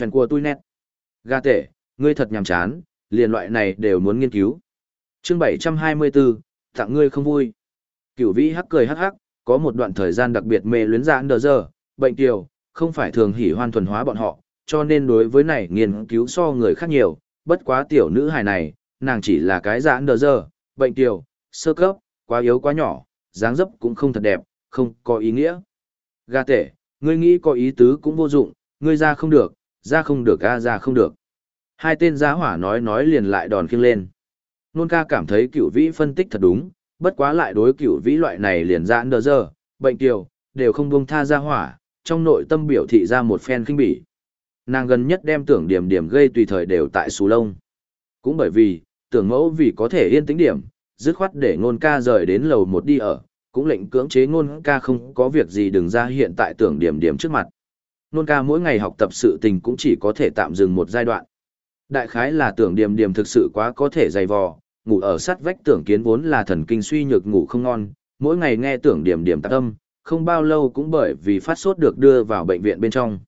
Chuyện của tôi nét. Gà tể, ngươi thật nhàm chán, liền loại này đều muốn nghiên cứu. chương 724, tặng ngươi không vui. Cửu vĩ hắc cười hắc hắc, có một đoạn thời gian đặc biệt mê luyến dạng đờ giờ, bệnh tiểu, không phải thường hỉ hoan thuần hóa bọn họ, cho nên đối với này nghiên cứu so người khác nhiều, bất quá tiểu nữ hài này, nàng chỉ là cái dạng đờ giờ, bệnh tiểu, sơ cấp, quá yếu quá nhỏ, dáng dấp cũng không thật đẹp, không có ý nghĩa. Gà tể, ngươi nghĩ có ý tứ cũng vô dụng, ngươi ra không được, ra không được a ra không được. Hai tên giá hỏa nói nói liền lại đòn khiêng lên. Nôn ca cảm thấy cửu vĩ phân tích thật đúng, bất quá lại đối cửu vĩ loại này liền ra nờ giờ, bệnh tiểu, đều không buông tha ra hỏa, trong nội tâm biểu thị ra một phen kinh bỉ. Nàng gần nhất đem tưởng điểm điểm gây tùy thời đều tại xù lông. Cũng bởi vì, tưởng mẫu vì có thể yên tĩnh điểm, dứt khoát để ngôn ca rời đến lầu một đi ở, cũng lệnh cưỡng chế ngôn ca không có việc gì đừng ra hiện tại tưởng điểm điểm trước mặt nôn ca mỗi ngày học tập sự tình cũng chỉ có thể tạm dừng một giai đoạn. Đại khái là tưởng điểm điểm thực sự quá có thể dày vò, ngủ ở sát vách tưởng kiến vốn là thần kinh suy nhược ngủ không ngon, mỗi ngày nghe tưởng điểm điểm tạc âm, không bao lâu cũng bởi vì phát sốt được đưa vào bệnh viện bên trong.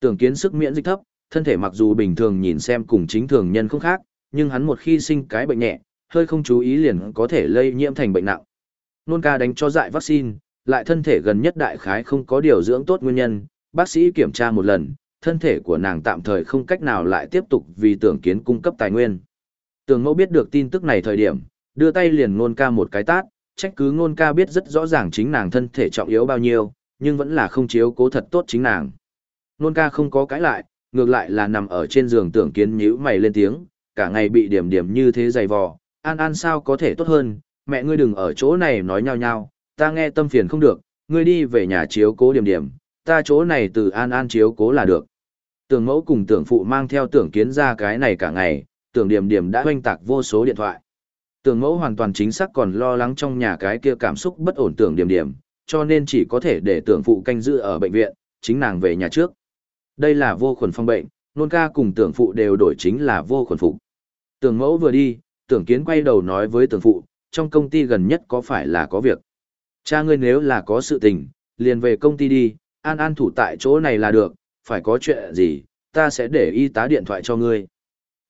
Tưởng kiến sức miễn dịch thấp, thân thể mặc dù bình thường nhìn xem cùng chính thường nhân không khác, nhưng hắn một khi sinh cái bệnh nhẹ, hơi không chú ý liền có thể lây nhiễm thành bệnh nặng. Nôn ca đánh cho dại vaccine, lại thân thể gần nhất đại khái không có điều dưỡng tốt nguyên nhân, bác sĩ kiểm tra một lần, thân thể của nàng tạm thời không cách nào lại tiếp tục vì tưởng kiến cung cấp tài nguyên. Tưởng mẫu biết được tin tức này thời điểm, đưa tay liền nôn ca một cái tát, trách cứ nôn ca biết rất rõ ràng chính nàng thân thể trọng yếu bao nhiêu, nhưng vẫn là không chiếu cố thật tốt chính nàng. Nôn ca không có cãi lại, ngược lại là nằm ở trên giường tưởng kiến nhíu mày lên tiếng, cả ngày bị điểm điểm như thế dày vò, an an sao có thể tốt hơn, mẹ ngươi đừng ở chỗ này nói nhau nhau, ta nghe tâm phiền không được, ngươi đi về nhà chiếu cố điểm điểm, ta chỗ này từ an an chiếu cố là được. Tưởng mẫu cùng tưởng phụ mang theo tưởng kiến ra cái này cả ngày, tưởng điểm điểm đã hoanh tạc vô số điện thoại. Tưởng mẫu hoàn toàn chính xác còn lo lắng trong nhà cái kia cảm xúc bất ổn tưởng điểm điểm, cho nên chỉ có thể để tưởng phụ canh giữ ở bệnh viện, chính nàng về nhà trước. Đây là vô khuẩn phong bệnh, nôn ca cùng tưởng phụ đều đổi chính là vô khuẩn phụ. Tưởng mẫu vừa đi, tưởng kiến quay đầu nói với tưởng phụ, trong công ty gần nhất có phải là có việc. Cha ngươi nếu là có sự tình, liền về công ty đi, an an thủ tại chỗ này là được, phải có chuyện gì, ta sẽ để y tá điện thoại cho ngươi.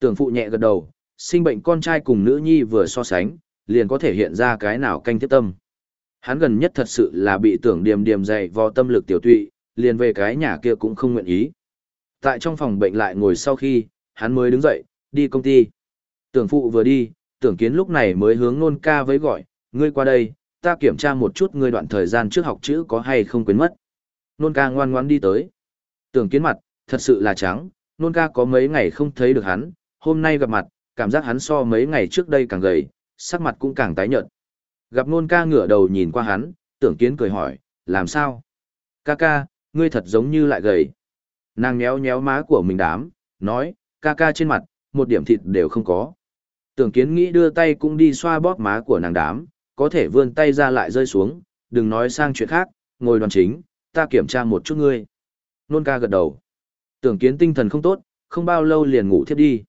Tưởng phụ nhẹ gật đầu, sinh bệnh con trai cùng nữ nhi vừa so sánh, liền có thể hiện ra cái nào canh thiết tâm. Hắn gần nhất thật sự là bị tưởng điềm điềm dày vò tâm lực tiểu tụy, liền về cái nhà kia cũng không nguyện ý. Tại trong phòng bệnh lại ngồi sau khi, hắn mới đứng dậy, đi công ty. Tưởng phụ vừa đi, tưởng kiến lúc này mới hướng nôn ca với gọi, ngươi qua đây, ta kiểm tra một chút ngươi đoạn thời gian trước học chữ có hay không quên mất. Nôn ca ngoan ngoan đi tới. Tưởng kiến mặt, thật sự là trắng, nôn ca có mấy ngày không thấy được hắn, hôm nay gặp mặt, cảm giác hắn so mấy ngày trước đây càng gầy, sắc mặt cũng càng tái nhợt. Gặp nôn ca ngửa đầu nhìn qua hắn, tưởng kiến cười hỏi, làm sao? Ca ca, ngươi thật giống như lại gầy. Nàng nhéo nhéo má của mình đám, nói, ca ca trên mặt, một điểm thịt đều không có. Tưởng kiến nghĩ đưa tay cũng đi xoa bóp má của nàng đám, có thể vươn tay ra lại rơi xuống, đừng nói sang chuyện khác, ngồi đoàn chính, ta kiểm tra một chút ngươi. Nôn ca gật đầu. Tưởng kiến tinh thần không tốt, không bao lâu liền ngủ thiếp đi.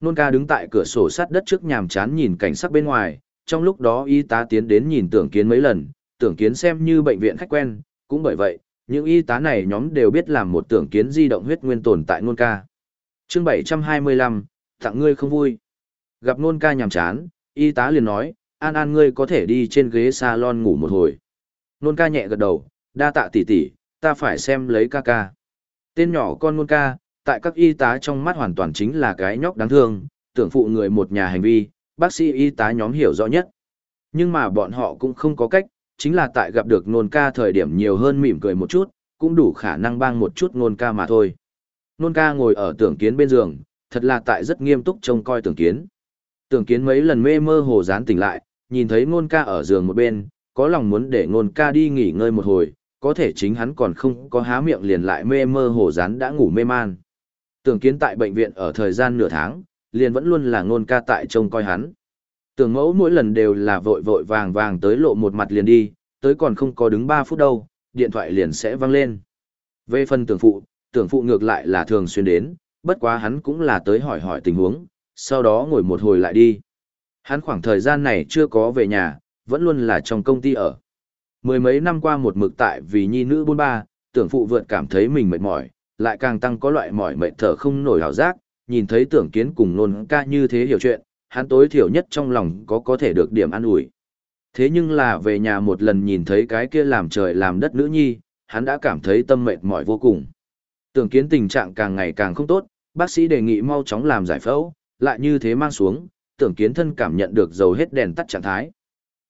Nôn ca đứng tại cửa sổ sát đất trước nhàm chán nhìn cảnh sắc bên ngoài, trong lúc đó y tá tiến đến nhìn tưởng kiến mấy lần, tưởng kiến xem như bệnh viện khách quen, cũng bởi vậy, những y tá này nhóm đều biết làm một tưởng kiến di động huyết nguyên tồn tại nôn ca. chương 725, tặng ngươi không vui. Gặp nôn ca nhàm chán, y tá liền nói, an an ngươi có thể đi trên ghế salon ngủ một hồi. Nôn ca nhẹ gật đầu, đa tạ tỷ tỷ, ta phải xem lấy ca ca. Tên nhỏ con ngôn ca, tại các y tá trong mắt hoàn toàn chính là cái nhóc đáng thương, tưởng phụ người một nhà hành vi, bác sĩ y tá nhóm hiểu rõ nhất. Nhưng mà bọn họ cũng không có cách, chính là tại gặp được ngôn ca thời điểm nhiều hơn mỉm cười một chút, cũng đủ khả năng bang một chút ngôn ca mà thôi. ngôn ca ngồi ở tưởng kiến bên giường, thật là tại rất nghiêm túc trông coi tưởng kiến. Tưởng kiến mấy lần mê mơ hồ dán tỉnh lại, nhìn thấy ngôn ca ở giường một bên, có lòng muốn để ngôn ca đi nghỉ ngơi một hồi, có thể chính hắn còn không có há miệng liền lại mê mơ hồ dán đã ngủ mê man. Tưởng kiến tại bệnh viện ở thời gian nửa tháng, liền vẫn luôn là nôn ca tại trông coi hắn. Tưởng mẫu mỗi lần đều là vội vội vàng vàng tới lộ một mặt liền đi, tới còn không có đứng 3 phút đâu, điện thoại liền sẽ văng lên. Về phần tưởng phụ, tưởng phụ ngược lại là thường xuyên đến, bất quá hắn cũng là tới hỏi hỏi tình huống, sau đó ngồi một hồi lại đi. Hắn khoảng thời gian này chưa có về nhà, vẫn luôn là trong công ty ở. Mười mấy năm qua một mực tại vì nhi nữ bôn ba, tưởng phụ vượt cảm thấy mình mệt mỏi, lại càng tăng có loại mỏi mệt thở không nổi hào giác, nhìn thấy tưởng kiến cùng nôn ca như thế hiểu chuyện, hắn tối thiểu nhất trong lòng có có thể được điểm an ủi. Thế nhưng là về nhà một lần nhìn thấy cái kia làm trời làm đất nữ nhi, hắn đã cảm thấy tâm mệt mỏi vô cùng. Tưởng kiến tình trạng càng ngày càng không tốt, bác sĩ đề nghị mau chóng làm giải phẫu, lại như thế mang xuống, tưởng kiến thân cảm nhận được dầu hết đèn tắt trạng thái.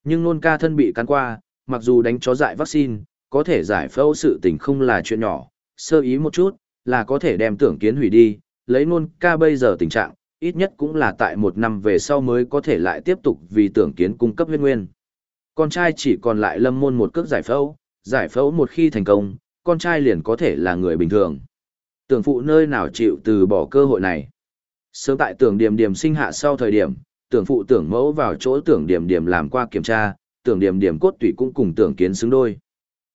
Nhưng nôn ca thân bị cắn qua, mặc dù đánh chó dại vaccine, có thể giải phẫu sự tình không là chuyện nhỏ, sơ ý một chút, là có thể đem tưởng kiến hủy đi, lấy nôn ca bây giờ tình trạng, ít nhất cũng là tại một năm về sau mới có thể lại tiếp tục vì tưởng kiến cung cấp huyết nguyên. Con trai chỉ còn lại lâm môn một cước giải phẫu, giải phẫu một khi thành công, con trai liền có thể là người bình thường. Tưởng phụ nơi nào chịu từ bỏ cơ hội này. Sớm tại tưởng điểm điểm sinh hạ sau thời điểm, tưởng phụ tưởng mẫu vào chỗ tưởng điểm điểm làm qua kiểm tra, tưởng điểm điểm cốt tủy cũng cùng tưởng kiến xứng đôi.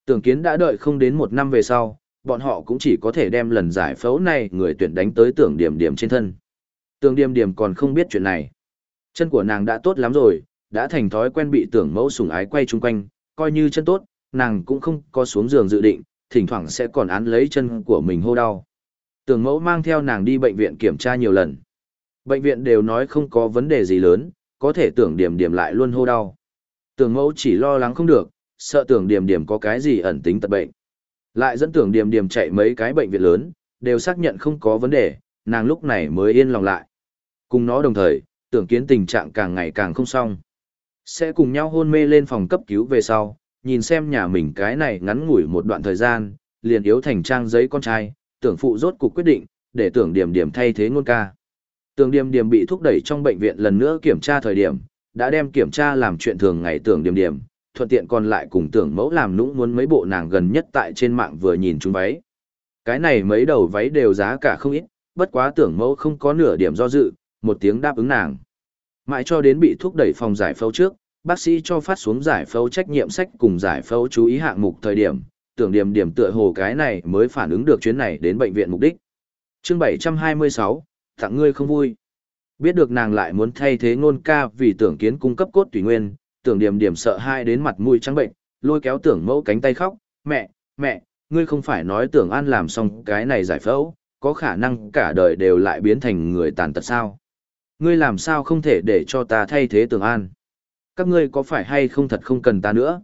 Tưởng kiến đã đợi không đến một năm về sau, bọn họ cũng chỉ có thể đem lần giải phẫu này người tuyển đánh tới tưởng điểm điểm trên thân. Tưởng điểm điểm còn không biết chuyện này. Chân của nàng đã tốt lắm rồi, đã thành thói quen bị tưởng mẫu sủng ái quay chung quanh, coi như chân tốt, nàng cũng không có xuống giường dự định, thỉnh thoảng sẽ còn án lấy chân của mình hô đau. Tưởng mẫu mang theo nàng đi bệnh viện kiểm tra nhiều lần. Bệnh viện đều nói không có vấn đề gì lớn, có thể tưởng điểm điểm lại luôn hô đau. Tưởng mẫu chỉ lo lắng không được, sợ tưởng điểm điểm có cái gì ẩn tính tật bệnh. Lại dẫn tưởng điểm điểm chạy mấy cái bệnh viện lớn, đều xác nhận không có vấn đề, nàng lúc này mới yên lòng lại. Cùng nó đồng thời, tưởng kiến tình trạng càng ngày càng không xong. Sẽ cùng nhau hôn mê lên phòng cấp cứu về sau, nhìn xem nhà mình cái này ngắn ngủi một đoạn thời gian, liền yếu thành trang giấy con trai, tưởng phụ rốt cuộc quyết định, để tưởng điểm điểm thay thế ngôn ca. Tưởng điểm điểm bị thúc đẩy trong bệnh viện lần nữa kiểm tra thời điểm, đã đem kiểm tra làm chuyện thường ngày tưởng điểm điểm, thuận tiện còn lại cùng tưởng mẫu làm nũng muốn mấy bộ nàng gần nhất tại trên mạng vừa nhìn chúng váy. Cái này mấy đầu váy đều giá cả không ít, bất quá tưởng mẫu không có nửa điểm do dự, một tiếng đáp ứng nàng. Mãi cho đến bị thúc đẩy phòng giải phẫu trước, bác sĩ cho phát xuống giải phẫu trách nhiệm sách cùng giải phẫu chú ý hạng mục thời điểm, tưởng điểm điểm tựa hồ cái này mới phản ứng được chuyến này đến bệnh viện mục đích. Chương 726, tặng ngươi không vui. Biết được nàng lại muốn thay thế ngôn ca vì tưởng kiến cung cấp cốt tùy nguyên, tưởng điểm điểm sợ hai đến mặt mũi trắng bệnh, lôi kéo tưởng mẫu cánh tay khóc, mẹ, mẹ, ngươi không phải nói tưởng an làm xong cái này giải phẫu, có khả năng cả đời đều lại biến thành người tàn tật sao. Ngươi làm sao không thể để cho ta thay thế tưởng an. Các ngươi có phải hay không thật không cần ta nữa?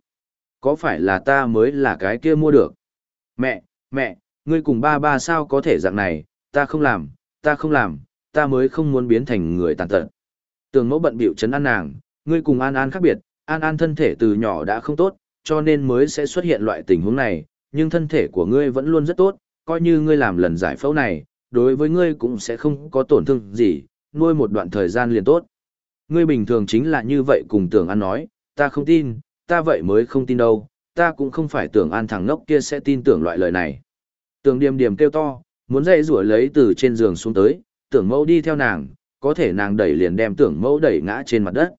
Có phải là ta mới là cái kia mua được? Mẹ, mẹ, ngươi cùng ba ba sao có thể dạng này, ta không làm, ta không làm, ta mới không muốn biến thành người tàn tật. Tường mẫu bận biểu chấn an nàng, ngươi cùng An An khác biệt, An An thân thể từ nhỏ đã không tốt, cho nên mới sẽ xuất hiện loại tình huống này, nhưng thân thể của ngươi vẫn luôn rất tốt, coi như ngươi làm lần giải phẫu này, đối với ngươi cũng sẽ không có tổn thương gì, nuôi một đoạn thời gian liền tốt. Ngươi bình thường chính là như vậy cùng tưởng An nói, ta không tin, ta vậy mới không tin đâu, ta cũng không phải tưởng An thằng ngốc kia sẽ tin tưởng loại lời này. Tưởng điềm điềm kêu to, muốn dậy rủa lấy từ trên giường xuống tới, tưởng mẫu đi theo nàng, có thể nàng đẩy liền đem tưởng mẫu đẩy ngã trên mặt đất.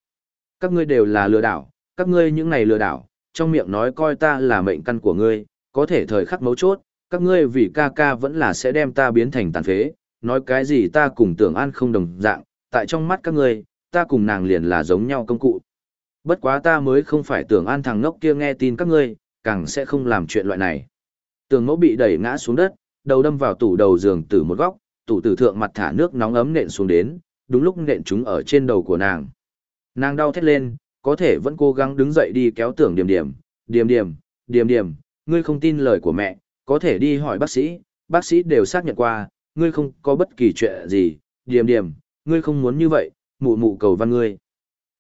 Các ngươi đều là lừa đảo, các ngươi những ngày lừa đảo, trong miệng nói coi ta là mệnh căn của ngươi, có thể thời khắc mấu chốt, các ngươi vì ca ca vẫn là sẽ đem ta biến thành tàn phế, nói cái gì ta cùng tưởng an không đồng dạng, tại trong mắt các ngươi, ta cùng nàng liền là giống nhau công cụ. Bất quá ta mới không phải tưởng an thằng ngốc kia nghe tin các ngươi, càng sẽ không làm chuyện loại này. Tưởng mẫu bị đẩy ngã xuống đất, đầu đâm vào tủ đầu giường từ một góc, tủ tử thượng mặt thả nước nóng ấm nện xuống đến, đúng lúc nện chúng ở trên đầu của nàng. Nàng đau thét lên, có thể vẫn cố gắng đứng dậy đi kéo tưởng điểm điểm, điểm điểm, điểm điểm, ngươi không tin lời của mẹ, có thể đi hỏi bác sĩ, bác sĩ đều xác nhận qua, ngươi không có bất kỳ chuyện gì, điểm điểm, ngươi không muốn như vậy, mụ mụ cầu văn ngươi.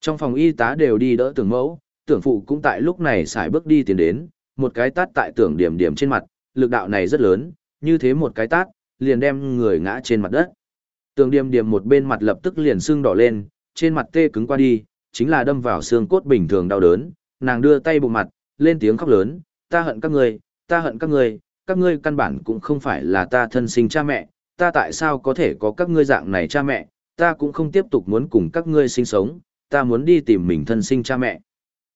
Trong phòng y tá đều đi đỡ tưởng mẫu, tưởng phụ cũng tại lúc này xài bước đi tiến đến, một cái tát tại tưởng điểm điểm trên mặt, lực đạo này rất lớn, như thế một cái tát, liền đem người ngã trên mặt đất. tường điềm điềm một bên mặt lập tức liền sưng đỏ lên, trên mặt tê cứng qua đi, chính là đâm vào xương cốt bình thường đau đớn, nàng đưa tay bụng mặt, lên tiếng khóc lớn, ta hận các ngươi, ta hận các ngươi, các ngươi căn bản cũng không phải là ta thân sinh cha mẹ, ta tại sao có thể có các ngươi dạng này cha mẹ, ta cũng không tiếp tục muốn cùng các ngươi sinh sống, ta muốn đi tìm mình thân sinh cha mẹ.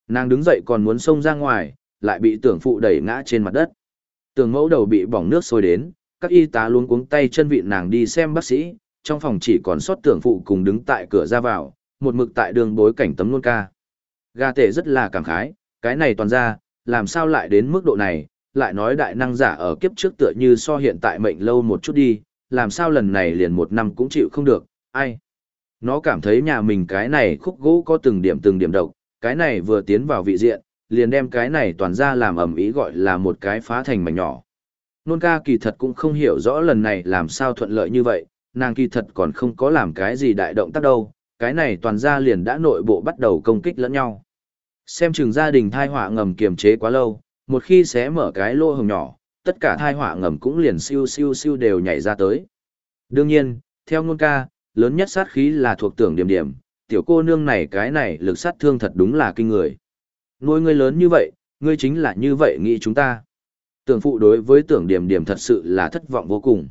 Nàng đứng dậy còn muốn xông ra ngoài, lại bị tưởng phụ đẩy ngã trên mặt đất. Tưởng mẫu đầu bị bỏng nước sôi đến, các y tá luôn cuống tay chân vịn nàng đi xem bác sĩ, trong phòng chỉ còn sót tưởng phụ cùng đứng tại cửa ra vào, một mực tại đường bối cảnh tấm luôn ca. Gà tể rất là cảm khái, cái này toàn ra, làm sao lại đến mức độ này, lại nói đại năng giả ở kiếp trước tựa như so hiện tại mệnh lâu một chút đi, làm sao lần này liền một năm cũng chịu không được, ai. Nó cảm thấy nhà mình cái này khúc gỗ có từng điểm từng điểm độc, cái này vừa tiến vào vị diện, liền đem cái này toàn ra làm ẩm ý gọi là một cái phá thành mảnh nhỏ. Nôn ca kỳ thật cũng không hiểu rõ lần này làm sao thuận lợi như vậy, nàng kỳ thật còn không có làm cái gì đại động tác đâu, cái này toàn gia liền đã nội bộ bắt đầu công kích lẫn nhau. Xem chừng gia đình thai họa ngầm kiềm chế quá lâu, một khi xé mở cái lô hồng nhỏ, tất cả thai họa ngầm cũng liền siêu siêu siêu đều nhảy ra tới. Đương nhiên, theo ngôn ca, lớn nhất sát khí là thuộc tưởng điểm điểm, tiểu cô nương này cái này lực sát thương thật đúng là kinh người. Nuôi ngươi lớn như vậy, ngươi chính là như vậy nghĩ chúng ta. Tưởng phụ đối với tưởng điểm điểm thật sự là thất vọng vô cùng.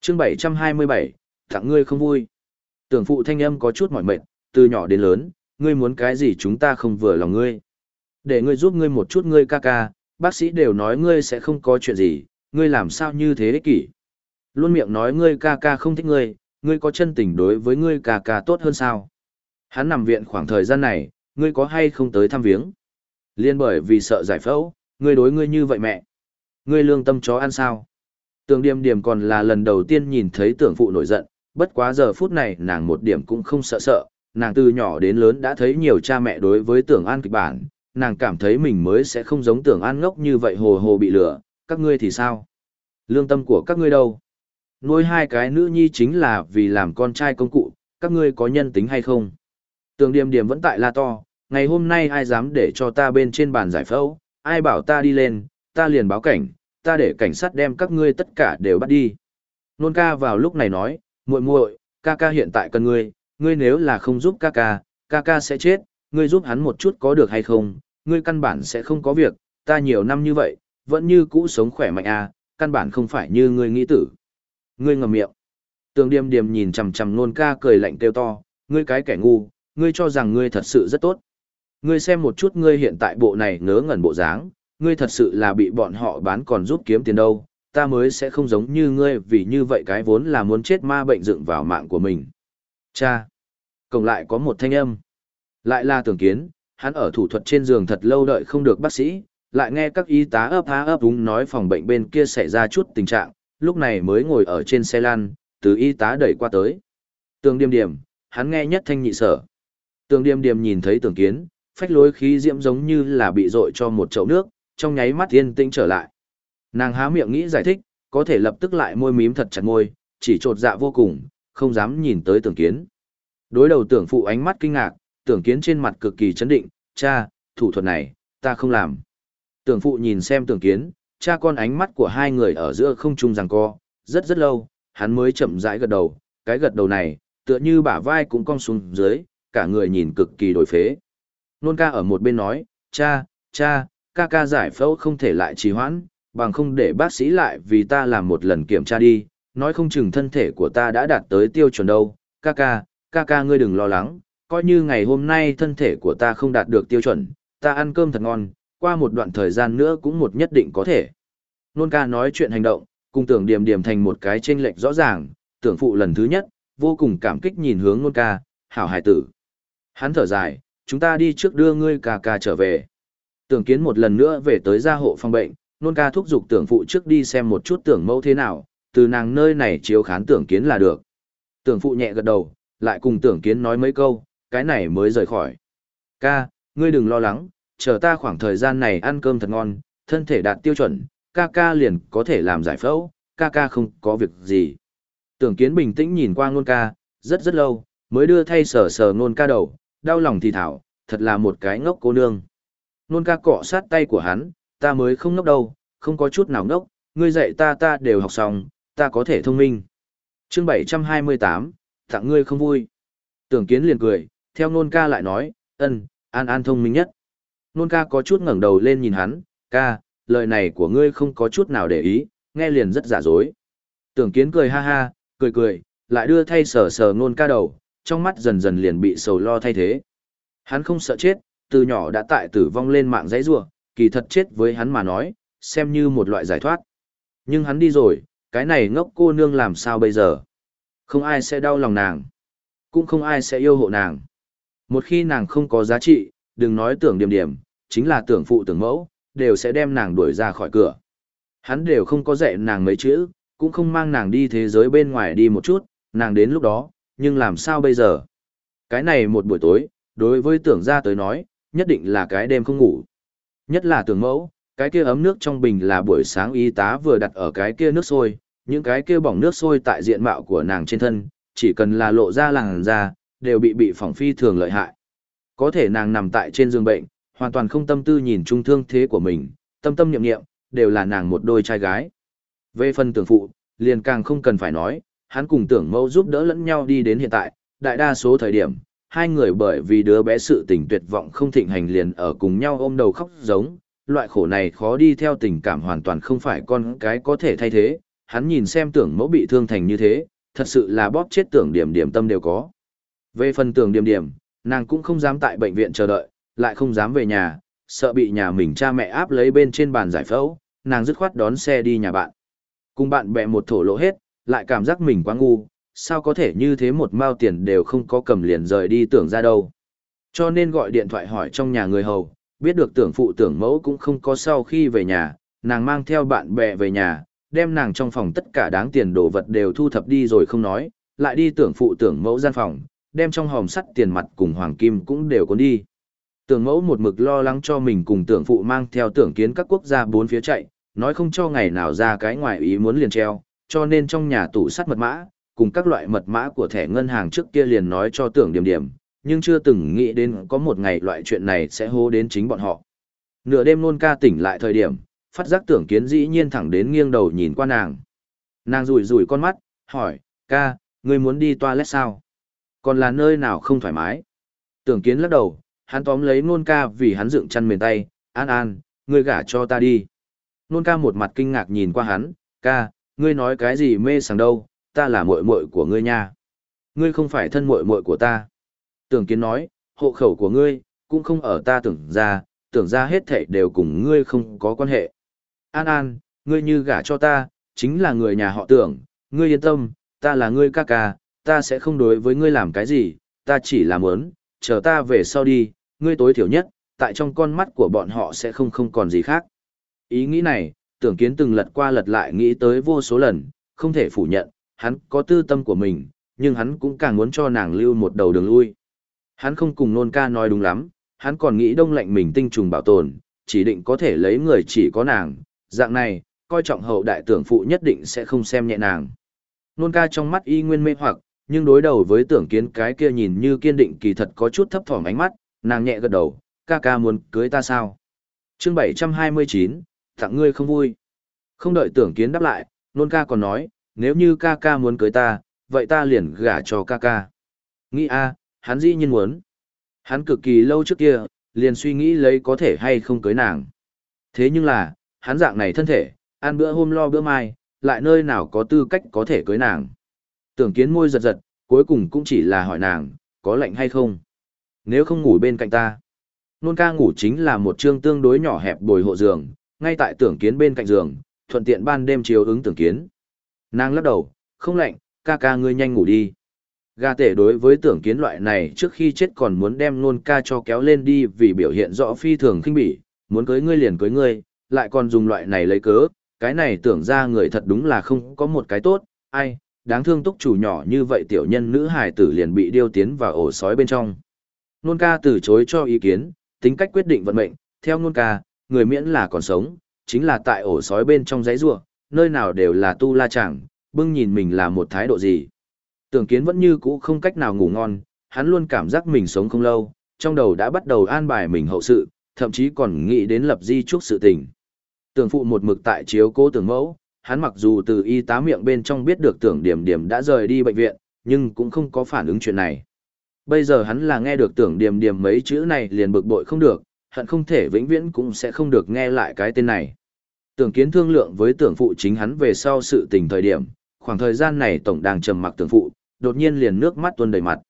chương 727, tặng ngươi không vui. Tưởng phụ thanh âm có chút mỏi mệt, từ nhỏ đến lớn, ngươi muốn cái gì chúng ta không vừa lòng ngươi. Để ngươi giúp ngươi một chút ngươi ca ca, bác sĩ đều nói ngươi sẽ không có chuyện gì, ngươi làm sao như thế ích kỷ. Luôn miệng nói ngươi ca ca không thích ngươi, ngươi có chân tình đối với ngươi ca ca tốt hơn sao. Hắn nằm viện khoảng thời gian này, ngươi có hay không tới thăm viếng. Liên bởi vì sợ giải phẫu, ngươi đối ngươi như vậy mẹ. Ngươi lương tâm chó ăn sao. Tưởng điềm điềm còn là lần đầu tiên nhìn thấy tưởng phụ nổi giận, bất quá giờ phút này nàng một điểm cũng không sợ sợ, nàng từ nhỏ đến lớn đã thấy nhiều cha mẹ đối với tưởng an kịch bản, nàng cảm thấy mình mới sẽ không giống tưởng an ngốc như vậy hồ hồ bị lửa, các ngươi thì sao? Lương tâm của các ngươi đâu? Nuôi hai cái nữ nhi chính là vì làm con trai công cụ, các ngươi có nhân tính hay không? Tưởng điềm điềm vẫn tại la to, ngày hôm nay ai dám để cho ta bên trên bàn giải phẫu, ai bảo ta đi lên, ta liền báo cảnh, ta để cảnh sát đem các ngươi tất cả đều bắt đi. Nôn ca vào lúc này nói, muội muội, ca ca hiện tại cần ngươi, ngươi nếu là không giúp ca ca, ca ca sẽ chết, ngươi giúp hắn một chút có được hay không, ngươi căn bản sẽ không có việc, ta nhiều năm như vậy, vẫn như cũ sống khỏe mạnh à, căn bản không phải như ngươi nghĩ tử. Ngươi ngậm miệng. Tường điềm điềm nhìn chằm chằm nôn ca cười lạnh kêu to, ngươi cái kẻ ngu, ngươi cho rằng ngươi thật sự rất tốt. Ngươi xem một chút ngươi hiện tại bộ này ngớ ngẩn bộ dáng, ngươi thật sự là bị bọn họ bán còn giúp kiếm tiền đâu, ta mới sẽ không giống như ngươi vì như vậy cái vốn là muốn chết ma bệnh dựng vào mạng của mình. Cha! Cộng lại có một thanh âm. Lại là tưởng kiến, hắn ở thủ thuật trên giường thật lâu đợi không được bác sĩ, lại nghe các y tá ấp há ấp Đúng nói phòng bệnh bên kia xảy ra chút tình trạng, lúc này mới ngồi ở trên xe lăn, từ y tá đẩy qua tới. Tường điềm điềm, hắn nghe nhất thanh nhị sở. Tường điềm điềm nhìn thấy tưởng kiến, phách lối khí diễm giống như là bị dội cho một chậu nước, trong nháy mắt yên tĩnh trở lại. Nàng há miệng nghĩ giải thích, có thể lập tức lại môi mím thật chặt môi, chỉ trột dạ vô cùng, không dám nhìn tới tưởng kiến. Đối đầu tưởng phụ ánh mắt kinh ngạc, tưởng kiến trên mặt cực kỳ chấn định, cha, thủ thuật này, ta không làm. Tưởng phụ nhìn xem tưởng kiến, cha con ánh mắt của hai người ở giữa không trung rằng co, rất rất lâu, hắn mới chậm rãi gật đầu, cái gật đầu này, tựa như bả vai cũng cong xuống dưới, cả người nhìn cực kỳ đổi phế. Nôn ca ở một bên nói, cha, cha, ca ca giải phẫu không thể lại trì hoãn, bằng không để bác sĩ lại vì ta làm một lần kiểm tra đi, nói không chừng thân thể của ta đã đạt tới tiêu chuẩn đâu, ca ca, ca ca ngươi đừng lo lắng, coi như ngày hôm nay thân thể của ta không đạt được tiêu chuẩn, ta ăn cơm thật ngon, qua một đoạn thời gian nữa cũng một nhất định có thể. Nôn ca nói chuyện hành động, cùng tưởng điểm điểm thành một cái chênh lệch rõ ràng, tưởng phụ lần thứ nhất, vô cùng cảm kích nhìn hướng nôn ca, hảo hải tử. Hắn thở dài, chúng ta đi trước đưa ngươi ca ca trở về. Tưởng kiến một lần nữa về tới gia hộ phòng bệnh, nôn ca thúc giục tưởng phụ trước đi xem một chút tưởng mẫu thế nào, từ nàng nơi này chiếu khán tưởng kiến là được. Tưởng phụ nhẹ gật đầu, lại cùng tưởng kiến nói mấy câu, cái này mới rời khỏi. Ca, ngươi đừng lo lắng, chờ ta khoảng thời gian này ăn cơm thật ngon, thân thể đạt tiêu chuẩn, ca ca liền có thể làm giải phẫu, ca ca không có việc gì. Tưởng kiến bình tĩnh nhìn qua nôn ca, rất rất lâu, mới đưa thay sờ sờ nôn ca đầu, đau lòng thì thảo, thật là một cái ngốc cô nương. Nôn ca cọ sát tay của hắn, ta mới không ngốc đâu, không có chút nào ngốc, ngươi dạy ta ta đều học xong, ta có thể thông minh. chương 728, tặng ngươi không vui. Tưởng kiến liền cười, theo nôn ca lại nói, ân, an an thông minh nhất. Nôn ca có chút ngẩng đầu lên nhìn hắn, ca, lời này của ngươi không có chút nào để ý, nghe liền rất giả dối. Tưởng kiến cười ha ha, cười cười, lại đưa thay sờ sờ nôn ca đầu, trong mắt dần dần liền bị sầu lo thay thế. Hắn không sợ chết, từ nhỏ đã tại tử vong lên mạng dãy rua, kỳ thật chết với hắn mà nói, xem như một loại giải thoát. Nhưng hắn đi rồi, cái này ngốc cô nương làm sao bây giờ? Không ai sẽ đau lòng nàng, cũng không ai sẽ yêu hộ nàng. Một khi nàng không có giá trị, đừng nói tưởng điểm điểm, chính là tưởng phụ tưởng mẫu, đều sẽ đem nàng đuổi ra khỏi cửa. Hắn đều không có dạy nàng mấy chữ, cũng không mang nàng đi thế giới bên ngoài đi một chút, nàng đến lúc đó, nhưng làm sao bây giờ? Cái này một buổi tối, đối với tưởng gia tới nói, nhất định là cái đêm không ngủ. Nhất là tưởng mẫu, cái kia ấm nước trong bình là buổi sáng y tá vừa đặt ở cái kia nước sôi, những cái kia bỏng nước sôi tại diện mạo của nàng trên thân, chỉ cần là lộ ra làn da, đều bị bị phỏng phi thường lợi hại. Có thể nàng nằm tại trên giường bệnh, hoàn toàn không tâm tư nhìn trung thương thế của mình, tâm tâm niệm niệm, đều là nàng một đôi trai gái. Về phần tưởng phụ, liền càng không cần phải nói, hắn cùng tưởng mẫu giúp đỡ lẫn nhau đi đến hiện tại, đại đa số thời điểm, hai người bởi vì đứa bé sự tình tuyệt vọng không thịnh hành liền ở cùng nhau ôm đầu khóc giống, loại khổ này khó đi theo tình cảm hoàn toàn không phải con cái có thể thay thế, hắn nhìn xem tưởng mẫu bị thương thành như thế, thật sự là bóp chết tưởng điểm điểm tâm đều có. Về phần tưởng điểm điểm, nàng cũng không dám tại bệnh viện chờ đợi, lại không dám về nhà, sợ bị nhà mình cha mẹ áp lấy bên trên bàn giải phẫu, nàng dứt khoát đón xe đi nhà bạn. Cùng bạn bè một thổ lộ hết, lại cảm giác mình quá ngu, sao có thể như thế một mao tiền đều không có cầm liền rời đi tưởng ra đâu. Cho nên gọi điện thoại hỏi trong nhà người hầu, biết được tưởng phụ tưởng mẫu cũng không có sau khi về nhà, nàng mang theo bạn bè về nhà, đem nàng trong phòng tất cả đáng tiền đồ vật đều thu thập đi rồi không nói, lại đi tưởng phụ tưởng mẫu gian phòng, đem trong hòm sắt tiền mặt cùng hoàng kim cũng đều cuốn đi. Tưởng mẫu một mực lo lắng cho mình cùng tưởng phụ mang theo tưởng kiến các quốc gia bốn phía chạy, nói không cho ngày nào ra cái ngoài ý muốn liền treo, cho nên trong nhà tủ sắt mật mã, cùng các loại mật mã của thẻ ngân hàng trước kia liền nói cho tưởng điểm điểm, nhưng chưa từng nghĩ đến có một ngày loại chuyện này sẽ hô đến chính bọn họ. Nửa đêm nôn ca tỉnh lại thời điểm, phát giác tưởng kiến dĩ nhiên thẳng đến nghiêng đầu nhìn qua nàng. Nàng rủi rủi con mắt, hỏi, ca, ngươi muốn đi toilet sao? Còn là nơi nào không thoải mái? Tưởng kiến lắc đầu, hắn tóm lấy nôn ca vì hắn dựng chăn mền tay, an an, ngươi gả cho ta đi. Nôn ca một mặt kinh ngạc nhìn qua hắn, ca, ngươi nói cái gì mê sảng đâu, ta là muội muội của ngươi nha. Ngươi không phải thân muội muội của ta. Tưởng kiến nói, hộ khẩu của ngươi, cũng không ở ta tưởng ra, tưởng ra hết thảy đều cùng ngươi không có quan hệ. An An, ngươi như gả cho ta, chính là người nhà họ tưởng, ngươi yên tâm, ta là ngươi ca ca, ta sẽ không đối với ngươi làm cái gì, ta chỉ là muốn, chờ ta về sau đi, ngươi tối thiểu nhất, tại trong con mắt của bọn họ sẽ không không còn gì khác. Ý nghĩ này, tưởng kiến từng lật qua lật lại nghĩ tới vô số lần, không thể phủ nhận, hắn có tư tâm của mình, nhưng hắn cũng càng muốn cho nàng lưu một đầu đường lui. Hắn không cùng nôn ca nói đúng lắm, hắn còn nghĩ đông lạnh mình tinh trùng bảo tồn, chỉ định có thể lấy người chỉ có nàng, dạng này, coi trọng hậu đại tưởng phụ nhất định sẽ không xem nhẹ nàng. Nôn ca trong mắt y nguyên mê hoặc, nhưng đối đầu với tưởng kiến cái kia nhìn như kiên định kỳ thật có chút thấp thỏm ánh mắt, nàng nhẹ gật đầu, ca ca muốn cưới ta sao? chương 729, tặng ngươi không vui. Không đợi tưởng kiến đáp lại, nôn ca còn nói, nếu như ca ca muốn cưới ta, vậy ta liền gả cho ca ca. Nghĩ a, hắn dĩ nhiên muốn. Hắn cực kỳ lâu trước kia, liền suy nghĩ lấy có thể hay không cưới nàng. Thế nhưng là, hắn dạng này thân thể, ăn bữa hôm lo bữa mai, lại nơi nào có tư cách có thể cưới nàng. Tưởng kiến môi giật giật, cuối cùng cũng chỉ là hỏi nàng, có lạnh hay không? Nếu không ngủ bên cạnh ta. Nôn ca ngủ chính là một chương tương đối nhỏ hẹp bồi hộ giường, ngay tại tưởng kiến bên cạnh giường, thuận tiện ban đêm chiếu ứng tưởng kiến. Nàng lắc đầu, không lạnh, ca ca ngươi nhanh ngủ đi. Gà tể đối với tưởng kiến loại này trước khi chết còn muốn đem nôn ca cho kéo lên đi vì biểu hiện rõ phi thường khinh bỉ, muốn cưới ngươi liền cưới ngươi, lại còn dùng loại này lấy cớ, cái này tưởng ra người thật đúng là không có một cái tốt, ai, đáng thương túc chủ nhỏ như vậy tiểu nhân nữ hài tử liền bị điêu tiến vào ổ sói bên trong. Nôn ca từ chối cho ý kiến, tính cách quyết định vận mệnh, theo nôn ca, người miễn là còn sống, chính là tại ổ sói bên trong giấy ruộng, nơi nào đều là tu la chẳng, bưng nhìn mình là một thái độ gì. Tưởng kiến vẫn như cũ không cách nào ngủ ngon, hắn luôn cảm giác mình sống không lâu, trong đầu đã bắt đầu an bài mình hậu sự, thậm chí còn nghĩ đến lập di trúc sự tình. Tưởng phụ một mực tại chiếu cố tưởng mẫu, hắn mặc dù từ y tá miệng bên trong biết được tưởng điểm điểm đã rời đi bệnh viện, nhưng cũng không có phản ứng chuyện này. Bây giờ hắn là nghe được tưởng điểm điểm mấy chữ này liền bực bội không được, hận không thể vĩnh viễn cũng sẽ không được nghe lại cái tên này. Tưởng kiến thương lượng với tưởng phụ chính hắn về sau sự tình thời điểm, khoảng thời gian này tổng đang trầm mặc tưởng phụ, đột nhiên liền nước mắt tuôn đầy mặt.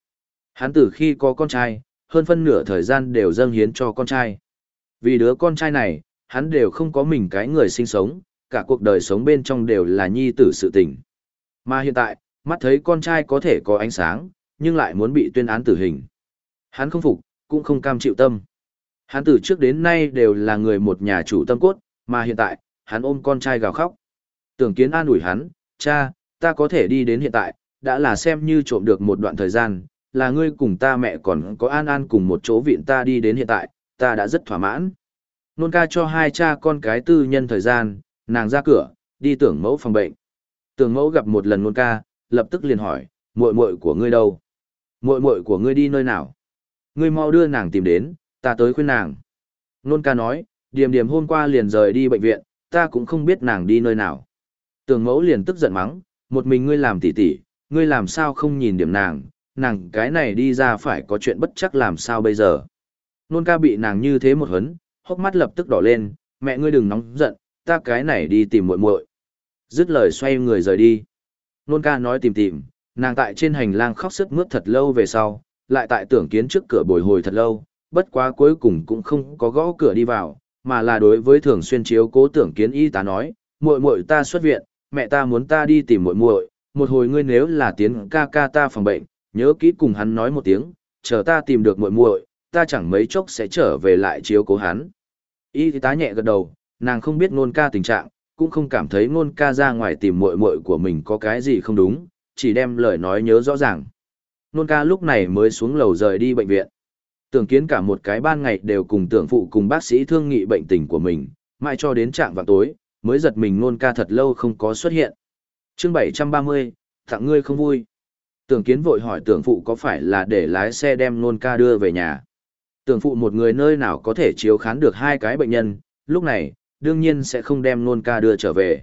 Hắn từ khi có con trai, hơn phân nửa thời gian đều dâng hiến cho con trai. Vì đứa con trai này, hắn đều không có mình cái người sinh sống, cả cuộc đời sống bên trong đều là nhi tử sự tình. Mà hiện tại, mắt thấy con trai có thể có ánh sáng, nhưng lại muốn bị tuyên án tử hình. Hắn không phục, cũng không cam chịu tâm. Hắn từ trước đến nay đều là người một nhà chủ tâm cốt, mà hiện tại, hắn ôm con trai gào khóc. Tưởng kiến an ủi hắn, cha, ta có thể đi đến hiện tại, đã là xem như trộm được một đoạn thời gian, là ngươi cùng ta mẹ còn có an an cùng một chỗ viện ta đi đến hiện tại, ta đã rất thỏa mãn. Nôn ca cho hai cha con cái tư nhân thời gian, nàng ra cửa, đi tưởng mẫu phòng bệnh. Tưởng mẫu gặp một lần nôn ca, lập tức liền hỏi, muội muội của ngươi đâu? Muội muội của ngươi đi nơi nào? Ngươi mau đưa nàng tìm đến, ta tới khuyên nàng. Nôn ca nói, điềm điềm hôm qua liền rời đi bệnh viện, ta cũng không biết nàng đi nơi nào. Tường mẫu liền tức giận mắng, một mình ngươi làm tỉ tỉ, ngươi làm sao không nhìn điểm nàng, nàng cái này đi ra phải có chuyện bất chắc làm sao bây giờ. Nôn ca bị nàng như thế một hấn, hốc mắt lập tức đỏ lên, mẹ ngươi đừng nóng giận, ta cái này đi tìm muội muội. Dứt lời xoay người rời đi. Nôn ca nói tìm tìm, nàng tại trên hành lang khóc sức mướt thật lâu về sau, lại tại tưởng kiến trước cửa bồi hồi thật lâu, bất quá cuối cùng cũng không có gõ cửa đi vào, mà là đối với thường xuyên chiếu cố tưởng kiến y tá nói, muội muội ta xuất viện, mẹ ta muốn ta đi tìm muội muội, một hồi ngươi nếu là tiến ca ca ta phòng bệnh, nhớ kỹ cùng hắn nói một tiếng, chờ ta tìm được muội muội, ta chẳng mấy chốc sẽ trở về lại chiếu cố hắn. Y tá nhẹ gật đầu, nàng không biết Nôn ca tình trạng, cũng không cảm thấy Nôn ca ra ngoài tìm muội muội của mình có cái gì không đúng, chỉ đem lời nói nhớ rõ ràng. Nôn ca lúc này mới xuống lầu rời đi bệnh viện. Tưởng kiến cả một cái ban ngày đều cùng tưởng phụ cùng bác sĩ thương nghị bệnh tình của mình, mãi cho đến trạng vào tối, mới giật mình Nôn ca thật lâu không có xuất hiện. chương 730, tặng ngươi không vui. Tưởng kiến vội hỏi tưởng phụ có phải là để lái xe đem Nôn ca đưa về nhà. Tưởng phụ một người nơi nào có thể chiếu khán được hai cái bệnh nhân, lúc này, đương nhiên sẽ không đem Nôn ca đưa trở về.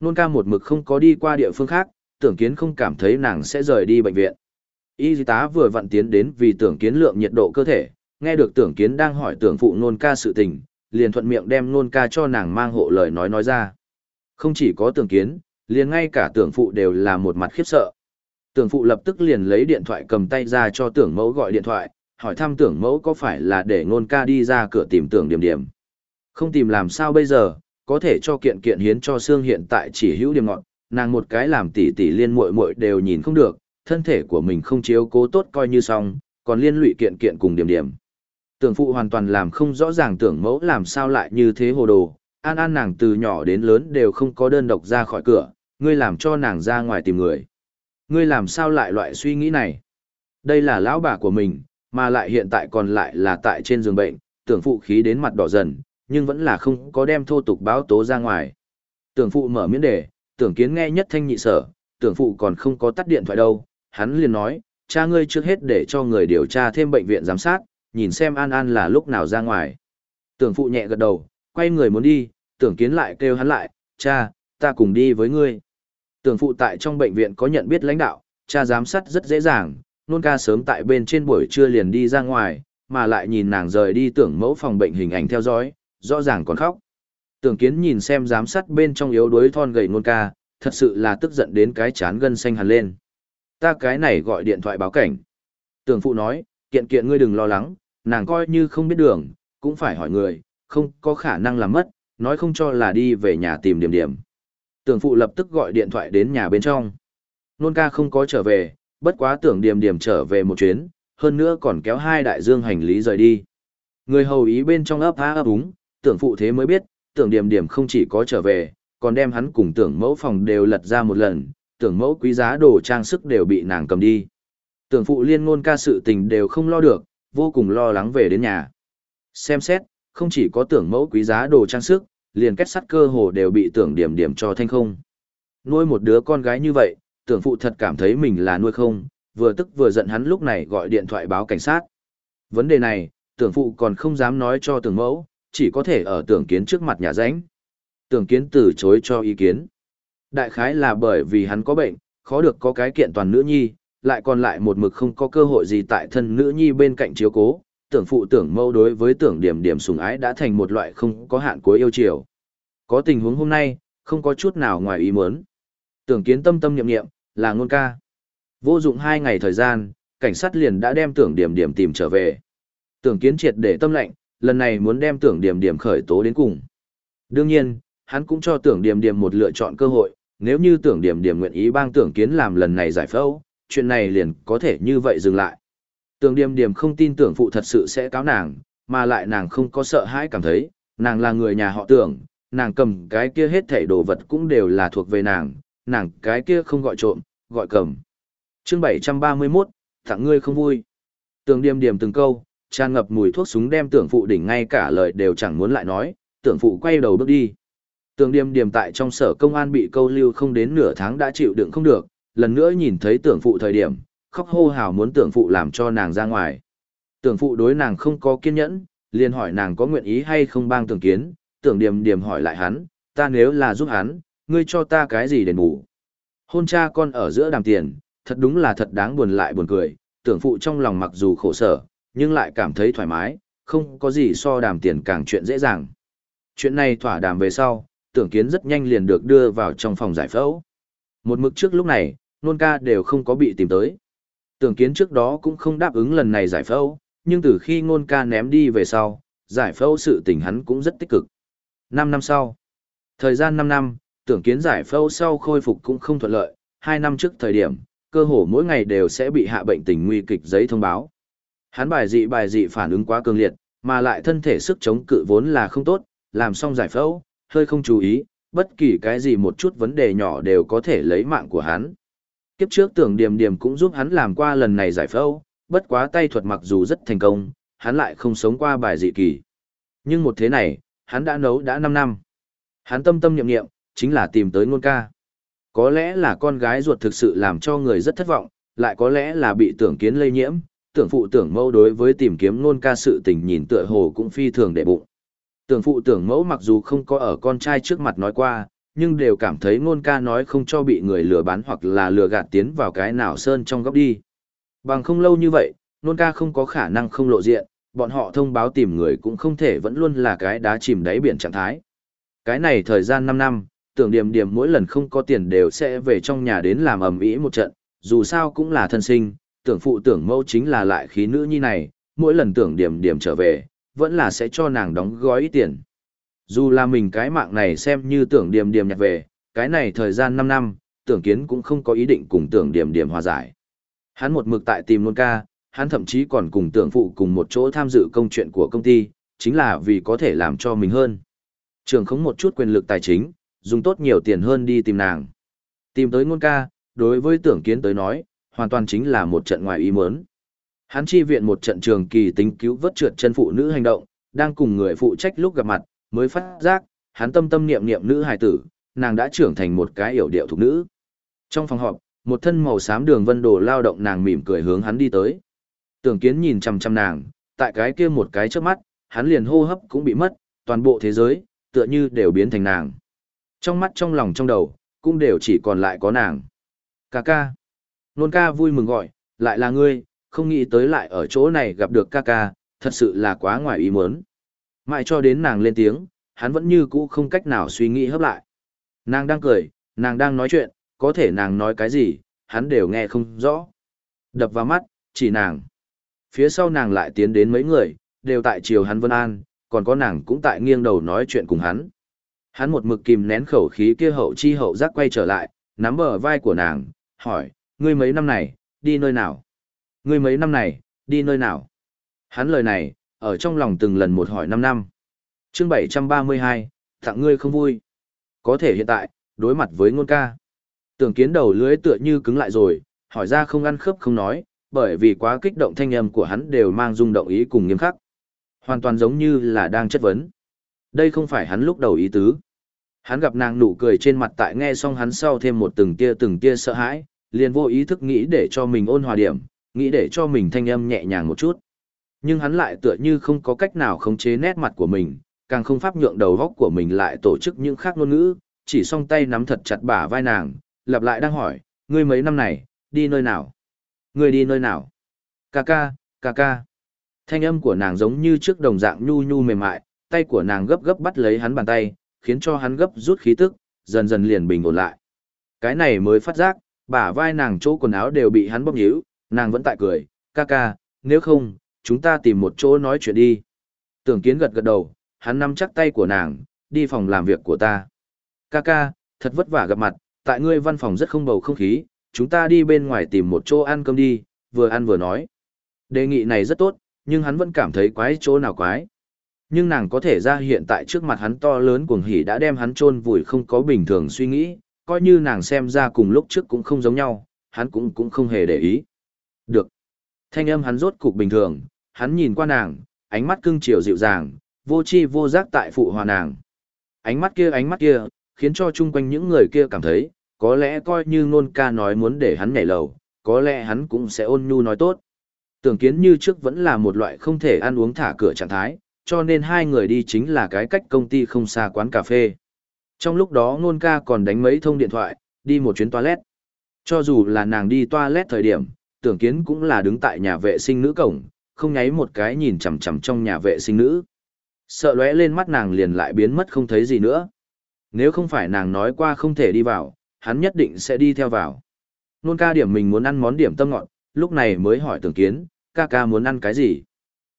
Nôn ca một mực không có đi qua địa phương khác, tưởng kiến không cảm thấy nàng sẽ rời đi bệnh viện. Y tá vừa vặn tiến đến vì tưởng kiến lượng nhiệt độ cơ thể, nghe được tưởng kiến đang hỏi tưởng phụ nôn ca sự tình, liền thuận miệng đem nôn ca cho nàng mang hộ lời nói nói ra. Không chỉ có tưởng kiến, liền ngay cả tưởng phụ đều là một mặt khiếp sợ. Tưởng phụ lập tức liền lấy điện thoại cầm tay ra cho tưởng mẫu gọi điện thoại, hỏi thăm tưởng mẫu có phải là để nôn ca đi ra cửa tìm tưởng điểm điểm. Không tìm làm sao bây giờ, có thể cho kiện kiện hiến cho xương hiện tại chỉ hữu điểm ngọn, nàng một cái làm tỷ tỷ liên muội muội đều nhìn không được, thân thể của mình không chiếu cố tốt coi như xong, còn liên lụy kiện kiện cùng điểm điểm. Tưởng phụ hoàn toàn làm không rõ ràng tưởng mẫu làm sao lại như thế hồ đồ, an an nàng từ nhỏ đến lớn đều không có đơn độc ra khỏi cửa, ngươi làm cho nàng ra ngoài tìm người. Ngươi làm sao lại loại suy nghĩ này? Đây là lão bà của mình, mà lại hiện tại còn lại là tại trên giường bệnh, tưởng phụ khí đến mặt đỏ dần, nhưng vẫn là không có đem thô tục báo tố ra ngoài. Tưởng phụ mở miễn đề, tưởng kiến nghe nhất thanh nhị sở, tưởng phụ còn không có tắt điện thoại đâu, hắn liền nói, cha ngươi trước hết để cho người điều tra thêm bệnh viện giám sát, nhìn xem An An là lúc nào ra ngoài. Tưởng phụ nhẹ gật đầu, quay người muốn đi, tưởng kiến lại kêu hắn lại, cha, ta cùng đi với ngươi. Tưởng phụ tại trong bệnh viện có nhận biết lãnh đạo, cha giám sát rất dễ dàng, nôn ca sớm tại bên trên buổi trưa liền đi ra ngoài, mà lại nhìn nàng rời đi tưởng mẫu phòng bệnh hình ảnh theo dõi, rõ ràng còn khóc. Tưởng kiến nhìn xem giám sát bên trong yếu đuối thon gầy nôn ca, thật sự là tức giận đến cái chán gân xanh hẳn lên ta cái này gọi điện thoại báo cảnh. Tưởng phụ nói, kiện kiện ngươi đừng lo lắng, nàng coi như không biết đường, cũng phải hỏi người, không có khả năng làm mất, nói không cho là đi về nhà tìm điểm điểm. Tưởng phụ lập tức gọi điện thoại đến nhà bên trong. Nôn ca không có trở về, bất quá tưởng điểm điểm trở về một chuyến, hơn nữa còn kéo hai đại dương hành lý rời đi. Người hầu ý bên trong ấp há ấp úng, tưởng phụ thế mới biết, tưởng điểm điểm không chỉ có trở về, còn đem hắn cùng tưởng mẫu phòng đều lật ra một lần, tưởng mẫu quý giá đồ trang sức đều bị nàng cầm đi. Tưởng phụ liên ngôn ca sự tình đều không lo được, vô cùng lo lắng về đến nhà. Xem xét, không chỉ có tưởng mẫu quý giá đồ trang sức, liền kết sắt cơ hồ đều bị tưởng điểm điểm cho thanh không. Nuôi một đứa con gái như vậy, tưởng phụ thật cảm thấy mình là nuôi không, vừa tức vừa giận hắn lúc này gọi điện thoại báo cảnh sát. Vấn đề này, tưởng phụ còn không dám nói cho tưởng mẫu, chỉ có thể ở tưởng kiến trước mặt nhà ránh. Tưởng kiến từ chối cho ý kiến. Đại khái là bởi vì hắn có bệnh, khó được có cái kiện toàn nữ nhi, lại còn lại một mực không có cơ hội gì tại thân nữ nhi bên cạnh chiếu cố, tưởng phụ tưởng mâu đối với tưởng điểm điểm sùng ái đã thành một loại không có hạn cuối yêu chiều. Có tình huống hôm nay, không có chút nào ngoài ý muốn. Tưởng kiến tâm tâm nhậm nghiệm, là ngôn ca. Vô dụng hai ngày thời gian, cảnh sát liền đã đem tưởng điểm điểm tìm trở về. Tưởng kiến triệt để tâm lệnh, lần này muốn đem tưởng điểm điểm khởi tố đến cùng. Đương nhiên, hắn cũng cho tưởng điểm điểm một lựa chọn cơ hội, nếu như tưởng điểm điểm nguyện ý bang tưởng kiến làm lần này giải phẫu, chuyện này liền có thể như vậy dừng lại. Tưởng điểm điểm không tin tưởng phụ thật sự sẽ cáo nàng, mà lại nàng không có sợ hãi cảm thấy, nàng là người nhà họ tưởng, nàng cầm cái kia hết thảy đồ vật cũng đều là thuộc về nàng, nàng cái kia không gọi trộm, gọi cầm. Chương 731, tặng ngươi không vui. Tưởng điểm điểm từng câu, tràn ngập mùi thuốc súng đem tưởng phụ đỉnh ngay cả lời đều chẳng muốn lại nói, tưởng phụ quay đầu bước đi. Tưởng điềm điềm tại trong sở công an bị câu lưu không đến nửa tháng đã chịu đựng không được, lần nữa nhìn thấy tưởng phụ thời điểm, khóc hô hào muốn tưởng phụ làm cho nàng ra ngoài. Tưởng phụ đối nàng không có kiên nhẫn, liền hỏi nàng có nguyện ý hay không bang tưởng kiến, tưởng điềm điềm hỏi lại hắn, ta nếu là giúp hắn, ngươi cho ta cái gì đền bù. Hôn cha con ở giữa đàm tiền, thật đúng là thật đáng buồn lại buồn cười, tưởng phụ trong lòng mặc dù khổ sở, nhưng lại cảm thấy thoải mái, không có gì so đàm tiền càng chuyện dễ dàng. Chuyện này thỏa đàm về sau, tưởng kiến rất nhanh liền được đưa vào trong phòng giải phẫu. Một mực trước lúc này, nôn ca đều không có bị tìm tới. Tưởng kiến trước đó cũng không đáp ứng lần này giải phẫu, nhưng từ khi Nôn ca ném đi về sau, giải phẫu sự tình hắn cũng rất tích cực. 5 năm sau, thời gian 5 năm, tưởng kiến giải phẫu sau khôi phục cũng không thuận lợi, 2 năm trước thời điểm, cơ hồ mỗi ngày đều sẽ bị hạ bệnh tình nguy kịch giấy thông báo. Hắn bài dị bài dị phản ứng quá cường liệt, mà lại thân thể sức chống cự vốn là không tốt, làm xong giải phẫu, hơi không chú ý, bất kỳ cái gì một chút vấn đề nhỏ đều có thể lấy mạng của hắn. Kiếp trước tưởng điểm điểm cũng giúp hắn làm qua lần này giải phẫu, bất quá tay thuật mặc dù rất thành công, hắn lại không sống qua bài dị kỳ. Nhưng một thế này, hắn đã nấu đã 5 năm. Hắn tâm tâm nhậm nghiệm, chính là tìm tới ngôn ca. Có lẽ là con gái ruột thực sự làm cho người rất thất vọng, lại có lẽ là bị tưởng kiến lây nhiễm, tưởng phụ tưởng mẫu đối với tìm kiếm ngôn ca sự tình nhìn tựa hồ cũng phi thường đệ bụng. Tưởng phụ tưởng mẫu mặc dù không có ở con trai trước mặt nói qua, nhưng đều cảm thấy ngôn ca nói không cho bị người lừa bán hoặc là lừa gạt tiến vào cái nào sơn trong góc đi. Bằng không lâu như vậy, ngôn ca không có khả năng không lộ diện, bọn họ thông báo tìm người cũng không thể vẫn luôn là cái đá chìm đáy biển trạng thái. Cái này thời gian 5 năm, tưởng điểm điểm mỗi lần không có tiền đều sẽ về trong nhà đến làm ầm ĩ một trận, dù sao cũng là thân sinh, tưởng phụ tưởng mẫu chính là lại khí nữ nhi này, mỗi lần tưởng điểm điểm trở về, vẫn là sẽ cho nàng đóng gói ít tiền. Dù là mình cái mạng này xem như tưởng điểm điểm nhặt về, cái này thời gian 5 năm, tưởng kiến cũng không có ý định cùng tưởng điểm điểm hòa giải. Hắn một mực tại tìm luôn ca, hắn thậm chí còn cùng tưởng phụ cùng một chỗ tham dự công chuyện của công ty, chính là vì có thể làm cho mình hơn. Trường không một chút quyền lực tài chính, dùng tốt nhiều tiền hơn đi tìm nàng. Tìm tới ngôn ca, đối với tưởng kiến tới nói, hoàn toàn chính là một trận ngoài ý muốn. Hắn chi viện một trận trường kỳ tính cứu vớt trượt chân phụ nữ hành động, đang cùng người phụ trách lúc gặp mặt, mới phát giác, hắn tâm tâm niệm niệm nữ hài tử, nàng đã trưởng thành một cái hiểu điệu thuộc nữ. Trong phòng họp, một thân màu xám đường vân đồ lao động nàng mỉm cười hướng hắn đi tới. Tưởng kiến nhìn chằm chằm nàng, tại cái kia một cái trước mắt, hắn liền hô hấp cũng bị mất, toàn bộ thế giới, tựa như đều biến thành nàng. Trong mắt trong lòng trong đầu, cũng đều chỉ còn lại có nàng. Ca ca. Nôn ca vui mừng gọi, lại là ngươi, không nghĩ tới lại ở chỗ này gặp được ca ca, thật sự là quá ngoài ý muốn. Mãi cho đến nàng lên tiếng, hắn vẫn như cũ không cách nào suy nghĩ hấp lại. Nàng đang cười, nàng đang nói chuyện, có thể nàng nói cái gì, hắn đều nghe không rõ. Đập vào mắt, chỉ nàng. Phía sau nàng lại tiến đến mấy người, đều tại chiều hắn vân an, còn có nàng cũng tại nghiêng đầu nói chuyện cùng hắn. Hắn một mực kìm nén khẩu khí kia hậu chi hậu giác quay trở lại, nắm bờ vai của nàng, hỏi, ngươi mấy năm này, đi nơi nào? Ngươi mấy năm này, đi nơi nào? Hắn lời này, ở trong lòng từng lần một hỏi năm năm. chương 732, tặng ngươi không vui. Có thể hiện tại, đối mặt với ngôn ca. Tưởng kiến đầu lưới tựa như cứng lại rồi, hỏi ra không ăn khớp không nói, bởi vì quá kích động thanh âm của hắn đều mang rung động ý cùng nghiêm khắc. Hoàn toàn giống như là đang chất vấn. Đây không phải hắn lúc đầu ý tứ. Hắn gặp nàng nụ cười trên mặt tại nghe xong hắn sau thêm một từng tia từng tia sợ hãi, liền vô ý thức nghĩ để cho mình ôn hòa điểm, nghĩ để cho mình thanh âm nhẹ nhàng một chút. Nhưng hắn lại tựa như không có cách nào khống chế nét mặt của mình, càng không pháp nhượng đầu góc của mình lại tổ chức những khác ngôn ngữ, chỉ song tay nắm thật chặt bả vai nàng, lặp lại đang hỏi, ngươi mấy năm này, đi nơi nào? Ngươi đi nơi nào? Ca ca, ca ca. Thanh âm của nàng giống như trước đồng dạng nhu nhu mềm mại, tay của nàng gấp gấp bắt lấy hắn bàn tay, khiến cho hắn gấp rút khí tức, dần dần liền bình ổn lại. Cái này mới phát giác, bả vai nàng chỗ quần áo đều bị hắn bóp nhíu, nàng vẫn tại cười, ca ca, nếu không, chúng ta tìm một chỗ nói chuyện đi. Tưởng kiến gật gật đầu, hắn nắm chắc tay của nàng, đi phòng làm việc của ta. Ca ca, thật vất vả gặp mặt, tại ngươi văn phòng rất không bầu không khí, chúng ta đi bên ngoài tìm một chỗ ăn cơm đi, vừa ăn vừa nói. Đề nghị này rất tốt, nhưng hắn vẫn cảm thấy quái chỗ nào quái. Nhưng nàng có thể ra hiện tại trước mặt hắn to lớn cuồng hỉ đã đem hắn chôn vùi không có bình thường suy nghĩ, coi như nàng xem ra cùng lúc trước cũng không giống nhau, hắn cũng cũng không hề để ý. Được. Thanh âm hắn rốt cục bình thường, hắn nhìn qua nàng, ánh mắt cưng chiều dịu dàng, vô chi vô giác tại phụ hòa nàng. Ánh mắt kia ánh mắt kia, khiến cho chung quanh những người kia cảm thấy, có lẽ coi như nôn ca nói muốn để hắn nhảy lầu, có lẽ hắn cũng sẽ ôn nhu nói tốt. Tưởng kiến như trước vẫn là một loại không thể ăn uống thả cửa trạng thái, cho nên hai người đi chính là cái cách công ty không xa quán cà phê. Trong lúc đó nôn ca còn đánh mấy thông điện thoại, đi một chuyến toilet. Cho dù là nàng đi toilet thời điểm, tưởng kiến cũng là đứng tại nhà vệ sinh nữ cổng, không nháy một cái nhìn chằm chằm trong nhà vệ sinh nữ. Sợ lóe lên mắt nàng liền lại biến mất không thấy gì nữa. Nếu không phải nàng nói qua không thể đi vào, hắn nhất định sẽ đi theo vào. Nôn ca điểm mình muốn ăn món điểm tâm ngọt, lúc này mới hỏi tưởng kiến, ca ca muốn ăn cái gì?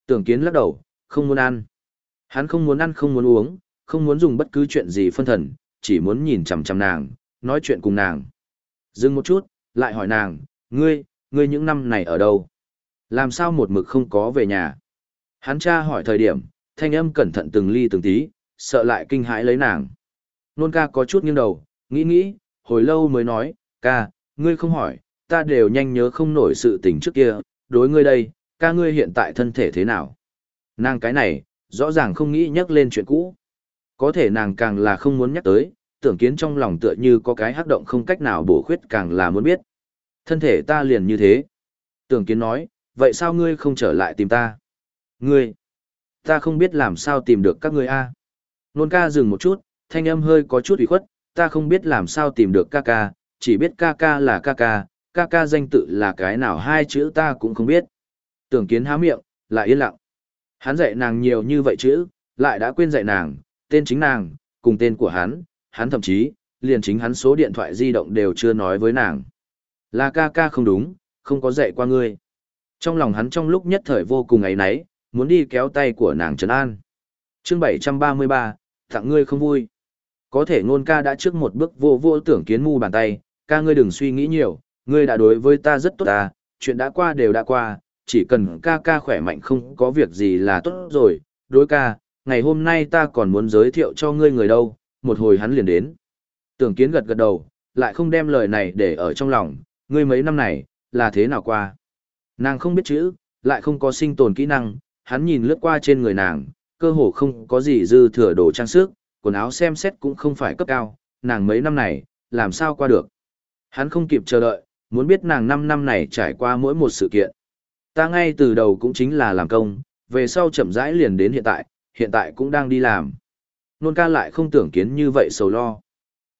Tưởng kiến lắc đầu, không muốn ăn. Hắn không muốn ăn không muốn uống, không muốn dùng bất cứ chuyện gì phân thần, chỉ muốn nhìn chằm chằm nàng, nói chuyện cùng nàng. Dừng một chút, lại hỏi nàng, ngươi, ngươi những năm này ở đâu? Làm sao một mực không có về nhà? Hắn cha hỏi thời điểm, thanh âm cẩn thận từng ly từng tí, sợ lại kinh hãi lấy nàng. Nôn ca có chút nghiêng đầu, nghĩ nghĩ, hồi lâu mới nói, ca, ngươi không hỏi, ta đều nhanh nhớ không nổi sự tình trước kia, đối ngươi đây, ca ngươi hiện tại thân thể thế nào? Nàng cái này, rõ ràng không nghĩ nhắc lên chuyện cũ. Có thể nàng càng là không muốn nhắc tới, tưởng kiến trong lòng tựa như có cái hắc động không cách nào bổ khuyết càng là muốn biết. Thân thể ta liền như thế. Tưởng kiến nói, vậy sao ngươi không trở lại tìm ta? Ngươi, ta không biết làm sao tìm được các ngươi a. Nôn ca dừng một chút, thanh âm hơi có chút ủy khuất, ta không biết làm sao tìm được ca ca, chỉ biết ca ca là ca ca, ca ca danh tự là cái nào hai chữ ta cũng không biết. Tưởng kiến há miệng, lại yên lặng. Hắn dạy nàng nhiều như vậy chữ, lại đã quên dạy nàng, tên chính nàng, cùng tên của hắn, hắn thậm chí, liền chính hắn số điện thoại di động đều chưa nói với nàng. Là ca ca không đúng, không có dạy qua ngươi. Trong lòng hắn trong lúc nhất thời vô cùng ấy náy, muốn đi kéo tay của nàng Trấn An. chương 733, tặng ngươi không vui. Có thể ngôn ca đã trước một bước vô vô tưởng kiến mu bàn tay, ca ngươi đừng suy nghĩ nhiều, ngươi đã đối với ta rất tốt ta, chuyện đã qua đều đã qua, chỉ cần ca ca khỏe mạnh không có việc gì là tốt rồi, đối ca, ngày hôm nay ta còn muốn giới thiệu cho ngươi người đâu, một hồi hắn liền đến. Tưởng kiến gật gật đầu, lại không đem lời này để ở trong lòng, ngươi mấy năm này, là thế nào qua. Nàng không biết chữ, lại không có sinh tồn kỹ năng, hắn nhìn lướt qua trên người nàng, cơ hồ không có gì dư thừa đồ trang sức, quần áo xem xét cũng không phải cấp cao, nàng mấy năm này, làm sao qua được. Hắn không kịp chờ đợi, muốn biết nàng năm năm này trải qua mỗi một sự kiện. Ta ngay từ đầu cũng chính là làm công, về sau chậm rãi liền đến hiện tại, hiện tại cũng đang đi làm. Nôn ca lại không tưởng kiến như vậy sầu lo.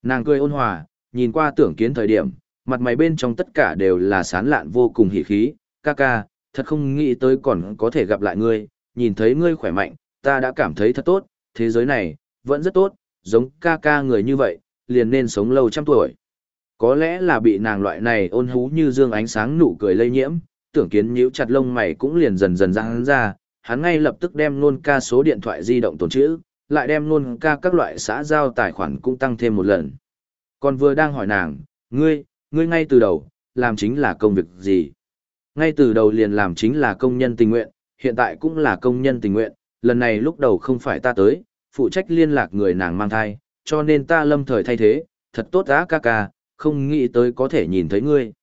Nàng cười ôn hòa, nhìn qua tưởng kiến thời điểm, mặt mày bên trong tất cả đều là sán lạn vô cùng hỉ khí. Ca ca, thật không nghĩ tới còn có thể gặp lại ngươi, nhìn thấy ngươi khỏe mạnh, ta đã cảm thấy thật tốt, thế giới này, vẫn rất tốt, giống ca ca người như vậy, liền nên sống lâu trăm tuổi. Có lẽ là bị nàng loại này ôn hú như dương ánh sáng nụ cười lây nhiễm, tưởng kiến nhíu chặt lông mày cũng liền dần dần ra hắn ra, hắn ngay lập tức đem nôn ca số điện thoại di động tồn chữ, lại đem nôn ca các loại xã giao tài khoản cũng tăng thêm một lần. Còn vừa đang hỏi nàng, ngươi, ngươi ngay từ đầu, làm chính là công việc gì? Ngay từ đầu liền làm chính là công nhân tình nguyện, hiện tại cũng là công nhân tình nguyện, lần này lúc đầu không phải ta tới, phụ trách liên lạc người nàng mang thai, cho nên ta lâm thời thay thế, thật tốt á ca ca, không nghĩ tới có thể nhìn thấy ngươi.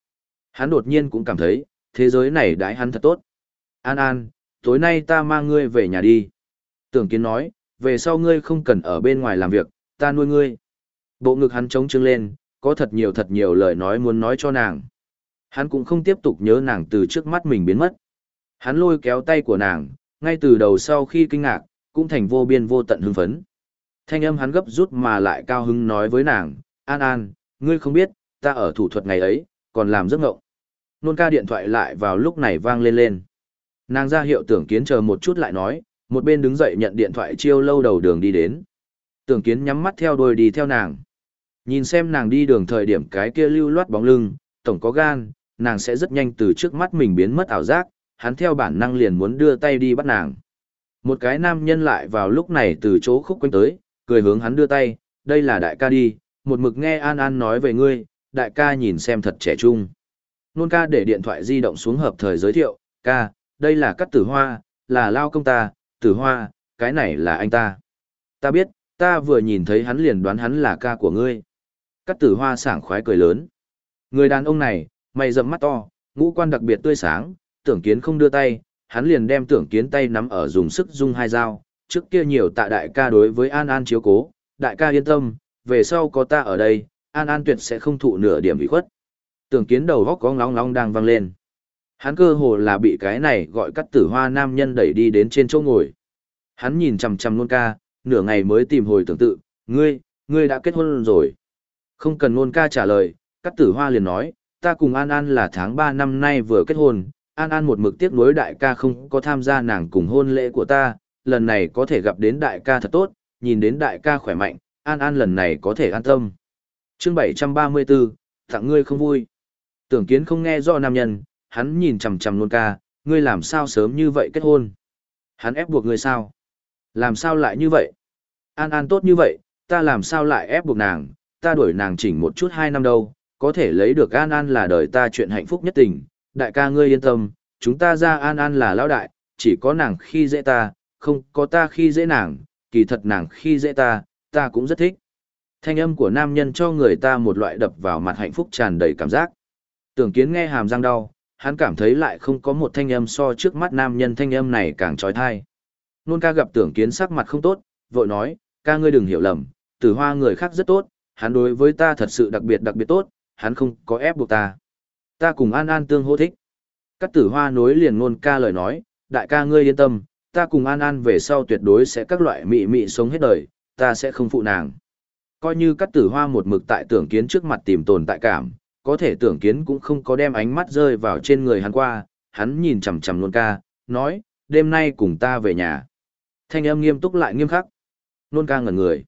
Hắn đột nhiên cũng cảm thấy, thế giới này đãi hắn thật tốt. An An, tối nay ta mang ngươi về nhà đi. Tưởng kiến nói, về sau ngươi không cần ở bên ngoài làm việc, ta nuôi ngươi. Bộ ngực hắn trống trưng lên, có thật nhiều thật nhiều lời nói muốn nói cho nàng. Hắn cũng không tiếp tục nhớ nàng từ trước mắt mình biến mất. Hắn lôi kéo tay của nàng, ngay từ đầu sau khi kinh ngạc, cũng thành vô biên vô tận hưng phấn. Thanh âm hắn gấp rút mà lại cao hứng nói với nàng, An An, ngươi không biết, ta ở thủ thuật ngày ấy, còn làm giấc ngộng. Nôn ca điện thoại lại vào lúc này vang lên lên. Nàng ra hiệu tưởng kiến chờ một chút lại nói, một bên đứng dậy nhận điện thoại chiêu lâu đầu đường đi đến. Tưởng kiến nhắm mắt theo đuôi đi theo nàng. Nhìn xem nàng đi đường thời điểm cái kia lưu loát bóng lưng, tổng có gan, nàng sẽ rất nhanh từ trước mắt mình biến mất ảo giác, hắn theo bản năng liền muốn đưa tay đi bắt nàng. Một cái nam nhân lại vào lúc này từ chỗ khúc quanh tới, cười hướng hắn đưa tay, đây là đại ca đi, một mực nghe An An nói về ngươi, đại ca nhìn xem thật trẻ trung. Nôn ca để điện thoại di động xuống hợp thời giới thiệu, ca, đây là cắt tử hoa, là lao công ta, tử hoa, cái này là anh ta. Ta biết, ta vừa nhìn thấy hắn liền đoán hắn là ca của ngươi. Cắt tử hoa sảng khoái cười lớn. Người đàn ông này, mày rậm mắt to, ngũ quan đặc biệt tươi sáng, tưởng kiến không đưa tay, hắn liền đem tưởng kiến tay nắm ở dùng sức dung hai dao. Trước kia nhiều tạ đại ca đối với An An chiếu cố, đại ca yên tâm, về sau có ta ở đây, An An tuyệt sẽ không thụ nửa điểm bị khuất. Tưởng kiến đầu góc có ngóng ngóng đang vang lên. Hắn cơ hồ là bị cái này gọi cắt tử hoa nam nhân đẩy đi đến trên chỗ ngồi. Hắn nhìn chằm chằm nôn ca, nửa ngày mới tìm hồi tưởng tự, ngươi, ngươi đã kết hôn rồi. Không cần nôn ca trả lời, cắt tử hoa liền nói, ta cùng An An là tháng 3 năm nay vừa kết hôn, An An một mực tiếc nuối đại ca không có tham gia nàng cùng hôn lễ của ta, lần này có thể gặp đến đại ca thật tốt, nhìn đến đại ca khỏe mạnh, An An lần này có thể an tâm. chương 734, tặng ngươi không vui. Tưởng kiến không nghe do nam nhân, hắn nhìn chằm chằm nôn ca, ngươi làm sao sớm như vậy kết hôn? Hắn ép buộc ngươi sao? Làm sao lại như vậy? An An tốt như vậy, ta làm sao lại ép buộc nàng, ta đuổi nàng chỉnh một chút hai năm đâu, có thể lấy được An An là đời ta chuyện hạnh phúc nhất tình, đại ca ngươi yên tâm, chúng ta ra An An là lão đại, chỉ có nàng khi dễ ta, không có ta khi dễ nàng, kỳ thật nàng khi dễ ta, ta cũng rất thích. Thanh âm của nam nhân cho người ta một loại đập vào mặt hạnh phúc tràn đầy cảm giác. Tưởng kiến nghe hàm răng đau, hắn cảm thấy lại không có một thanh âm so trước mắt nam nhân thanh âm này càng trói thai. Nôn ca gặp tưởng kiến sắc mặt không tốt, vội nói, ca ngươi đừng hiểu lầm, tử hoa người khác rất tốt, hắn đối với ta thật sự đặc biệt đặc biệt tốt, hắn không có ép buộc ta. Ta cùng an an tương hô thích. cát tử hoa nối liền nôn ca lời nói, đại ca ngươi yên tâm, ta cùng an an về sau tuyệt đối sẽ các loại mị mị sống hết đời, ta sẽ không phụ nàng. Coi như cát tử hoa một mực tại tưởng kiến trước mặt tìm tồn tại cảm, có thể tưởng kiến cũng không có đem ánh mắt rơi vào trên người hắn qua, hắn nhìn chằm chằm nôn ca, nói, đêm nay cùng ta về nhà. Thanh âm nghiêm túc lại nghiêm khắc. Nôn ca ngẩn người.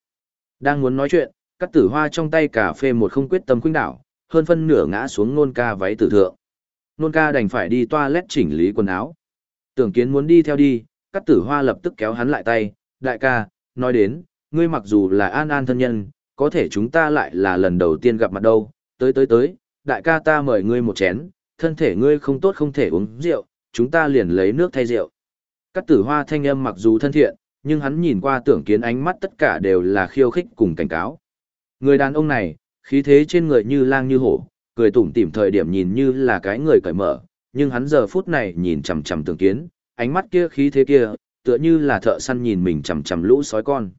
Đang muốn nói chuyện, cắt tử hoa trong tay cà phê một không quyết tâm khuynh đảo, hơn phân nửa ngã xuống nôn ca váy tử thượng. Nôn ca đành phải đi toilet chỉnh lý quần áo. Tưởng kiến muốn đi theo đi, cắt tử hoa lập tức kéo hắn lại tay, đại ca, nói đến, ngươi mặc dù là an an thân nhân, có thể chúng ta lại là lần đầu tiên gặp mặt đâu, tới tới tới, đại ca ta mời ngươi một chén, thân thể ngươi không tốt không thể uống rượu, chúng ta liền lấy nước thay rượu. Cắt tử hoa thanh âm mặc dù thân thiện, nhưng hắn nhìn qua tưởng kiến ánh mắt tất cả đều là khiêu khích cùng cảnh cáo. Người đàn ông này, khí thế trên người như lang như hổ, cười tủm tỉm thời điểm nhìn như là cái người cởi mở, nhưng hắn giờ phút này nhìn chằm chằm tưởng kiến, ánh mắt kia khí thế kia, tựa như là thợ săn nhìn mình chằm chằm lũ sói con.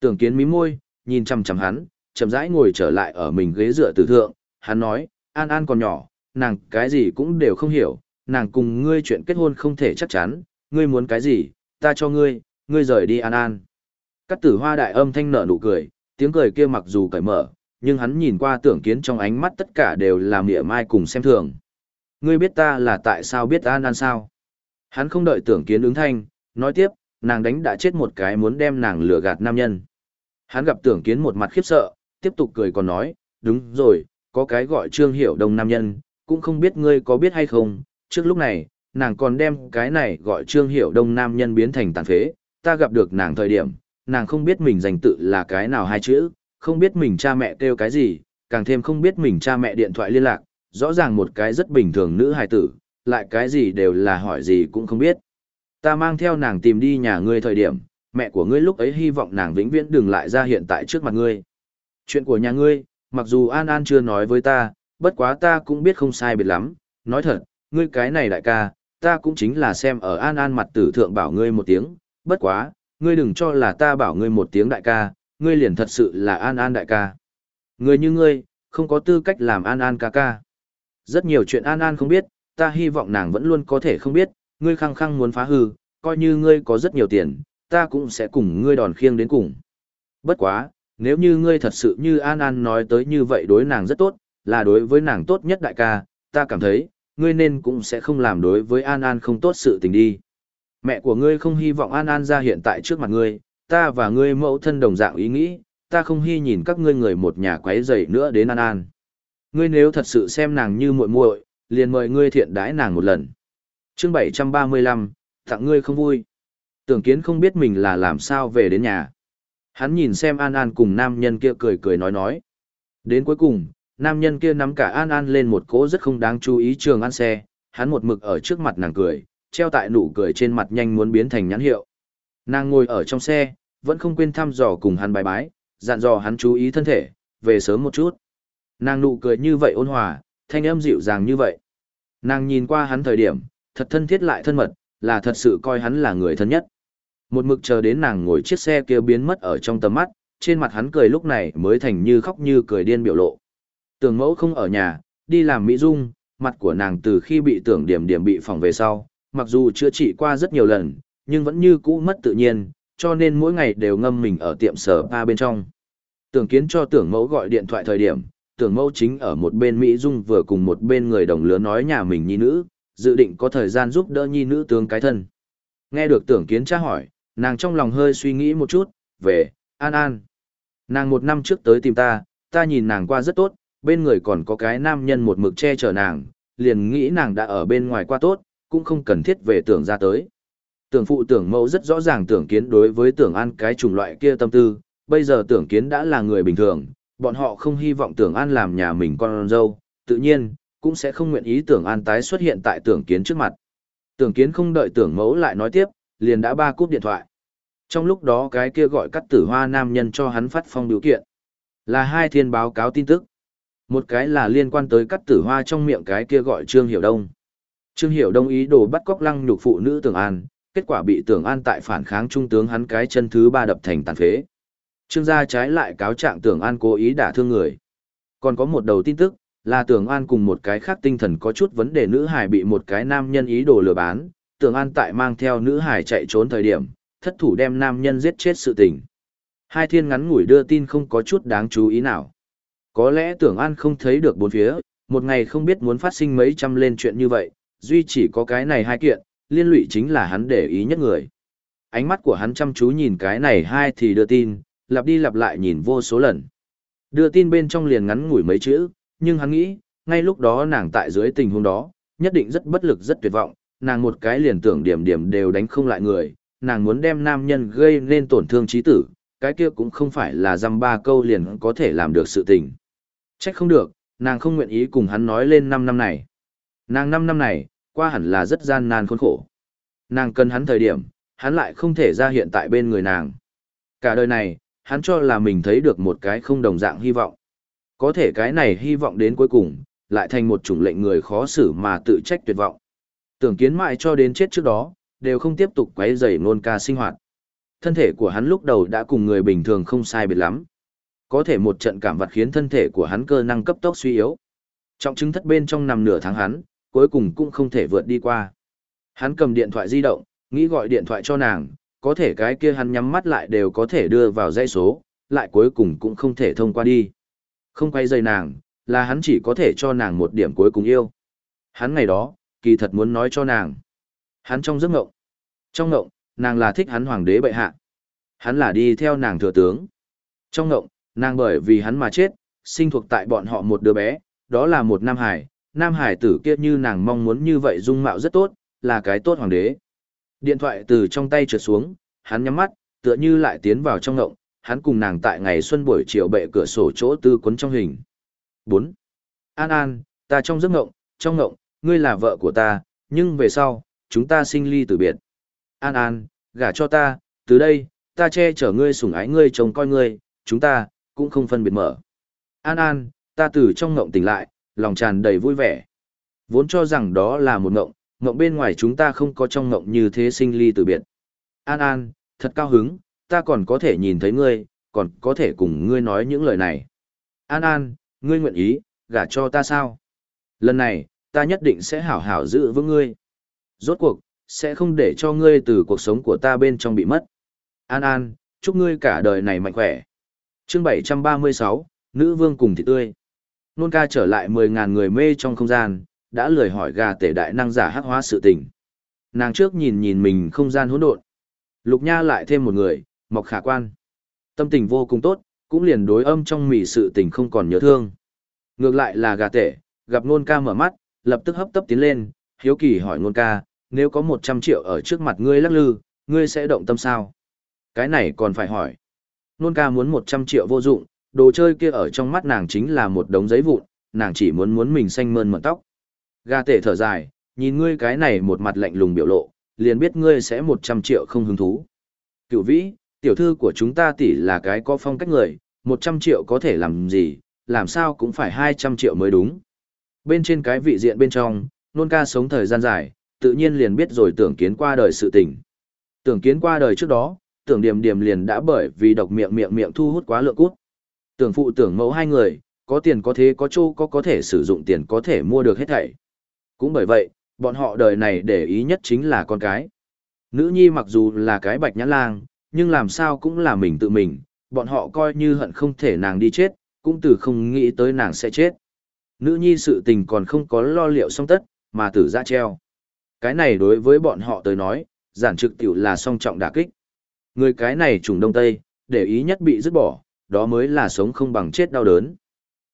Tưởng kiến mí môi, nhìn chằm chằm hắn, chậm rãi ngồi trở lại ở mình ghế dựa tử thượng, hắn nói, An An còn nhỏ, nàng cái gì cũng đều không hiểu, nàng cùng ngươi chuyện kết hôn không thể chắc chắn, ngươi muốn cái gì, ta cho ngươi, ngươi rời đi An An. Cắt tử hoa đại âm thanh nở nụ cười, tiếng cười kia mặc dù cởi mở, nhưng hắn nhìn qua tưởng kiến trong ánh mắt tất cả đều là mỉa mai cùng xem thường. Ngươi biết ta là tại sao biết An An sao? Hắn không đợi tưởng kiến ứng thanh, nói tiếp, nàng đánh đã chết một cái muốn đem nàng lừa gạt nam nhân. Hắn gặp tưởng kiến một mặt khiếp sợ, tiếp tục cười còn nói, đúng rồi, có cái gọi Trương Hiểu Đông nam nhân, cũng không biết ngươi có biết hay không, trước lúc này, nàng còn đem cái này gọi Trương Hiểu Đông nam nhân biến thành tàn phế, ta gặp được nàng thời điểm, nàng không biết mình danh tự là cái nào hai chữ, không biết mình cha mẹ kêu cái gì, càng thêm không biết mình cha mẹ điện thoại liên lạc, rõ ràng một cái rất bình thường nữ hài tử, lại cái gì đều là hỏi gì cũng không biết. Ta mang theo nàng tìm đi nhà ngươi thời điểm, mẹ của ngươi lúc ấy hy vọng nàng vĩnh viễn đừng lại ra hiện tại trước mặt ngươi. Chuyện của nhà ngươi, mặc dù An An chưa nói với ta, bất quá ta cũng biết không sai biệt lắm, nói thật, ngươi cái này đại ca, ta cũng chính là xem ở An An mặt tử thượng bảo ngươi một tiếng, bất quá, ngươi đừng cho là ta bảo ngươi một tiếng đại ca, ngươi liền thật sự là An An đại ca. Ngươi như ngươi, không có tư cách làm An An ca ca. Rất nhiều chuyện An An không biết, ta hy vọng nàng vẫn luôn có thể không biết, ngươi khăng khăng muốn phá hư, coi như ngươi có rất nhiều tiền, ta cũng sẽ cùng ngươi đòn khiêng đến cùng. Bất quá, nếu như ngươi thật sự như An An nói tới như vậy đối nàng rất tốt, là đối với nàng tốt nhất đại ca, ta cảm thấy, ngươi nên cũng sẽ không làm đối với An An không tốt sự tình đi. Mẹ của ngươi không hy vọng An An ra hiện tại trước mặt ngươi, ta và ngươi mẫu thân đồng dạng ý nghĩ, ta không hy nhìn các ngươi người một nhà quấy rầy nữa đến An An. Ngươi nếu thật sự xem nàng như muội muội, liền mời ngươi thiện đãi nàng một lần. Chương 735, tặng ngươi không vui. Tưởng kiến không biết mình là làm sao về đến nhà. Hắn nhìn xem An An cùng nam nhân kia cười cười nói nói. Đến cuối cùng, nam nhân kia nắm cả An An lên một cỗ rất không đáng chú ý trường ăn xe, hắn một mực ở trước mặt nàng cười, treo tại nụ cười trên mặt nhanh muốn biến thành nhãn hiệu. Nàng ngồi ở trong xe, vẫn không quên thăm dò cùng hắn bài bái, dặn dò hắn chú ý thân thể, về sớm một chút. Nàng nụ cười như vậy ôn hòa, thanh âm dịu dàng như vậy. Nàng nhìn qua hắn thời điểm, thật thân thiết lại thân mật, là thật sự coi hắn là người thân nhất. Một mực chờ đến nàng ngồi chiếc xe kia biến mất ở trong tầm mắt, trên mặt hắn cười lúc này mới thành như khóc như cười điên biểu lộ. Tưởng mẫu không ở nhà, đi làm mỹ dung, mặt của nàng từ khi bị tưởng điểm điểm bị phòng về sau, mặc dù chữa trị qua rất nhiều lần, nhưng vẫn như cũ mất tự nhiên, cho nên mỗi ngày đều ngâm mình ở tiệm sở ba bên trong. Tưởng kiến cho tưởng mẫu gọi điện thoại thời điểm, tưởng mẫu chính ở một bên Mỹ Dung vừa cùng một bên người đồng lứa nói nhà mình nhi nữ, dự định có thời gian giúp đỡ nhi nữ tướng cái thân. Nghe được tưởng kiến tra hỏi, nàng trong lòng hơi suy nghĩ một chút, về, an an. Nàng một năm trước tới tìm ta, ta nhìn nàng qua rất tốt, bên người còn có cái nam nhân một mực che chở nàng, liền nghĩ nàng đã ở bên ngoài qua tốt, cũng không cần thiết về tưởng ra tới. Tưởng phụ tưởng mẫu rất rõ ràng tưởng kiến đối với tưởng an cái chủng loại kia tâm tư, bây giờ tưởng kiến đã là người bình thường, bọn họ không hy vọng tưởng an làm nhà mình con dâu, tự nhiên, cũng sẽ không nguyện ý tưởng an tái xuất hiện tại tưởng kiến trước mặt. Tưởng kiến không đợi tưởng mẫu lại nói tiếp, liền đã ba cúp điện thoại. Trong lúc đó cái kia gọi cắt tử hoa nam nhân cho hắn phát phong biểu kiện. Là hai thiên báo cáo tin tức. Một cái là liên quan tới cắt tử hoa trong miệng cái kia gọi Trương Hiểu Đông. Trương Hiểu Đông ý đồ bắt cóc lăng nhục phụ nữ tưởng an, kết quả bị tưởng an tại phản kháng trung tướng hắn cái chân thứ ba đập thành tàn phế. Trương gia trái lại cáo trạng tưởng an cố ý đả thương người. Còn có một đầu tin tức, là tưởng an cùng một cái khác tinh thần có chút vấn đề nữ hải bị một cái nam nhân ý đồ lừa bán, tưởng an tại mang theo nữ hải chạy trốn thời điểm, thất thủ đem nam nhân giết chết sự tình. Hai thiên ngắn ngủi đưa tin không có chút đáng chú ý nào. Có lẽ tưởng an không thấy được bốn phía, một ngày không biết muốn phát sinh mấy trăm lên chuyện như vậy, duy chỉ có cái này hai kiện, liên lụy chính là hắn để ý nhất người. Ánh mắt của hắn chăm chú nhìn cái này hai thì đưa tin, lặp đi lặp lại nhìn vô số lần. Đưa tin bên trong liền ngắn ngủi mấy chữ, nhưng hắn nghĩ, ngay lúc đó nàng tại dưới tình huống đó, nhất định rất bất lực rất tuyệt vọng, nàng một cái liền tưởng điểm điểm đều đánh không lại người, nàng muốn đem nam nhân gây nên tổn thương trí tử, cái kia cũng không phải là dăm ba câu liền có thể làm được sự tình. Trách không được, nàng không nguyện ý cùng hắn nói lên 5 năm này. Nàng 5 năm này, qua hẳn là rất gian nan khốn khổ. Nàng cần hắn thời điểm, hắn lại không thể ra hiện tại bên người nàng. Cả đời này, hắn cho là mình thấy được một cái không đồng dạng hy vọng. Có thể cái này hy vọng đến cuối cùng, lại thành một chủng lệnh người khó xử mà tự trách tuyệt vọng. Tưởng kiến mãi cho đến chết trước đó, đều không tiếp tục quấy rầy nôn ca sinh hoạt. Thân thể của hắn lúc đầu đã cùng người bình thường không sai biệt lắm. Có thể một trận cảm vật khiến thân thể của hắn cơ năng cấp tốc suy yếu. Trọng chứng thất bên trong nằm nửa tháng hắn, cuối cùng cũng không thể vượt đi qua. Hắn cầm điện thoại di động, nghĩ gọi điện thoại cho nàng, có thể cái kia hắn nhắm mắt lại đều có thể đưa vào dây số, lại cuối cùng cũng không thể thông qua đi. Không quay dây nàng, là hắn chỉ có thể cho nàng một điểm cuối cùng yêu. Hắn ngày đó, kỳ thật muốn nói cho nàng. Hắn trong giấc ngộng. Trong ngộng, nàng là thích hắn hoàng đế bệ hạ. Hắn là đi theo nàng thừa tướng. Trong ngộng, nàng bởi vì hắn mà chết, sinh thuộc tại bọn họ một đứa bé, đó là một nam hải. Nam hải tử kia như nàng mong muốn như vậy dung mạo rất tốt, là cái tốt hoàng đế. Điện thoại từ trong tay trượt xuống, hắn nhắm mắt, tựa như lại tiến vào trong ngộng, hắn cùng nàng tại ngày xuân buổi chiều bệ cửa sổ chỗ tư cuốn trong hình. 4. An An, ta trong giấc ngộng, trong ngộng, ngươi là vợ của ta, nhưng về sau, chúng ta sinh ly từ biệt. An An, gả cho ta, từ đây, ta che chở ngươi sủng ái ngươi chồng coi ngươi, chúng ta, cũng không phân biệt mở. An An, ta từ trong ngộng tỉnh lại, lòng tràn đầy vui vẻ. Vốn cho rằng đó là một ngộng, ngộng bên ngoài chúng ta không có trong ngộng như thế sinh ly tử biệt. An An, thật cao hứng, ta còn có thể nhìn thấy ngươi, còn có thể cùng ngươi nói những lời này. An An, ngươi nguyện ý, gả cho ta sao? Lần này, ta nhất định sẽ hảo hảo giữ vững ngươi. Rốt cuộc, sẽ không để cho ngươi từ cuộc sống của ta bên trong bị mất. An An, chúc ngươi cả đời này mạnh khỏe. Chương 736, Nữ Vương cùng thịt tươi. Nôn ca trở lại mười ngàn người mê trong không gian, đã lười hỏi gà tể đại năng giả hắc hóa sự tình. Nàng trước nhìn nhìn mình không gian hỗn độn. Lục Nha lại thêm một người, Mộc Khả Quan. Tâm tình vô cùng tốt, cũng liền đối âm trong mỉ sự tình không còn nhớ thương. Ngược lại là gà tể, gặp nôn ca mở mắt, lập tức hấp tấp tiến lên, hiếu kỳ hỏi nôn ca, nếu có 100 triệu ở trước mặt ngươi lắc lư, ngươi sẽ động tâm sao? Cái này còn phải hỏi. Nôn ca muốn 100 triệu vô dụng, đồ chơi kia ở trong mắt nàng chính là một đống giấy vụn, nàng chỉ muốn muốn mình xanh mơn mận tóc. Gà tể thở dài, nhìn ngươi cái này một mặt lạnh lùng biểu lộ, liền biết ngươi sẽ 100 triệu không hứng thú. Cựu vĩ, tiểu thư của chúng ta tỷ là cái có phong cách người, 100 triệu có thể làm gì, làm sao cũng phải 200 triệu mới đúng. Bên trên cái vị diện bên trong, nôn ca sống thời gian dài, tự nhiên liền biết rồi tưởng kiến qua đời sự tình. Tưởng kiến qua đời trước đó, tưởng điểm điểm liền đã bởi vì độc miệng miệng miệng thu hút quá lượng cút. Tưởng phụ tưởng mẫu hai người, có tiền có thế có chỗ có có thể sử dụng tiền có thể mua được hết thảy. Cũng bởi vậy, bọn họ đời này để ý nhất chính là con cái. Nữ nhi mặc dù là cái bạch nhãn lang, nhưng làm sao cũng là mình tự mình, bọn họ coi như hận không thể nàng đi chết, cũng từ không nghĩ tới nàng sẽ chết. Nữ nhi sự tình còn không có lo liệu xong tất, mà tử ra treo. Cái này đối với bọn họ tới nói, giản trực tiểu là song trọng đả kích. Người cái này trùng đông tây, để ý nhất bị dứt bỏ, đó mới là sống không bằng chết đau đớn.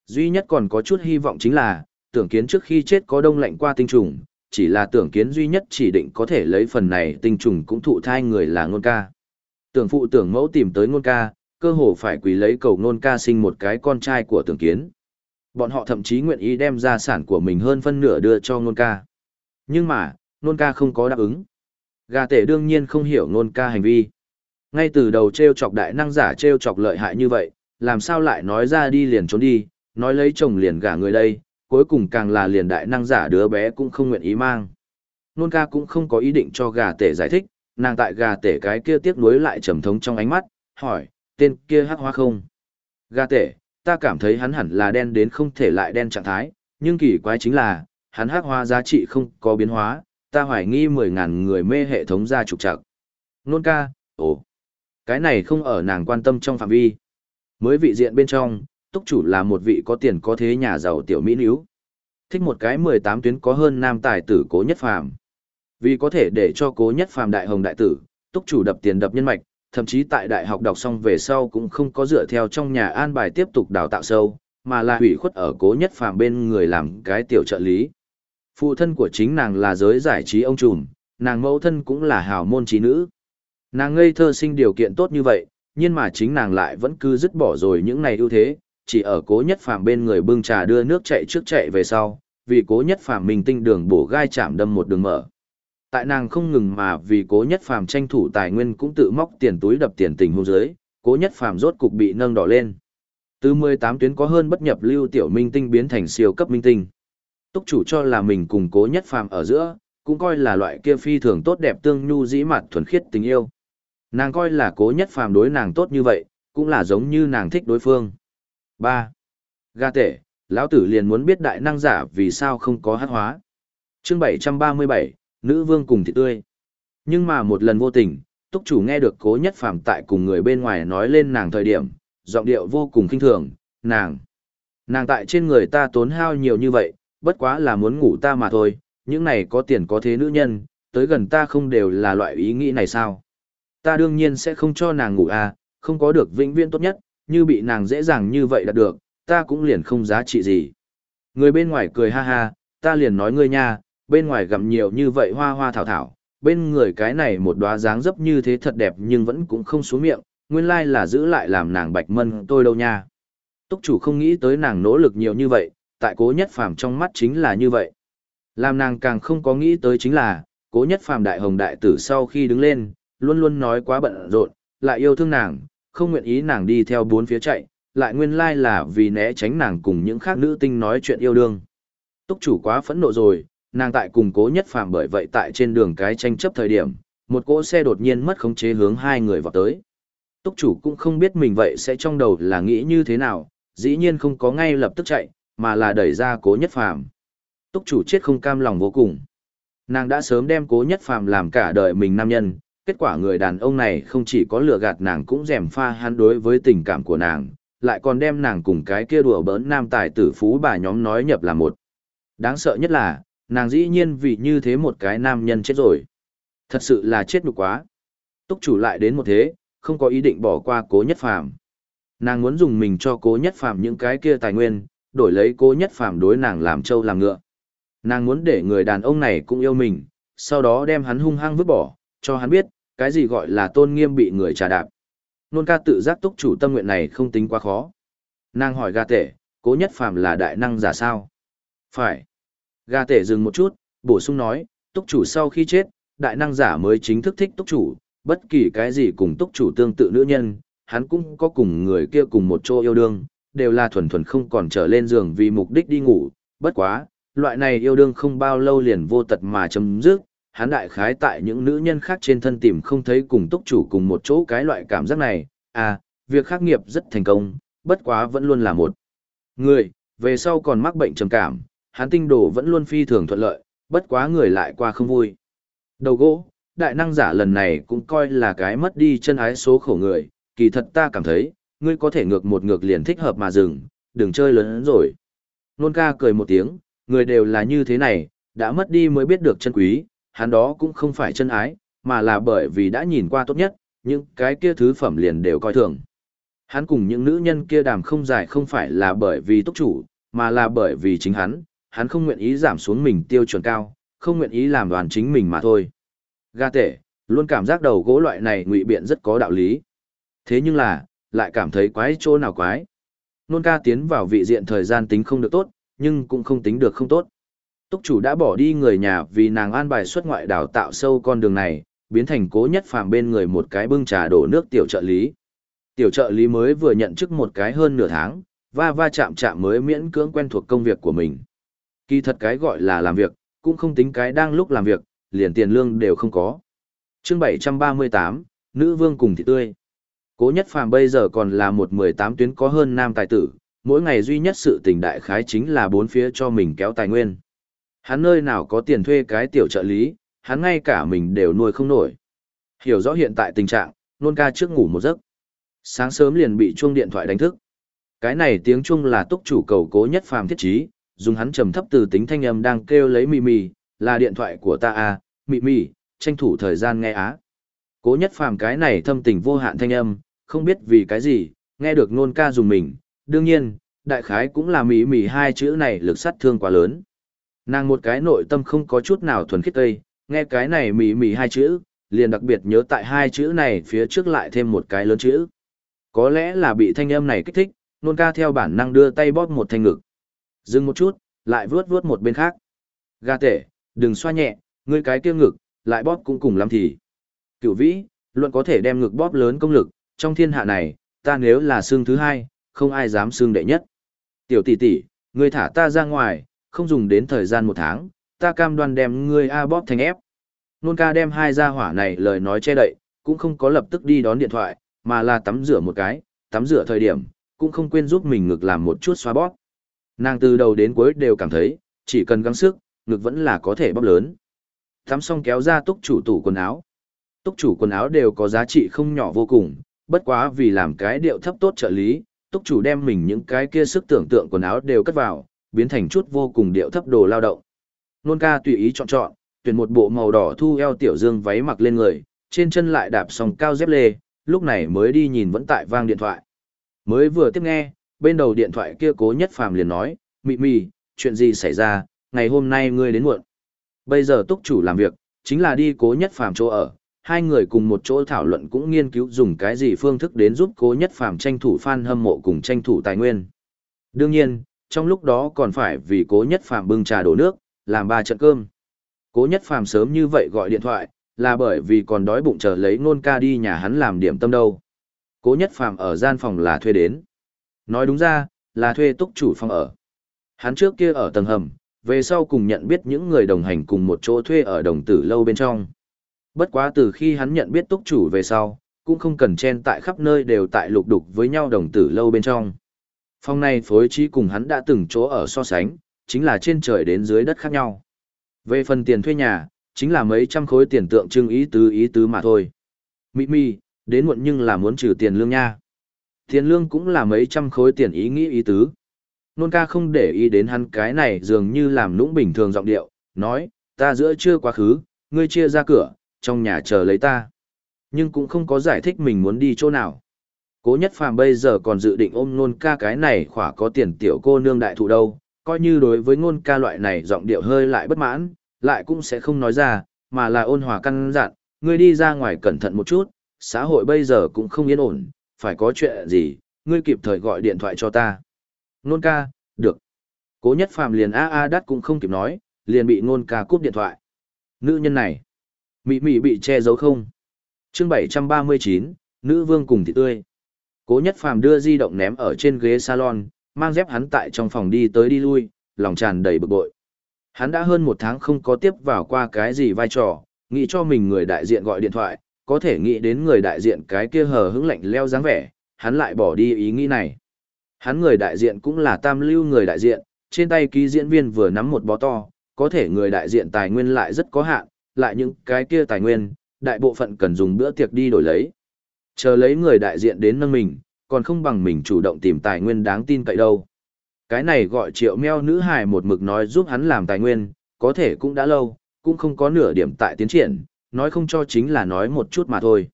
Duy nhất còn có chút hy vọng chính là, tưởng kiến trước khi chết có đông lạnh qua tinh trùng, chỉ là tưởng kiến duy nhất chỉ định có thể lấy phần này tinh trùng cũng thụ thai người là ngôn ca. Tưởng phụ tưởng mẫu tìm tới ngôn ca, cơ hồ phải quỳ lấy cầu ngôn ca sinh một cái con trai của tưởng kiến. Bọn họ thậm chí nguyện ý đem gia sản của mình hơn phân nửa đưa cho ngôn ca. Nhưng mà, ngôn ca không có đáp ứng. Gà tể đương nhiên không hiểu ngôn ca hành vi. Ngay từ đầu treo chọc đại năng giả treo chọc lợi hại như vậy, làm sao lại nói ra đi liền trốn đi, nói lấy chồng liền gả người đây, cuối cùng càng là liền đại năng giả đứa bé cũng không nguyện ý mang. Nôn ca cũng không có ý định cho gà tể giải thích, nàng tại gà tể cái kia tiếc nuối lại trầm thống trong ánh mắt, hỏi, tên kia hắc hoa không? Gà tể, ta cảm thấy hắn hẳn là đen đến không thể lại đen trạng thái, nhưng kỳ quái chính là, hắn hắc hoa giá trị không có biến hóa, ta hoài nghi 10.000 người mê hệ thống ra trục trặc. Nôn ca, ồ, cái này không ở nàng quan tâm trong phạm vi. Mới vị diện bên trong, túc chủ là một vị có tiền có thế nhà giàu tiểu mỹ níu. Thích một cái 18 tuyến có hơn nam tài tử cố nhất phàm. Vì có thể để cho cố nhất phàm đại hồng đại tử, túc chủ đập tiền đập nhân mạch, thậm chí tại đại học đọc xong về sau cũng không có dựa theo trong nhà an bài tiếp tục đào tạo sâu, mà là hủy khuất ở cố nhất phàm bên người làm cái tiểu trợ lý. Phụ thân của chính nàng là giới giải trí ông trùm, nàng mẫu thân cũng là hào môn trí nữ. Nàng ngây thơ sinh điều kiện tốt như vậy, nhưng mà chính nàng lại vẫn cứ dứt bỏ rồi những này ưu thế, chỉ ở cố nhất phàm bên người bưng trà đưa nước chạy trước chạy về sau, vì cố nhất phàm mình tinh đường bổ gai chạm đâm một đường mở. Tại nàng không ngừng mà vì cố nhất phàm tranh thủ tài nguyên cũng tự móc tiền túi đập tiền tình hôn giới, cố nhất phàm rốt cục bị nâng đỏ lên. Từ 18 tuyến có hơn bất nhập lưu tiểu minh tinh biến thành siêu cấp minh tinh. Túc chủ cho là mình cùng cố nhất phàm ở giữa, cũng coi là loại kia phi thường tốt đẹp tương nhu dĩ mặt thuần khiết tình yêu. Nàng coi là cố nhất phàm đối nàng tốt như vậy, cũng là giống như nàng thích đối phương ba Ga tể, lão tử liền muốn biết đại năng giả vì sao không có hát hóa. chương bảy trăm ba mươi bảy nữ vương cùng thị tươi. Nhưng mà một lần vô tình, túc chủ nghe được cố nhất phàm tại cùng người bên ngoài nói lên nàng thời điểm, giọng điệu vô cùng kinh thường, nàng. Nàng tại trên người ta tốn hao nhiều như vậy, bất quá là muốn ngủ ta mà thôi, những này có tiền có thế nữ nhân, tới gần ta không đều là loại ý nghĩ này sao. Ta đương nhiên sẽ không cho nàng ngủ à, không có được vĩnh viễn tốt nhất, như bị nàng dễ dàng như vậy đạt được, ta cũng liền không giá trị gì. Người bên ngoài cười ha ha, ta liền nói ngươi nha, bên ngoài gặm nhiều như vậy hoa hoa thảo thảo, bên người cái này một đóa dáng dấp như thế thật đẹp nhưng vẫn cũng không xuống miệng, nguyên lai là giữ lại làm nàng bạch mân tôi đâu nha. Túc chủ không nghĩ tới nàng nỗ lực nhiều như vậy, tại cố nhất phàm trong mắt chính là như vậy. Làm nàng càng không có nghĩ tới chính là, cố nhất phàm đại hồng đại tử sau khi đứng lên, luôn luôn nói quá bận rộn, lại yêu thương nàng, không nguyện ý nàng đi theo bốn phía chạy, lại nguyên lai là vì né tránh nàng cùng những khác nữ tinh nói chuyện yêu đương. Túc chủ quá phẫn nộ rồi, nàng tại cùng cố nhất phàm bởi vậy tại trên đường cái tranh chấp thời điểm, một cỗ xe đột nhiên mất khống chế hướng hai người vào tới. Túc chủ cũng không biết mình vậy sẽ trong đầu là nghĩ như thế nào, dĩ nhiên không có ngay lập tức chạy, mà là đẩy ra cố nhất phàm. Túc chủ chết không cam lòng vô cùng. Nàng đã sớm đem cố nhất phàm làm cả đời mình nam nhân, kết quả người đàn ông này không chỉ có lừa gạt nàng cũng rèm pha hắn đối với tình cảm của nàng, lại còn đem nàng cùng cái kia đùa bỡn nam tài tử phú bà nhóm nói nhập là một. Đáng sợ nhất là, nàng dĩ nhiên vì như thế một cái nam nhân chết rồi. Thật sự là chết nhục quá. Túc chủ lại đến một thế, không có ý định bỏ qua cố nhất phàm. Nàng muốn dùng mình cho cố nhất phàm những cái kia tài nguyên, đổi lấy cố nhất phàm đối nàng làm trâu làm ngựa. Nàng muốn để người đàn ông này cũng yêu mình, sau đó đem hắn hung hăng vứt bỏ, cho hắn biết, cái gì gọi là tôn nghiêm bị người trà đạp. Nôn ca tự giác túc chủ tâm nguyện này không tính quá khó. Nàng hỏi gà tể, cố nhất phàm là đại năng giả sao? Phải. Gà tể dừng một chút, bổ sung nói, túc chủ sau khi chết, đại năng giả mới chính thức thích túc chủ, bất kỳ cái gì cùng túc chủ tương tự nữ nhân, hắn cũng có cùng người kia cùng một chỗ yêu đương, đều là thuần thuần không còn trở lên giường vì mục đích đi ngủ, bất quá, loại này yêu đương không bao lâu liền vô tật mà chấm dứt, hắn đại khái tại những nữ nhân khác trên thân tìm không thấy cùng túc chủ cùng một chỗ cái loại cảm giác này, à, việc khắc nghiệp rất thành công, bất quá vẫn luôn là một người, về sau còn mắc bệnh trầm cảm, hắn tinh đồ vẫn luôn phi thường thuận lợi, bất quá người lại qua không vui. Đầu gỗ, đại năng giả lần này cũng coi là cái mất đi chân ái số khổ người, kỳ thật ta cảm thấy, ngươi có thể ngược một ngược liền thích hợp mà dừng, đừng chơi lớn hơn rồi. Nôn ca cười một tiếng, người đều là như thế này, đã mất đi mới biết được chân quý, hắn đó cũng không phải chân ái, mà là bởi vì đã nhìn qua tốt nhất, những cái kia thứ phẩm liền đều coi thường. Hắn cùng những nữ nhân kia đàm không dài không phải là bởi vì túc chủ, mà là bởi vì chính hắn, hắn không nguyện ý giảm xuống mình tiêu chuẩn cao, không nguyện ý làm đoàn chính mình mà thôi. Ga tệ, luôn cảm giác đầu gỗ loại này ngụy biện rất có đạo lý. Thế nhưng là, lại cảm thấy quái chỗ nào quái. Nôn ca tiến vào vị diện thời gian tính không được tốt, nhưng cũng không tính được không tốt. Túc chủ đã bỏ đi người nhà vì nàng an bài xuất ngoại đào tạo sâu con đường này, biến thành cố nhất phàm bên người một cái bưng trà đổ nước tiểu trợ lý. Tiểu trợ lý mới vừa nhận chức một cái hơn nửa tháng, va va chạm chạm mới miễn cưỡng quen thuộc công việc của mình. Kỳ thật cái gọi là làm việc, cũng không tính cái đang lúc làm việc, liền tiền lương đều không có. chương 738, Nữ Vương cùng thị tươi. Cố nhất phàm bây giờ còn là một 18 tuyến có hơn nam tài tử, mỗi ngày duy nhất sự tình đại khái chính là bốn phía cho mình kéo tài nguyên. Hắn nơi nào có tiền thuê cái tiểu trợ lý, hắn ngay cả mình đều nuôi không nổi. Hiểu rõ hiện tại tình trạng, nôn ca trước ngủ một giấc. Sáng sớm liền bị chuông điện thoại đánh thức. Cái này tiếng chuông là túc chủ cầu cố nhất phàm thiết trí, dùng hắn trầm thấp từ tính thanh âm đang kêu lấy mì mì, là điện thoại của ta à, mì mì, tranh thủ thời gian nghe á. Cố nhất phàm cái này thâm tình vô hạn thanh âm, không biết vì cái gì, nghe được nôn ca dùng mình, đương nhiên, đại khái cũng là mì mì hai chữ này lực sát thương quá lớn. Nàng một cái nội tâm không có chút nào thuần khiết tây, nghe cái này mỉ mỉ hai chữ, liền đặc biệt nhớ tại hai chữ này phía trước lại thêm một cái lớn chữ. Có lẽ là bị thanh âm này kích thích, nôn ca theo bản năng đưa tay bóp một thanh ngực. Dừng một chút, lại vướt vướt một bên khác. Gà tể, đừng xoa nhẹ, ngươi cái kia ngực, lại bóp cũng cùng lắm thì. Cửu vĩ, luận có thể đem ngực bóp lớn công lực, trong thiên hạ này, ta nếu là xương thứ hai, không ai dám xương đệ nhất. Tiểu tỷ tỷ, ngươi thả ta ra ngoài, không dùng đến thời gian một tháng, ta cam đoan đem ngươi A bóp thành ép. Nôn ca đem hai gia hỏa này lời nói che đậy, cũng không có lập tức đi đón điện thoại, mà là tắm rửa một cái, tắm rửa thời điểm, cũng không quên giúp mình ngực làm một chút xoa bóp. Nàng từ đầu đến cuối đều cảm thấy, chỉ cần gắng sức, ngực vẫn là có thể bóp lớn. Tắm xong kéo ra túc chủ tủ quần áo. Túc chủ quần áo đều có giá trị không nhỏ vô cùng, bất quá vì làm cái điệu thấp tốt trợ lý, túc chủ đem mình những cái kia sức tưởng tượng quần áo đều cất vào, biến thành chút vô cùng điệu thấp đồ lao động. Nôn ca tùy ý chọn chọn, tuyển một bộ màu đỏ thu eo tiểu dương váy mặc lên người, trên chân lại đạp sòng cao dép lê, lúc này mới đi nhìn vẫn tại vang điện thoại. Mới vừa tiếp nghe, bên đầu điện thoại kia cố nhất phàm liền nói, mị mị, chuyện gì xảy ra, ngày hôm nay ngươi đến muộn. Bây giờ túc chủ làm việc, chính là đi cố nhất phàm chỗ ở, hai người cùng một chỗ thảo luận cũng nghiên cứu dùng cái gì phương thức đến giúp cố nhất phàm tranh thủ fan hâm mộ cùng tranh thủ tài nguyên. Đương nhiên, trong lúc đó còn phải vì cố nhất phàm bưng trà đổ nước, làm ba trận cơm. Cố nhất phàm sớm như vậy gọi điện thoại, là bởi vì còn đói bụng chờ lấy nôn ca đi nhà hắn làm điểm tâm đâu. Cố nhất phàm ở gian phòng là thuê đến. Nói đúng ra, là thuê túc chủ phòng ở. Hắn trước kia ở tầng hầm, về sau cùng nhận biết những người đồng hành cùng một chỗ thuê ở đồng tử lâu bên trong. Bất quá từ khi hắn nhận biết túc chủ về sau, cũng không cần chen tại khắp nơi đều tại lục đục với nhau đồng tử lâu bên trong. Phòng này phối trí cùng hắn đã từng chỗ ở so sánh, chính là trên trời đến dưới đất khác nhau. Về phần tiền thuê nhà, chính là mấy trăm khối tiền tượng trưng ý tứ ý tứ mà thôi. Mị mi, đến muộn nhưng là muốn trừ tiền lương nha. Tiền lương cũng là mấy trăm khối tiền ý nghĩ ý tứ. Nôn ca không để ý đến hắn cái này dường như làm nũng bình thường giọng điệu, nói, ta giữa trưa quá khứ, ngươi chia ra cửa, trong nhà chờ lấy ta. Nhưng cũng không có giải thích mình muốn đi chỗ nào. Cố nhất phàm bây giờ còn dự định ôm nôn ca cái này khỏa có tiền tiểu cô nương đại thụ đâu, coi như đối với ngôn ca loại này giọng điệu hơi lại bất mãn, lại cũng sẽ không nói ra, mà là ôn hòa căn dặn, ngươi đi ra ngoài cẩn thận một chút, xã hội bây giờ cũng không yên ổn, phải có chuyện gì, ngươi kịp thời gọi điện thoại cho ta. Nôn ca, được. Cố nhất phàm liền a a đắt cũng không kịp nói, liền bị nôn ca cúp điện thoại. Nữ nhân này, mị mị bị che giấu không? chương 739, Nữ Vương cùng thị tươi. Cố nhất phàm đưa di động ném ở trên ghế salon, mang dép hắn tại trong phòng đi tới đi lui, lòng tràn đầy bực bội. Hắn đã hơn một tháng không có tiếp vào qua cái gì vai trò, nghĩ cho mình người đại diện gọi điện thoại, có thể nghĩ đến người đại diện cái kia hờ hững lạnh leo dáng vẻ, hắn lại bỏ đi ý nghĩ này. Hắn người đại diện cũng là tam lưu người đại diện, trên tay ký diễn viên vừa nắm một bó to, có thể người đại diện tài nguyên lại rất có hạn, lại những cái kia tài nguyên, đại bộ phận cần dùng bữa tiệc đi đổi lấy. Chờ lấy người đại diện đến nâng mình, còn không bằng mình chủ động tìm tài nguyên đáng tin cậy đâu. Cái này gọi triệu meo nữ hài một mực nói giúp hắn làm tài nguyên, có thể cũng đã lâu, cũng không có nửa điểm tại tiến triển, nói không cho chính là nói một chút mà thôi.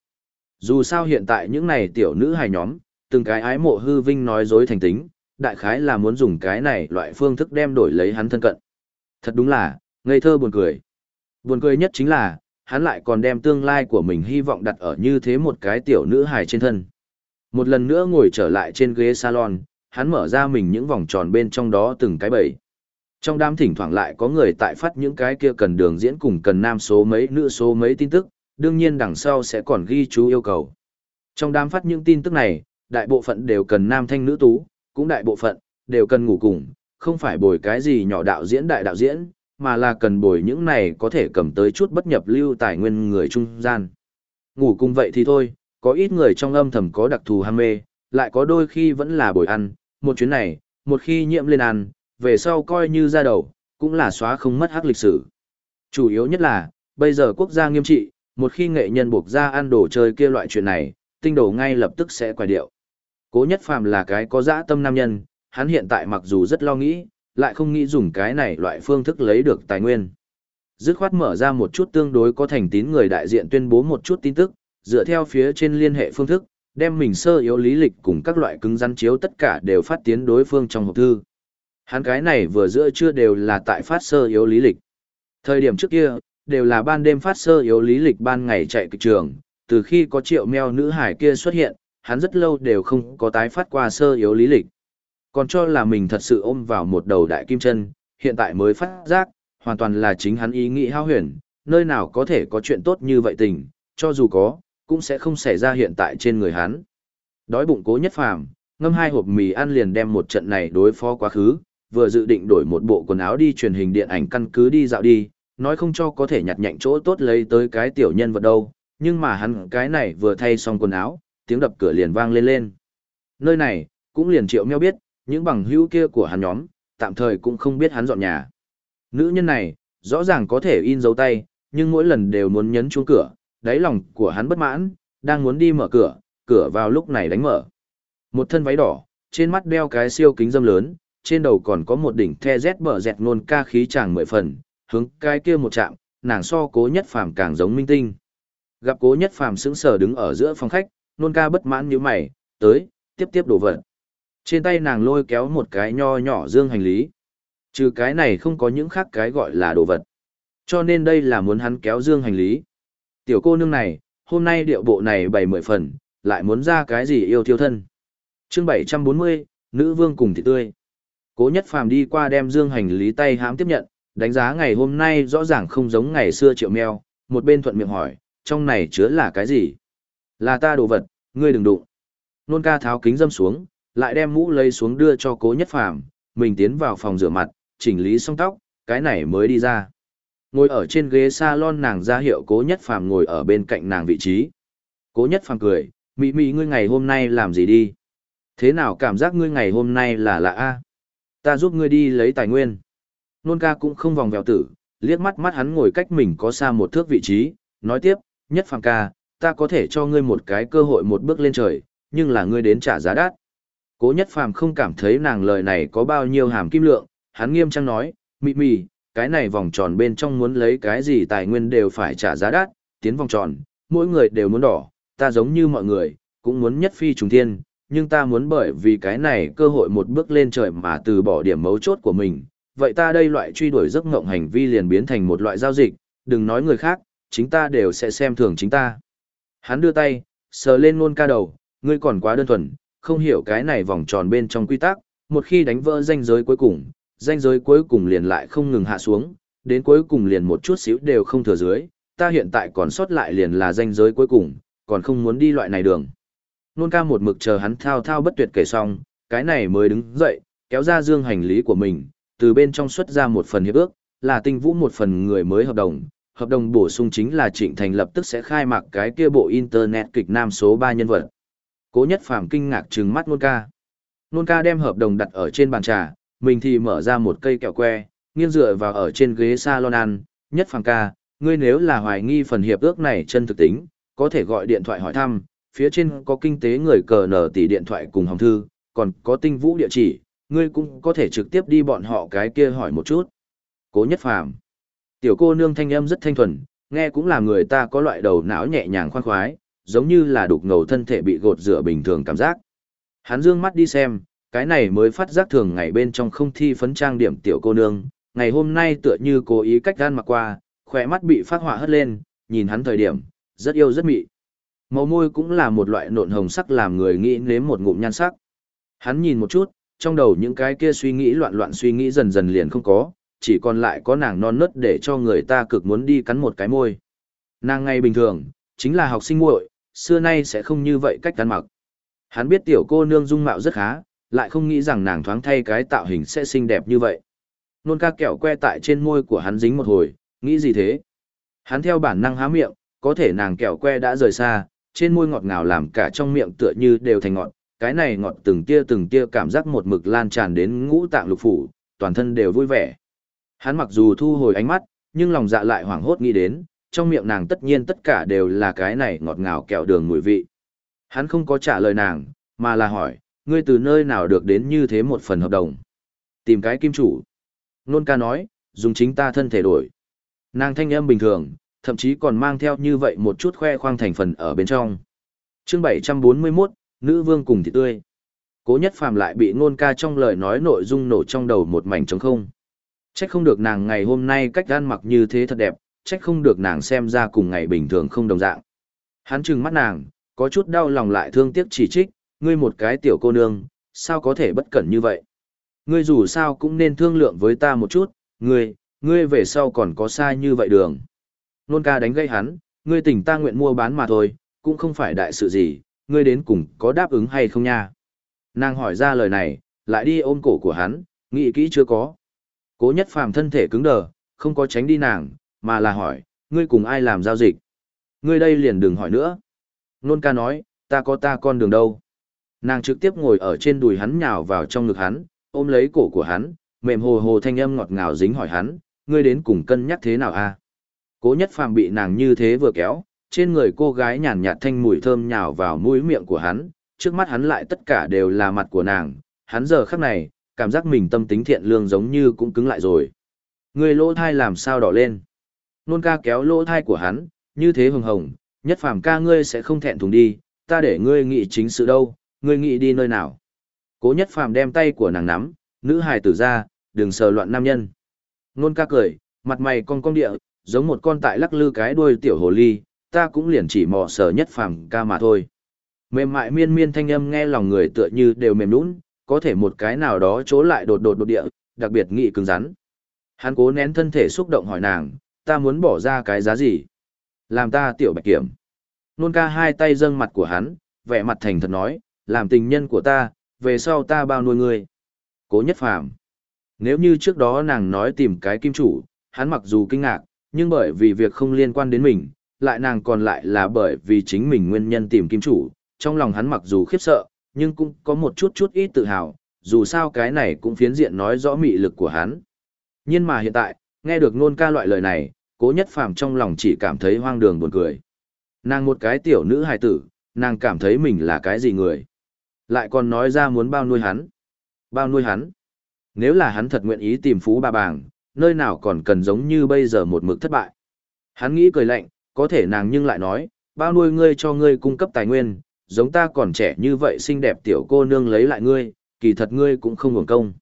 Dù sao hiện tại những này tiểu nữ hài nhóm, từng cái ái mộ hư vinh nói dối thành tính, đại khái là muốn dùng cái này loại phương thức đem đổi lấy hắn thân cận. Thật đúng là, ngây thơ buồn cười. Buồn cười nhất chính là, hắn lại còn đem tương lai của mình hy vọng đặt ở như thế một cái tiểu nữ hài trên thân. Một lần nữa ngồi trở lại trên ghế salon, hắn mở ra mình những vòng tròn bên trong đó từng cái bầy. Trong đám thỉnh thoảng lại có người tại phát những cái kia cần đường diễn cùng cần nam số mấy nữ số mấy tin tức, đương nhiên đằng sau sẽ còn ghi chú yêu cầu. Trong đám phát những tin tức này, đại bộ phận đều cần nam thanh nữ tú, cũng đại bộ phận, đều cần ngủ cùng, không phải bồi cái gì nhỏ đạo diễn đại đạo diễn, mà là cần bồi những này có thể cầm tới chút bất nhập lưu tài nguyên người trung gian. Ngủ cùng vậy thì thôi, có ít người trong âm thầm có đặc thù ham mê, lại có đôi khi vẫn là bồi ăn, một chuyến này, một khi nhiễm lên ăn, về sau coi như ra đầu, cũng là xóa không mất hắc lịch sử. Chủ yếu nhất là, bây giờ quốc gia nghiêm trị, một khi nghệ nhân buộc ra ăn đồ chơi kia loại chuyện này, tinh đồ ngay lập tức sẽ quài điệu. Cố nhất phàm là cái có dã tâm nam nhân, hắn hiện tại mặc dù rất lo nghĩ, lại không nghĩ dùng cái này loại phương thức lấy được tài nguyên. Dứt khoát mở ra một chút tương đối có thành tín người đại diện tuyên bố một chút tin tức, dựa theo phía trên liên hệ phương thức, đem mình sơ yếu lý lịch cùng các loại cứng rắn chiếu tất cả đều phát tiến đối phương trong hộp thư. Hắn cái này vừa giữa chưa đều là tại phát sơ yếu lý lịch. Thời điểm trước kia, đều là ban đêm phát sơ yếu lý lịch ban ngày chạy kịch trường, từ khi có triệu meo nữ hải kia xuất hiện, hắn rất lâu đều không có tái phát qua sơ yếu lý lịch. Còn cho là mình thật sự ôm vào một đầu đại kim chân, hiện tại mới phát giác, hoàn toàn là chính hắn ý nghĩ hao huyền, nơi nào có thể có chuyện tốt như vậy tình, cho dù có, cũng sẽ không xảy ra hiện tại trên người hắn. Đói bụng cố nhất phàm, ngâm hai hộp mì ăn liền đem một trận này đối phó quá khứ, vừa dự định đổi một bộ quần áo đi truyền hình điện ảnh căn cứ đi dạo đi, nói không cho có thể nhặt nhạnh chỗ tốt lấy tới cái tiểu nhân vật đâu, nhưng mà hắn cái này vừa thay xong quần áo, tiếng đập cửa liền vang lên lên. Nơi này, cũng liền triệu meo biết, những bằng hữu kia của hắn nhóm, tạm thời cũng không biết hắn dọn nhà. Nữ nhân này, rõ ràng có thể in dấu tay, nhưng mỗi lần đều muốn nhấn chuông cửa, đáy lòng của hắn bất mãn, đang muốn đi mở cửa, cửa vào lúc này đánh mở. Một thân váy đỏ, trên mắt đeo cái siêu kính dâm lớn, trên đầu còn có một đỉnh the rét bờ dẹt nôn ca khí chàng mười phần, hướng cái kia một chạm, nàng so cố nhất phàm càng giống minh tinh. Gặp cố nhất phàm sững sờ đứng ở giữa phòng khách, nôn ca bất mãn như mày, tới, tiếp tiếp đổ vật. Trên tay nàng lôi kéo một cái nho nhỏ dương hành lý. Trừ cái này không có những khác cái gọi là đồ vật. Cho nên đây là muốn hắn kéo dương hành lý. Tiểu cô nương này, hôm nay điệu bộ này bảy mười phần, lại muốn ra cái gì yêu thiêu thân. chương 740, nữ vương cùng thị tươi. Cố nhất phàm đi qua đem dương hành lý tay hãm tiếp nhận, đánh giá ngày hôm nay rõ ràng không giống ngày xưa triệu mèo, một bên thuận miệng hỏi, trong này chứa là cái gì? Là ta đồ vật, ngươi đừng đụng. Nôn ca tháo kính dâm xuống, lại đem mũ lấy xuống đưa cho cố nhất phàm, mình tiến vào phòng rửa mặt, chỉnh lý xong tóc, cái này mới đi ra. Ngồi ở trên ghế salon nàng ra hiệu cố nhất phàm ngồi ở bên cạnh nàng vị trí. Cố nhất phàm cười, mị mị ngươi ngày hôm nay làm gì đi? Thế nào cảm giác ngươi ngày hôm nay là lạ a? Ta giúp ngươi đi lấy tài nguyên. Nôn ca cũng không vòng vèo tử, liếc mắt mắt hắn ngồi cách mình có xa một thước vị trí, nói tiếp, nhất phàm ca, ta có thể cho ngươi một cái cơ hội một bước lên trời, nhưng là ngươi đến trả giá đắt. Cố nhất phàm không cảm thấy nàng lời này có bao nhiêu hàm kim lượng, hắn nghiêm trang nói, mị mị, cái này vòng tròn bên trong muốn lấy cái gì tài nguyên đều phải trả giá đắt, tiến vòng tròn, mỗi người đều muốn đỏ, ta giống như mọi người, cũng muốn nhất phi trùng thiên, nhưng ta muốn bởi vì cái này cơ hội một bước lên trời mà từ bỏ điểm mấu chốt của mình. Vậy ta đây loại truy đuổi giấc ngộng hành vi liền biến thành một loại giao dịch, đừng nói người khác, chính ta đều sẽ xem thường chính ta. Hắn đưa tay, sờ lên nôn ca đầu, ngươi còn quá đơn thuần, không hiểu cái này vòng tròn bên trong quy tắc, một khi đánh vỡ ranh giới cuối cùng, ranh giới cuối cùng liền lại không ngừng hạ xuống, đến cuối cùng liền một chút xíu đều không thừa dưới, ta hiện tại còn sót lại liền là ranh giới cuối cùng, còn không muốn đi loại này đường. Nôn ca một mực chờ hắn thao thao bất tuyệt kể xong, cái này mới đứng dậy, kéo ra dương hành lý của mình, từ bên trong xuất ra một phần hiệp ước, là tinh vũ một phần người mới hợp đồng. Hợp đồng bổ sung chính là Trịnh Thành lập tức sẽ khai mạc cái kia bộ Internet kịch nam số 3 nhân vật. Cố nhất phàm kinh ngạc trừng mắt nôn ca. Nôn ca đem hợp đồng đặt ở trên bàn trà, mình thì mở ra một cây kẹo que, nghiêng dựa vào ở trên ghế salon ăn, nhất phàm ca, ngươi nếu là hoài nghi phần hiệp ước này chân thực tính, có thể gọi điện thoại hỏi thăm, phía trên có kinh tế người cờ nở tỷ điện thoại cùng hồng thư, còn có tinh vũ địa chỉ, ngươi cũng có thể trực tiếp đi bọn họ cái kia hỏi một chút. Cố nhất phàm. Tiểu cô nương thanh âm rất thanh thuần, nghe cũng là người ta có loại đầu não nhẹ nhàng khoan khoái, giống như là đục ngầu thân thể bị gột rửa bình thường cảm giác. Hắn dương mắt đi xem, cái này mới phát giác thường ngày bên trong không thi phấn trang điểm tiểu cô nương, ngày hôm nay tựa như cố ý cách gan mặc qua, khỏe mắt bị phát họa hất lên, nhìn hắn thời điểm, rất yêu rất mị. Màu môi cũng là một loại nộn hồng sắc làm người nghĩ nếm một ngụm nhan sắc. Hắn nhìn một chút, trong đầu những cái kia suy nghĩ loạn loạn suy nghĩ dần dần liền không có, chỉ còn lại có nàng non nớt để cho người ta cực muốn đi cắn một cái môi. Nàng ngay bình thường, chính là học sinh muội, xưa nay sẽ không như vậy cách ăn mặc. Hắn biết tiểu cô nương dung mạo rất khá, lại không nghĩ rằng nàng thoáng thay cái tạo hình sẽ xinh đẹp như vậy. Nôn ca kẹo que tại trên môi của hắn dính một hồi, nghĩ gì thế? Hắn theo bản năng há miệng, có thể nàng kẹo que đã rời xa, trên môi ngọt ngào làm cả trong miệng tựa như đều thành ngọt, cái này ngọt từng tia từng tia cảm giác một mực lan tràn đến ngũ tạng lục phủ, toàn thân đều vui vẻ. Hắn mặc dù thu hồi ánh mắt, nhưng lòng dạ lại hoảng hốt nghĩ đến, trong miệng nàng tất nhiên tất cả đều là cái này ngọt ngào kẹo đường mùi vị. Hắn không có trả lời nàng, mà là hỏi, ngươi từ nơi nào được đến như thế một phần hợp đồng? Tìm cái kim chủ. Nôn ca nói, dùng chính ta thân thể đổi. Nàng thanh âm bình thường, thậm chí còn mang theo như vậy một chút khoe khoang thành phần ở bên trong. chương 741, Nữ vương cùng thì tươi. Cố nhất phàm lại bị nôn ca trong lời nói nội dung nổ trong đầu một mảnh trống không. Trách không được nàng ngày hôm nay cách gan mặc như thế thật đẹp, trách không được nàng xem ra cùng ngày bình thường không đồng dạng. Hắn trừng mắt nàng, có chút đau lòng lại thương tiếc chỉ trích, ngươi một cái tiểu cô nương, sao có thể bất cẩn như vậy? Ngươi dù sao cũng nên thương lượng với ta một chút, ngươi, ngươi về sau còn có sai như vậy đường. Nôn ca đánh gây hắn, ngươi tỉnh ta nguyện mua bán mà thôi, cũng không phải đại sự gì, ngươi đến cùng có đáp ứng hay không nha? Nàng hỏi ra lời này, lại đi ôm cổ của hắn, nghĩ kỹ chưa có. Cố nhất phàm thân thể cứng đờ, không có tránh đi nàng, mà là hỏi, ngươi cùng ai làm giao dịch? Ngươi đây liền đừng hỏi nữa. Nôn ca nói, ta có ta con đường đâu. Nàng trực tiếp ngồi ở trên đùi hắn nhào vào trong ngực hắn, ôm lấy cổ của hắn, mềm hồ hồ thanh âm ngọt ngào dính hỏi hắn, ngươi đến cùng cân nhắc thế nào a? Cố nhất phàm bị nàng như thế vừa kéo, trên người cô gái nhàn nhạt thanh mùi thơm nhào vào mũi miệng của hắn, trước mắt hắn lại tất cả đều là mặt của nàng, hắn giờ khắc này, cảm giác mình tâm tính thiện lương giống như cũng cứng lại rồi. Người lỗ thai làm sao đỏ lên? Nôn ca kéo lỗ thai của hắn, như thế hồng hồng, nhất phàm ca ngươi sẽ không thẹn thùng đi, ta để ngươi nghĩ chính sự đâu, ngươi nghĩ đi nơi nào. Cố nhất phàm đem tay của nàng nắm, nữ hài tử ra, đừng sờ loạn nam nhân. Nôn ca cười, mặt mày cong cong địa, giống một con tại lắc lư cái đuôi tiểu hồ ly, ta cũng liền chỉ mò sờ nhất phàm ca mà thôi. Mềm mại miên miên thanh âm nghe lòng người tựa như đều mềm nũng, có thể một cái nào đó chỗ lại đột đột đột địa, đặc biệt nghị cứng rắn. Hắn cố nén thân thể xúc động hỏi nàng, ta muốn bỏ ra cái giá gì? Làm ta tiểu bạch kiểm. Nôn ca hai tay dâng mặt của hắn, vẻ mặt thành thật nói, làm tình nhân của ta, về sau ta bao nuôi ngươi. Cố nhất phàm. Nếu như trước đó nàng nói tìm cái kim chủ, hắn mặc dù kinh ngạc, nhưng bởi vì việc không liên quan đến mình, lại nàng còn lại là bởi vì chính mình nguyên nhân tìm kim chủ, trong lòng hắn mặc dù khiếp sợ, nhưng cũng có một chút chút ít tự hào, dù sao cái này cũng phiến diện nói rõ mị lực của hắn. Nhưng mà hiện tại, nghe được nôn ca loại lời này, cố nhất phàm trong lòng chỉ cảm thấy hoang đường buồn cười. Nàng một cái tiểu nữ hài tử, nàng cảm thấy mình là cái gì người. Lại còn nói ra muốn bao nuôi hắn. Bao nuôi hắn. Nếu là hắn thật nguyện ý tìm phú bà bàng, nơi nào còn cần giống như bây giờ một mực thất bại. Hắn nghĩ cười lạnh, có thể nàng nhưng lại nói, bao nuôi ngươi cho ngươi cung cấp tài nguyên, giống ta còn trẻ như vậy xinh đẹp tiểu cô nương lấy lại ngươi, kỳ thật ngươi cũng không hưởng công.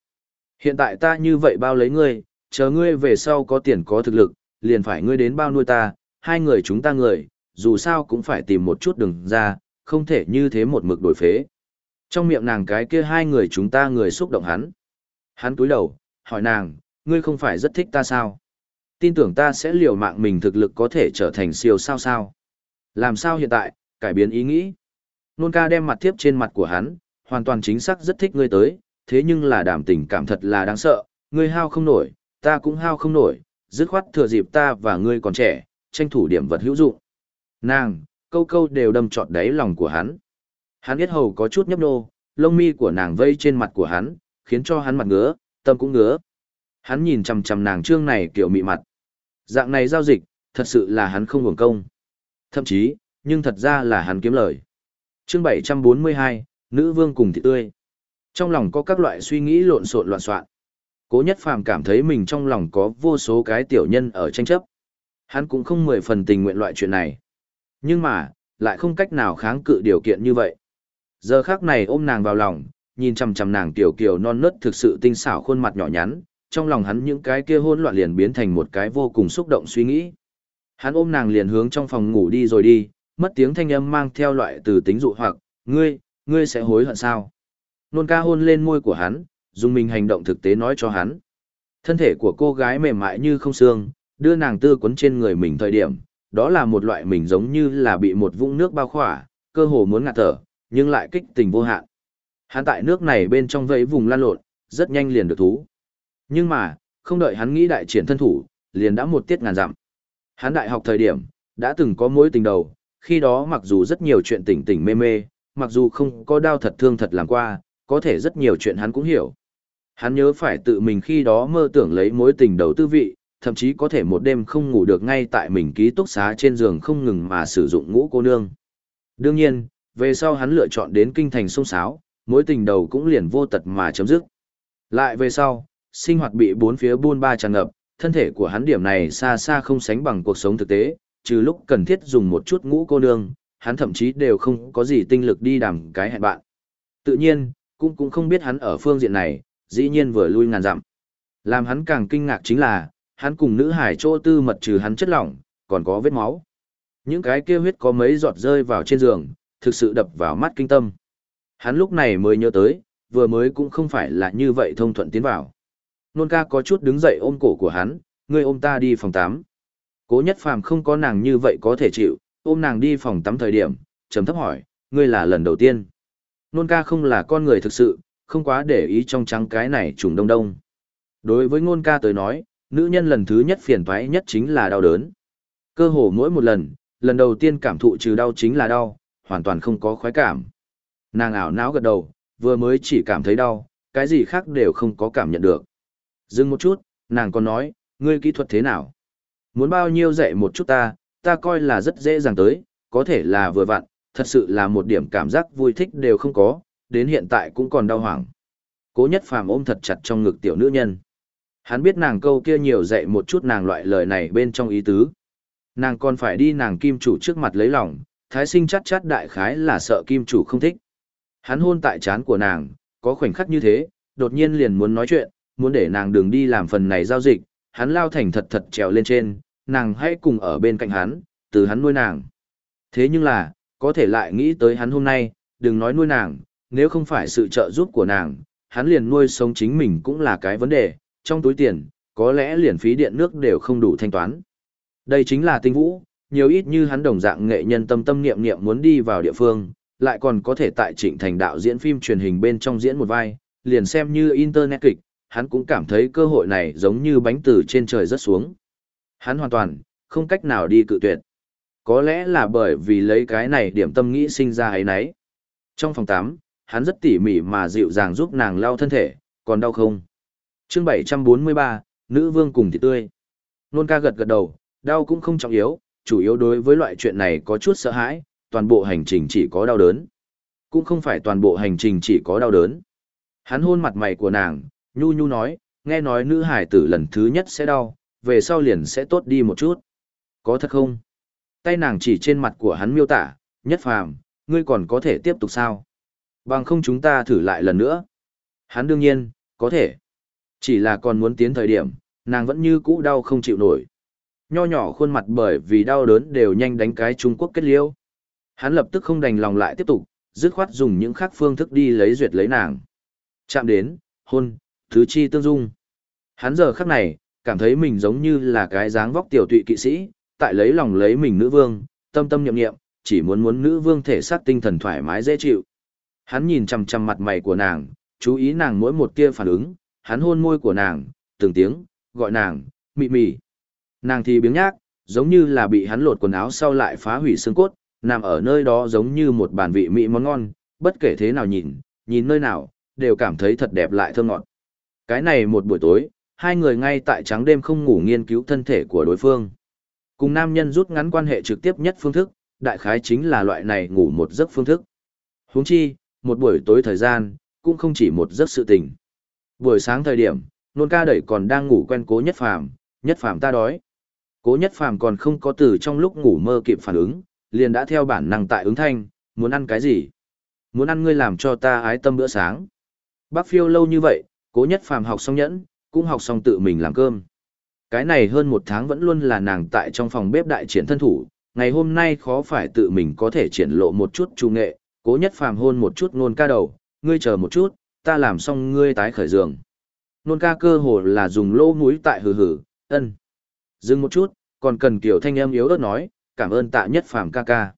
Hiện tại ta như vậy bao lấy ngươi, chờ ngươi về sau có tiền có thực lực, liền phải ngươi đến bao nuôi ta, hai người chúng ta người, dù sao cũng phải tìm một chút đường ra, không thể như thế một mực đổi phế. Trong miệng nàng cái kia hai người chúng ta người xúc động hắn. Hắn túi đầu, hỏi nàng, ngươi không phải rất thích ta sao? Tin tưởng ta sẽ liều mạng mình thực lực có thể trở thành siêu sao sao. Làm sao hiện tại, cải biến ý nghĩ. Nôn ca đem mặt tiếp trên mặt của hắn, hoàn toàn chính xác rất thích ngươi tới, thế nhưng là đảm tình cảm thật là đáng sợ, ngươi hao không nổi, ta cũng hao không nổi, dứt khoát thừa dịp ta và ngươi còn trẻ, tranh thủ điểm vật hữu dụng. Nàng, câu câu đều đâm trọt đáy lòng của hắn. Hắn biết hầu có chút nhấp nô, lông mi của nàng vây trên mặt của hắn, khiến cho hắn mặt ngứa, tâm cũng ngứa. Hắn nhìn chằm chằm nàng trương này kiểu mị mặt. Dạng này giao dịch, thật sự là hắn không hưởng công. Thậm chí, nhưng thật ra là hắn kiếm lời. Chương 742, Nữ vương cùng thị tươi. Trong lòng có các loại suy nghĩ lộn xộn loạn soạn. Cố nhất phàm cảm thấy mình trong lòng có vô số cái tiểu nhân ở tranh chấp. Hắn cũng không mười phần tình nguyện loại chuyện này. Nhưng mà, lại không cách nào kháng cự điều kiện như vậy. Giờ khác này ôm nàng vào lòng, nhìn chằm chằm nàng tiểu kiều non nớt thực sự tinh xảo khuôn mặt nhỏ nhắn, trong lòng hắn những cái kia hôn loạn liền biến thành một cái vô cùng xúc động suy nghĩ. Hắn ôm nàng liền hướng trong phòng ngủ đi rồi đi, mất tiếng thanh âm mang theo loại từ tính dụ hoặc, ngươi, ngươi sẽ hối hận sao? Nôn ca hôn lên môi của hắn, dùng mình hành động thực tế nói cho hắn. Thân thể của cô gái mềm mại như không xương, đưa nàng tư quấn trên người mình thời điểm, đó là một loại mình giống như là bị một vũng nước bao khỏa, cơ hồ muốn ngạt thở, nhưng lại kích tình vô hạn. Hắn tại nước này bên trong vẫy vùng lan lộn, rất nhanh liền được thú. Nhưng mà, không đợi hắn nghĩ đại triển thân thủ, liền đã một tiết ngàn dặm. Hắn đại học thời điểm, đã từng có mối tình đầu, khi đó mặc dù rất nhiều chuyện tỉnh tỉnh mê mê, mặc dù không có đau thật thương thật làm qua, có thể rất nhiều chuyện hắn cũng hiểu. Hắn nhớ phải tự mình khi đó mơ tưởng lấy mối tình đầu tư vị, thậm chí có thể một đêm không ngủ được ngay tại mình ký túc xá trên giường không ngừng mà sử dụng ngũ cô nương. Đương nhiên, về sau hắn lựa chọn đến kinh thành sông sáo, mối tình đầu cũng liền vô tật mà chấm dứt. Lại về sau, sinh hoạt bị bốn phía buôn ba tràn ngập, thân thể của hắn điểm này xa xa không sánh bằng cuộc sống thực tế, trừ lúc cần thiết dùng một chút ngũ cô nương, hắn thậm chí đều không có gì tinh lực đi đàm cái hẹn bạn. Tự nhiên, cũng cũng không biết hắn ở phương diện này, dĩ nhiên vừa lui ngàn dặm. Làm hắn càng kinh ngạc chính là, hắn cùng nữ hải chỗ tư mật trừ hắn chất lỏng, còn có vết máu. Những cái kia huyết có mấy giọt rơi vào trên giường, thực sự đập vào mắt kinh tâm. Hắn lúc này mới nhớ tới, vừa mới cũng không phải là như vậy thông thuận tiến vào. Nôn ca có chút đứng dậy ôm cổ của hắn, ngươi ôm ta đi phòng tắm. Cố nhất phàm không có nàng như vậy có thể chịu, ôm nàng đi phòng tắm thời điểm, trầm thấp hỏi, ngươi là lần đầu tiên. Nôn ca không là con người thực sự, không quá để ý trong trắng cái này trùng đông đông. Đối với ngôn ca tới nói, nữ nhân lần thứ nhất phiền toái nhất chính là đau đớn. Cơ hồ mỗi một lần, lần đầu tiên cảm thụ trừ đau chính là đau, hoàn toàn không có khoái cảm. Nàng ảo não gật đầu, vừa mới chỉ cảm thấy đau, cái gì khác đều không có cảm nhận được. Dừng một chút, nàng còn nói, ngươi kỹ thuật thế nào? Muốn bao nhiêu dạy một chút ta, ta coi là rất dễ dàng tới, có thể là vừa vặn, thật sự là một điểm cảm giác vui thích đều không có, đến hiện tại cũng còn đau hoảng. Cố nhất phàm ôm thật chặt trong ngực tiểu nữ nhân. Hắn biết nàng câu kia nhiều dạy một chút nàng loại lời này bên trong ý tứ. Nàng còn phải đi nàng kim chủ trước mặt lấy lòng, thái sinh chắt chắt đại khái là sợ kim chủ không thích. Hắn hôn tại chán của nàng, có khoảnh khắc như thế, đột nhiên liền muốn nói chuyện, muốn để nàng đừng đi làm phần này giao dịch, hắn lao thành thật thật trèo lên trên, nàng hãy cùng ở bên cạnh hắn, từ hắn nuôi nàng. Thế nhưng là, có thể lại nghĩ tới hắn hôm nay, đừng nói nuôi nàng, nếu không phải sự trợ giúp của nàng, hắn liền nuôi sống chính mình cũng là cái vấn đề, trong túi tiền, có lẽ liền phí điện nước đều không đủ thanh toán. Đây chính là tinh vũ, nhiều ít như hắn đồng dạng nghệ nhân tâm tâm niệm niệm muốn đi vào địa phương, lại còn có thể tại trịnh thành đạo diễn phim truyền hình bên trong diễn một vai, liền xem như internet kịch, hắn cũng cảm thấy cơ hội này giống như bánh từ trên trời rớt xuống. Hắn hoàn toàn, không cách nào đi cự tuyệt. Có lẽ là bởi vì lấy cái này điểm tâm nghĩ sinh ra ấy nấy. Trong phòng 8, hắn rất tỉ mỉ mà dịu dàng giúp nàng lau thân thể, còn đau không? chương 743, Nữ vương cùng thịt tươi. Nôn ca gật gật đầu, đau cũng không trọng yếu, chủ yếu đối với loại chuyện này có chút sợ hãi, toàn bộ hành trình chỉ có đau đớn. Cũng không phải toàn bộ hành trình chỉ có đau đớn. Hắn hôn mặt mày của nàng, nhu nhu nói, nghe nói nữ hải tử lần thứ nhất sẽ đau, về sau liền sẽ tốt đi một chút. Có thật không? Tay nàng chỉ trên mặt của hắn miêu tả, nhất phàm, ngươi còn có thể tiếp tục sao? Bằng không chúng ta thử lại lần nữa. Hắn đương nhiên, có thể. Chỉ là còn muốn tiến thời điểm, nàng vẫn như cũ đau không chịu nổi. Nho nhỏ khuôn mặt bởi vì đau đớn đều nhanh đánh cái Trung Quốc kết liêu. Hắn lập tức không đành lòng lại tiếp tục, dứt khoát dùng những khác phương thức đi lấy duyệt lấy nàng. Chạm đến, hôn, thứ chi tương dung. Hắn giờ khắc này, cảm thấy mình giống như là cái dáng vóc tiểu tụy kỵ sĩ, tại lấy lòng lấy mình nữ vương, tâm tâm nhậm nghiệm, chỉ muốn muốn nữ vương thể xác tinh thần thoải mái dễ chịu. Hắn nhìn chằm chằm mặt mày của nàng, chú ý nàng mỗi một tia phản ứng, hắn hôn môi của nàng, từng tiếng, gọi nàng, mị mị. Nàng thì biếng nhác, giống như là bị hắn lột quần áo sau lại phá hủy xương cốt, nằm ở nơi đó giống như một bàn vị mỹ món ngon, bất kể thế nào nhìn, nhìn nơi nào, đều cảm thấy thật đẹp lại thơm ngọt. Cái này một buổi tối, hai người ngay tại trắng đêm không ngủ nghiên cứu thân thể của đối phương. Cùng nam nhân rút ngắn quan hệ trực tiếp nhất phương thức, đại khái chính là loại này ngủ một giấc phương thức. Huống chi, một buổi tối thời gian, cũng không chỉ một giấc sự tình. Buổi sáng thời điểm, nôn ca đẩy còn đang ngủ quen cố nhất phàm, nhất phàm ta đói. Cố nhất phàm còn không có từ trong lúc ngủ mơ kịp phản ứng, liền đã theo bản năng tại ứng thanh, muốn ăn cái gì? Muốn ăn ngươi làm cho ta ái tâm bữa sáng. Bác phiêu lâu như vậy, cố nhất phàm học xong nhẫn, cũng học xong tự mình làm cơm. Cái này hơn một tháng vẫn luôn là nàng tại trong phòng bếp đại triển thân thủ, ngày hôm nay khó phải tự mình có thể triển lộ một chút trung nghệ, cố nhất phàm hôn một chút nôn ca đầu, ngươi chờ một chút, ta làm xong ngươi tái khởi giường. Nôn ca cơ hồ là dùng lỗ mũi tại hừ hừ, ân. Dừng một chút, còn cần kiểu thanh âm yếu ớt nói, cảm ơn tạ nhất phàm ca ca.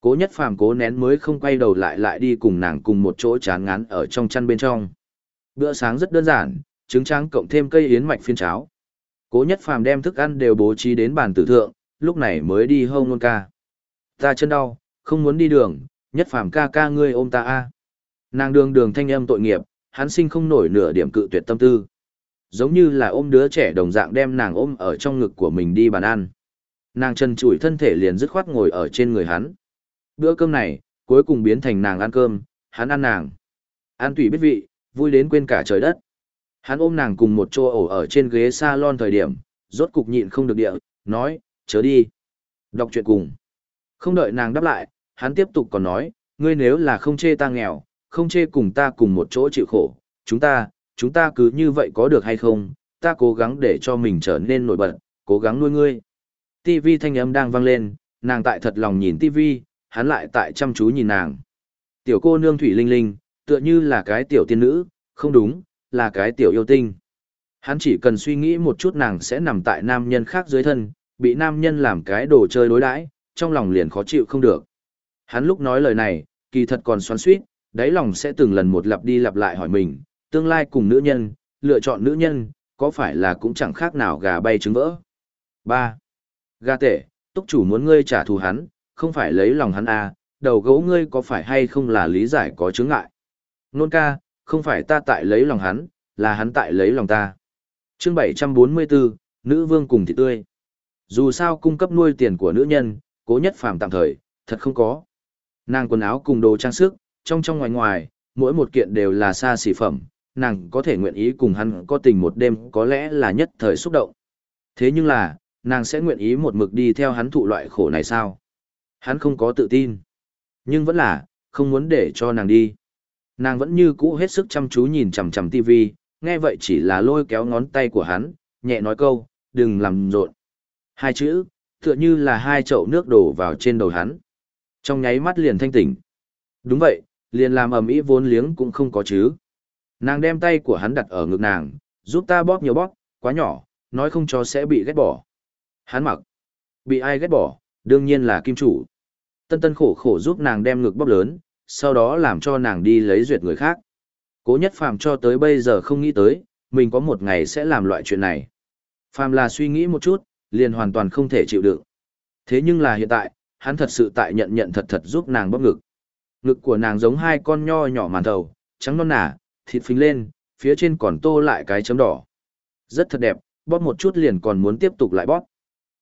Cố nhất phàm cố nén mới không quay đầu lại lại đi cùng nàng cùng một chỗ chán ngán ở trong chăn bên trong. Bữa sáng rất đơn giản, trứng tráng cộng thêm cây yến mạch phiên cháo. Cố nhất phàm đem thức ăn đều bố trí đến bàn tử thượng, lúc này mới đi hông nôn ca. Ta chân đau, không muốn đi đường, nhất phàm ca ca ngươi ôm ta a. Nàng đường đường thanh âm tội nghiệp, hắn sinh không nổi nửa điểm cự tuyệt tâm tư. Giống như là ôm đứa trẻ đồng dạng đem nàng ôm ở trong ngực của mình đi bàn ăn. Nàng chân chủi thân thể liền dứt khoát ngồi ở trên người hắn. Bữa cơm này, cuối cùng biến thành nàng ăn cơm, hắn ăn nàng. Ăn tùy biết vị, vui đến quên cả trời đất. Hắn ôm nàng cùng một chỗ ổ ở trên ghế salon thời điểm, rốt cục nhịn không được địa, nói, chớ đi. Đọc chuyện cùng. Không đợi nàng đáp lại, hắn tiếp tục còn nói, ngươi nếu là không chê ta nghèo, không chê cùng ta cùng một chỗ chịu khổ, chúng ta, chúng ta cứ như vậy có được hay không, ta cố gắng để cho mình trở nên nổi bật, cố gắng nuôi ngươi. TV thanh âm đang vang lên, nàng tại thật lòng nhìn TV, hắn lại tại chăm chú nhìn nàng. Tiểu cô nương Thủy Linh Linh, tựa như là cái tiểu tiên nữ, không đúng, là cái tiểu yêu tinh. Hắn chỉ cần suy nghĩ một chút nàng sẽ nằm tại nam nhân khác dưới thân, bị nam nhân làm cái đồ chơi đối đãi, trong lòng liền khó chịu không được. Hắn lúc nói lời này, kỳ thật còn xoắn suýt, đáy lòng sẽ từng lần một lặp đi lặp lại hỏi mình, tương lai cùng nữ nhân, lựa chọn nữ nhân, có phải là cũng chẳng khác nào gà bay trứng vỡ. 3. Gà tệ, túc chủ muốn ngươi trả thù hắn, không phải lấy lòng hắn à, đầu gấu ngươi có phải hay không là lý giải có chướng ngại. Nôn ca, không phải ta tại lấy lòng hắn, là hắn tại lấy lòng ta. chương 744, Nữ vương cùng thị tươi. Dù sao cung cấp nuôi tiền của nữ nhân, cố nhất phàm tạm thời, thật không có. Nàng quần áo cùng đồ trang sức, trong trong ngoài ngoài, mỗi một kiện đều là xa xỉ phẩm, nàng có thể nguyện ý cùng hắn có tình một đêm có lẽ là nhất thời xúc động. Thế nhưng là, nàng sẽ nguyện ý một mực đi theo hắn thụ loại khổ này sao? Hắn không có tự tin. Nhưng vẫn là, không muốn để cho nàng đi. Nàng vẫn như cũ hết sức chăm chú nhìn chằm chằm tivi, nghe vậy chỉ là lôi kéo ngón tay của hắn, nhẹ nói câu, đừng làm rộn. Hai chữ, tựa như là hai chậu nước đổ vào trên đầu hắn. Trong nháy mắt liền thanh tỉnh. Đúng vậy, liền làm ầm ĩ vốn liếng cũng không có chứ. Nàng đem tay của hắn đặt ở ngực nàng, giúp ta bóp nhiều bóp, quá nhỏ, nói không cho sẽ bị ghét bỏ. Hắn mặc. Bị ai ghét bỏ, đương nhiên là kim chủ. Tân tân khổ khổ giúp nàng đem ngực bóp lớn, sau đó làm cho nàng đi lấy duyệt người khác. Cố nhất phàm cho tới bây giờ không nghĩ tới, mình có một ngày sẽ làm loại chuyện này. Phàm là suy nghĩ một chút, liền hoàn toàn không thể chịu đựng. Thế nhưng là hiện tại, hắn thật sự tại nhận nhận thật thật giúp nàng bóp ngực. Ngực của nàng giống hai con nho nhỏ màn thầu, trắng non nả, thịt phình lên, phía trên còn tô lại cái chấm đỏ. Rất thật đẹp, bóp một chút liền còn muốn tiếp tục lại bóp.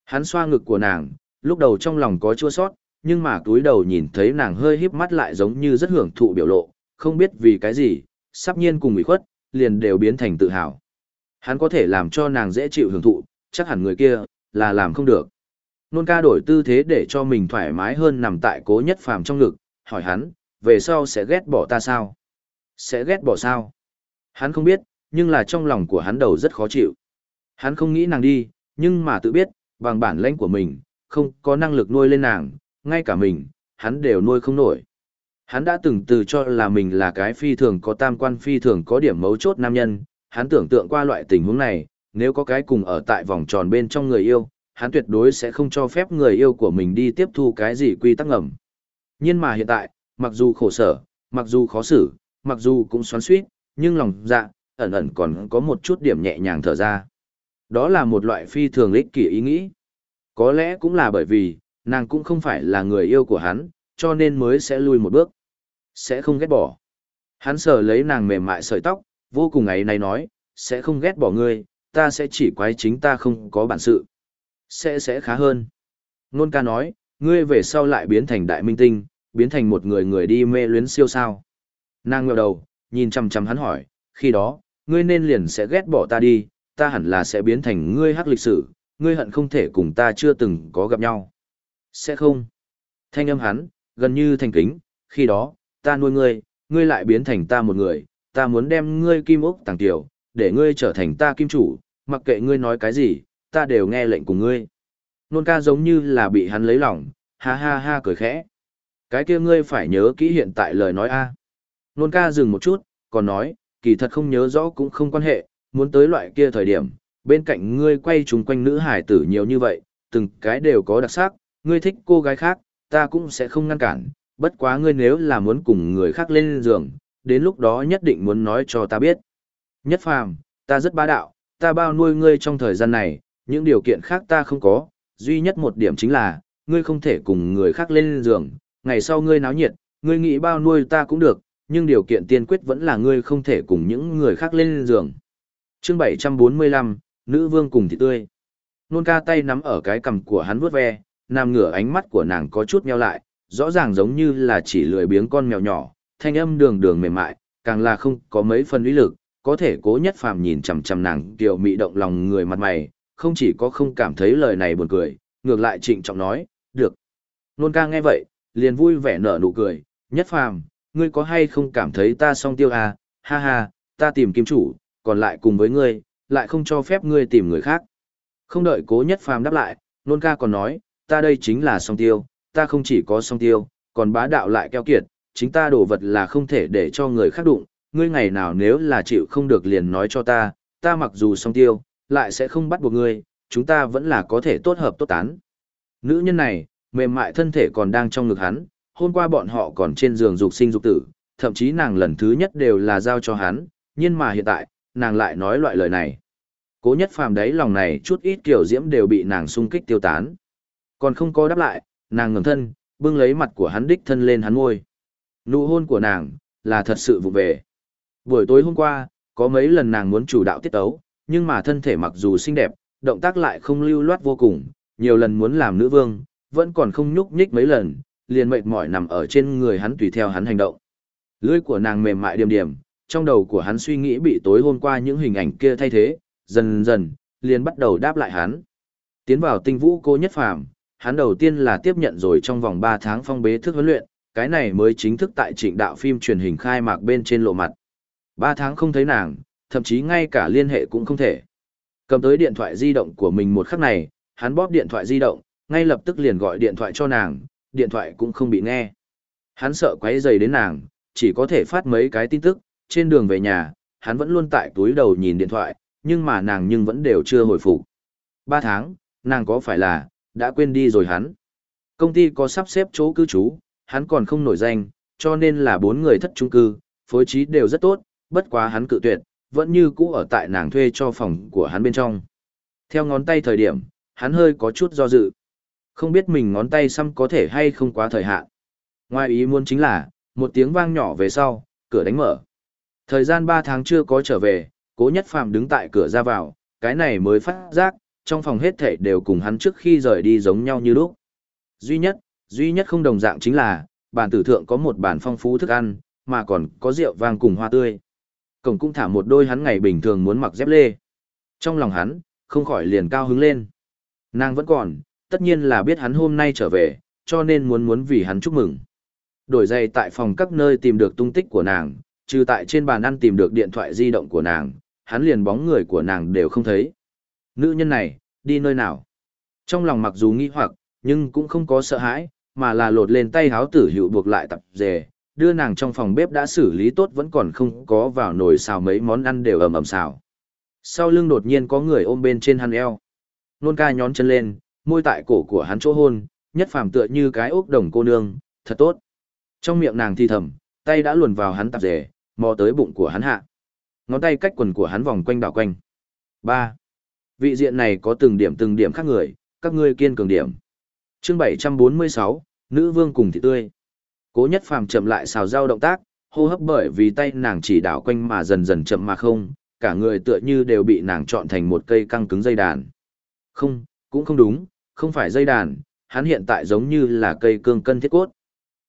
Hắn xoa ngực của nàng, lúc đầu trong lòng có chua sót, nhưng mà túi đầu nhìn thấy nàng hơi híp mắt lại giống như rất hưởng thụ biểu lộ, không biết vì cái gì, sắp nhiên cùng ủy khuất, liền đều biến thành tự hào. Hắn có thể làm cho nàng dễ chịu hưởng thụ, chắc hẳn người kia, là làm không được. Nôn ca đổi tư thế để cho mình thoải mái hơn nằm tại cố nhất phàm trong ngực, hỏi hắn, về sau sẽ ghét bỏ ta sao? Sẽ ghét bỏ sao? Hắn không biết, nhưng là trong lòng của hắn đầu rất khó chịu. Hắn không nghĩ nàng đi, nhưng mà tự biết, bằng bản lãnh của mình, không có năng lực nuôi lên nàng, ngay cả mình, hắn đều nuôi không nổi. Hắn đã từng từ cho là mình là cái phi thường có tam quan phi thường có điểm mấu chốt nam nhân, hắn tưởng tượng qua loại tình huống này, nếu có cái cùng ở tại vòng tròn bên trong người yêu, hắn tuyệt đối sẽ không cho phép người yêu của mình đi tiếp thu cái gì quy tắc ngầm. Nhưng mà hiện tại, mặc dù khổ sở, mặc dù khó xử, mặc dù cũng xoắn xuýt, nhưng lòng dạ, ẩn ẩn còn có một chút điểm nhẹ nhàng thở ra. Đó là một loại phi thường ích kỷ ý nghĩ. Có lẽ cũng là bởi vì, nàng cũng không phải là người yêu của hắn, cho nên mới sẽ lui một bước. Sẽ không ghét bỏ. Hắn sờ lấy nàng mềm mại sợi tóc, vô cùng ấy này nói, sẽ không ghét bỏ ngươi, ta sẽ chỉ quái chính ta không có bản sự. Sẽ sẽ khá hơn. Nôn ca nói, ngươi về sau lại biến thành đại minh tinh, biến thành một người người đi mê luyến siêu sao. Nàng ngẹo đầu, nhìn chằm chằm hắn hỏi, khi đó, ngươi nên liền sẽ ghét bỏ ta đi, ta hẳn là sẽ biến thành ngươi hắc lịch sử, ngươi hận không thể cùng ta chưa từng có gặp nhau. Sẽ không. Thanh âm hắn, gần như thành kính, khi đó, ta nuôi ngươi, ngươi lại biến thành ta một người, ta muốn đem ngươi kim ốc tàng tiểu, để ngươi trở thành ta kim chủ, mặc kệ ngươi nói cái gì, ta đều nghe lệnh của ngươi. Nôn ca giống như là bị hắn lấy lòng, ha ha ha cười khẽ. Cái kia ngươi phải nhớ kỹ hiện tại lời nói a. Nôn ca dừng một chút, còn nói, kỳ thật không nhớ rõ cũng không quan hệ, muốn tới loại kia thời điểm, bên cạnh ngươi quay chung quanh nữ hải tử nhiều như vậy, từng cái đều có đặc sắc, ngươi thích cô gái khác, ta cũng sẽ không ngăn cản, bất quá ngươi nếu là muốn cùng người khác lên giường, đến lúc đó nhất định muốn nói cho ta biết. Nhất phàm, ta rất bá đạo, ta bao nuôi ngươi trong thời gian này, những điều kiện khác ta không có, duy nhất một điểm chính là, ngươi không thể cùng người khác lên giường, ngày sau ngươi náo nhiệt, ngươi nghĩ bao nuôi ta cũng được, nhưng điều kiện tiên quyết vẫn là ngươi không thể cùng những người khác lên giường. Chương 745, Nữ Vương cùng thị tươi. Nôn ca tay nắm ở cái cằm của hắn vuốt ve, nằm ngửa ánh mắt của nàng có chút meo lại, rõ ràng giống như là chỉ lười biếng con mèo nhỏ, thanh âm đường đường mềm mại, càng là không có mấy phần uy lực, có thể cố nhất phàm nhìn chằm chằm nàng kiểu mị động lòng người mặt mày, không chỉ có không cảm thấy lời này buồn cười, ngược lại trịnh trọng nói, được. Nôn ca nghe vậy, liền vui vẻ nở nụ cười, nhất phàm, ngươi có hay không cảm thấy ta song tiêu à, ha ha, ta tìm kim chủ, còn lại cùng với ngươi, lại không cho phép ngươi tìm người khác. Không đợi cố nhất phàm đáp lại, nôn ca còn nói, ta đây chính là song tiêu, ta không chỉ có song tiêu, còn bá đạo lại keo kiệt, chính ta đồ vật là không thể để cho người khác đụng, ngươi ngày nào nếu là chịu không được liền nói cho ta, ta mặc dù song tiêu, lại sẽ không bắt buộc ngươi, chúng ta vẫn là có thể tốt hợp tốt tán. Nữ nhân này, mềm mại thân thể còn đang trong ngực hắn, hôm qua bọn họ còn trên giường dục sinh dục tử, thậm chí nàng lần thứ nhất đều là giao cho hắn, nhưng mà hiện tại, nàng lại nói loại lời này. Cố nhất phàm đấy lòng này chút ít kiểu diễm đều bị nàng xung kích tiêu tán. Còn không có đáp lại, nàng ngẩng thân, bưng lấy mặt của hắn đích thân lên hắn ngôi. Nụ hôn của nàng, là thật sự vụ về. Buổi tối hôm qua, có mấy lần nàng muốn chủ đạo tiết tấu, nhưng mà thân thể mặc dù xinh đẹp, động tác lại không lưu loát vô cùng, nhiều lần muốn làm nữ vương, vẫn còn không nhúc nhích mấy lần, liền mệt mỏi nằm ở trên người hắn tùy theo hắn hành động. Lưỡi của nàng mềm mại điềm điềm, trong đầu của hắn suy nghĩ bị tối hôm qua những hình ảnh kia thay thế, dần dần, liền bắt đầu đáp lại hắn. Tiến vào tinh vũ cô nhất phàm, hắn đầu tiên là tiếp nhận rồi trong vòng 3 tháng phong bế thức huấn luyện, cái này mới chính thức tại trịnh đạo phim truyền hình khai mạc bên trên lộ mặt. 3 tháng không thấy nàng, thậm chí ngay cả liên hệ cũng không thể. Cầm tới điện thoại di động của mình một khắc này, hắn bóp điện thoại di động, ngay lập tức liền gọi điện thoại cho nàng, điện thoại cũng không bị nghe. Hắn sợ quấy rầy đến nàng, chỉ có thể phát mấy cái tin tức, trên đường về nhà, hắn vẫn luôn tại túi đầu nhìn điện thoại, nhưng mà nàng nhưng vẫn đều chưa hồi phục. Ba tháng, nàng có phải là, đã quên đi rồi hắn. Công ty có sắp xếp chỗ cư trú, hắn còn không nổi danh, cho nên là bốn người thất trung cư, phối trí đều rất tốt, bất quá hắn cự tuyệt, vẫn như cũ ở tại nàng thuê cho phòng của hắn bên trong. Theo ngón tay thời điểm, hắn hơi có chút do dự. Không biết mình ngón tay xăm có thể hay không quá thời hạn. Ngoài ý muốn chính là, một tiếng vang nhỏ về sau, cửa đánh mở. Thời gian 3 tháng chưa có trở về, cố nhất phàm đứng tại cửa ra vào, cái này mới phát giác, trong phòng hết thảy đều cùng hắn trước khi rời đi giống nhau như lúc. Duy nhất, duy nhất không đồng dạng chính là, bàn tử thượng có một bàn phong phú thức ăn, mà còn có rượu vang cùng hoa tươi. Cổng cũng thả một đôi hắn ngày bình thường muốn mặc dép lê. Trong lòng hắn, không khỏi liền cao hứng lên. Nàng vẫn còn, tất nhiên là biết hắn hôm nay trở về, cho nên muốn muốn vì hắn chúc mừng. Đổi giày tại phòng các nơi tìm được tung tích của nàng, trừ tại trên bàn ăn tìm được điện thoại di động của nàng, hắn liền bóng người của nàng đều không thấy. Nữ nhân này, đi nơi nào? Trong lòng mặc dù nghi hoặc, nhưng cũng không có sợ hãi, mà là lột lên tay háo tử hữu buộc lại tập dề, đưa nàng trong phòng bếp đã xử lý tốt vẫn còn không có vào nồi xào mấy món ăn đều ầm ầm xào. Sau lưng đột nhiên có người ôm bên trên hắn eo. Nôn ca nhón chân lên, môi tại cổ của hắn chỗ hôn, nhất phàm tựa như cái ốc đồng cô nương, thật tốt. Trong miệng nàng thi thầm, tay đã luồn vào hắn tạp rể, mò tới bụng của hắn hạ. Ngón tay cách quần của hắn vòng quanh đảo quanh. ba Vị diện này có từng điểm từng điểm khác người, các ngươi kiên cường điểm. Chương 746, Nữ vương cùng thị tươi. Cố nhất phàm chậm lại xào dao động tác, hô hấp bởi vì tay nàng chỉ đảo quanh mà dần dần chậm mà không, cả người tựa như đều bị nàng chọn thành một cây căng cứng dây đàn. Không, cũng không đúng, không phải dây đàn, hắn hiện tại giống như là cây cương cân thiết cốt.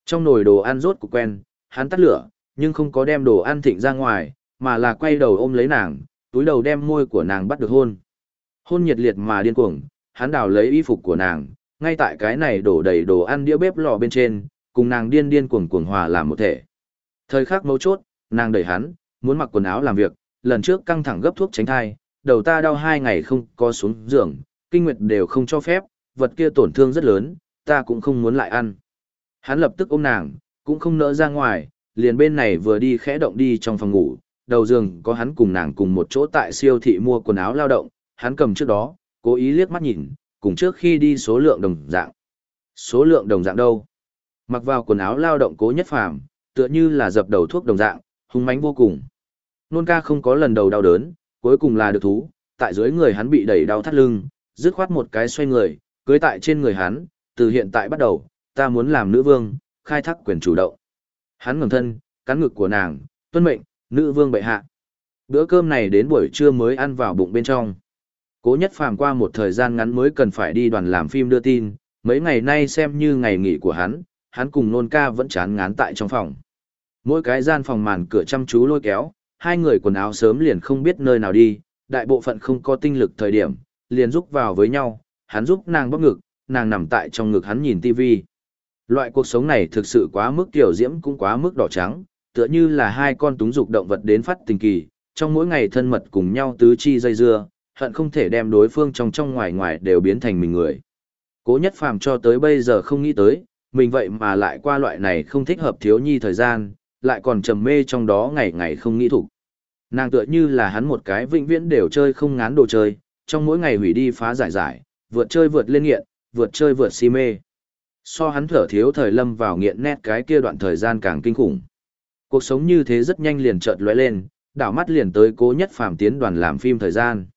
Trong nồi đồ ăn rốt của quen, hắn tắt lửa, nhưng không có đem đồ ăn thịnh ra ngoài, mà là quay đầu ôm lấy nàng, túi đầu đem môi của nàng bắt được hôn. Hôn nhiệt liệt mà điên cuồng, hắn đào lấy y phục của nàng, ngay tại cái này đổ đầy đồ ăn đĩa bếp lò bên trên, cùng nàng điên điên cuồng cuồng hòa làm một thể. Thời khắc mấu chốt, nàng đẩy hắn, muốn mặc quần áo làm việc, lần trước căng thẳng gấp thuốc tránh thai, đầu ta đau hai ngày không có xuống giường, kinh nguyệt đều không cho phép, vật kia tổn thương rất lớn, ta cũng không muốn lại ăn. Hắn lập tức ôm nàng, cũng không nỡ ra ngoài, liền bên này vừa đi khẽ động đi trong phòng ngủ, đầu giường có hắn cùng nàng cùng một chỗ tại siêu thị mua quần áo lao động, hắn cầm trước đó, cố ý liếc mắt nhìn, cùng trước khi đi số lượng đồng dạng. Số lượng đồng dạng đâu? Mặc vào quần áo lao động cố nhất phàm, tựa như là dập đầu thuốc đồng dạng, hung mãnh vô cùng. Nôn ca không có lần đầu đau đớn, cuối cùng là được thú, tại dưới người hắn bị đẩy đau thắt lưng, dứt khoát một cái xoay người, cưới tại trên người hắn, từ hiện tại bắt đầu, ta muốn làm nữ vương, khai thác quyền chủ động. Hắn ngẩng thân, cắn ngực của nàng, tuân mệnh, nữ vương bệ hạ. Bữa cơm này đến buổi trưa mới ăn vào bụng bên trong. Cố nhất phàm qua một thời gian ngắn mới cần phải đi đoàn làm phim đưa tin, mấy ngày nay xem như ngày nghỉ của hắn, hắn cùng nôn ca vẫn chán ngán tại trong phòng. Mỗi cái gian phòng màn cửa chăm chú lôi kéo, hai người quần áo sớm liền không biết nơi nào đi, đại bộ phận không có tinh lực thời điểm, liền giúp vào với nhau, hắn giúp nàng bóp ngực, nàng nằm tại trong ngực hắn nhìn tivi. Loại cuộc sống này thực sự quá mức tiểu diễm cũng quá mức đỏ trắng, tựa như là hai con túng dục động vật đến phát tình kỳ, trong mỗi ngày thân mật cùng nhau tứ chi dây dưa, hận không thể đem đối phương trong trong ngoài ngoài đều biến thành mình người. Cố nhất phàm cho tới bây giờ không nghĩ tới, mình vậy mà lại qua loại này không thích hợp thiếu nhi thời gian, lại còn trầm mê trong đó ngày ngày không nghĩ thủ. Nàng tựa như là hắn một cái vĩnh viễn đều chơi không ngán đồ chơi, trong mỗi ngày hủy đi phá giải giải, vượt chơi vượt lên nghiện, vượt chơi vượt si mê. So hắn thở thiếu thời lâm vào nghiện nét cái kia đoạn thời gian càng kinh khủng. Cuộc sống như thế rất nhanh liền chợt lóe lên, đảo mắt liền tới cố nhất phàm tiến đoàn làm phim thời gian.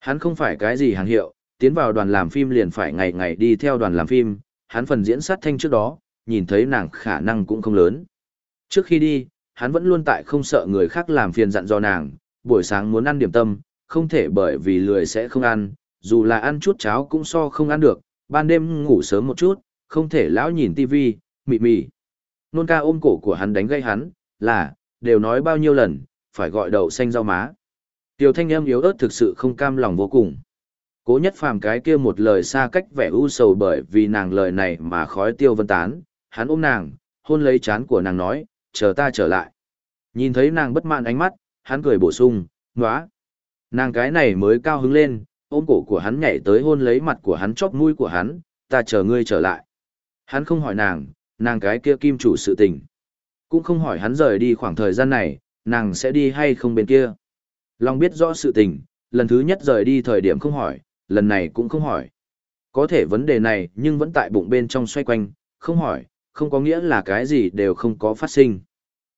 Hắn không phải cái gì hàng hiệu, tiến vào đoàn làm phim liền phải ngày ngày đi theo đoàn làm phim, hắn phần diễn sát thanh trước đó, nhìn thấy nàng khả năng cũng không lớn. Trước khi đi, hắn vẫn luôn tại không sợ người khác làm phiền dặn dò nàng, buổi sáng muốn ăn điểm tâm, không thể bởi vì lười sẽ không ăn, dù là ăn chút cháo cũng so không ăn được, ban đêm ngủ sớm một chút, không thể lão nhìn tivi, mị mị. Nôn ca ôm cổ của hắn đánh gây hắn, là, đều nói bao nhiêu lần, phải gọi đậu xanh rau má. Tiểu thanh em yếu ớt thực sự không cam lòng vô cùng. Cố nhất phàm cái kia một lời xa cách vẻ u sầu bởi vì nàng lời này mà khói tiêu vân tán, hắn ôm nàng, hôn lấy chán của nàng nói, chờ ta trở lại. Nhìn thấy nàng bất mãn ánh mắt, hắn cười bổ sung, ngóa. Nàng cái này mới cao hứng lên, ôm cổ của hắn nhảy tới hôn lấy mặt của hắn chóp mũi của hắn, ta chờ ngươi trở lại. Hắn không hỏi nàng, nàng cái kia kim chủ sự tình. Cũng không hỏi hắn rời đi khoảng thời gian này, nàng sẽ đi hay không bên kia. Long biết rõ sự tình, lần thứ nhất rời đi thời điểm không hỏi, lần này cũng không hỏi. Có thể vấn đề này nhưng vẫn tại bụng bên trong xoay quanh, không hỏi, không có nghĩa là cái gì đều không có phát sinh.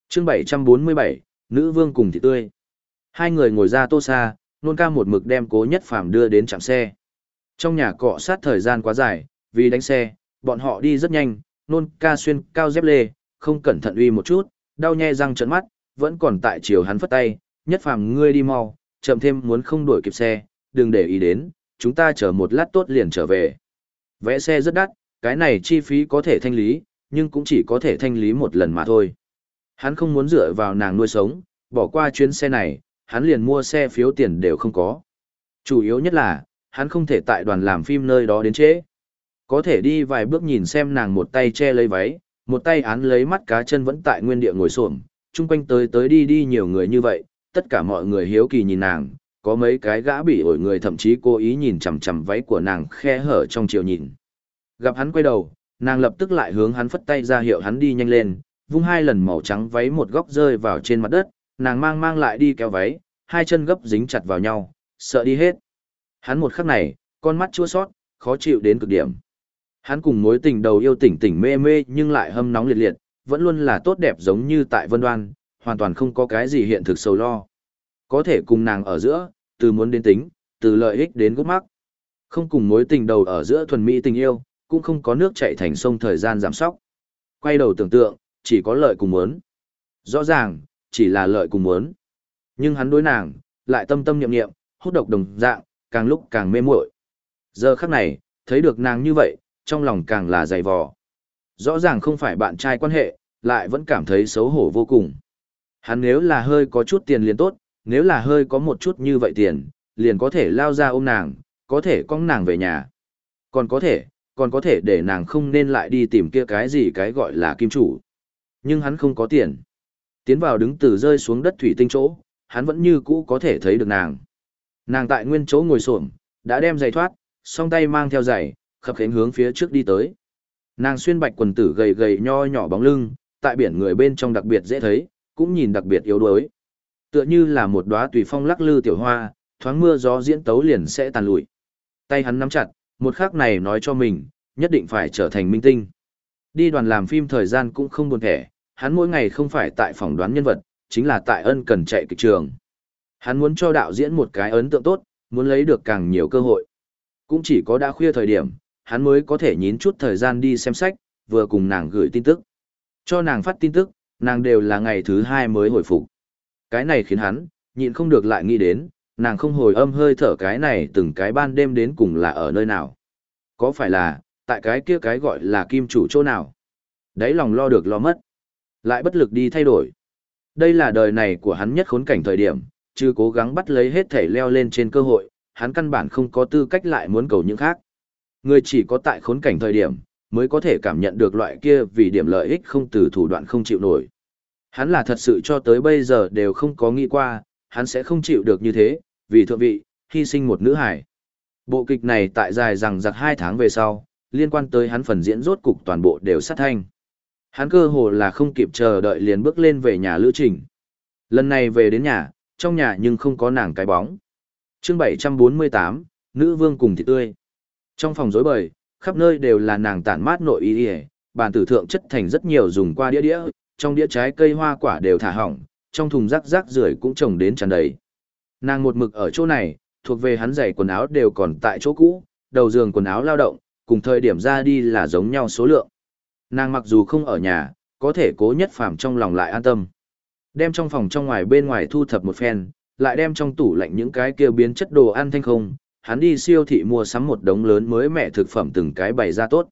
chương 747, Nữ Vương cùng thị tươi. Hai người ngồi ra tô xa, nôn ca một mực đem cố nhất phàm đưa đến trạm xe. Trong nhà cọ sát thời gian quá dài, vì đánh xe, bọn họ đi rất nhanh, nôn ca xuyên cao dép lê, không cẩn thận uy một chút, đau nhe răng trợn mắt, vẫn còn tại chiều hắn phất tay, nhất phàm ngươi đi mau, chậm thêm muốn không đuổi kịp xe, đừng để ý đến, chúng ta chờ một lát tốt liền trở về. Vẽ xe rất đắt, cái này chi phí có thể thanh lý, nhưng cũng chỉ có thể thanh lý một lần mà thôi. Hắn không muốn dựa vào nàng nuôi sống, bỏ qua chuyến xe này, hắn liền mua xe phiếu tiền đều không có. Chủ yếu nhất là, hắn không thể tại đoàn làm phim nơi đó đến trễ. Có thể đi vài bước nhìn xem nàng một tay che lấy váy, một tay án lấy mắt cá chân vẫn tại nguyên địa ngồi xổm, chung quanh tới tới đi đi nhiều người như vậy, tất cả mọi người hiếu kỳ nhìn nàng, có mấy cái gã bị ổi người thậm chí cố ý nhìn chằm chằm váy của nàng khe hở trong chiều nhìn. Gặp hắn quay đầu, nàng lập tức lại hướng hắn phất tay ra hiệu hắn đi nhanh lên, vung hai lần màu trắng váy một góc rơi vào trên mặt đất, nàng mang mang lại đi kéo váy, hai chân gấp dính chặt vào nhau, sợ đi hết. Hắn một khắc này, con mắt chua sót, khó chịu đến cực điểm. Hắn cùng mối tình đầu yêu tỉnh tỉnh mê mê nhưng lại hâm nóng liệt liệt, vẫn luôn là tốt đẹp giống như tại Vân Đoan, hoàn toàn không có cái gì hiện thực sầu lo. Có thể cùng nàng ở giữa, từ muốn đến tính, từ lợi ích đến gốc mắc. Không cùng mối tình đầu ở giữa thuần mỹ tình yêu, cũng không có nước chảy thành sông thời gian giảm sóc. Quay đầu tưởng tượng, chỉ có lợi cùng muốn. Rõ ràng, chỉ là lợi cùng muốn. Nhưng hắn đối nàng, lại tâm tâm niệm niệm, hút độc đồng dạng, càng lúc càng mê muội. Giờ khắc này, thấy được nàng như vậy, trong lòng càng là dày vò. Rõ ràng không phải bạn trai quan hệ, lại vẫn cảm thấy xấu hổ vô cùng. Hắn nếu là hơi có chút tiền liền tốt, nếu là hơi có một chút như vậy tiền, liền có thể lao ra ôm nàng, có thể cong nàng về nhà. Còn có thể, còn có thể để nàng không nên lại đi tìm kia cái gì cái gọi là kim chủ. Nhưng hắn không có tiền. Tiến vào đứng từ rơi xuống đất thủy tinh chỗ, hắn vẫn như cũ có thể thấy được nàng. Nàng tại nguyên chỗ ngồi xổm, đã đem giày thoát, song tay mang theo giày, khập khiễng hướng phía trước đi tới. Nàng xuyên bạch quần tử gầy gầy nho nhỏ bóng lưng, tại biển người bên trong đặc biệt dễ thấy, cũng nhìn đặc biệt yếu đuối. Tựa như là một đóa tùy phong lắc lư tiểu hoa, thoáng mưa gió diễn tấu liền sẽ tàn lụi. Tay hắn nắm chặt, một khắc này nói cho mình, nhất định phải trở thành minh tinh. Đi đoàn làm phim thời gian cũng không buồn thẻ, hắn mỗi ngày không phải tại phỏng đoán nhân vật, chính là tại ân cần chạy kịch trường. Hắn muốn cho đạo diễn một cái ấn tượng tốt, muốn lấy được càng nhiều cơ hội. Cũng chỉ có đã khuya thời điểm, hắn mới có thể nhín chút thời gian đi xem sách, vừa cùng nàng gửi tin tức. Cho nàng phát tin tức, nàng đều là ngày thứ hai mới hồi phục. Cái này khiến hắn, nhịn không được lại nghĩ đến, nàng không hồi âm hơi thở cái này từng cái ban đêm đến cùng là ở nơi nào. Có phải là, tại cái kia cái gọi là kim chủ chỗ nào? Đấy lòng lo được lo mất. Lại bất lực đi thay đổi. Đây là đời này của hắn nhất khốn cảnh thời điểm, chứ cố gắng bắt lấy hết thể leo lên trên cơ hội, hắn căn bản không có tư cách lại muốn cầu những khác. Người chỉ có tại khốn cảnh thời điểm, mới có thể cảm nhận được loại kia vì điểm lợi ích không từ thủ đoạn không chịu nổi. Hắn là thật sự cho tới bây giờ đều không có nghĩ qua, hắn sẽ không chịu được như thế, vì thượng vị, hy sinh một nữ hải. Bộ kịch này tại dài rằng giặc hai tháng về sau, liên quan tới hắn phần diễn rốt cục toàn bộ đều sát thanh. Hắn cơ hồ là không kịp chờ đợi liền bước lên về nhà lữ trình. Lần này về đến nhà, trong nhà nhưng không có nàng cái bóng. chương 748, Nữ Vương cùng thịt tươi. Trong phòng rối bời, khắp nơi đều là nàng tản mát nội y y, bàn tử thượng chất thành rất nhiều dùng qua đĩa đĩa, trong đĩa trái cây hoa quả đều thả hỏng, trong thùng rác rác rưởi cũng trồng đến tràn đầy. Nàng một mực ở chỗ này, thuộc về hắn giày quần áo đều còn tại chỗ cũ, đầu giường quần áo lao động, cùng thời điểm ra đi là giống nhau số lượng. Nàng mặc dù không ở nhà, có thể cố nhất phàm trong lòng lại an tâm. Đem trong phòng trong ngoài bên ngoài thu thập một phen, lại đem trong tủ lạnh những cái kia biến chất đồ ăn thanh không, hắn đi siêu thị mua sắm một đống lớn mới mẻ thực phẩm từng cái bày ra tốt.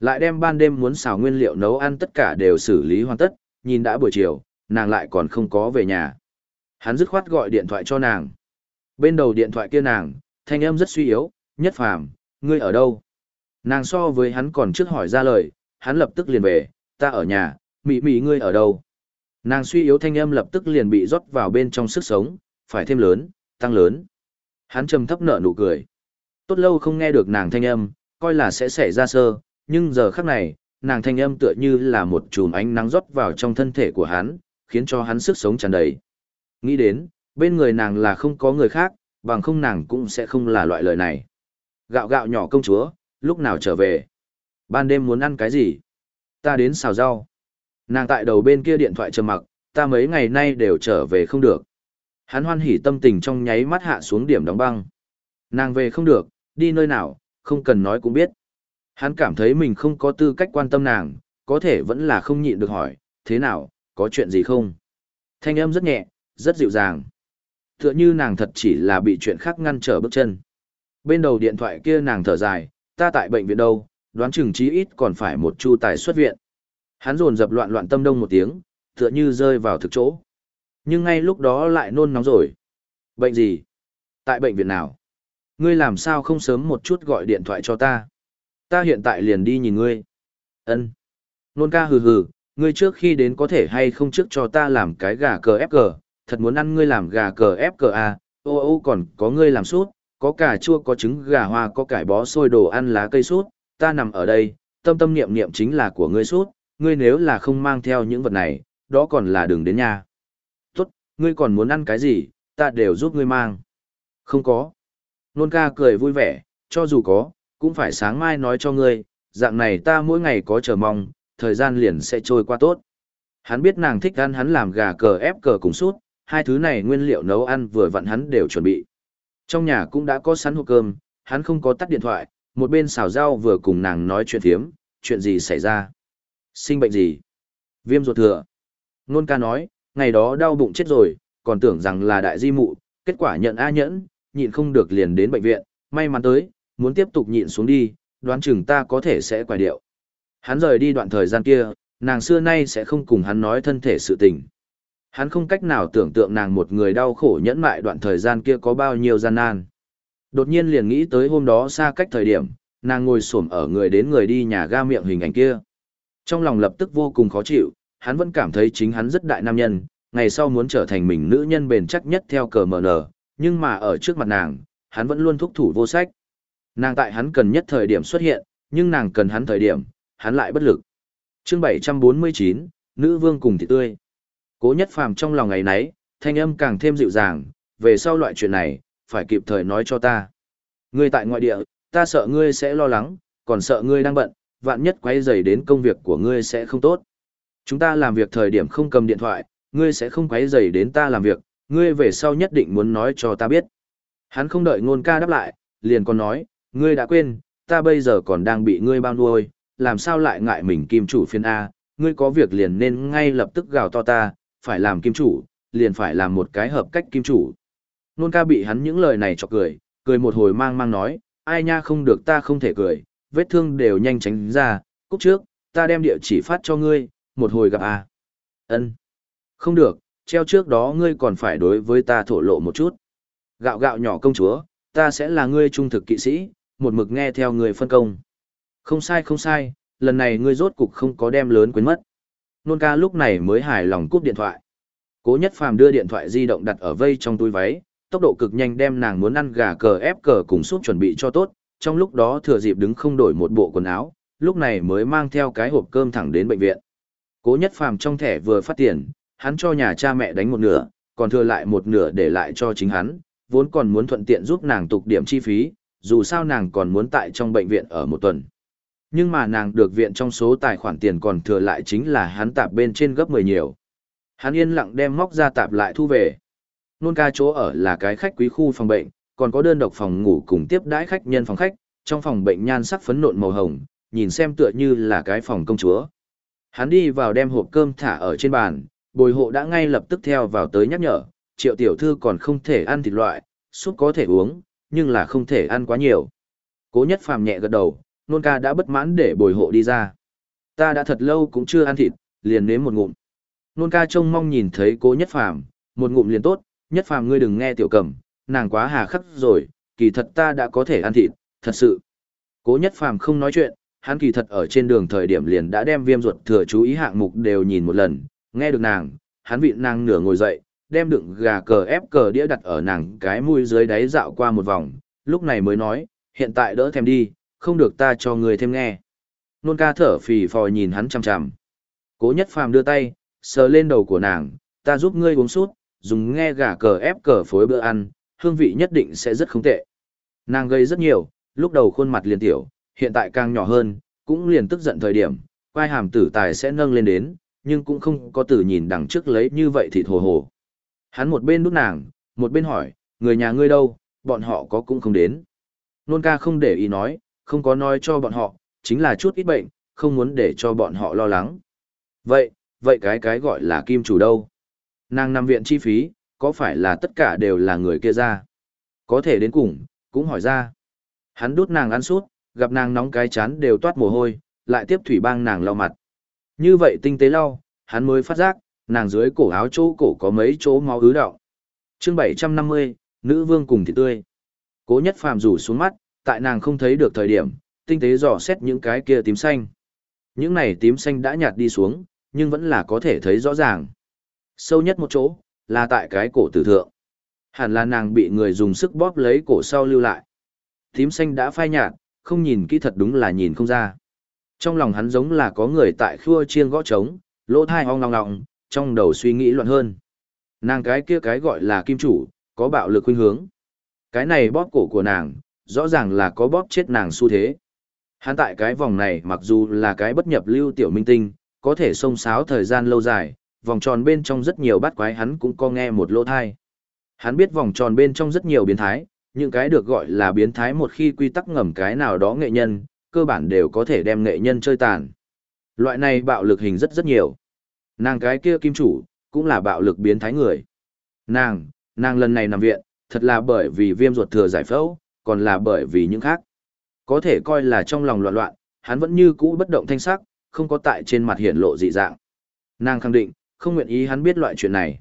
Lại đem ban đêm muốn xào nguyên liệu nấu ăn tất cả đều xử lý hoàn tất, nhìn đã buổi chiều, nàng lại còn không có về nhà. Hắn dứt khoát gọi điện thoại cho nàng. Bên đầu điện thoại kia nàng, thanh âm rất suy yếu, nhất phàm, ngươi ở đâu? Nàng so với hắn còn trước hỏi ra lời, hắn lập tức liền về, ta ở nhà, mị mị ngươi ở đâu? Nàng suy yếu thanh âm lập tức liền bị rót vào bên trong sức sống, phải thêm lớn, tăng lớn. Hắn trầm thấp nở nụ cười. Tốt lâu không nghe được nàng thanh âm, coi là sẽ xảy ra sơ, nhưng giờ khắc này, nàng thanh âm tựa như là một chùm ánh nắng rót vào trong thân thể của hắn, khiến cho hắn sức sống tràn đầy. Nghĩ đến, bên người nàng là không có người khác, bằng không nàng cũng sẽ không là loại lời này. Gạo gạo nhỏ công chúa, lúc nào trở về? Ban đêm muốn ăn cái gì? Ta đến xào rau. Nàng tại đầu bên kia điện thoại trầm mặc, ta mấy ngày nay đều trở về không được. Hắn hoan hỉ tâm tình trong nháy mắt hạ xuống điểm đóng băng. Nàng về không được, đi nơi nào, không cần nói cũng biết. Hắn cảm thấy mình không có tư cách quan tâm nàng, có thể vẫn là không nhịn được hỏi, thế nào, có chuyện gì không? Thanh âm rất nhẹ, rất dịu dàng. Tựa như nàng thật chỉ là bị chuyện khác ngăn trở bước chân. Bên đầu điện thoại kia nàng thở dài, ta tại bệnh viện đâu, đoán chừng chí ít còn phải một chu tài xuất viện. Hắn dồn dập loạn loạn tâm đông một tiếng, tựa như rơi vào thực chỗ. Nhưng ngay lúc đó lại nôn nóng rồi. Bệnh gì? Tại bệnh viện nào? Ngươi làm sao không sớm một chút gọi điện thoại cho ta? Ta hiện tại liền đi nhìn ngươi. Ân. Nôn ca hừ hừ, ngươi trước khi đến có thể hay không trước cho ta làm cái gà cờ ép cờ, thật muốn ăn ngươi làm gà cờ ép cờ à, ô ô còn có ngươi làm sút, có cà chua có trứng gà hoa có cải bó sôi đồ ăn lá cây sút, ta nằm ở đây, tâm tâm niệm niệm chính là của ngươi sút, ngươi nếu là không mang theo những vật này, đó còn là đường đến nhà. Tốt, ngươi còn muốn ăn cái gì, ta đều giúp ngươi mang. Không có. Nôn ca cười vui vẻ, cho dù có, cũng phải sáng mai nói cho ngươi, dạng này ta mỗi ngày có chờ mong, thời gian liền sẽ trôi qua tốt. Hắn biết nàng thích ăn hắn làm gà cờ ép cờ cùng sút, hai thứ này nguyên liệu nấu ăn vừa vặn hắn đều chuẩn bị. Trong nhà cũng đã có sẵn hộp cơm, hắn không có tắt điện thoại, một bên xào rau vừa cùng nàng nói chuyện thiếm, chuyện gì xảy ra. Sinh bệnh gì? Viêm ruột thừa. Nôn ca nói, ngày đó đau bụng chết rồi, còn tưởng rằng là đại di mụ, kết quả nhận A nhẫn, nhịn không được liền đến bệnh viện, may mắn tới, muốn tiếp tục nhịn xuống đi, đoán chừng ta có thể sẽ quài điệu. Hắn rời đi đoạn thời gian kia, nàng xưa nay sẽ không cùng hắn nói thân thể sự tình. Hắn không cách nào tưởng tượng nàng một người đau khổ nhẫn mại đoạn thời gian kia có bao nhiêu gian nan. Đột nhiên liền nghĩ tới hôm đó xa cách thời điểm, nàng ngồi xổm ở người đến người đi nhà ga miệng hình ảnh kia. Trong lòng lập tức vô cùng khó chịu, hắn vẫn cảm thấy chính hắn rất đại nam nhân, ngày sau muốn trở thành mình nữ nhân bền chắc nhất theo cờ mở nở, nhưng mà ở trước mặt nàng, hắn vẫn luôn thúc thủ vô sách. Nàng tại hắn cần nhất thời điểm xuất hiện, nhưng nàng cần hắn thời điểm, hắn lại bất lực. Chương 749, Nữ vương cùng thị tươi. Cố nhất phàm trong lòng ngày nấy, thanh âm càng thêm dịu dàng, về sau loại chuyện này, phải kịp thời nói cho ta. Ngươi tại ngoại địa, ta sợ ngươi sẽ lo lắng, còn sợ ngươi đang bận, vạn nhất quay rầy đến công việc của ngươi sẽ không tốt. Chúng ta làm việc thời điểm không cầm điện thoại, ngươi sẽ không quấy rầy đến ta làm việc, ngươi về sau nhất định muốn nói cho ta biết. Hắn không đợi ngôn ca đáp lại, liền còn nói, ngươi đã quên, ta bây giờ còn đang bị ngươi bao nuôi, làm sao lại ngại mình kim chủ phiên A, ngươi có việc liền nên ngay lập tức gào to ta, phải làm kim chủ, liền phải làm một cái hợp cách kim chủ. Nôn ca bị hắn những lời này chọc cười, cười một hồi mang mang nói, ai nha không được ta không thể cười, vết thương đều nhanh tránh ra, cúc trước, ta đem địa chỉ phát cho ngươi, một hồi gặp a. Ân. Không được, treo trước đó ngươi còn phải đối với ta thổ lộ một chút. Gạo gạo nhỏ công chúa, ta sẽ là ngươi trung thực kỵ sĩ, một mực nghe theo người phân công. Không sai không sai, lần này ngươi rốt cục không có đem lớn quên mất. Nôn ca lúc này mới hài lòng cúp điện thoại. Cố nhất phàm đưa điện thoại di động đặt ở vây trong túi váy, tốc độ cực nhanh đem nàng muốn ăn gà cờ ép cờ cùng súp chuẩn bị cho tốt, trong lúc đó thừa dịp đứng không đổi một bộ quần áo, lúc này mới mang theo cái hộp cơm thẳng đến bệnh viện. Cố nhất phàm trong thẻ vừa phát tiền, hắn cho nhà cha mẹ đánh một nửa, còn thừa lại một nửa để lại cho chính hắn, vốn còn muốn thuận tiện giúp nàng tục điểm chi phí, dù sao nàng còn muốn tại trong bệnh viện ở một tuần. Nhưng mà nàng được viện trong số tài khoản tiền còn thừa lại chính là hắn tạp bên trên gấp 10 nhiều. Hắn yên lặng đem móc ra tạp lại thu về. Nôn ca chỗ ở là cái khách quý khu phòng bệnh, còn có đơn độc phòng ngủ cùng tiếp đãi khách nhân phòng khách, trong phòng bệnh nhan sắc phấn nộn màu hồng, nhìn xem tựa như là cái phòng công chúa. Hắn đi vào đem hộp cơm thả ở trên bàn, bồi hộ đã ngay lập tức theo vào tới nhắc nhở, triệu tiểu thư còn không thể ăn thịt loại, súp có thể uống, nhưng là không thể ăn quá nhiều. Cố nhất phàm nhẹ gật đầu, nôn ca đã bất mãn để bồi hộ đi ra. Ta đã thật lâu cũng chưa ăn thịt, liền nếm một ngụm. Nôn ca trông mong nhìn thấy cố nhất phàm, một ngụm liền tốt, nhất phàm ngươi đừng nghe tiểu cẩm, nàng quá hà khắc rồi, kỳ thật ta đã có thể ăn thịt, thật sự. Cố nhất phàm không nói chuyện, hắn kỳ thật ở trên đường thời điểm liền đã đem viêm ruột thừa chú ý hạng mục đều nhìn một lần, nghe được nàng, hắn vị nàng nửa ngồi dậy, đem đựng gà cờ ép cờ đĩa đặt ở nàng cái mũi dưới đáy dạo qua một vòng, lúc này mới nói, hiện tại đỡ thèm đi, không được ta cho người thêm nghe. Nôn ca thở phì phò nhìn hắn chằm chằm. Cố nhất phàm đưa tay, sờ lên đầu của nàng, ta giúp ngươi uống sút, dùng nghe gà cờ ép cờ phối bữa ăn, hương vị nhất định sẽ rất không tệ. Nàng gây rất nhiều, lúc đầu khuôn mặt liền tiểu, hiện tại càng nhỏ hơn, cũng liền tức giận thời điểm, quai hàm tử tài sẽ nâng lên đến, nhưng cũng không có tử nhìn đằng trước lấy như vậy thì thhồ hồ. Hắn một bên đút nàng, một bên hỏi, người nhà ngươi đâu, bọn họ có cũng không đến. Nôn ca không để ý nói, không có nói cho bọn họ, chính là chút ít bệnh, không muốn để cho bọn họ lo lắng. Vậy, vậy cái cái gọi là kim chủ đâu? Nàng nằm viện chi phí, có phải là tất cả đều là người kia ra? Có thể đến cùng, cũng hỏi ra. Hắn đút nàng ăn suốt, gặp nàng nóng cái chán đều toát mồ hôi, lại tiếp thủy bang nàng lau mặt. Như vậy tinh tế lau, hắn mới phát giác, nàng dưới cổ áo chỗ cổ có mấy chỗ máu ứ đạo. Chương 750, nữ vương cùng thịt tươi. Cố nhất phàm rủ xuống mắt, tại nàng không thấy được thời điểm, tinh tế dò xét những cái kia tím xanh. Những này tím xanh đã nhạt đi xuống, nhưng vẫn là có thể thấy rõ ràng. Sâu nhất một chỗ, là tại cái cổ tử thượng. Hẳn là nàng bị người dùng sức bóp lấy cổ sau lưu lại. Tím xanh đã phai nhạt, không nhìn kỹ thật đúng là nhìn không ra. Trong lòng hắn giống là có người tại khua chiêng gõ trống, lỗ thai ong ngọng ngọng, trong đầu suy nghĩ loạn hơn. Nàng cái kia cái gọi là kim chủ, có bạo lực khuynh hướng. Cái này bóp cổ của nàng, rõ ràng là có bóp chết nàng xu thế. Hắn tại cái vòng này mặc dù là cái bất nhập lưu tiểu minh tinh, có thể xông xáo thời gian lâu dài, vòng tròn bên trong rất nhiều bát quái hắn cũng có nghe một lỗ thai. Hắn biết vòng tròn bên trong rất nhiều biến thái, những cái được gọi là biến thái một khi quy tắc ngầm cái nào đó nghệ nhân, cơ bản đều có thể đem nghệ nhân chơi tàn. Loại này bạo lực hình rất rất nhiều. Nàng cái kia kim chủ, cũng là bạo lực biến thái người. Nàng, nàng lần này nằm viện, thật là bởi vì viêm ruột thừa giải phẫu, còn là bởi vì những khác. Có thể coi là trong lòng loạn loạn, hắn vẫn như cũ bất động thanh sắc, không có tại trên mặt hiển lộ dị dạng. Nàng khẳng định, không nguyện ý hắn biết loại chuyện này.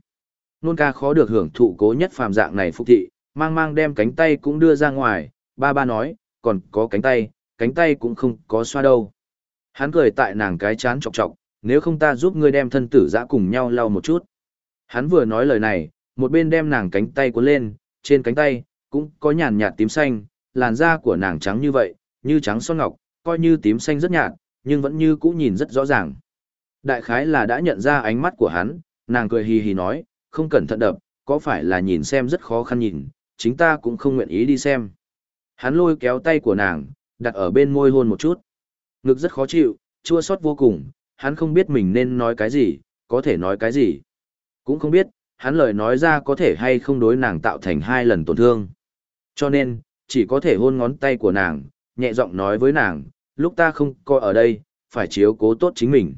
Nôn ca khó được hưởng thụ cố nhất phàm dạng này phục thị, mang mang đem cánh tay cũng đưa ra ngoài, ba ba nói, còn có cánh tay, cánh tay cũng không có xoa đâu. Hắn cười tại nàng cái chán chọc chọc, nếu không ta giúp ngươi đem thân tử giã cùng nhau lau một chút. Hắn vừa nói lời này, một bên đem nàng cánh tay cuốn lên, trên cánh tay, cũng có nhàn nhạt tím xanh, làn da của nàng trắng như vậy, như trắng son ngọc, coi như tím xanh rất nhạt, nhưng vẫn như cũ nhìn rất rõ ràng. Đại khái là đã nhận ra ánh mắt của hắn, nàng cười hì hì nói, không cẩn thận đập, có phải là nhìn xem rất khó khăn nhìn, chính ta cũng không nguyện ý đi xem. Hắn lôi kéo tay của nàng, đặt ở bên môi hôn một chút. Ngực rất khó chịu, chua xót vô cùng, hắn không biết mình nên nói cái gì, có thể nói cái gì. Cũng không biết, hắn lời nói ra có thể hay không đối nàng tạo thành hai lần tổn thương. Cho nên, chỉ có thể hôn ngón tay của nàng, nhẹ giọng nói với nàng, lúc ta không coi ở đây, phải chiếu cố tốt chính mình.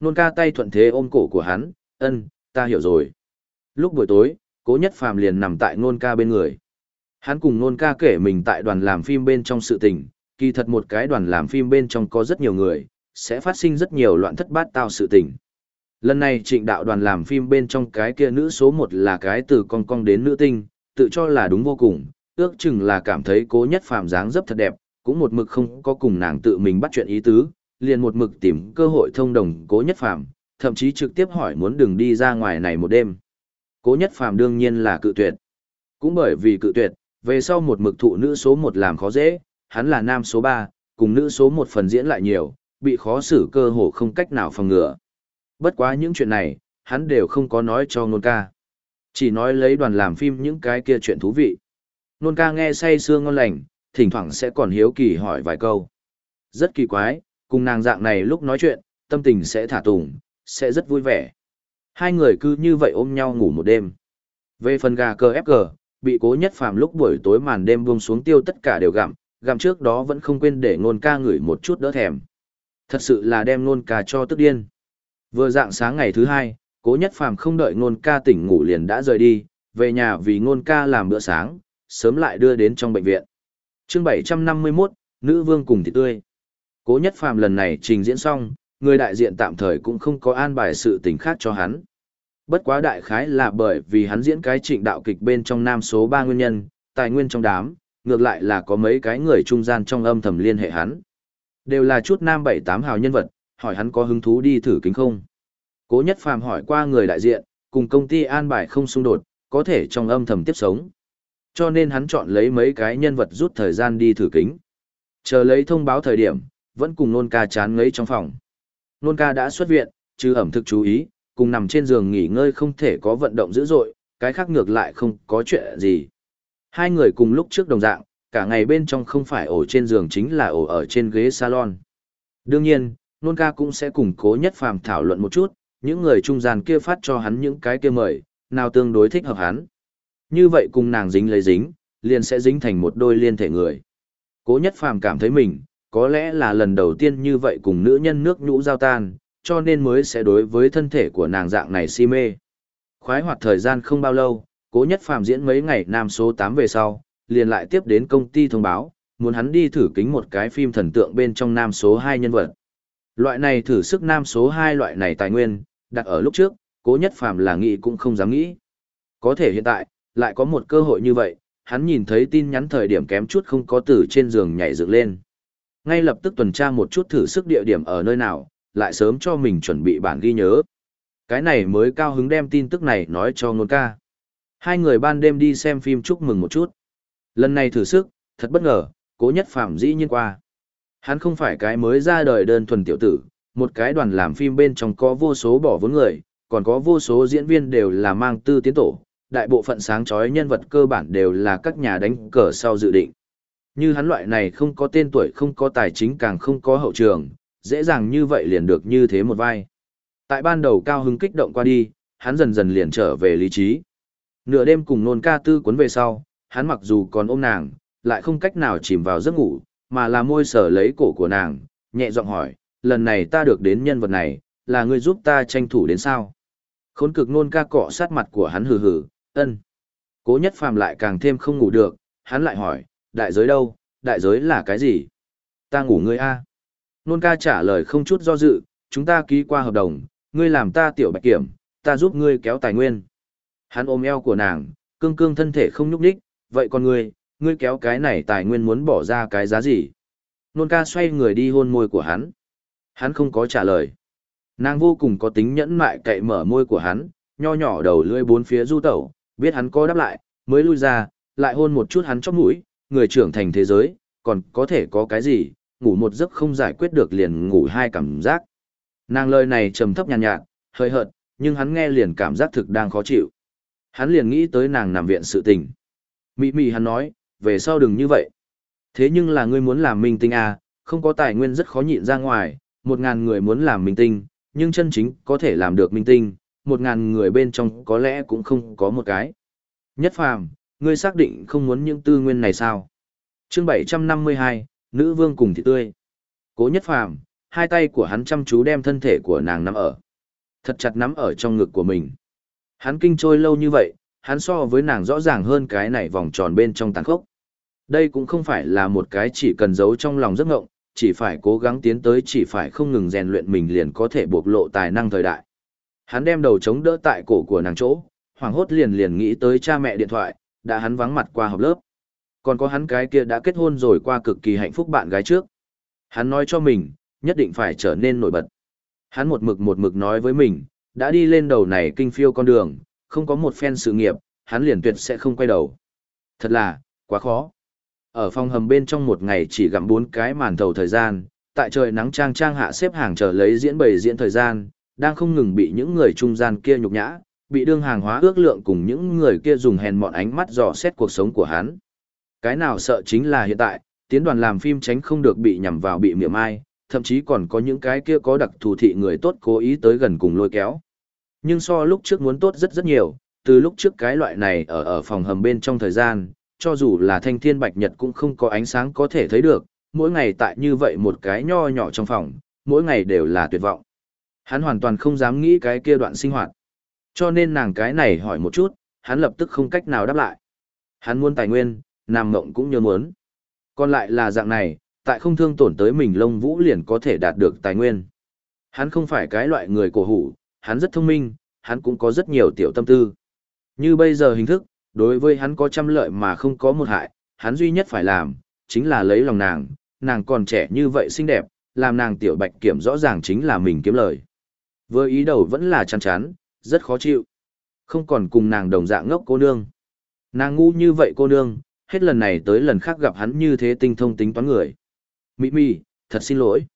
Nôn ca tay thuận thế ôm cổ của hắn, ân, ta hiểu rồi. Lúc buổi tối, cố nhất phàm liền nằm tại nôn ca bên người. Hắn cùng nôn ca kể mình tại đoàn làm phim bên trong sự tình, kỳ thật một cái đoàn làm phim bên trong có rất nhiều người, sẽ phát sinh rất nhiều loạn thất bát tao sự tình. Lần này trịnh đạo đoàn làm phim bên trong cái kia nữ số một là cái từ con cong đến nữ tinh, tự cho là đúng vô cùng, ước chừng là cảm thấy cố nhất phàm dáng dấp thật đẹp, cũng một mực không có cùng nàng tự mình bắt chuyện ý tứ, liền một mực tìm cơ hội thông đồng cố nhất phàm, thậm chí trực tiếp hỏi muốn đừng đi ra ngoài này một đêm. Cố nhất phàm đương nhiên là cự tuyệt. Cũng bởi vì cự tuyệt, về sau một mực thụ nữ số một làm khó dễ, hắn là nam số ba, cùng nữ số một phần diễn lại nhiều, bị khó xử cơ hồ không cách nào phòng ngừa. Bất quá những chuyện này, hắn đều không có nói cho nôn ca. Chỉ nói lấy đoàn làm phim những cái kia chuyện thú vị. Nôn ca nghe say sưa ngon lành, thỉnh thoảng sẽ còn hiếu kỳ hỏi vài câu. Rất kỳ quái, cùng nàng dạng này lúc nói chuyện, tâm tình sẽ thả tùng, sẽ rất vui vẻ. Hai người cứ như vậy ôm nhau ngủ một đêm. Về phần gà cờ ép cờ, bị cố nhất phàm lúc buổi tối màn đêm buông xuống tiêu tất cả đều gặm, gặm trước đó vẫn không quên để ngôn ca ngửi một chút đỡ thèm. Thật sự là đem nôn ca cho tức điên. Vừa dạng sáng ngày thứ hai, cố nhất phàm không đợi nôn ca tỉnh ngủ liền đã rời đi, về nhà vì nôn ca làm bữa sáng, sớm lại đưa đến trong bệnh viện. chương 751, Nữ Vương cùng thịt tươi. Cố nhất phàm lần này trình diễn xong, người đại diện tạm thời cũng không có an bài sự tình khác cho hắn. Bất quá đại khái là bởi vì hắn diễn cái trịnh đạo kịch bên trong nam số 3 nguyên nhân, tài nguyên trong đám, ngược lại là có mấy cái người trung gian trong âm thầm liên hệ hắn. Đều là chút nam bảy tám hào nhân vật, hỏi hắn có hứng thú đi thử kính không. Cố nhất phàm hỏi qua người đại diện, cùng công ty an bài không xung đột, có thể trong âm thầm tiếp sống. Cho nên hắn chọn lấy mấy cái nhân vật rút thời gian đi thử kính. Chờ lấy thông báo thời điểm, vẫn cùng nôn ca chán ngấy trong phòng. Nôn ca đã xuất viện, chứ ẩm thực chú ý, cùng nằm trên giường nghỉ ngơi không thể có vận động dữ dội, cái khác ngược lại không có chuyện gì. Hai người cùng lúc trước đồng dạng, cả ngày bên trong không phải ổ trên giường chính là ổ ở trên ghế salon. Đương nhiên, nôn ca cũng sẽ cùng cố nhất phàm thảo luận một chút, những người trung gian kia phát cho hắn những cái kia mời, nào tương đối thích hợp hắn. Như vậy cùng nàng dính lấy dính, liền sẽ dính thành một đôi liên thể người. Cố nhất phàm cảm thấy mình, có lẽ là lần đầu tiên như vậy cùng nữ nhân nước nhũ giao tan, cho nên mới sẽ đối với thân thể của nàng dạng này si mê. Khoái hoạt thời gian không bao lâu, cố nhất phàm diễn mấy ngày nam số 8 về sau, liền lại tiếp đến công ty thông báo, muốn hắn đi thử kính một cái phim thần tượng bên trong nam số 2 nhân vật. Loại này thử sức nam số 2 loại này tài nguyên, đặt ở lúc trước, cố nhất phàm là nghĩ cũng không dám nghĩ. Có thể hiện tại, lại có một cơ hội như vậy, hắn nhìn thấy tin nhắn thời điểm kém chút không có từ trên giường nhảy dựng lên. Ngay lập tức tuần tra một chút thử sức địa điểm ở nơi nào, lại sớm cho mình chuẩn bị bản ghi nhớ. Cái này mới cao hứng đem tin tức này nói cho ngôn ca. Hai người ban đêm đi xem phim chúc mừng một chút. Lần này thử sức, thật bất ngờ, cố nhất phạm dĩ nhiên qua. Hắn không phải cái mới ra đời đơn thuần tiểu tử, một cái đoàn làm phim bên trong có vô số bỏ vốn người, còn có vô số diễn viên đều là mang tư tiến tổ, đại bộ phận sáng chói nhân vật cơ bản đều là các nhà đánh cờ sau dự định. Như hắn loại này không có tên tuổi không có tài chính càng không có hậu trường, dễ dàng như vậy liền được như thế một vai. Tại ban đầu cao hứng kích động qua đi, hắn dần dần liền trở về lý trí. Nửa đêm cùng nôn ca tư cuốn về sau, hắn mặc dù còn ôm nàng, lại không cách nào chìm vào giấc ngủ, mà là môi sở lấy cổ của nàng, nhẹ giọng hỏi, lần này ta được đến nhân vật này, là ngươi giúp ta tranh thủ đến sao? Khốn cực nôn ca cọ sát mặt của hắn hừ hừ, ân. Cố nhất phàm lại càng thêm không ngủ được, hắn lại hỏi, đại giới đâu, đại giới là cái gì? Ta ngủ ngươi a. Nôn ca trả lời không chút do dự, chúng ta ký qua hợp đồng, ngươi làm ta tiểu bạch kiểm, ta giúp ngươi kéo tài nguyên. Hắn ôm eo của nàng, cương cương thân thể không nhúc đích, vậy còn ngươi, ngươi kéo cái này tài nguyên muốn bỏ ra cái giá gì? Nôn ca xoay người đi hôn môi của hắn. Hắn không có trả lời. Nàng vô cùng có tính nhẫn mại cậy mở môi của hắn, nho nhỏ đầu lưỡi bốn phía du tẩu, biết hắn có đáp lại, mới lui ra, lại hôn một chút hắn chóp mũi, người trưởng thành thế giới, còn có thể có cái gì, ngủ một giấc không giải quyết được liền ngủ hai cảm giác. Nàng lời này trầm thấp nhàn nhạt, nhạt, hơi hợt, nhưng hắn nghe liền cảm giác thực đang khó chịu. Hắn liền nghĩ tới nàng nằm viện sự tình. Mị mị hắn nói, về sau đừng như vậy. Thế nhưng là ngươi muốn làm minh tinh à, không có tài nguyên rất khó nhịn ra ngoài, một ngàn người muốn làm minh tinh, nhưng chân chính có thể làm được minh tinh, một ngàn người bên trong có lẽ cũng không có một cái. Nhất phàm, ngươi xác định không muốn những tư nguyên này sao? chương 752, Nữ vương cùng thị tươi. Cố nhất phàm, hai tay của hắn chăm chú đem thân thể của nàng nắm ở. Thật chặt nắm ở trong ngực của mình. Hắn kinh trôi lâu như vậy, hắn so với nàng rõ ràng hơn cái này vòng tròn bên trong tàn khốc. Đây cũng không phải là một cái chỉ cần giấu trong lòng giấc ngộng, chỉ phải cố gắng tiến tới chỉ phải không ngừng rèn luyện mình liền có thể bộc lộ tài năng thời đại. Hắn đem đầu chống đỡ tại cổ của nàng chỗ, hoàng hốt liền liền nghĩ tới cha mẹ điện thoại, đã hắn vắng mặt qua học lớp. Còn có hắn cái kia đã kết hôn rồi qua cực kỳ hạnh phúc bạn gái trước. Hắn nói cho mình, nhất định phải trở nên nổi bật. Hắn một mực một mực nói với mình, đã đi lên đầu này kinh phiêu con đường, không có một phen sự nghiệp, hắn liền tuyệt sẽ không quay đầu. Thật là, quá khó. Ở phòng hầm bên trong một ngày chỉ gặm bốn cái màn thầu thời gian, tại trời nắng trang trang hạ xếp hàng chờ lấy diễn bày diễn thời gian, đang không ngừng bị những người trung gian kia nhục nhã, bị đương hàng hóa ước lượng cùng những người kia dùng hèn mọn ánh mắt dò xét cuộc sống của hắn. Cái nào sợ chính là hiện tại, tiến đoàn làm phim tránh không được bị nhằm vào bị miệng ai, thậm chí còn có những cái kia có đặc thù thị người tốt cố ý tới gần cùng lôi kéo. Nhưng so lúc trước muốn tốt rất rất nhiều, từ lúc trước cái loại này ở ở phòng hầm bên trong thời gian, cho dù là thanh thiên bạch nhật cũng không có ánh sáng có thể thấy được, mỗi ngày tại như vậy một cái nho nhỏ trong phòng, mỗi ngày đều là tuyệt vọng. Hắn hoàn toàn không dám nghĩ cái kia đoạn sinh hoạt. Cho nên nàng cái này hỏi một chút, hắn lập tức không cách nào đáp lại. Hắn muốn tài nguyên, nam mộng cũng như muốn. Còn lại là dạng này, tại không thương tổn tới mình lông vũ liền có thể đạt được tài nguyên. Hắn không phải cái loại người cổ hủ, hắn rất thông minh, hắn cũng có rất nhiều tiểu tâm tư. Như bây giờ hình thức, đối với hắn có trăm lợi mà không có một hại, hắn duy nhất phải làm, chính là lấy lòng nàng, nàng còn trẻ như vậy xinh đẹp, làm nàng tiểu bạch kiểm rõ ràng chính là mình kiếm lời. Với ý đầu vẫn là chán chán, rất khó chịu. Không còn cùng nàng đồng dạng ngốc cô nương. Nàng ngu như vậy cô nương, hết lần này tới lần khác gặp hắn như thế tinh thông tính toán người. Mỹ Mỹ, thật xin lỗi.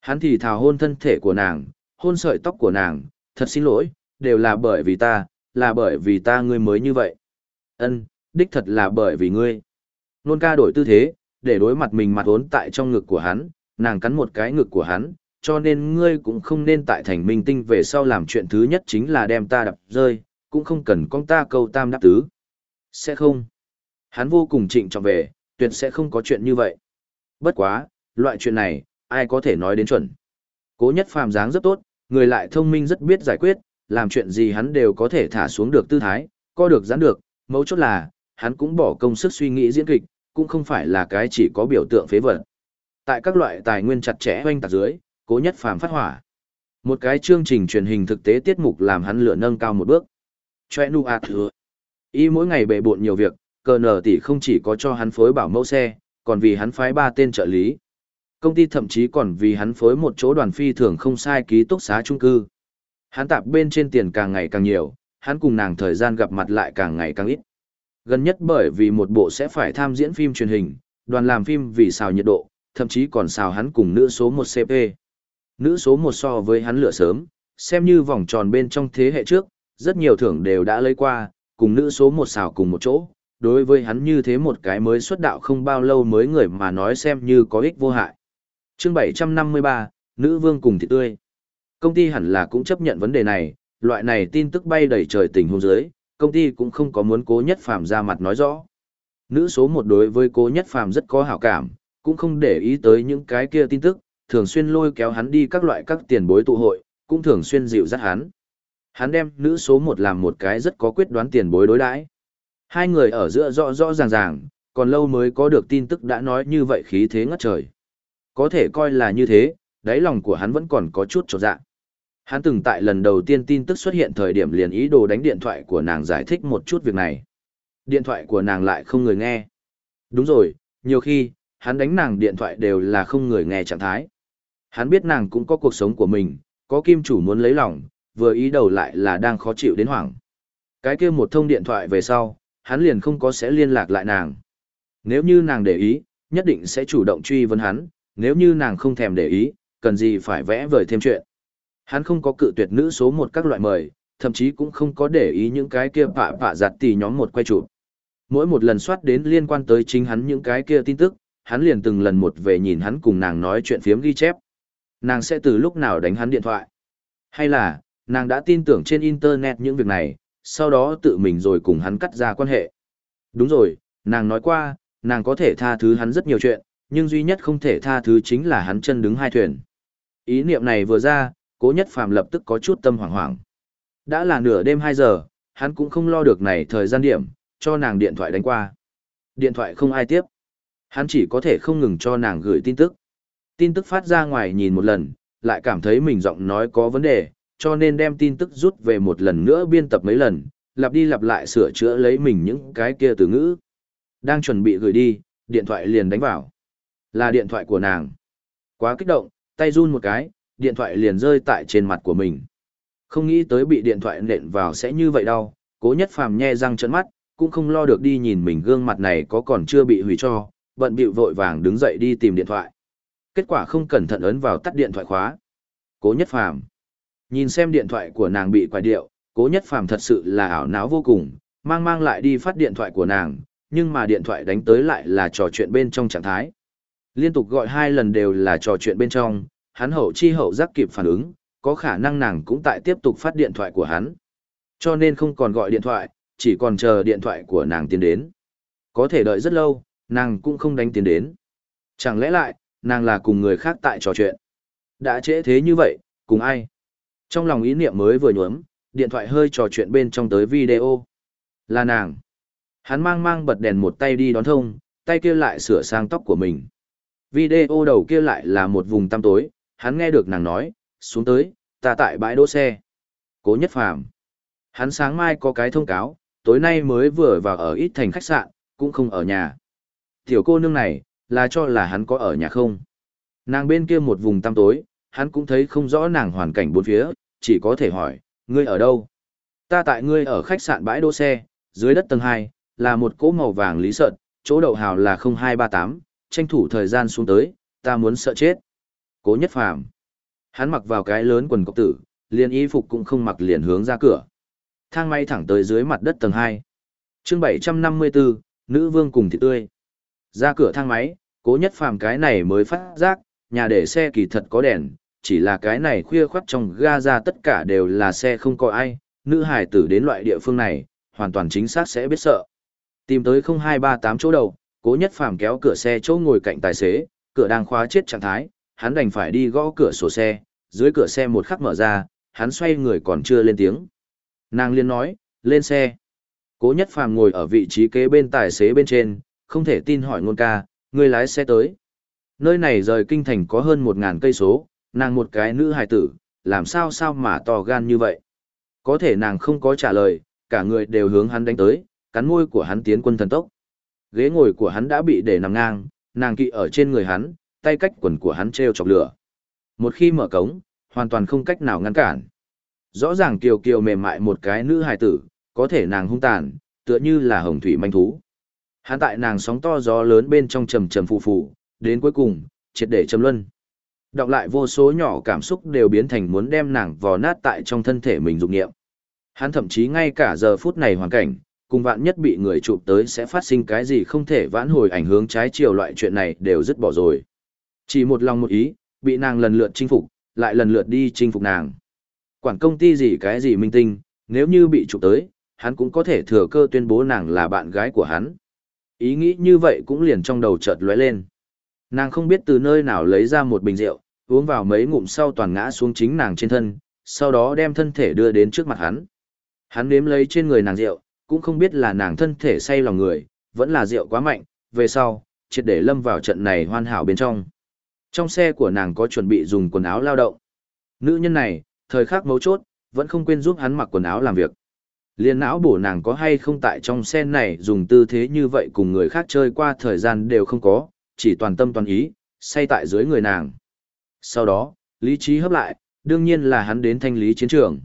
Hắn thì thào hôn thân thể của nàng, hôn sợi tóc của nàng, thật xin lỗi, đều là bởi vì ta, là bởi vì ta ngươi mới như vậy. Ân, đích thật là bởi vì ngươi. Nôn ca đổi tư thế, để đối mặt mình mặt ốn tại trong ngực của hắn, nàng cắn một cái ngực của hắn, cho nên ngươi cũng không nên tại thành minh tinh về sau làm chuyện thứ nhất chính là đem ta đập rơi, cũng không cần con ta câu tam đáp tứ. Sẽ không. Hắn vô cùng trịnh trọng về, tuyệt sẽ không có chuyện như vậy. Bất quá, loại chuyện này, ai có thể nói đến chuẩn. Cố nhất phàm dáng rất tốt, người lại thông minh rất biết giải quyết, làm chuyện gì hắn đều có thể thả xuống được tư thái, co được giãn được, mấu chốt là, hắn cũng bỏ công sức suy nghĩ diễn kịch, cũng không phải là cái chỉ có biểu tượng phế vật. Tại các loại tài nguyên chặt chẽ hoanh tạc dưới, cố nhất phàm phát hỏa. Một cái chương trình truyền hình thực tế tiết mục làm hắn lửa nâng cao một bước. Choe nu ạt thừa. Y mỗi ngày bề bộn nhiều việc, cờ nở tỷ không chỉ có cho hắn phối bảo mẫu xe, còn vì hắn phái ba tên trợ lý. Công ty thậm chí còn vì hắn phối một chỗ đoàn phi thường không sai ký túc xá trung cư. Hắn tạp bên trên tiền càng ngày càng nhiều, hắn cùng nàng thời gian gặp mặt lại càng ngày càng ít. Gần nhất bởi vì một bộ sẽ phải tham diễn phim truyền hình, đoàn làm phim vì xào nhiệt độ, thậm chí còn xào hắn cùng nữ số 1 CP. Nữ số 1 so với hắn lựa sớm, xem như vòng tròn bên trong thế hệ trước, rất nhiều thưởng đều đã lấy qua, cùng nữ số 1 xào cùng một chỗ, đối với hắn như thế một cái mới xuất đạo không bao lâu mới người mà nói xem như có ích vô hại. Chương 753, Nữ Vương cùng thịt tươi. Công ty hẳn là cũng chấp nhận vấn đề này, loại này tin tức bay đầy trời tình hôn giới, công ty cũng không có muốn cố nhất phàm ra mặt nói rõ. Nữ số một đối với cố nhất phàm rất có hảo cảm, cũng không để ý tới những cái kia tin tức, thường xuyên lôi kéo hắn đi các loại các tiền bối tụ hội, cũng thường xuyên dịu dắt hắn. Hắn đem nữ số một làm một cái rất có quyết đoán tiền bối đối đãi. Hai người ở giữa rõ rõ ràng ràng, còn lâu mới có được tin tức đã nói như vậy khí thế ngất trời. Có thể coi là như thế, đáy lòng của hắn vẫn còn có chút trột dạ. Hắn từng tại lần đầu tiên tin tức xuất hiện thời điểm liền ý đồ đánh điện thoại của nàng giải thích một chút việc này. Điện thoại của nàng lại không người nghe. Đúng rồi, nhiều khi, hắn đánh nàng điện thoại đều là không người nghe trạng thái. Hắn biết nàng cũng có cuộc sống của mình, có kim chủ muốn lấy lòng, vừa ý đầu lại là đang khó chịu đến hoảng. Cái kia một thông điện thoại về sau, hắn liền không có sẽ liên lạc lại nàng. Nếu như nàng để ý, nhất định sẽ chủ động truy vấn hắn, nếu như nàng không thèm để ý, cần gì phải vẽ vời thêm chuyện. Hắn không có cự tuyệt nữ số một các loại mời, thậm chí cũng không có để ý những cái kia pạ pạ giặt tì nhóm một quay chụp. Mỗi một lần soát đến liên quan tới chính hắn những cái kia tin tức, hắn liền từng lần một về nhìn hắn cùng nàng nói chuyện phiếm ghi chép. Nàng sẽ từ lúc nào đánh hắn điện thoại? Hay là, nàng đã tin tưởng trên Internet những việc này, sau đó tự mình rồi cùng hắn cắt ra quan hệ. Đúng rồi, nàng nói qua, nàng có thể tha thứ hắn rất nhiều chuyện, nhưng duy nhất không thể tha thứ chính là hắn chân đứng hai thuyền. Ý niệm này vừa ra, cố nhất phàm lập tức có chút tâm hoảng hoảng. Đã là nửa đêm 2 giờ, hắn cũng không lo được này thời gian điểm, cho nàng điện thoại đánh qua. Điện thoại không ai tiếp. Hắn chỉ có thể không ngừng cho nàng gửi tin tức. Tin tức phát ra ngoài nhìn một lần, lại cảm thấy mình giọng nói có vấn đề, cho nên đem tin tức rút về một lần nữa biên tập mấy lần, lặp đi lặp lại sửa chữa lấy mình những cái kia từ ngữ. Đang chuẩn bị gửi đi, điện thoại liền đánh vào. Là điện thoại của nàng. Quá kích động, tay run một cái, điện thoại liền rơi tại trên mặt của mình. Không nghĩ tới bị điện thoại nện vào sẽ như vậy đâu, cố nhất phàm nhe răng trợn mắt, cũng không lo được đi nhìn mình gương mặt này có còn chưa bị hủy cho, bận bịu vội vàng đứng dậy đi tìm điện thoại. Kết quả không cẩn thận ấn vào tắt điện thoại khóa. Cố nhất phàm. Nhìn xem điện thoại của nàng bị quài điệu, cố nhất phàm thật sự là ảo não vô cùng, mang mang lại đi phát điện thoại của nàng, nhưng mà điện thoại đánh tới lại là trò chuyện bên trong trạng thái. Liên tục gọi hai lần đều là trò chuyện bên trong, hắn hậu chi hậu giác kịp phản ứng, có khả năng nàng cũng tại tiếp tục phát điện thoại của hắn. Cho nên không còn gọi điện thoại, chỉ còn chờ điện thoại của nàng tiến đến. Có thể đợi rất lâu, nàng cũng không đánh tiến đến. Chẳng lẽ lại, nàng là cùng người khác tại trò chuyện. Đã trễ thế như vậy, cùng ai? Trong lòng ý niệm mới vừa nhuốm, điện thoại hơi trò chuyện bên trong tới video. Là nàng. Hắn mang mang bật đèn một tay đi đón thông, tay kia lại sửa sang tóc của mình. Video đầu kia lại là một vùng tăm tối, hắn nghe được nàng nói, xuống tới, ta tại bãi đỗ xe. Cố nhất phàm. Hắn sáng mai có cái thông cáo, tối nay mới vừa vào ở ít thành khách sạn, cũng không ở nhà. Tiểu cô nương này, là cho là hắn có ở nhà không. Nàng bên kia một vùng tăm tối, hắn cũng thấy không rõ nàng hoàn cảnh bốn phía, chỉ có thể hỏi, ngươi ở đâu? Ta tại ngươi ở khách sạn bãi đỗ xe, dưới đất tầng 2, là một cỗ màu vàng lý sợn, chỗ đậu hào là 0238, tranh thủ thời gian xuống tới, ta muốn sợ chết. Cố nhất phàm. Hắn mặc vào cái lớn quần cộc tử, liền y phục cũng không mặc liền hướng ra cửa. Thang máy thẳng tới dưới mặt đất tầng 2. chương 754, nữ vương cùng thịt tươi. Ra cửa thang máy, cố nhất phàm cái này mới phát giác, nhà để xe kỳ thật có đèn, chỉ là cái này khuya khoắt trong ga ra tất cả đều là xe không có ai, nữ hải tử đến loại địa phương này, hoàn toàn chính xác sẽ biết sợ. Tìm tới 0238 chỗ đầu, cố nhất phàm kéo cửa xe chỗ ngồi cạnh tài xế, cửa đang khóa chết trạng thái, hắn đành phải đi gõ cửa sổ xe, dưới cửa xe một khắc mở ra, hắn xoay người còn chưa lên tiếng. Nàng liên nói, lên xe. Cố nhất phàm ngồi ở vị trí kế bên tài xế bên trên, không thể tin hỏi ngôn ca, người lái xe tới. Nơi này rời kinh thành có hơn một ngàn cây số, nàng một cái nữ hài tử, làm sao sao mà to gan như vậy. Có thể nàng không có trả lời, cả người đều hướng hắn đánh tới, cắn môi của hắn tiến quân thần tốc. Ghế ngồi của hắn đã bị để nằm ngang, nàng kỵ ở trên người hắn, tay cách quần của hắn treo chọc lửa. Một khi mở cống, hoàn toàn không cách nào ngăn cản. Rõ ràng kiều kiều mềm mại một cái nữ hài tử, có thể nàng hung tàn, tựa như là hồng thủy manh thú. Hắn tại nàng sóng to gió lớn bên trong trầm trầm phù phù, đến cuối cùng, triệt để châm luân. Đọc lại vô số nhỏ cảm xúc đều biến thành muốn đem nàng vò nát tại trong thân thể mình dục nghiệm. Hắn thậm chí ngay cả giờ phút này hoàn cảnh, cùng vạn nhất bị người chụp tới sẽ phát sinh cái gì không thể vãn hồi ảnh hướng trái chiều loại chuyện này đều dứt bỏ rồi. Chỉ một lòng một ý, bị nàng lần lượt chinh phục, lại lần lượt đi chinh phục nàng. Quản công ty gì cái gì minh tinh, nếu như bị chụp tới, hắn cũng có thể thừa cơ tuyên bố nàng là bạn gái của hắn. Ý nghĩ như vậy cũng liền trong đầu chợt lóe lên. Nàng không biết từ nơi nào lấy ra một bình rượu, uống vào mấy ngụm sau toàn ngã xuống chính nàng trên thân, sau đó đem thân thể đưa đến trước mặt hắn. Hắn nếm lấy trên người nàng rượu, cũng không biết là nàng thân thể say lòng người, vẫn là rượu quá mạnh, về sau, triệt để lâm vào trận này hoàn hảo bên trong. Trong xe của nàng có chuẩn bị dùng quần áo lao động. Nữ nhân này, thời khắc mấu chốt, vẫn không quên giúp hắn mặc quần áo làm việc. Liên não bổ nàng có hay không tại trong xe này dùng tư thế như vậy cùng người khác chơi qua thời gian đều không có, chỉ toàn tâm toàn ý, say tại dưới người nàng. Sau đó, lý trí hấp lại, đương nhiên là hắn đến thanh lý chiến trường.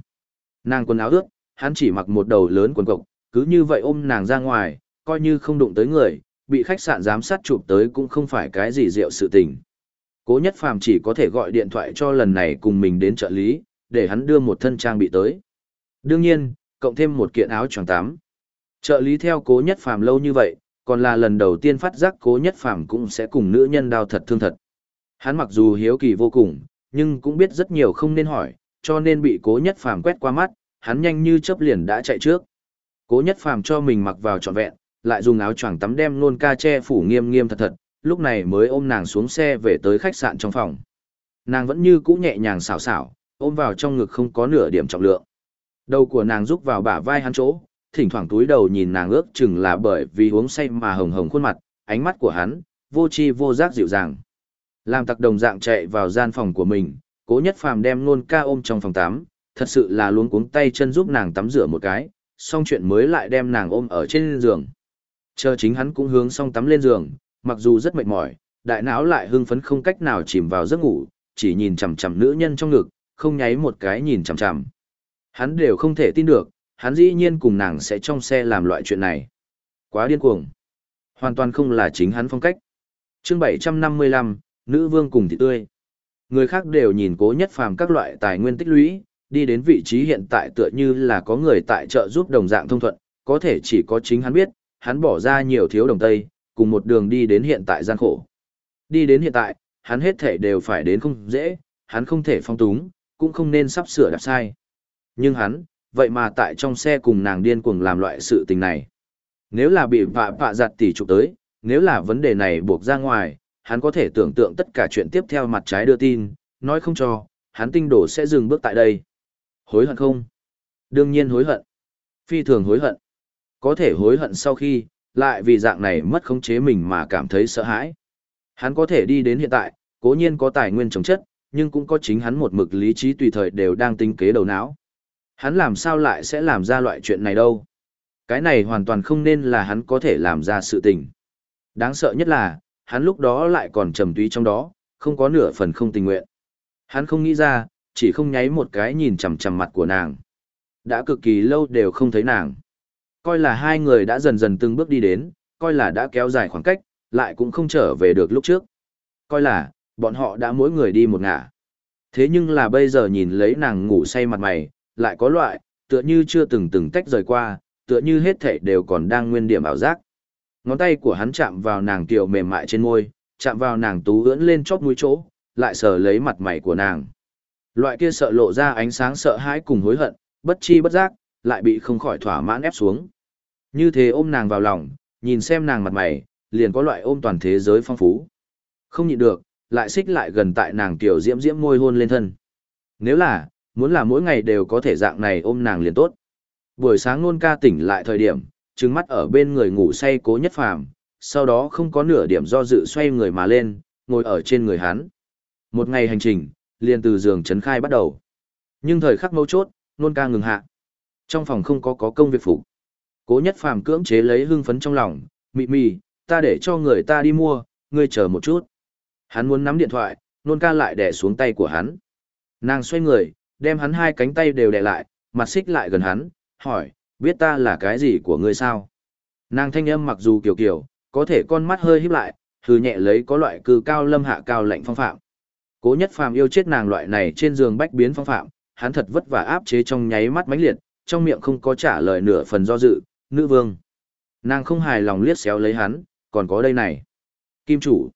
Nàng quần áo ướt, hắn chỉ mặc một đầu lớn quần cộc, cứ như vậy ôm nàng ra ngoài, coi như không đụng tới người, bị khách sạn giám sát chụp tới cũng không phải cái gì rượu sự tình. Cố nhất phàm chỉ có thể gọi điện thoại cho lần này cùng mình đến trợ lý, để hắn đưa một thân trang bị tới. Đương nhiên, cộng thêm một kiện áo choàng tắm. Trợ lý theo cố nhất phàm lâu như vậy, còn là lần đầu tiên phát giác cố nhất phàm cũng sẽ cùng nữ nhân đau thật thương thật. Hắn mặc dù hiếu kỳ vô cùng, nhưng cũng biết rất nhiều không nên hỏi, cho nên bị cố nhất phàm quét qua mắt, hắn nhanh như chớp liền đã chạy trước. Cố nhất phàm cho mình mặc vào trọn vẹn, lại dùng áo choàng tắm đem nôn ca che phủ nghiêm nghiêm thật thật, lúc này mới ôm nàng xuống xe về tới khách sạn trong phòng. Nàng vẫn như cũ nhẹ nhàng xảo xảo, ôm vào trong ngực không có nửa điểm trọng lượng. Đầu của nàng rúc vào bả vai hắn chỗ, thỉnh thoảng túi đầu nhìn nàng ước chừng là bởi vì uống say mà hồng hồng khuôn mặt, ánh mắt của hắn, vô chi vô giác dịu dàng. Làm tặc đồng dạng chạy vào gian phòng của mình, cố nhất phàm đem nôn ca ôm trong phòng tắm, thật sự là luống cuống tay chân giúp nàng tắm rửa một cái, xong chuyện mới lại đem nàng ôm ở trên giường. Chờ chính hắn cũng hướng xong tắm lên giường, mặc dù rất mệt mỏi, đại não lại hưng phấn không cách nào chìm vào giấc ngủ, chỉ nhìn chằm chằm nữ nhân trong ngực, không nháy một cái nhìn chằm chằm. Hắn đều không thể tin được, hắn dĩ nhiên cùng nàng sẽ trong xe làm loại chuyện này. Quá điên cuồng. Hoàn toàn không là chính hắn phong cách. chương 755, Nữ vương cùng thị tươi. Người khác đều nhìn cố nhất phàm các loại tài nguyên tích lũy, đi đến vị trí hiện tại tựa như là có người tại chợ giúp đồng dạng thông thuận, có thể chỉ có chính hắn biết, hắn bỏ ra nhiều thiếu đồng tây, cùng một đường đi đến hiện tại gian khổ. Đi đến hiện tại, hắn hết thể đều phải đến không dễ, hắn không thể phong túng, cũng không nên sắp sửa đạp sai. Nhưng hắn, vậy mà tại trong xe cùng nàng điên cuồng làm loại sự tình này. Nếu là bị vạ vạ giặt tỷ trục tới, nếu là vấn đề này buộc ra ngoài, hắn có thể tưởng tượng tất cả chuyện tiếp theo mặt trái đưa tin, nói không cho, hắn tinh đổ sẽ dừng bước tại đây. Hối hận không? Đương nhiên hối hận. Phi thường hối hận. Có thể hối hận sau khi, lại vì dạng này mất khống chế mình mà cảm thấy sợ hãi. Hắn có thể đi đến hiện tại, cố nhiên có tài nguyên chống chất, nhưng cũng có chính hắn một mực lý trí tùy thời đều đang tính kế đầu não. Hắn làm sao lại sẽ làm ra loại chuyện này đâu? Cái này hoàn toàn không nên là hắn có thể làm ra sự tình. Đáng sợ nhất là, hắn lúc đó lại còn trầm túy trong đó, không có nửa phần không tình nguyện. Hắn không nghĩ ra, chỉ không nháy một cái nhìn chằm chằm mặt của nàng. Đã cực kỳ lâu đều không thấy nàng. Coi là hai người đã dần dần từng bước đi đến, coi là đã kéo dài khoảng cách, lại cũng không trở về được lúc trước. Coi là, bọn họ đã mỗi người đi một ngả. Thế nhưng là bây giờ nhìn lấy nàng ngủ say mặt mày, lại có loại, tựa như chưa từng từng tách rời qua, tựa như hết thảy đều còn đang nguyên điểm ảo giác. Ngón tay của hắn chạm vào nàng tiểu mềm mại trên môi, chạm vào nàng tú ưỡn lên chóp mũi chỗ, lại sờ lấy mặt mày của nàng. Loại kia sợ lộ ra ánh sáng sợ hãi cùng hối hận, bất chi bất giác, lại bị không khỏi thỏa mãn ép xuống. Như thế ôm nàng vào lòng, nhìn xem nàng mặt mày, liền có loại ôm toàn thế giới phong phú. Không nhịn được, lại xích lại gần tại nàng tiểu diễm diễm môi hôn lên thân. Nếu là, muốn là mỗi ngày đều có thể dạng này ôm nàng liền tốt. Buổi sáng nôn ca tỉnh lại thời điểm, trừng mắt ở bên người ngủ say cố nhất phàm, sau đó không có nửa điểm do dự xoay người mà lên, ngồi ở trên người hắn. Một ngày hành trình, liền từ giường trấn khai bắt đầu. Nhưng thời khắc mấu chốt, nôn ca ngừng hạ. Trong phòng không có có công việc phục. Cố nhất phàm cưỡng chế lấy hưng phấn trong lòng, mị mị, ta để cho người ta đi mua, ngươi chờ một chút. Hắn muốn nắm điện thoại, nôn ca lại đè xuống tay của hắn. Nàng xoay người, đem hắn hai cánh tay đều đè lại, mặt xích lại gần hắn, hỏi, biết ta là cái gì của ngươi sao? Nàng thanh âm mặc dù kiểu kiểu, có thể con mắt hơi híp lại, hừ nhẹ lấy có loại cư cao lâm hạ cao lạnh phong phạm. Cố nhất phàm yêu chết nàng loại này trên giường bách biến phong phạm, hắn thật vất vả áp chế trong nháy mắt mãnh liệt, trong miệng không có trả lời nửa phần do dự, nữ vương. Nàng không hài lòng liếc xéo lấy hắn, còn có đây này. Kim chủ.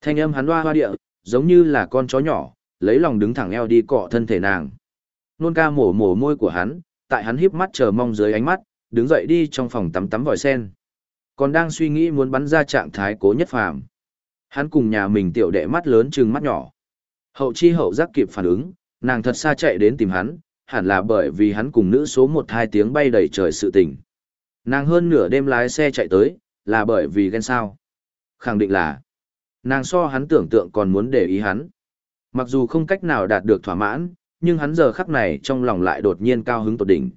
Thanh âm hắn hoa hoa địa, giống như là con chó nhỏ, lấy lòng đứng thẳng eo đi cọ thân thể nàng. Nôn ca mổ mổ môi của hắn, tại hắn híp mắt chờ mong dưới ánh mắt, đứng dậy đi trong phòng tắm tắm vòi sen. Còn đang suy nghĩ muốn bắn ra trạng thái cố nhất phàm. Hắn cùng nhà mình tiểu đệ mắt lớn trừng mắt nhỏ. Hậu chi hậu giác kịp phản ứng, nàng thật xa chạy đến tìm hắn, hẳn là bởi vì hắn cùng nữ số một hai tiếng bay đầy trời sự tình. Nàng hơn nửa đêm lái xe chạy tới, là bởi vì ghen sao. Khẳng định là, nàng so hắn tưởng tượng còn muốn để ý hắn. Mặc dù không cách nào đạt được thỏa mãn, nhưng hắn giờ khắc này trong lòng lại đột nhiên cao hứng tột đỉnh.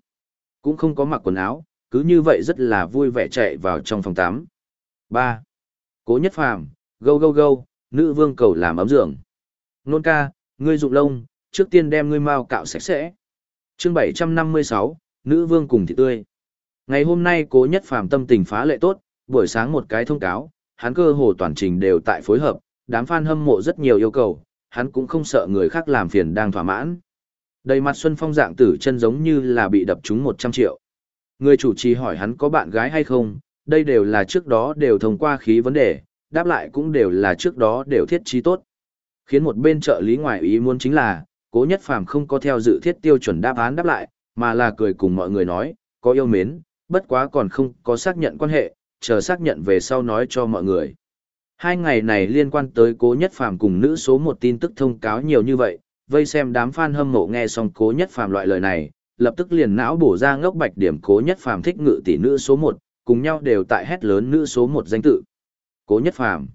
Cũng không có mặc quần áo, cứ như vậy rất là vui vẻ chạy vào trong phòng tắm. 3. Cố nhất phàm, gâu gâu gâu, nữ vương cầu làm ấm giường. Nôn ca, ngươi dụng lông, trước tiên đem ngươi mau cạo sạch sẽ. chương 756, nữ vương cùng thị tươi. Ngày hôm nay cố nhất phàm tâm tình phá lệ tốt, buổi sáng một cái thông cáo, hắn cơ hồ toàn trình đều tại phối hợp, đám fan hâm mộ rất nhiều yêu cầu, hắn cũng không sợ người khác làm phiền đang thỏa mãn. Đầy mặt Xuân Phong dạng tử chân giống như là bị đập trúng 100 triệu. Người chủ trì hỏi hắn có bạn gái hay không, đây đều là trước đó đều thông qua khí vấn đề, đáp lại cũng đều là trước đó đều thiết trí tốt. Khiến một bên trợ lý ngoài ý muốn chính là, cố nhất phàm không có theo dự thiết tiêu chuẩn đáp án đáp lại, mà là cười cùng mọi người nói, có yêu mến, bất quá còn không có xác nhận quan hệ, chờ xác nhận về sau nói cho mọi người. Hai ngày này liên quan tới cố nhất phàm cùng nữ số một tin tức thông cáo nhiều như vậy, vây xem đám fan hâm mộ nghe xong cố nhất phàm loại lời này, lập tức liền não bổ ra ngốc bạch điểm cố nhất phàm thích ngự tỷ nữ số một, cùng nhau đều tại hét lớn nữ số một danh tự. Cố nhất phàm.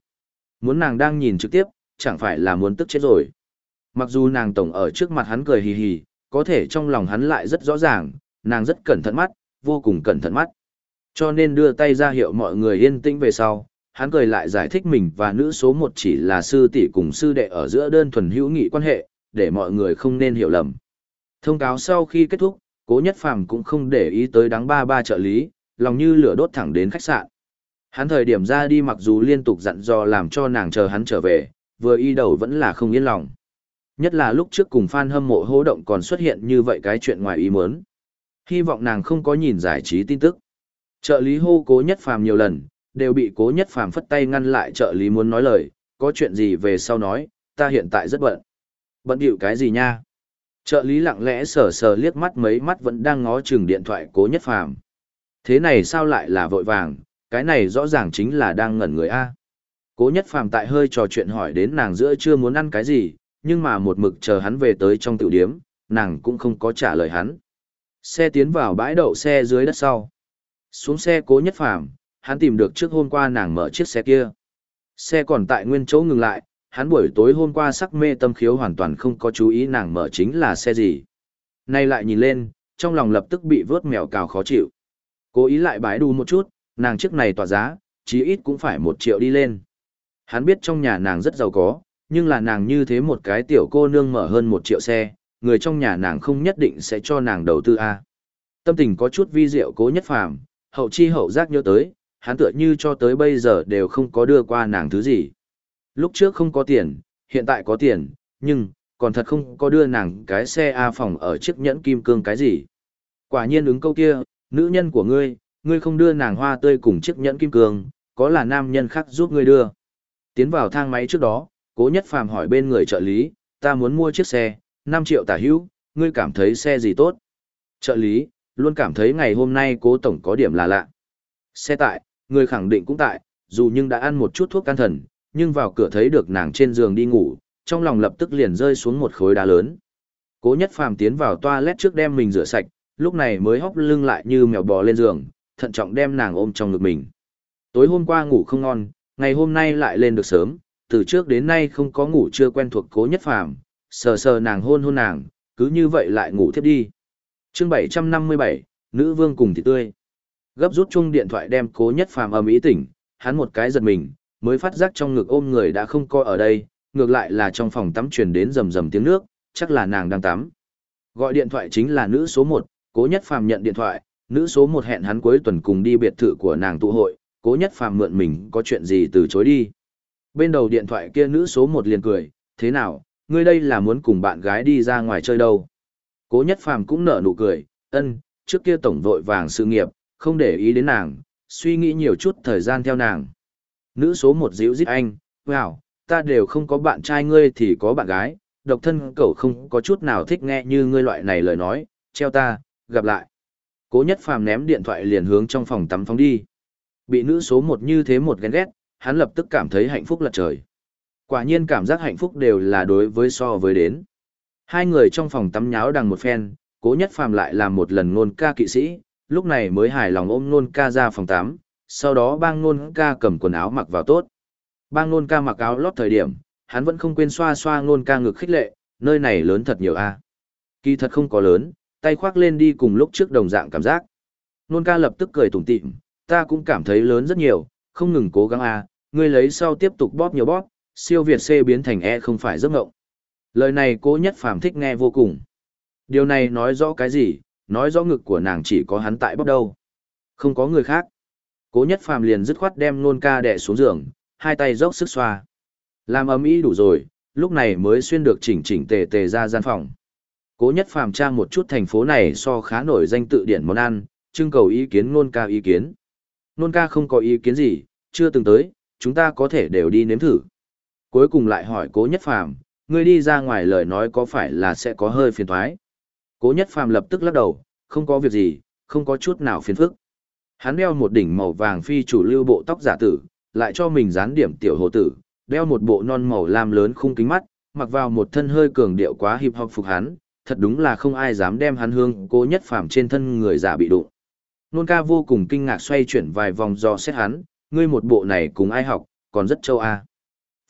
Muốn nàng đang nhìn trực tiếp, chẳng phải là muốn tức chết rồi. Mặc dù nàng tổng ở trước mặt hắn cười hì hì, có thể trong lòng hắn lại rất rõ ràng, nàng rất cẩn thận mắt, vô cùng cẩn thận mắt. Cho nên đưa tay ra hiệu mọi người yên tĩnh về sau, hắn cười lại giải thích mình và nữ số một chỉ là sư tỷ cùng sư đệ ở giữa đơn thuần hữu nghị quan hệ, để mọi người không nên hiểu lầm. Thông cáo sau khi kết thúc, cố nhất phàm cũng không để ý tới đáng ba ba trợ lý, lòng như lửa đốt thẳng đến khách sạn. Hắn thời điểm ra đi mặc dù liên tục dặn dò làm cho nàng chờ hắn trở về, vừa y đầu vẫn là không yên lòng. Nhất là lúc trước cùng fan hâm mộ hô động còn xuất hiện như vậy cái chuyện ngoài ý muốn. Hy vọng nàng không có nhìn giải trí tin tức. Trợ lý hô cố nhất phàm nhiều lần, đều bị cố nhất phàm phất tay ngăn lại trợ lý muốn nói lời, có chuyện gì về sau nói, ta hiện tại rất bận. Bận điệu cái gì nha? Trợ lý lặng lẽ sờ sờ liếc mắt mấy mắt vẫn đang ngó chừng điện thoại cố nhất phàm. Thế này sao lại là vội vàng, cái này rõ ràng chính là đang ngẩn người A. Cố nhất phàm tại hơi trò chuyện hỏi đến nàng giữa chưa muốn ăn cái gì, nhưng mà một mực chờ hắn về tới trong tiểu điếm, nàng cũng không có trả lời hắn. Xe tiến vào bãi đậu xe dưới đất sau. Xuống xe cố nhất phàm, hắn tìm được trước hôm qua nàng mở chiếc xe kia. Xe còn tại nguyên chỗ ngừng lại, hắn buổi tối hôm qua sắc mê tâm khiếu hoàn toàn không có chú ý nàng mở chính là xe gì. Nay lại nhìn lên, trong lòng lập tức bị vớt mèo cào khó chịu. Cố ý lại bái đu một chút, nàng chiếc này tỏa giá, chí ít cũng phải một triệu đi lên. Hắn biết trong nhà nàng rất giàu có, nhưng là nàng như thế một cái tiểu cô nương mở hơn một triệu xe, người trong nhà nàng không nhất định sẽ cho nàng đầu tư A. Tâm tình có chút vi diệu cố nhất phàm, hậu chi hậu giác nhớ tới, hắn tựa như cho tới bây giờ đều không có đưa qua nàng thứ gì. Lúc trước không có tiền, hiện tại có tiền, nhưng, còn thật không có đưa nàng cái xe A phòng ở chiếc nhẫn kim cương cái gì. Quả nhiên ứng câu kia, nữ nhân của ngươi, ngươi không đưa nàng hoa tươi cùng chiếc nhẫn kim cương, có là nam nhân khác giúp ngươi đưa. Tiến vào thang máy trước đó, cố nhất phàm hỏi bên người trợ lý, ta muốn mua chiếc xe, 5 triệu tả hữu, ngươi cảm thấy xe gì tốt? Trợ lý, luôn cảm thấy ngày hôm nay cố tổng có điểm là lạ. Xe tại, người khẳng định cũng tại, dù nhưng đã ăn một chút thuốc can thần, nhưng vào cửa thấy được nàng trên giường đi ngủ, trong lòng lập tức liền rơi xuống một khối đá lớn. Cố nhất phàm tiến vào toilet trước đem mình rửa sạch, lúc này mới hóc lưng lại như mèo bò lên giường, thận trọng đem nàng ôm trong ngực mình. Tối hôm qua ngủ không ngon, ngày hôm nay lại lên được sớm, từ trước đến nay không có ngủ chưa quen thuộc cố nhất phàm, sờ sờ nàng hôn hôn nàng, cứ như vậy lại ngủ tiếp đi. chương 757, nữ vương cùng thì tươi. Gấp rút chung điện thoại đem cố nhất phàm ầm ý tỉnh, hắn một cái giật mình, mới phát giác trong ngực ôm người đã không coi ở đây, ngược lại là trong phòng tắm truyền đến rầm rầm tiếng nước, chắc là nàng đang tắm. Gọi điện thoại chính là nữ số 1, cố nhất phàm nhận điện thoại, nữ số 1 hẹn hắn cuối tuần cùng đi biệt thự của nàng tụ hội, cố nhất phàm mượn mình có chuyện gì từ chối đi. Bên đầu điện thoại kia nữ số 1 liền cười, thế nào, ngươi đây là muốn cùng bạn gái đi ra ngoài chơi đâu. Cố nhất phàm cũng nở nụ cười, ân, trước kia tổng vội vàng sự nghiệp, không để ý đến nàng, suy nghĩ nhiều chút thời gian theo nàng. Nữ số một dịu dít anh, wow, ta đều không có bạn trai ngươi thì có bạn gái, độc thân cậu không có chút nào thích nghe như ngươi loại này lời nói, treo ta, gặp lại. Cố nhất phàm ném điện thoại liền hướng trong phòng tắm phóng đi. Bị nữ số một như thế một ghen ghét, hắn lập tức cảm thấy hạnh phúc lật trời. Quả nhiên cảm giác hạnh phúc đều là đối với so với đến. Hai người trong phòng tắm nháo đằng một phen, cố nhất phàm lại làm một lần ngôn ca kỵ sĩ, lúc này mới hài lòng ôm ngôn ca ra phòng tắm, sau đó bang ngôn ca cầm quần áo mặc vào tốt. Bang ngôn ca mặc áo lót thời điểm, hắn vẫn không quên xoa xoa ngôn ca ngực khích lệ, nơi này lớn thật nhiều a. Kỳ thật không có lớn, tay khoác lên đi cùng lúc trước đồng dạng cảm giác. Ngôn ca lập tức cười tủm tỉm, ta cũng cảm thấy lớn rất nhiều, không ngừng cố gắng à? ngươi lấy sau tiếp tục bóp nhiều bóp, siêu việt C biến thành E không phải giấc ngộng. Lời này cố nhất phàm thích nghe vô cùng. Điều này nói rõ cái gì, nói rõ ngực của nàng chỉ có hắn tại bóp đâu. Không có người khác. Cố nhất phàm liền dứt khoát đem nôn ca đẻ xuống giường, hai tay dốc sức xoa. Làm ấm ý đủ rồi, lúc này mới xuyên được chỉnh chỉnh tề tề ra gian phòng. Cố nhất phàm trang một chút thành phố này so khá nổi danh tự điển món ăn, trưng cầu ý kiến nôn ca ý kiến. Nôn ca không có ý kiến gì, chưa từng tới, chúng ta có thể đều đi nếm thử. Cuối cùng lại hỏi cố nhất phàm, ngươi đi ra ngoài lời nói có phải là sẽ có hơi phiền thoái. Cố nhất phàm lập tức lắc đầu, không có việc gì, không có chút nào phiền phức. Hắn đeo một đỉnh màu vàng phi chủ lưu bộ tóc giả tử, lại cho mình dán điểm tiểu hồ tử, đeo một bộ non màu lam lớn khung kính mắt, mặc vào một thân hơi cường điệu quá hiệp học phục hắn, thật đúng là không ai dám đem hắn hương cố nhất phàm trên thân người giả bị đụng. Nôn ca vô cùng kinh ngạc xoay chuyển vài vòng do xét hắn, ngươi một bộ này cùng ai học, còn rất châu A.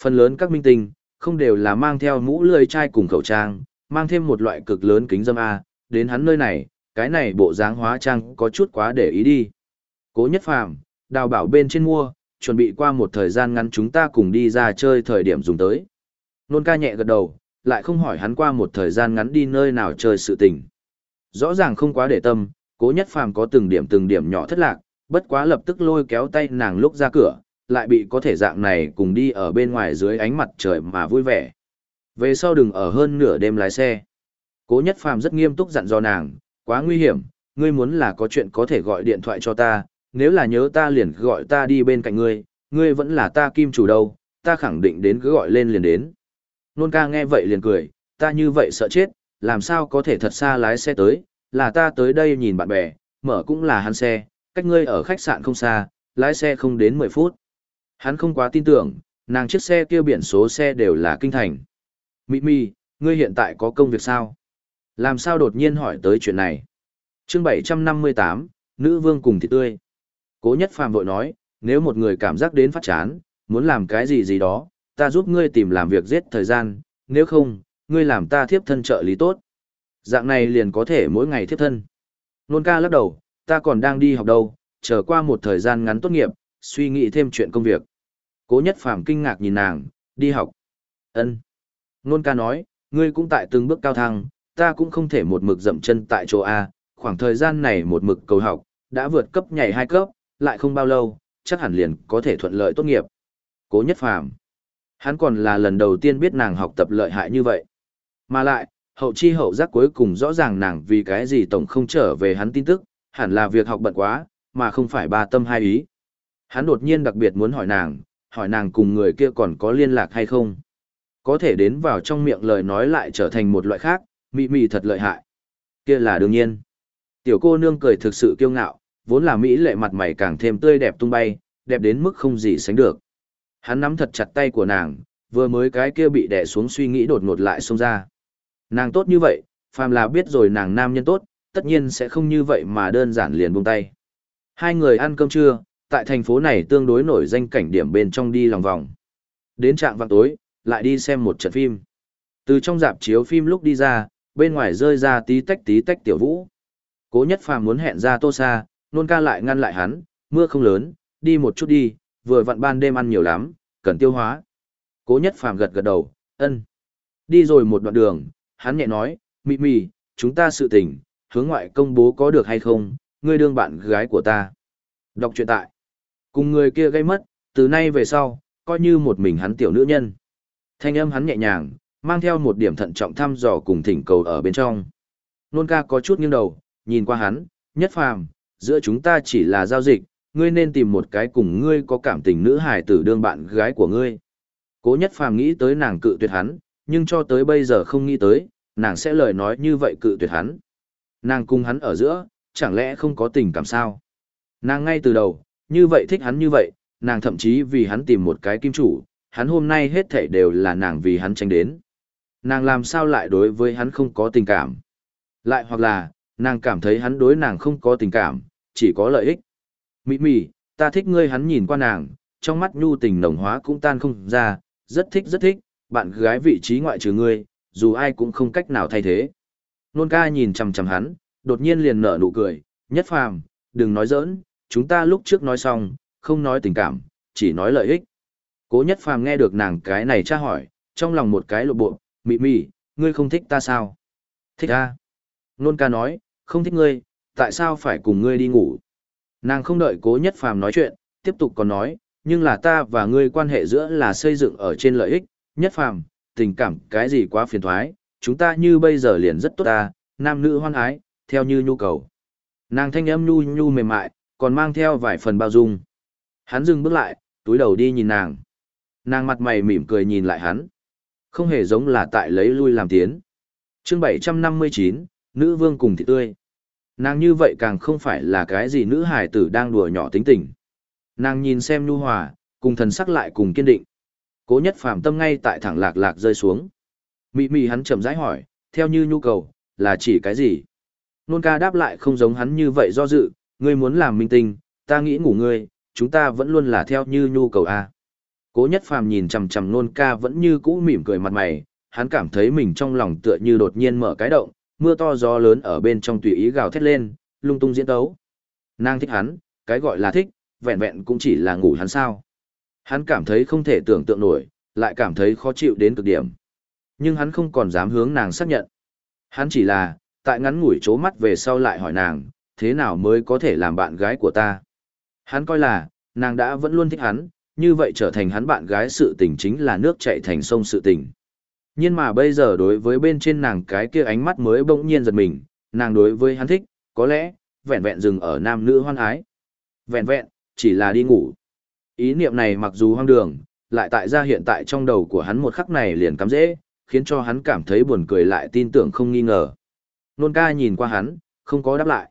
Phần lớn các minh tinh, không đều là mang theo mũ lưỡi chai cùng khẩu trang, mang thêm một loại cực lớn kính dâm A, đến hắn nơi này, cái này bộ dáng hóa trang có chút quá để ý đi. Cố nhất phàm, đào bảo bên trên mua, chuẩn bị qua một thời gian ngắn chúng ta cùng đi ra chơi thời điểm dùng tới. Nôn ca nhẹ gật đầu, lại không hỏi hắn qua một thời gian ngắn đi nơi nào chơi sự tình. Rõ ràng không quá để tâm, cố nhất phàm có từng điểm từng điểm nhỏ thất lạc, bất quá lập tức lôi kéo tay nàng lúc ra cửa, lại bị có thể dạng này cùng đi ở bên ngoài dưới ánh mặt trời mà vui vẻ. Về sau đừng ở hơn nửa đêm lái xe. Cố nhất phàm rất nghiêm túc dặn dò nàng, quá nguy hiểm, ngươi muốn là có chuyện có thể gọi điện thoại cho ta, nếu là nhớ ta liền gọi ta đi bên cạnh ngươi, ngươi vẫn là ta kim chủ đâu, ta khẳng định đến cứ gọi lên liền đến. Nôn ca nghe vậy liền cười, ta như vậy sợ chết, làm sao có thể thật xa lái xe tới, là ta tới đây nhìn bạn bè, mở cũng là hắn xe, cách ngươi ở khách sạn không xa, lái xe không đến 10 phút. Hắn không quá tin tưởng, nàng chiếc xe kia biển số xe đều là kinh thành. Mị mi, ngươi hiện tại có công việc sao? Làm sao đột nhiên hỏi tới chuyện này? chương 758, Nữ Vương cùng thịt tươi. Cố nhất phàm vội nói, nếu một người cảm giác đến phát chán, muốn làm cái gì gì đó, ta giúp ngươi tìm làm việc giết thời gian, nếu không, ngươi làm ta thiếp thân trợ lý tốt. Dạng này liền có thể mỗi ngày thiếp thân. Nôn ca lắc đầu, ta còn đang đi học đâu, chờ qua một thời gian ngắn tốt nghiệp, suy nghĩ thêm chuyện công việc. Cố nhất phàm kinh ngạc nhìn nàng, đi học. ân Nôn ca nói, ngươi cũng tại từng bước cao thăng, ta cũng không thể một mực dậm chân tại chỗ A, khoảng thời gian này một mực cầu học, đã vượt cấp nhảy hai cấp, lại không bao lâu, chắc hẳn liền có thể thuận lợi tốt nghiệp. Cố nhất phàm. Hắn còn là lần đầu tiên biết nàng học tập lợi hại như vậy. Mà lại, hậu chi hậu giác cuối cùng rõ ràng nàng vì cái gì tổng không trở về hắn tin tức, hẳn là việc học bận quá, mà không phải ba tâm hai ý. Hắn đột nhiên đặc biệt muốn hỏi nàng, hỏi nàng cùng người kia còn có liên lạc hay không. Có thể đến vào trong miệng lời nói lại trở thành một loại khác, mị mị thật lợi hại. Kia là đương nhiên. Tiểu cô nương cười thực sự kiêu ngạo, vốn là Mỹ lệ mặt mày càng thêm tươi đẹp tung bay, đẹp đến mức không gì sánh được. Hắn nắm thật chặt tay của nàng, vừa mới cái kia bị đè xuống suy nghĩ đột ngột lại xông ra. Nàng tốt như vậy, phàm là biết rồi nàng nam nhân tốt, tất nhiên sẽ không như vậy mà đơn giản liền buông tay. Hai người ăn cơm trưa, tại thành phố này tương đối nổi danh cảnh điểm bên trong đi lòng vòng. Đến trạng vạng tối, lại đi xem một trận phim. Từ trong dạp chiếu phim lúc đi ra, bên ngoài rơi ra tí tách tí tách tiểu vũ. Cố nhất phàm muốn hẹn ra tô xa, nôn ca lại ngăn lại hắn, mưa không lớn, đi một chút đi, vừa vặn ban đêm ăn nhiều lắm, cần tiêu hóa. Cố nhất phàm gật gật đầu, ân. Đi rồi một đoạn đường, hắn nhẹ nói, mị mị, chúng ta sự tình, hướng ngoại công bố có được hay không, ngươi đương bạn gái của ta. Đọc truyện tại. Cùng người kia gây mất, từ nay về sau, coi như một mình hắn tiểu nữ nhân. Thanh âm hắn nhẹ nhàng, mang theo một điểm thận trọng thăm dò cùng thỉnh cầu ở bên trong. Nôn ca có chút nghiêng đầu, nhìn qua hắn, nhất phàm, giữa chúng ta chỉ là giao dịch, ngươi nên tìm một cái cùng ngươi có cảm tình nữ hài tử đương bạn gái của ngươi. Cố nhất phàm nghĩ tới nàng cự tuyệt hắn, nhưng cho tới bây giờ không nghĩ tới, nàng sẽ lời nói như vậy cự tuyệt hắn. Nàng cùng hắn ở giữa, chẳng lẽ không có tình cảm sao? Nàng ngay từ đầu, như vậy thích hắn như vậy, nàng thậm chí vì hắn tìm một cái kim chủ, hắn hôm nay hết thảy đều là nàng vì hắn tranh đến. Nàng làm sao lại đối với hắn không có tình cảm? Lại hoặc là, nàng cảm thấy hắn đối nàng không có tình cảm, chỉ có lợi ích. Mị mị, ta thích ngươi hắn nhìn qua nàng, trong mắt nhu tình nồng hóa cũng tan không ra, rất thích rất thích, bạn gái vị trí ngoại trừ ngươi, dù ai cũng không cách nào thay thế. Nôn ca nhìn chằm chằm hắn, đột nhiên liền nở nụ cười, nhất phàm, đừng nói giỡn, chúng ta lúc trước nói xong, không nói tình cảm, chỉ nói lợi ích. Cố nhất phàm nghe được nàng cái này tra hỏi, trong lòng một cái lộ bộ, mị mị, ngươi không thích ta sao? Thích ta. Nôn ca nói, không thích ngươi, tại sao phải cùng ngươi đi ngủ? Nàng không đợi cố nhất phàm nói chuyện, tiếp tục còn nói, nhưng là ta và ngươi quan hệ giữa là xây dựng ở trên lợi ích, nhất phàm, tình cảm cái gì quá phiền thoái, chúng ta như bây giờ liền rất tốt ta, nam nữ hoan ái, theo như nhu cầu. Nàng thanh âm nhu nhu mềm mại, còn mang theo vài phần bao dung. Hắn dừng bước lại, túi đầu đi nhìn nàng. Nàng mặt mày mỉm cười nhìn lại hắn. Không hề giống là tại lấy lui làm tiến. chương 759, nữ vương cùng thị tươi. Nàng như vậy càng không phải là cái gì nữ hài tử đang đùa nhỏ tính tình. Nàng nhìn xem nhu hòa, cùng thần sắc lại cùng kiên định. Cố nhất phàm tâm ngay tại thẳng lạc lạc rơi xuống. Mị mị hắn chậm rãi hỏi, theo như nhu cầu, là chỉ cái gì? Nôn ca đáp lại không giống hắn như vậy do dự, ngươi muốn làm minh tinh, ta nghĩ ngủ ngươi, chúng ta vẫn luôn là theo như nhu cầu a. Cố nhất phàm nhìn chằm chằm nôn ca vẫn như cũ mỉm cười mặt mày, hắn cảm thấy mình trong lòng tựa như đột nhiên mở cái động, mưa to gió lớn ở bên trong tùy ý gào thét lên, lung tung diễn tấu. Nàng thích hắn, cái gọi là thích, vẹn vẹn cũng chỉ là ngủ hắn sao. Hắn cảm thấy không thể tưởng tượng nổi, lại cảm thấy khó chịu đến cực điểm. Nhưng hắn không còn dám hướng nàng xác nhận. Hắn chỉ là, tại ngắn ngủi chố mắt về sau lại hỏi nàng, thế nào mới có thể làm bạn gái của ta. Hắn coi là, nàng đã vẫn luôn thích hắn, như vậy trở thành hắn bạn gái sự tình chính là nước chạy thành sông sự tình. Nhưng mà bây giờ đối với bên trên nàng cái kia ánh mắt mới bỗng nhiên giật mình, nàng đối với hắn thích, có lẽ, vẹn vẹn dừng ở nam nữ hoan ái. Vẹn vẹn, chỉ là đi ngủ. Ý niệm này mặc dù hoang đường, lại tại ra hiện tại trong đầu của hắn một khắc này liền cắm dễ, khiến cho hắn cảm thấy buồn cười lại tin tưởng không nghi ngờ. Nôn ca nhìn qua hắn, không có đáp lại.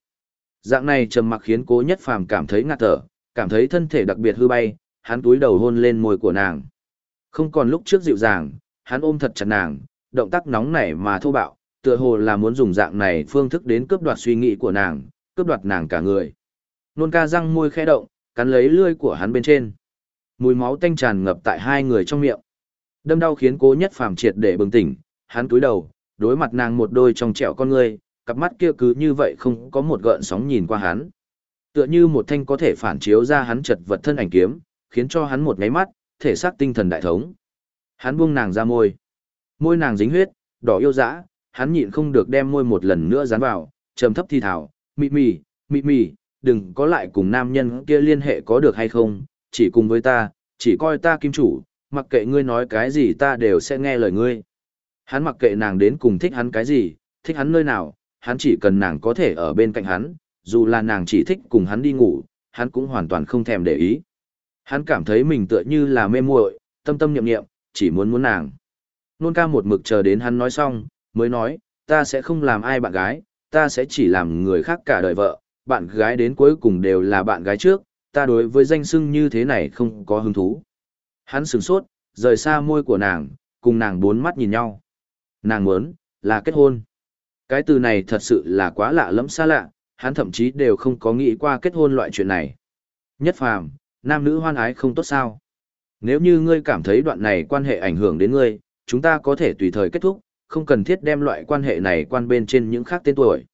Dạng này trầm mặc khiến cố nhất phàm cảm thấy ngạt thở, cảm thấy thân thể đặc biệt hư bay, hắn túi đầu hôn lên môi của nàng. Không còn lúc trước dịu dàng, hắn ôm thật chặt nàng, động tác nóng nảy mà thô bạo, tựa hồ là muốn dùng dạng này phương thức đến cướp đoạt suy nghĩ của nàng, cướp đoạt nàng cả người. Nôn ca răng môi khẽ động, cắn lấy lưỡi của hắn bên trên. Mùi máu tanh tràn ngập tại hai người trong miệng. Đâm đau khiến cố nhất phàm triệt để bừng tỉnh, hắn túi đầu, đối mặt nàng một đôi trong trẻo con người, cặp mắt kia cứ như vậy không có một gợn sóng nhìn qua hắn. Tựa như một thanh có thể phản chiếu ra hắn chật vật thân ảnh kiếm, khiến cho hắn một ngáy mắt, thể xác tinh thần đại thống. Hắn buông nàng ra môi. Môi nàng dính huyết, đỏ yêu dã, hắn nhịn không được đem môi một lần nữa dán vào, trầm thấp thi thảo, mị mị, mị mị, đừng có lại cùng nam nhân kia liên hệ có được hay không, chỉ cùng với ta, chỉ coi ta kim chủ, mặc kệ ngươi nói cái gì ta đều sẽ nghe lời ngươi. Hắn mặc kệ nàng đến cùng thích hắn cái gì, thích hắn nơi nào, hắn chỉ cần nàng có thể ở bên cạnh hắn, dù là nàng chỉ thích cùng hắn đi ngủ, hắn cũng hoàn toàn không thèm để ý. Hắn cảm thấy mình tựa như là mê muội, tâm tâm niệm niệm, chỉ muốn muốn nàng. Nôn ca một mực chờ đến hắn nói xong, mới nói, ta sẽ không làm ai bạn gái, ta sẽ chỉ làm người khác cả đời vợ, bạn gái đến cuối cùng đều là bạn gái trước, ta đối với danh sưng như thế này không có hứng thú. Hắn sửng sốt, rời xa môi của nàng, cùng nàng bốn mắt nhìn nhau. Nàng muốn, là kết hôn. Cái từ này thật sự là quá lạ lẫm xa lạ, hắn thậm chí đều không có nghĩ qua kết hôn loại chuyện này. Nhất phàm, nam nữ hoan ái không tốt sao. Nếu như ngươi cảm thấy đoạn này quan hệ ảnh hưởng đến ngươi, chúng ta có thể tùy thời kết thúc, không cần thiết đem loại quan hệ này quan bên trên những khác tên tuổi.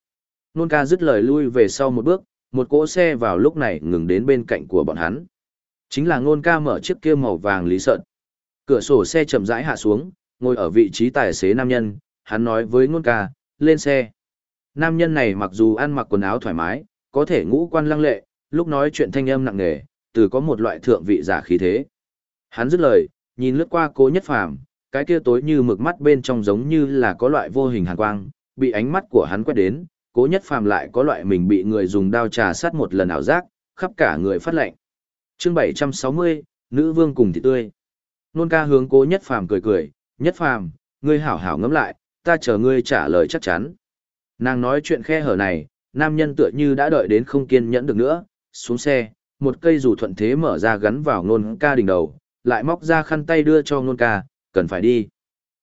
Nôn ca dứt lời lui về sau một bước, một cỗ xe vào lúc này ngừng đến bên cạnh của bọn hắn. Chính là Ngôn ca mở chiếc kia màu vàng lý sợn. Cửa sổ xe chậm rãi hạ xuống, ngồi ở vị trí tài xế nam nhân, hắn nói với Ngôn ca, lên xe. Nam nhân này mặc dù ăn mặc quần áo thoải mái, có thể ngũ quan lăng lệ, lúc nói chuyện thanh âm nặng nề, từ có một loại thượng vị giả khí thế. Hắn dứt lời, nhìn lướt qua cố nhất phàm, cái kia tối như mực mắt bên trong giống như là có loại vô hình hàn quang, bị ánh mắt của hắn quét đến, cố nhất phàm lại có loại mình bị người dùng đao trà sát một lần ảo giác, khắp cả người phát lệnh. chương 760, Nữ Vương cùng thị tươi. Nôn ca hướng cố nhất phàm cười cười, nhất phàm, ngươi hảo hảo ngẫm lại, ta chờ ngươi trả lời chắc chắn. Nàng nói chuyện khe hở này, nam nhân tựa như đã đợi đến không kiên nhẫn được nữa, xuống xe, một cây dù thuận thế mở ra gắn vào nôn ca đỉnh đầu, lại móc ra khăn tay đưa cho nôn ca, cần phải đi.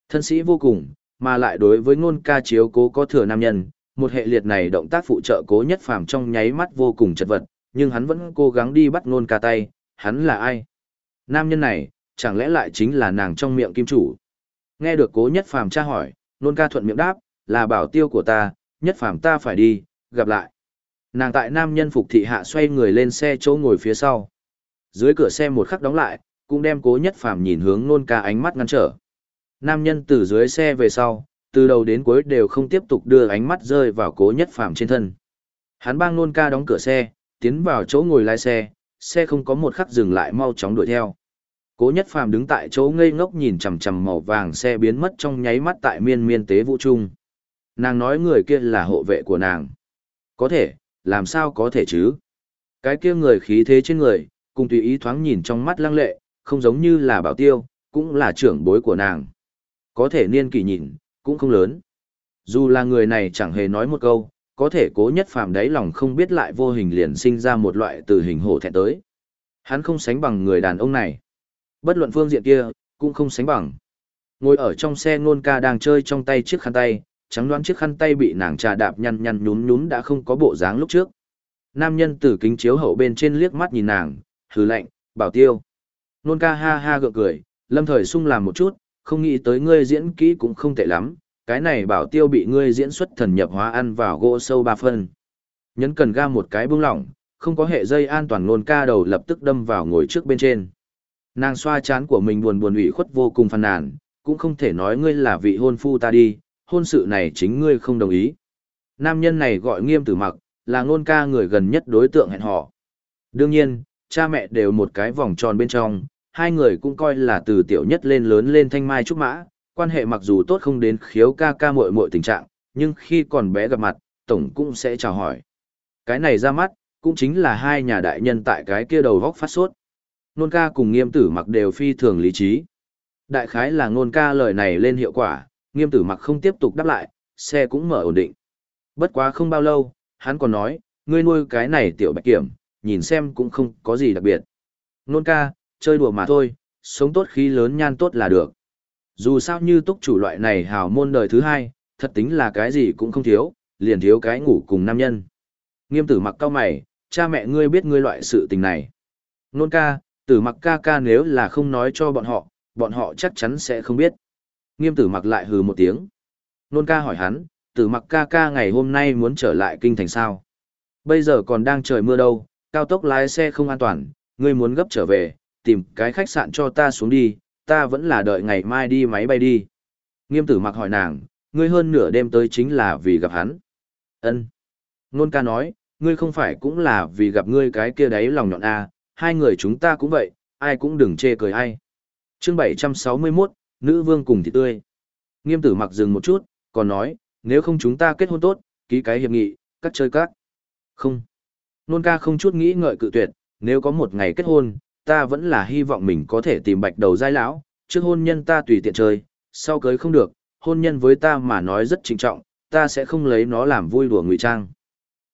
Thân sĩ vô cùng, mà lại đối với nôn ca chiếu cố có thừa nam nhân, một hệ liệt này động tác phụ trợ cố nhất phàm trong nháy mắt vô cùng chật vật, nhưng hắn vẫn cố gắng đi bắt nôn ca tay, hắn là ai? Nam nhân này, chẳng lẽ lại chính là nàng trong miệng kim chủ? Nghe được cố nhất phàm tra hỏi, nôn ca thuận miệng đáp, là bảo tiêu của ta, nhất phàm ta phải đi, gặp lại. Nàng tại nam nhân phục thị hạ xoay người lên xe chỗ ngồi phía sau. Dưới cửa xe một khắc đóng lại, cũng đem cố nhất phàm nhìn hướng nôn ca ánh mắt ngăn trở. Nam nhân từ dưới xe về sau, từ đầu đến cuối đều không tiếp tục đưa ánh mắt rơi vào cố nhất phàm trên thân. Hắn bang nôn ca đóng cửa xe, tiến vào chỗ ngồi lái xe, xe không có một khắc dừng lại mau chóng đuổi theo. Cố nhất phàm đứng tại chỗ ngây ngốc nhìn chằm chằm màu vàng xe biến mất trong nháy mắt tại miên miên tế vũ trung. Nàng nói người kia là hộ vệ của nàng. Có thể, làm sao có thể chứ? Cái kia người khí thế trên người, cùng tùy ý thoáng nhìn trong mắt lăng lệ, không giống như là bảo tiêu, cũng là trưởng bối của nàng. Có thể niên kỷ nhìn, cũng không lớn. Dù là người này chẳng hề nói một câu, có thể cố nhất phàm đáy lòng không biết lại vô hình liền sinh ra một loại từ hình hổ thẹn tới. Hắn không sánh bằng người đàn ông này. Bất luận phương diện kia, cũng không sánh bằng. Ngồi ở trong xe ngôn ca đang chơi trong tay chiếc khăn tay, trắng đoán chiếc khăn tay bị nàng trà đạp nhăn nhăn nhún nhún đã không có bộ dáng lúc trước. Nam nhân từ kính chiếu hậu bên trên liếc mắt nhìn nàng, hừ lạnh, bảo tiêu. Nôn ca ha ha gượng cười, lâm thời sung làm một chút, không nghĩ tới ngươi diễn kỹ cũng không tệ lắm, cái này bảo tiêu bị ngươi diễn xuất thần nhập hóa ăn vào gỗ sâu ba phân. Nhấn cần ga một cái bưng lỏng, không có hệ dây an toàn nôn ca đầu lập tức đâm vào ngồi trước bên trên. Nàng xoa chán của mình buồn buồn ủy khuất vô cùng phàn nàn, cũng không thể nói ngươi là vị hôn phu ta đi, hôn sự này chính ngươi không đồng ý. Nam nhân này gọi nghiêm tử mặc, là ngôn ca người gần nhất đối tượng hẹn hò. Đương nhiên, cha mẹ đều một cái vòng tròn bên trong, hai người cũng coi là từ tiểu nhất lên lớn lên thanh mai trúc mã, quan hệ mặc dù tốt không đến khiếu ca ca muội muội tình trạng, nhưng khi còn bé gặp mặt, tổng cũng sẽ chào hỏi. Cái này ra mắt, cũng chính là hai nhà đại nhân tại cái kia đầu góc phát sốt. Nôn ca cùng nghiêm tử mặc đều phi thường lý trí. Đại khái là nôn ca lời này lên hiệu quả, nghiêm tử mặc không tiếp tục đáp lại, xe cũng mở ổn định. Bất quá không bao lâu, hắn còn nói, ngươi nuôi cái này tiểu bạch kiểm, nhìn xem cũng không có gì đặc biệt. Nôn ca, chơi đùa mà thôi, sống tốt khí lớn nhan tốt là được. Dù sao như túc chủ loại này hào môn đời thứ hai, thật tính là cái gì cũng không thiếu, liền thiếu cái ngủ cùng nam nhân. Nghiêm tử mặc cao mày, cha mẹ ngươi biết ngươi loại sự tình này. Nôn ca, tử mặc ca ca nếu là không nói cho bọn họ, bọn họ chắc chắn sẽ không biết. Nghiêm tử mặc lại hừ một tiếng. Nôn ca hỏi hắn, tử mặc ca ca ngày hôm nay muốn trở lại kinh thành sao? Bây giờ còn đang trời mưa đâu, cao tốc lái xe không an toàn, ngươi muốn gấp trở về, tìm cái khách sạn cho ta xuống đi, ta vẫn là đợi ngày mai đi máy bay đi. Nghiêm tử mặc hỏi nàng, ngươi hơn nửa đêm tới chính là vì gặp hắn. Ân. Nôn ca nói, ngươi không phải cũng là vì gặp ngươi cái kia đấy lòng nhọn a, à, hai người chúng ta cũng vậy, ai cũng đừng chê cười ai. Chương 761, nữ vương cùng thì tươi. Nghiêm tử mặc dừng một chút, còn nói, nếu không chúng ta kết hôn tốt, ký cái hiệp nghị, cắt chơi cắt. Không. Nôn ca không chút nghĩ ngợi cự tuyệt, nếu có một ngày kết hôn, ta vẫn là hy vọng mình có thể tìm bạch đầu giai lão, trước hôn nhân ta tùy tiện chơi, sau cưới không được, hôn nhân với ta mà nói rất trinh trọng, ta sẽ không lấy nó làm vui đùa ngụy trang.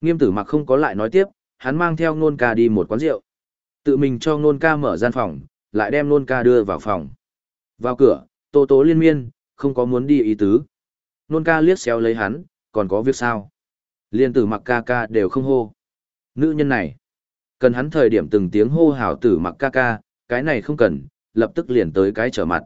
Nghiêm tử mặc không có lại nói tiếp, hắn mang theo nôn ca đi một quán rượu. Tự mình cho nôn ca mở gian phòng, lại đem nôn ca đưa vào phòng. Vào cửa, tô tố liên miên, không có muốn đi ý tứ. Nôn ca liếc xéo lấy hắn, còn có việc sao? Liên tử mặc ca ca đều không hô. Nữ nhân này, cần hắn thời điểm từng tiếng hô hào tử mặc ca ca, cái này không cần, lập tức liền tới cái trở mặt.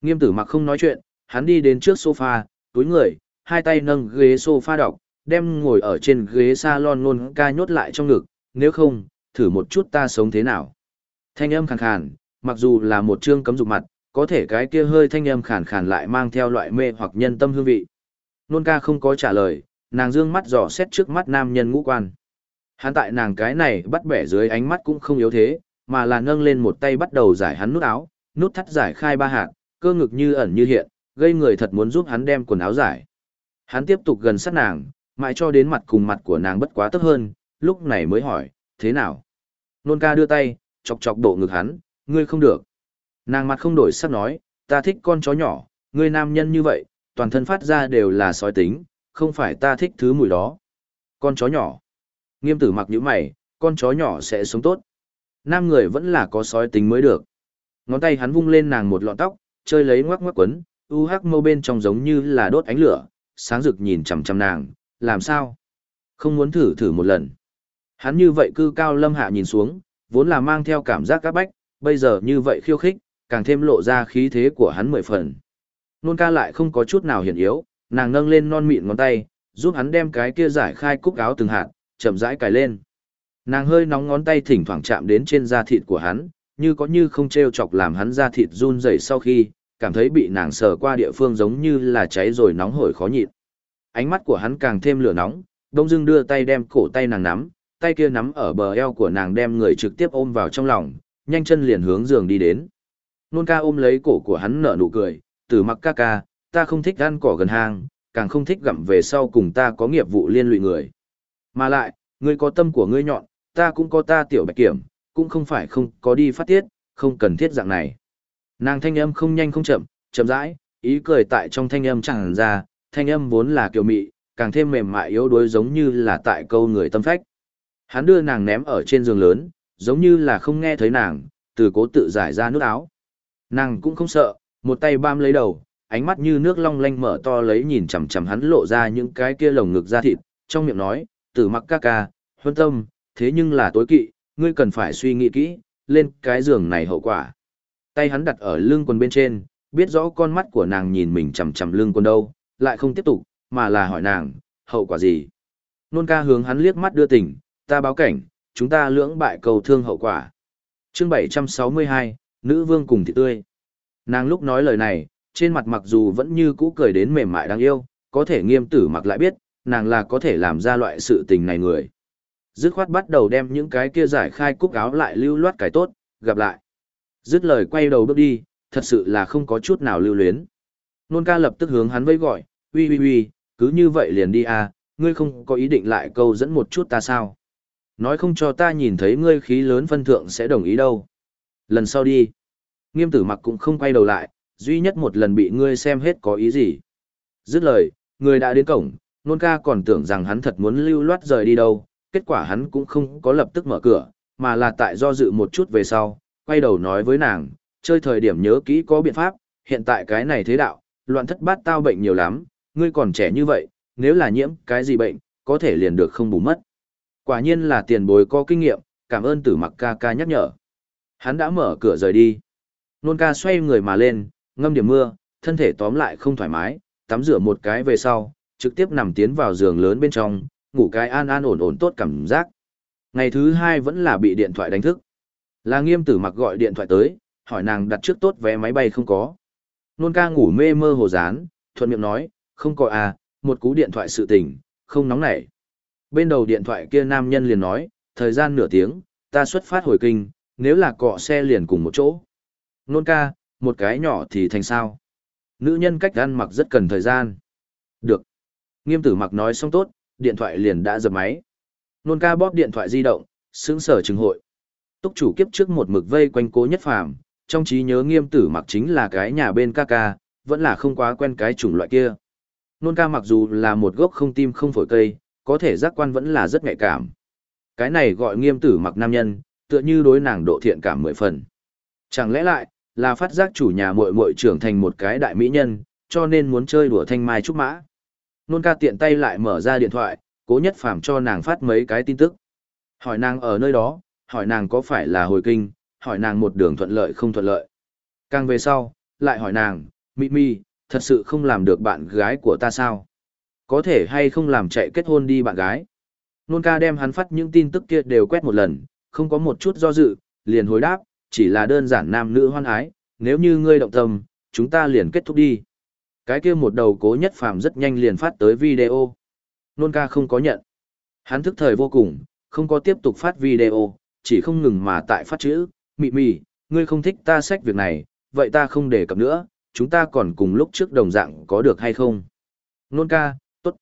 Nghiêm tử mặc không nói chuyện, hắn đi đến trước sofa, túi người, hai tay nâng ghế sofa đọc, đem ngồi ở trên ghế salon luôn ca nhốt lại trong ngực, nếu không, thử một chút ta sống thế nào. Thanh âm khàn khàn, mặc dù là một chương cấm dục mặt, có thể cái kia hơi thanh âm khàn khàn lại mang theo loại mê hoặc nhân tâm hương vị. Nôn ca không có trả lời, nàng dương mắt dò xét trước mắt nam nhân ngũ quan. Hắn tại nàng cái này bắt bẻ dưới ánh mắt cũng không yếu thế, mà là nâng lên một tay bắt đầu giải hắn nút áo, nút thắt giải khai ba hạt, cơ ngực như ẩn như hiện, gây người thật muốn giúp hắn đem quần áo giải. Hắn tiếp tục gần sát nàng, Mãi cho đến mặt cùng mặt của nàng bất quá tấp hơn, lúc này mới hỏi, thế nào? Nôn ca đưa tay, chọc chọc độ ngực hắn, ngươi không được. Nàng mặt không đổi sắc nói, ta thích con chó nhỏ, ngươi nam nhân như vậy, toàn thân phát ra đều là sói tính, không phải ta thích thứ mùi đó. Con chó nhỏ. Nghiêm tử mặc như mày, con chó nhỏ sẽ sống tốt. Nam người vẫn là có sói tính mới được. Ngón tay hắn vung lên nàng một lọn tóc, chơi lấy ngoắc ngoắc quấn, u hắc mâu bên trong giống như là đốt ánh lửa, sáng rực nhìn chằm chằm nàng, làm sao? Không muốn thử thử một lần. Hắn như vậy cư cao lâm hạ nhìn xuống, vốn là mang theo cảm giác các bách, bây giờ như vậy khiêu khích, càng thêm lộ ra khí thế của hắn mười phần. Nôn ca lại không có chút nào hiển yếu, nàng nâng lên non mịn ngón tay, giúp hắn đem cái kia giải khai cúc áo từng hạt, chậm rãi cài lên. Nàng hơi nóng ngón tay thỉnh thoảng chạm đến trên da thịt của hắn, như có như không treo chọc làm hắn da thịt run rẩy sau khi, cảm thấy bị nàng sờ qua địa phương giống như là cháy rồi nóng hổi khó nhịn. Ánh mắt của hắn càng thêm lửa nóng, đông dưng đưa tay đem cổ tay nàng nắm, tay kia nắm ở bờ eo của nàng đem người trực tiếp ôm vào trong lòng, nhanh chân liền hướng giường đi đến. Nôn ca ôm lấy cổ của hắn nở nụ cười, tử mặc ca ca, ta không thích ăn cỏ gần hang, càng không thích gặm về sau cùng ta có nghiệp vụ liên lụy người. Mà lại, ngươi có tâm của ngươi nhọn, ta cũng có ta tiểu bạch kiểm, cũng không phải không có đi phát tiết, không cần thiết dạng này. Nàng thanh âm không nhanh không chậm, chậm rãi, ý cười tại trong thanh âm chẳng ra, thanh âm vốn là kiều mị, càng thêm mềm mại yếu đuối giống như là tại câu người tâm phách. Hắn đưa nàng ném ở trên giường lớn, giống như là không nghe thấy nàng, từ cố tự giải ra nước áo. Nàng cũng không sợ, một tay bam lấy đầu, ánh mắt như nước long lanh mở to lấy nhìn chằm chằm hắn lộ ra những cái kia lồng ngực ra thịt, trong miệng nói, tử mặc ca ca, huân tâm, thế nhưng là tối kỵ, ngươi cần phải suy nghĩ kỹ, lên cái giường này hậu quả. Tay hắn đặt ở lưng quần bên trên, biết rõ con mắt của nàng nhìn mình chằm chằm lưng quần đâu, lại không tiếp tục, mà là hỏi nàng, hậu quả gì. Nôn ca hướng hắn liếc mắt đưa tình, ta báo cảnh, chúng ta lưỡng bại cầu thương hậu quả. chương 762, Nữ vương cùng thị tươi. Nàng lúc nói lời này, trên mặt mặc dù vẫn như cũ cười đến mềm mại đáng yêu, có thể nghiêm tử mặc lại biết, nàng là có thể làm ra loại sự tình này người. Dứt khoát bắt đầu đem những cái kia giải khai cúc áo lại lưu loát cái tốt, gặp lại. Dứt lời quay đầu bước đi, thật sự là không có chút nào lưu luyến. Nôn ca lập tức hướng hắn vây gọi, uy uy uy, cứ như vậy liền đi à, ngươi không có ý định lại câu dẫn một chút ta sao. Nói không cho ta nhìn thấy ngươi khí lớn phân thượng sẽ đồng ý đâu. Lần sau đi. Nghiêm tử mặc cũng không quay đầu lại, duy nhất một lần bị ngươi xem hết có ý gì. Dứt lời, người đã đến cổng, nôn ca còn tưởng rằng hắn thật muốn lưu loát rời đi đâu, kết quả hắn cũng không có lập tức mở cửa, mà là tại do dự một chút về sau, quay đầu nói với nàng, chơi thời điểm nhớ kỹ có biện pháp, hiện tại cái này thế đạo, loạn thất bát tao bệnh nhiều lắm, ngươi còn trẻ như vậy, nếu là nhiễm cái gì bệnh, có thể liền được không bù mất. Quả nhiên là tiền bối có kinh nghiệm, cảm ơn tử mặc ca ca nhắc nhở. Hắn đã mở cửa rời đi. Nôn ca xoay người mà lên, ngâm điểm mưa, thân thể tóm lại không thoải mái, tắm rửa một cái về sau, trực tiếp nằm tiến vào giường lớn bên trong, ngủ cái an an ổn ổn tốt cảm giác. Ngày thứ hai vẫn là bị điện thoại đánh thức. Là nghiêm tử mặc gọi điện thoại tới, hỏi nàng đặt trước tốt vé máy bay không có. Nôn ca ngủ mê mơ hồ dán, thuận miệng nói, không có à, một cú điện thoại sự tình, không nóng nảy. Bên đầu điện thoại kia nam nhân liền nói, thời gian nửa tiếng, ta xuất phát hồi kinh, nếu là cọ xe liền cùng một chỗ. Nôn ca, một cái nhỏ thì thành sao. Nữ nhân cách ăn mặc rất cần thời gian. Được. Nghiêm tử mặc nói xong tốt, điện thoại liền đã dập máy. Nôn ca bóp điện thoại di động, sững sở trừng hội. Túc chủ kiếp trước một mực vây quanh cố nhất phàm, trong trí nhớ nghiêm tử mặc chính là cái nhà bên ca ca, vẫn là không quá quen cái chủng loại kia. Nôn ca mặc dù là một gốc không tim không phổi cây, có thể giác quan vẫn là rất nhạy cảm. Cái này gọi nghiêm tử mặc nam nhân, tựa như đối nàng độ thiện cảm mười phần. Chẳng lẽ lại, là phát giác chủ nhà muội muội trưởng thành một cái đại mỹ nhân, cho nên muốn chơi đùa thanh mai trúc mã. Nôn ca tiện tay lại mở ra điện thoại, cố nhất phàm cho nàng phát mấy cái tin tức. Hỏi nàng ở nơi đó, hỏi nàng có phải là hồi kinh, hỏi nàng một đường thuận lợi không thuận lợi. Càng về sau, lại hỏi nàng, Mị Mi, thật sự không làm được bạn gái của ta sao? Có thể hay không làm chạy kết hôn đi bạn gái? Nôn ca đem hắn phát những tin tức kia đều quét một lần, không có một chút do dự, liền hồi đáp, chỉ là đơn giản nam nữ hoan ái, nếu như ngươi động tâm, chúng ta liền kết thúc đi. Cái kia một đầu cố nhất phàm rất nhanh liền phát tới video. Nôn ca không có nhận. Hắn thức thời vô cùng, không có tiếp tục phát video, chỉ không ngừng mà tại phát chữ, mị mị, ngươi không thích ta sách việc này, vậy ta không đề cập nữa, chúng ta còn cùng lúc trước đồng dạng có được hay không? Nôn ca, tốt.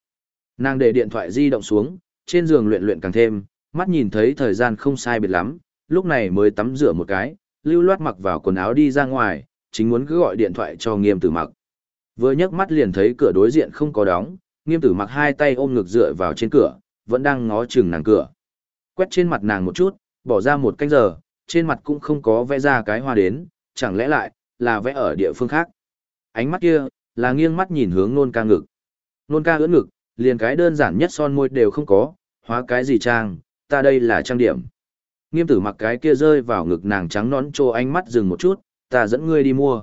Nàng để điện thoại di động xuống, trên giường luyện luyện càng thêm, mắt nhìn thấy thời gian không sai biệt lắm, lúc này mới tắm rửa một cái, lưu loát mặc vào quần áo đi ra ngoài, chính muốn cứ gọi điện thoại cho nghiêm tử mặc. Vừa nhấc mắt liền thấy cửa đối diện không có đóng, nghiêm tử mặc hai tay ôm ngực dựa vào trên cửa, vẫn đang ngó chừng nàng cửa. Quét trên mặt nàng một chút, bỏ ra một canh giờ, trên mặt cũng không có vẽ ra cái hoa đến, chẳng lẽ lại, là vẽ ở địa phương khác. Ánh mắt kia, là nghiêng mắt nhìn hướng nôn ca ngực. Nôn ca ưỡn ngực, liền cái đơn giản nhất son môi đều không có, hóa cái gì trang, ta đây là trang điểm. Nghiêm tử mặc cái kia rơi vào ngực nàng trắng nón trô ánh mắt dừng một chút, ta dẫn ngươi đi mua.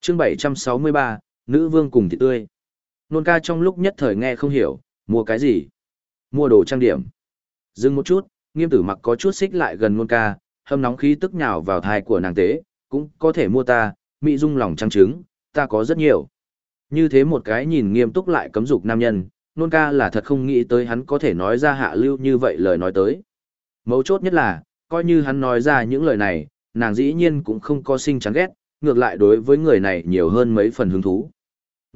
chương 763, nữ vương cùng thịt tươi. Nôn ca trong lúc nhất thời nghe không hiểu, mua cái gì? Mua đồ trang điểm. Dừng một chút, nghiêm tử mặc có chút xích lại gần nôn ca, hâm nóng khí tức nhào vào thai của nàng tế, cũng có thể mua ta, mỹ dung lòng trăng trứng, ta có rất nhiều. Như thế một cái nhìn nghiêm túc lại cấm dục nam nhân, nôn ca là thật không nghĩ tới hắn có thể nói ra hạ lưu như vậy lời nói tới. Mấu chốt nhất là, coi như hắn nói ra những lời này, nàng dĩ nhiên cũng không có sinh chán ghét, ngược lại đối với người này nhiều hơn mấy phần hứng thú.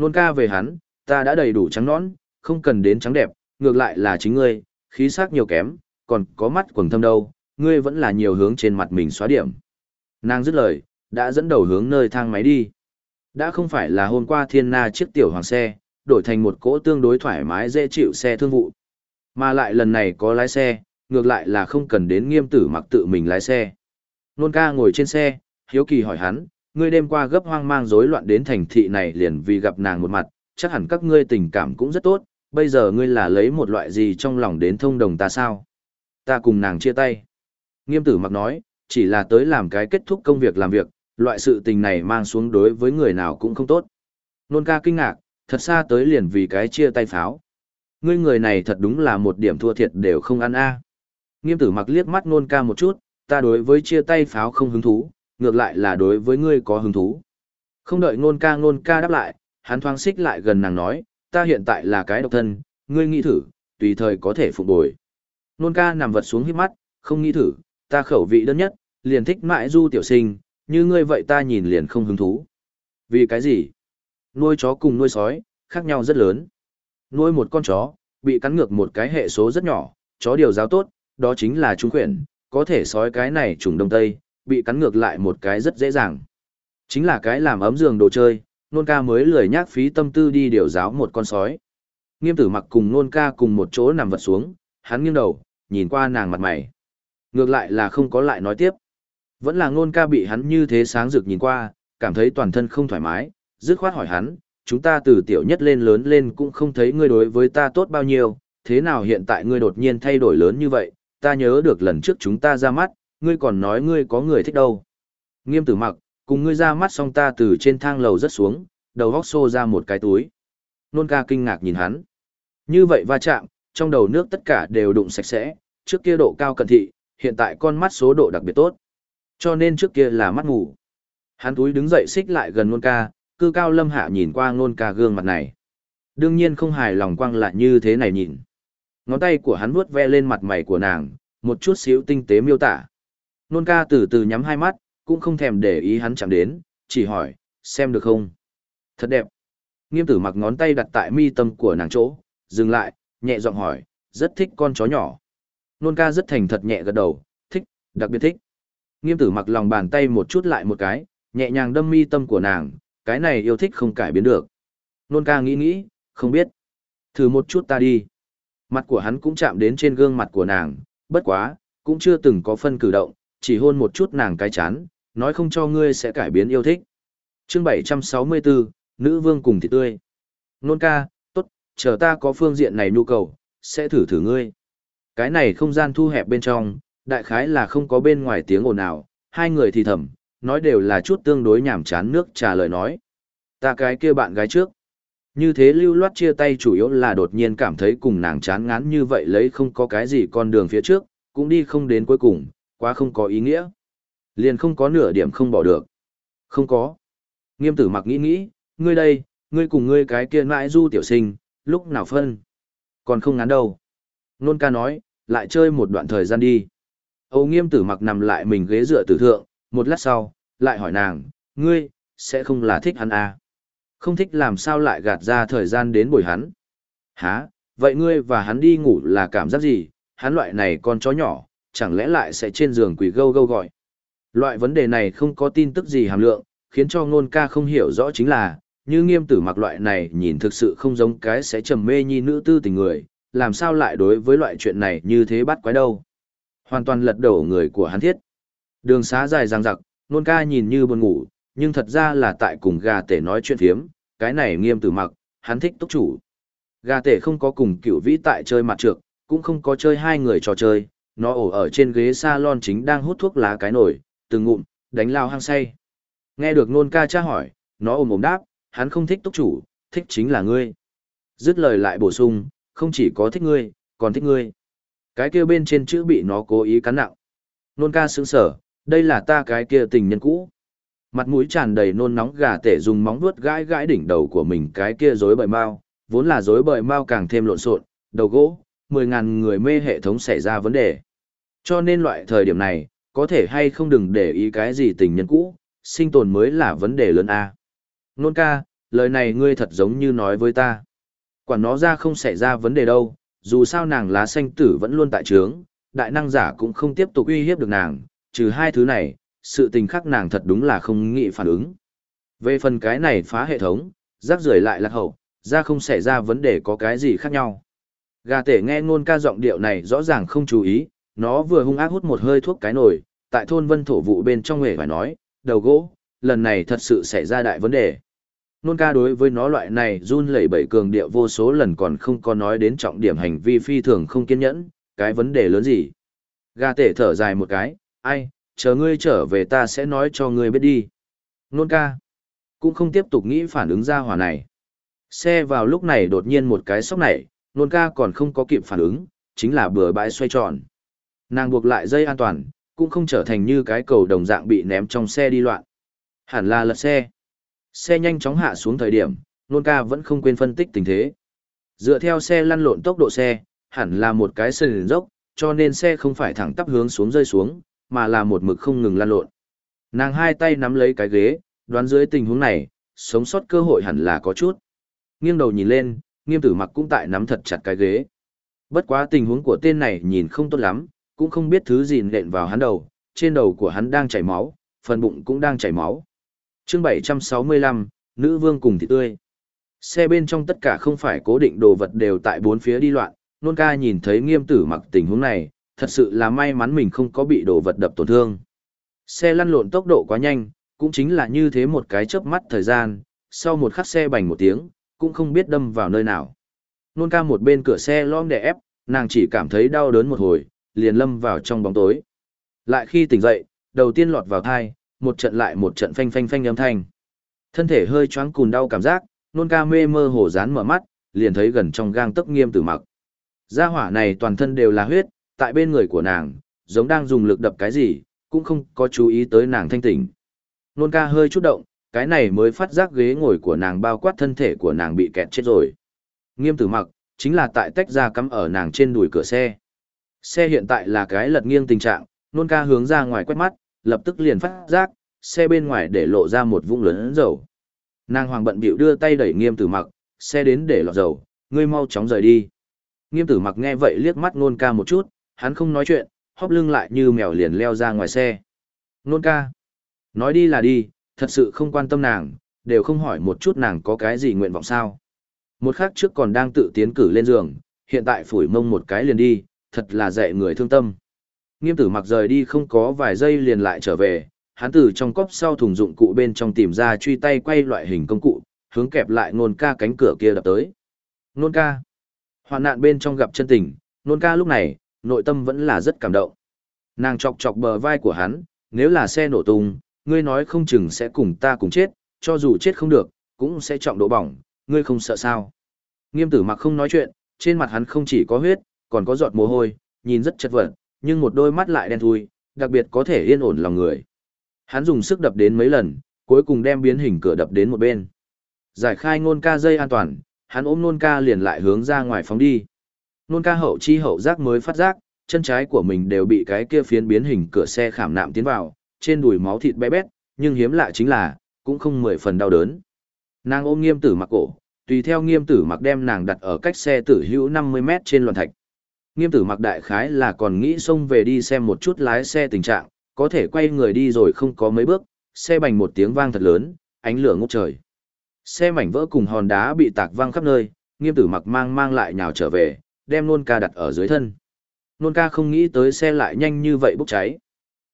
Nôn ca về hắn, ta đã đầy đủ trắng nõn, không cần đến trắng đẹp, ngược lại là chính ngươi, khí sắc nhiều kém, còn có mắt quầng thâm đâu, ngươi vẫn là nhiều hướng trên mặt mình xóa điểm. Nàng dứt lời, đã dẫn đầu hướng nơi thang máy đi. Đã không phải là hôm qua thiên na chiếc tiểu hoàng xe, đổi thành một cỗ tương đối thoải mái dễ chịu xe thương vụ. Mà lại lần này có lái xe, ngược lại là không cần đến nghiêm tử mặc tự mình lái xe. Nôn ca ngồi trên xe, hiếu kỳ hỏi hắn, ngươi đêm qua gấp hoang mang rối loạn đến thành thị này liền vì gặp nàng một mặt, chắc hẳn các ngươi tình cảm cũng rất tốt, bây giờ ngươi là lấy một loại gì trong lòng đến thông đồng ta sao? Ta cùng nàng chia tay. Nghiêm tử mặc nói, chỉ là tới làm cái kết thúc công việc làm việc, loại sự tình này mang xuống đối với người nào cũng không tốt. Nôn ca kinh ngạc, thật xa tới liền vì cái chia tay pháo. Ngươi người này thật đúng là một điểm thua thiệt đều không ăn a. Nghiêm tử mặc liếc mắt nôn ca một chút, ta đối với chia tay pháo không hứng thú, ngược lại là đối với ngươi có hứng thú. Không đợi nôn ca nôn ca đáp lại, hắn thoáng xích lại gần nàng nói, ta hiện tại là cái độc thân, ngươi nghĩ thử, tùy thời có thể phục bồi. Nôn ca nằm vật xuống hít mắt, không nghĩ thử, ta khẩu vị đơn nhất, liền thích mãi du tiểu sinh, như ngươi vậy ta nhìn liền không hứng thú. Vì cái gì? Nuôi chó cùng nuôi sói, khác nhau rất lớn. Nuôi một con chó, bị cắn ngược một cái hệ số rất nhỏ, chó điều giáo tốt, đó chính là trung quyển, có thể sói cái này trùng đông tây, bị cắn ngược lại một cái rất dễ dàng. Chính là cái làm ấm giường đồ chơi, nôn ca mới lười nhác phí tâm tư đi điều giáo một con sói. Nghiêm tử mặc cùng nôn ca cùng một chỗ nằm vật xuống, hắn nghiêng đầu, nhìn qua nàng mặt mày. Ngược lại là không có lại nói tiếp. Vẫn là nôn ca bị hắn như thế sáng rực nhìn qua, cảm thấy toàn thân không thoải mái, dứt khoát hỏi hắn, chúng ta từ tiểu nhất lên lớn lên cũng không thấy ngươi đối với ta tốt bao nhiêu, thế nào hiện tại ngươi đột nhiên thay đổi lớn như vậy, ta nhớ được lần trước chúng ta ra mắt, ngươi còn nói ngươi có người thích đâu. Nghiêm tử mặc, cùng ngươi ra mắt xong ta từ trên thang lầu rất xuống, đầu góc xô ra một cái túi. Nôn ca kinh ngạc nhìn hắn. Như vậy va chạm, trong đầu nước tất cả đều đụng sạch sẽ, trước kia độ cao cận thị, hiện tại con mắt số độ đặc biệt tốt. Cho nên trước kia là mắt ngủ. Hắn túi đứng dậy xích lại gần nôn ca, cư cao lâm hạ nhìn qua nôn ca gương mặt này. Đương nhiên không hài lòng quang lại như thế này nhìn. Ngón tay của hắn vuốt ve lên mặt mày của nàng, một chút xíu tinh tế miêu tả. Nôn ca từ từ nhắm hai mắt, cũng không thèm để ý hắn chạm đến, chỉ hỏi, xem được không? Thật đẹp. Nghiêm tử mặc ngón tay đặt tại mi tâm của nàng chỗ, dừng lại, nhẹ giọng hỏi, rất thích con chó nhỏ. Nôn ca rất thành thật nhẹ gật đầu, thích, đặc biệt thích. Nghiêm tử mặc lòng bàn tay một chút lại một cái, nhẹ nhàng đâm mi tâm của nàng, cái này yêu thích không cải biến được. Nôn ca nghĩ nghĩ, không biết. Thử một chút ta đi. Mặt của hắn cũng chạm đến trên gương mặt của nàng, bất quá, cũng chưa từng có phân cử động, chỉ hôn một chút nàng cái chán, nói không cho ngươi sẽ cải biến yêu thích. chương 764, Nữ Vương cùng thịt tươi. Nôn ca, tốt, chờ ta có phương diện này nhu cầu, sẽ thử thử ngươi. Cái này không gian thu hẹp bên trong, đại khái là không có bên ngoài tiếng ồn nào, hai người thì thầm, nói đều là chút tương đối nhảm chán nước trả lời nói. Ta cái kia bạn gái trước. Như thế lưu loát chia tay chủ yếu là đột nhiên cảm thấy cùng nàng chán ngán như vậy lấy không có cái gì con đường phía trước, cũng đi không đến cuối cùng, quá không có ý nghĩa. Liền không có nửa điểm không bỏ được. Không có. Nghiêm tử mặc nghĩ nghĩ, ngươi đây, ngươi cùng ngươi cái kia mãi du tiểu sinh, lúc nào phân. Còn không ngán đâu. Nôn ca nói, lại chơi một đoạn thời gian đi. Âu nghiêm tử mặc nằm lại mình ghế dựa tử thượng, một lát sau, lại hỏi nàng, ngươi, sẽ không là thích hắn à? Không thích làm sao lại gạt ra thời gian đến buổi hắn. Hả, Vậy ngươi và hắn đi ngủ là cảm giác gì, hắn loại này con chó nhỏ, chẳng lẽ lại sẽ trên giường quỷ gâu gâu gọi. Loại vấn đề này không có tin tức gì hàm lượng, khiến cho ngôn ca không hiểu rõ chính là, như nghiêm tử mặc loại này nhìn thực sự không giống cái sẽ trầm mê nhi nữ tư tình người, làm sao lại đối với loại chuyện này như thế bắt quái đâu. Hoàn toàn lật đổ người của hắn thiết. Đường xá dài ràng rặc, ngôn ca nhìn như buồn ngủ, nhưng thật ra là tại cùng gà tể nói chuyện thiếm, cái này nghiêm tử mặc, hắn thích túc chủ. Gà tể không có cùng cựu vĩ tại chơi mặt trược, cũng không có chơi hai người trò chơi, nó ổ ở trên ghế salon chính đang hút thuốc lá cái nổi, từng ngụm, đánh lao hăng say. Nghe được nôn ca tra hỏi, nó ồm ồm đáp, hắn không thích túc chủ, thích chính là ngươi. Dứt lời lại bổ sung, không chỉ có thích ngươi, còn thích ngươi. Cái kia bên trên chữ bị nó cố ý cắn nặng. Nôn ca sững sở, đây là ta cái kia tình nhân cũ. Mặt mũi tràn đầy nôn nóng gà tể dùng móng vuốt gãi gãi đỉnh đầu của mình cái kia rối bời mau, vốn là rối bời mau càng thêm lộn xộn, đầu gỗ, mười ngàn người mê hệ thống xảy ra vấn đề. Cho nên loại thời điểm này, có thể hay không đừng để ý cái gì tình nhân cũ, sinh tồn mới là vấn đề lớn a. Nôn ca, lời này ngươi thật giống như nói với ta. Quản nó ra không xảy ra vấn đề đâu, dù sao nàng lá xanh tử vẫn luôn tại trướng, đại năng giả cũng không tiếp tục uy hiếp được nàng, trừ hai thứ này, sự tình khác nàng thật đúng là không nghĩ phản ứng. Về phần cái này phá hệ thống, rác rưởi lại lạc hậu, ra không xảy ra vấn đề có cái gì khác nhau. Gà tể nghe ngôn ca giọng điệu này rõ ràng không chú ý, nó vừa hung ác hút một hơi thuốc cái nồi, tại thôn vân thổ vụ bên trong nghề phải nói, đầu gỗ, lần này thật sự xảy ra đại vấn đề. Nôn ca đối với nó loại này run lẩy bẩy cường điệu vô số lần còn không có nói đến trọng điểm hành vi phi thường không kiên nhẫn, cái vấn đề lớn gì. Gà tể thở dài một cái, ai, chờ ngươi trở về ta sẽ nói cho ngươi biết đi. Nôn ca, cũng không tiếp tục nghĩ phản ứng ra hỏa này. Xe vào lúc này đột nhiên một cái sốc này, nôn ca còn không có kịp phản ứng, chính là bừa bãi xoay tròn. Nàng buộc lại dây an toàn, cũng không trở thành như cái cầu đồng dạng bị ném trong xe đi loạn. Hẳn là lật xe. Xe nhanh chóng hạ xuống thời điểm, nôn ca vẫn không quên phân tích tình thế. Dựa theo xe lăn lộn tốc độ xe, hẳn là một cái sườn dốc, cho nên xe không phải thẳng tắp hướng xuống rơi xuống, mà là một mực không ngừng lăn lộn. Nàng hai tay nắm lấy cái ghế, đoán dưới tình huống này, sống sót cơ hội hẳn là có chút. Nghiêng đầu nhìn lên, nghiêm tử mặc cũng tại nắm thật chặt cái ghế. Bất quá tình huống của tên này nhìn không tốt lắm, cũng không biết thứ gì nện vào hắn đầu, trên đầu của hắn đang chảy máu, phần bụng cũng đang chảy máu. chương 765, Nữ Vương cùng thị tươi. Xe bên trong tất cả không phải cố định đồ vật đều tại bốn phía đi loạn, nôn ca nhìn thấy nghiêm tử mặc tình huống này, thật sự là may mắn mình không có bị đồ vật đập tổn thương. Xe lăn lộn tốc độ quá nhanh, cũng chính là như thế một cái chớp mắt thời gian, sau một khắc xe bành một tiếng, cũng không biết đâm vào nơi nào. Nôn ca một bên cửa xe lom đè ép, nàng chỉ cảm thấy đau đớn một hồi, liền lâm vào trong bóng tối. Lại khi tỉnh dậy, đầu tiên lọt vào thai, một trận lại một trận phanh phanh phanh âm thanh. Thân thể hơi choáng cùn đau cảm giác, nôn ca mê mơ hồ dán mở mắt, liền thấy gần trong gang tấc nghiêm tử mặc. Gia hỏa này toàn thân đều là huyết, tại bên người của nàng, giống đang dùng lực đập cái gì, cũng không có chú ý tới nàng thanh tỉnh. Nôn ca hơi chút động, cái này mới phát giác ghế ngồi của nàng bao quát thân thể của nàng bị kẹt chết rồi. Nghiêm tử mặc, chính là tại tách ra cắm ở nàng trên đùi cửa xe. Xe hiện tại là cái lật nghiêng tình trạng, nôn ca hướng ra ngoài quét mắt, lập tức liền phát giác, xe bên ngoài để lộ ra một vũng lớn dầu. Nàng hoàng bận bịu đưa tay đẩy nghiêm tử mặc, xe đến để lọt dầu, ngươi mau chóng rời đi. Nghiêm tử mặc nghe vậy liếc mắt nôn ca một chút, hắn không nói chuyện, hóp lưng lại như mèo liền leo ra ngoài xe. Nôn ca. Nói đi là đi, thật sự không quan tâm nàng, đều không hỏi một chút nàng có cái gì nguyện vọng sao. Một khắc trước còn đang tự tiến cử lên giường, hiện tại phủi mông một cái liền đi, thật là dạy người thương tâm. Nghiêm tử mặc rời đi không có vài giây liền lại trở về, hắn từ trong cốc sau thùng dụng cụ bên trong tìm ra truy tay quay loại hình công cụ, hướng kẹp lại nôn ca cánh cửa kia đập tới. Nôn ca. Hoạn nạn bên trong gặp chân tình, nôn ca lúc này, nội tâm vẫn là rất cảm động. Nàng chọc chọc bờ vai của hắn, nếu là xe nổ tung, ngươi nói không chừng sẽ cùng ta cùng chết, cho dù chết không được, cũng sẽ trọng độ bỏng, ngươi không sợ sao. Nghiêm tử mặc không nói chuyện, trên mặt hắn không chỉ có huyết, còn có giọt mồ hôi, nhìn rất chật vật, nhưng một đôi mắt lại đen thui, đặc biệt có thể yên ổn lòng người. Hắn dùng sức đập đến mấy lần, cuối cùng đem biến hình cửa đập đến một bên. Giải khai ngôn ca dây an toàn, hắn ôm nôn ca liền lại hướng ra ngoài phóng đi. Nôn ca hậu chi hậu giác mới phát giác, chân trái của mình đều bị cái kia phiến biến hình cửa xe khảm nạm tiến vào, trên đùi máu thịt bé bét, nhưng hiếm lạ chính là, cũng không mười phần đau đớn. Nàng ôm nghiêm tử mặc cổ, tùy theo nghiêm tử mặc đem nàng đặt ở cách xe tử hữu 50 mét trên loạn thạch. Nghiêm tử mặc đại khái là còn nghĩ xông về đi xem một chút lái xe tình trạng, có thể quay người đi rồi không có mấy bước, xe bành một tiếng vang thật lớn, ánh lửa ngút trời. Xe mảnh vỡ cùng hòn đá bị tạc văng khắp nơi, nghiêm tử mặc mang mang lại nhào trở về, đem nôn ca đặt ở dưới thân. Nôn ca không nghĩ tới xe lại nhanh như vậy bốc cháy.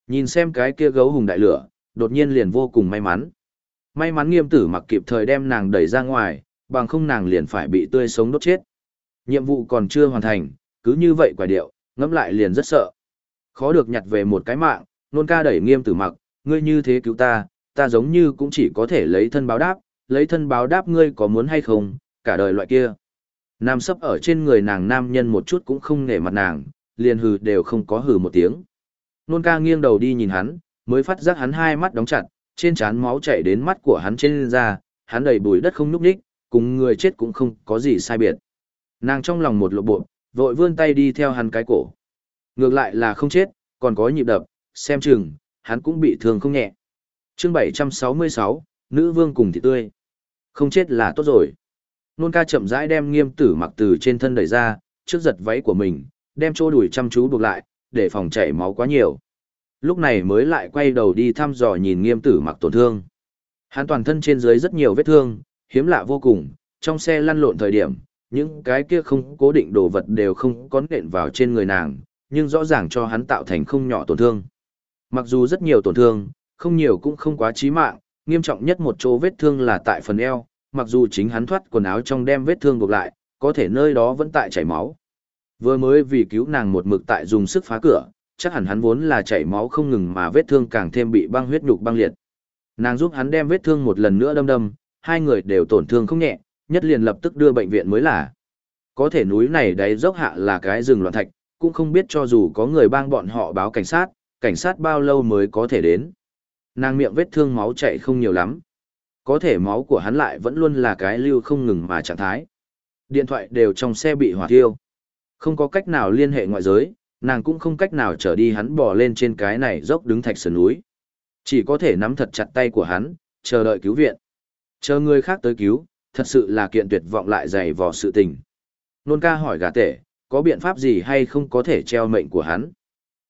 Nhìn xem cái kia gấu hùng đại lửa, đột nhiên liền vô cùng may mắn. May mắn nghiêm tử mặc kịp thời đem nàng đẩy ra ngoài, bằng không nàng liền phải bị tươi sống đốt chết. Nhiệm vụ còn chưa hoàn thành, cứ như vậy quả điệu, ngẫm lại liền rất sợ. Khó được nhặt về một cái mạng, nôn ca đẩy nghiêm tử mặc, ngươi như thế cứu ta, ta giống như cũng chỉ có thể lấy thân báo đáp, lấy thân báo đáp ngươi có muốn hay không, cả đời loại kia. Nam sấp ở trên người nàng nam nhân một chút cũng không nể mặt nàng, liền hừ đều không có hừ một tiếng. Nôn ca nghiêng đầu đi nhìn hắn, mới phát giác hắn hai mắt đóng chặt, trên trán máu chảy đến mắt của hắn trên da, hắn đầy bùi đất không núp đích, cùng người chết cũng không có gì sai biệt. Nàng trong lòng một lộ bộ, vội vươn tay đi theo hắn cái cổ. Ngược lại là không chết, còn có nhịp đập, xem chừng, hắn cũng bị thương không nhẹ. chương 766, Nữ vương cùng thị tươi. Không chết là tốt rồi. Nôn ca chậm rãi đem nghiêm tử mặc từ trên thân đẩy ra, trước giật váy của mình, đem chỗ đuổi chăm chú buộc lại, để phòng chảy máu quá nhiều. Lúc này mới lại quay đầu đi thăm dò nhìn nghiêm tử mặc tổn thương. Hắn toàn thân trên dưới rất nhiều vết thương, hiếm lạ vô cùng, trong xe lăn lộn thời điểm, những cái kia không cố định đồ vật đều không có nện vào trên người nàng, nhưng rõ ràng cho hắn tạo thành không nhỏ tổn thương. Mặc dù rất nhiều tổn thương, không nhiều cũng không quá chí mạng, nghiêm trọng nhất một chỗ vết thương là tại phần eo, mặc dù chính hắn thoát quần áo trong đem vết thương buộc lại, có thể nơi đó vẫn tại chảy máu. Vừa mới vì cứu nàng một mực tại dùng sức phá cửa, chắc hẳn hắn vốn là chảy máu không ngừng mà vết thương càng thêm bị băng huyết nhục băng liệt. Nàng giúp hắn đem vết thương một lần nữa đâm đâm, hai người đều tổn thương không nhẹ, nhất liền lập tức đưa bệnh viện mới là. Có thể núi này đáy dốc hạ là cái rừng loạn thạch, cũng không biết cho dù có người bang bọn họ báo cảnh sát, cảnh sát bao lâu mới có thể đến. Nàng miệng vết thương máu chảy không nhiều lắm. Có thể máu của hắn lại vẫn luôn là cái lưu không ngừng mà trạng thái. Điện thoại đều trong xe bị hỏa thiêu. Không có cách nào liên hệ ngoại giới, nàng cũng không cách nào trở đi hắn bò lên trên cái này dốc đứng thạch sườn núi. Chỉ có thể nắm thật chặt tay của hắn, chờ đợi cứu viện. Chờ người khác tới cứu, thật sự là kiện tuyệt vọng lại dày vò sự tình. Nôn ca hỏi gà tể, có biện pháp gì hay không có thể treo mệnh của hắn.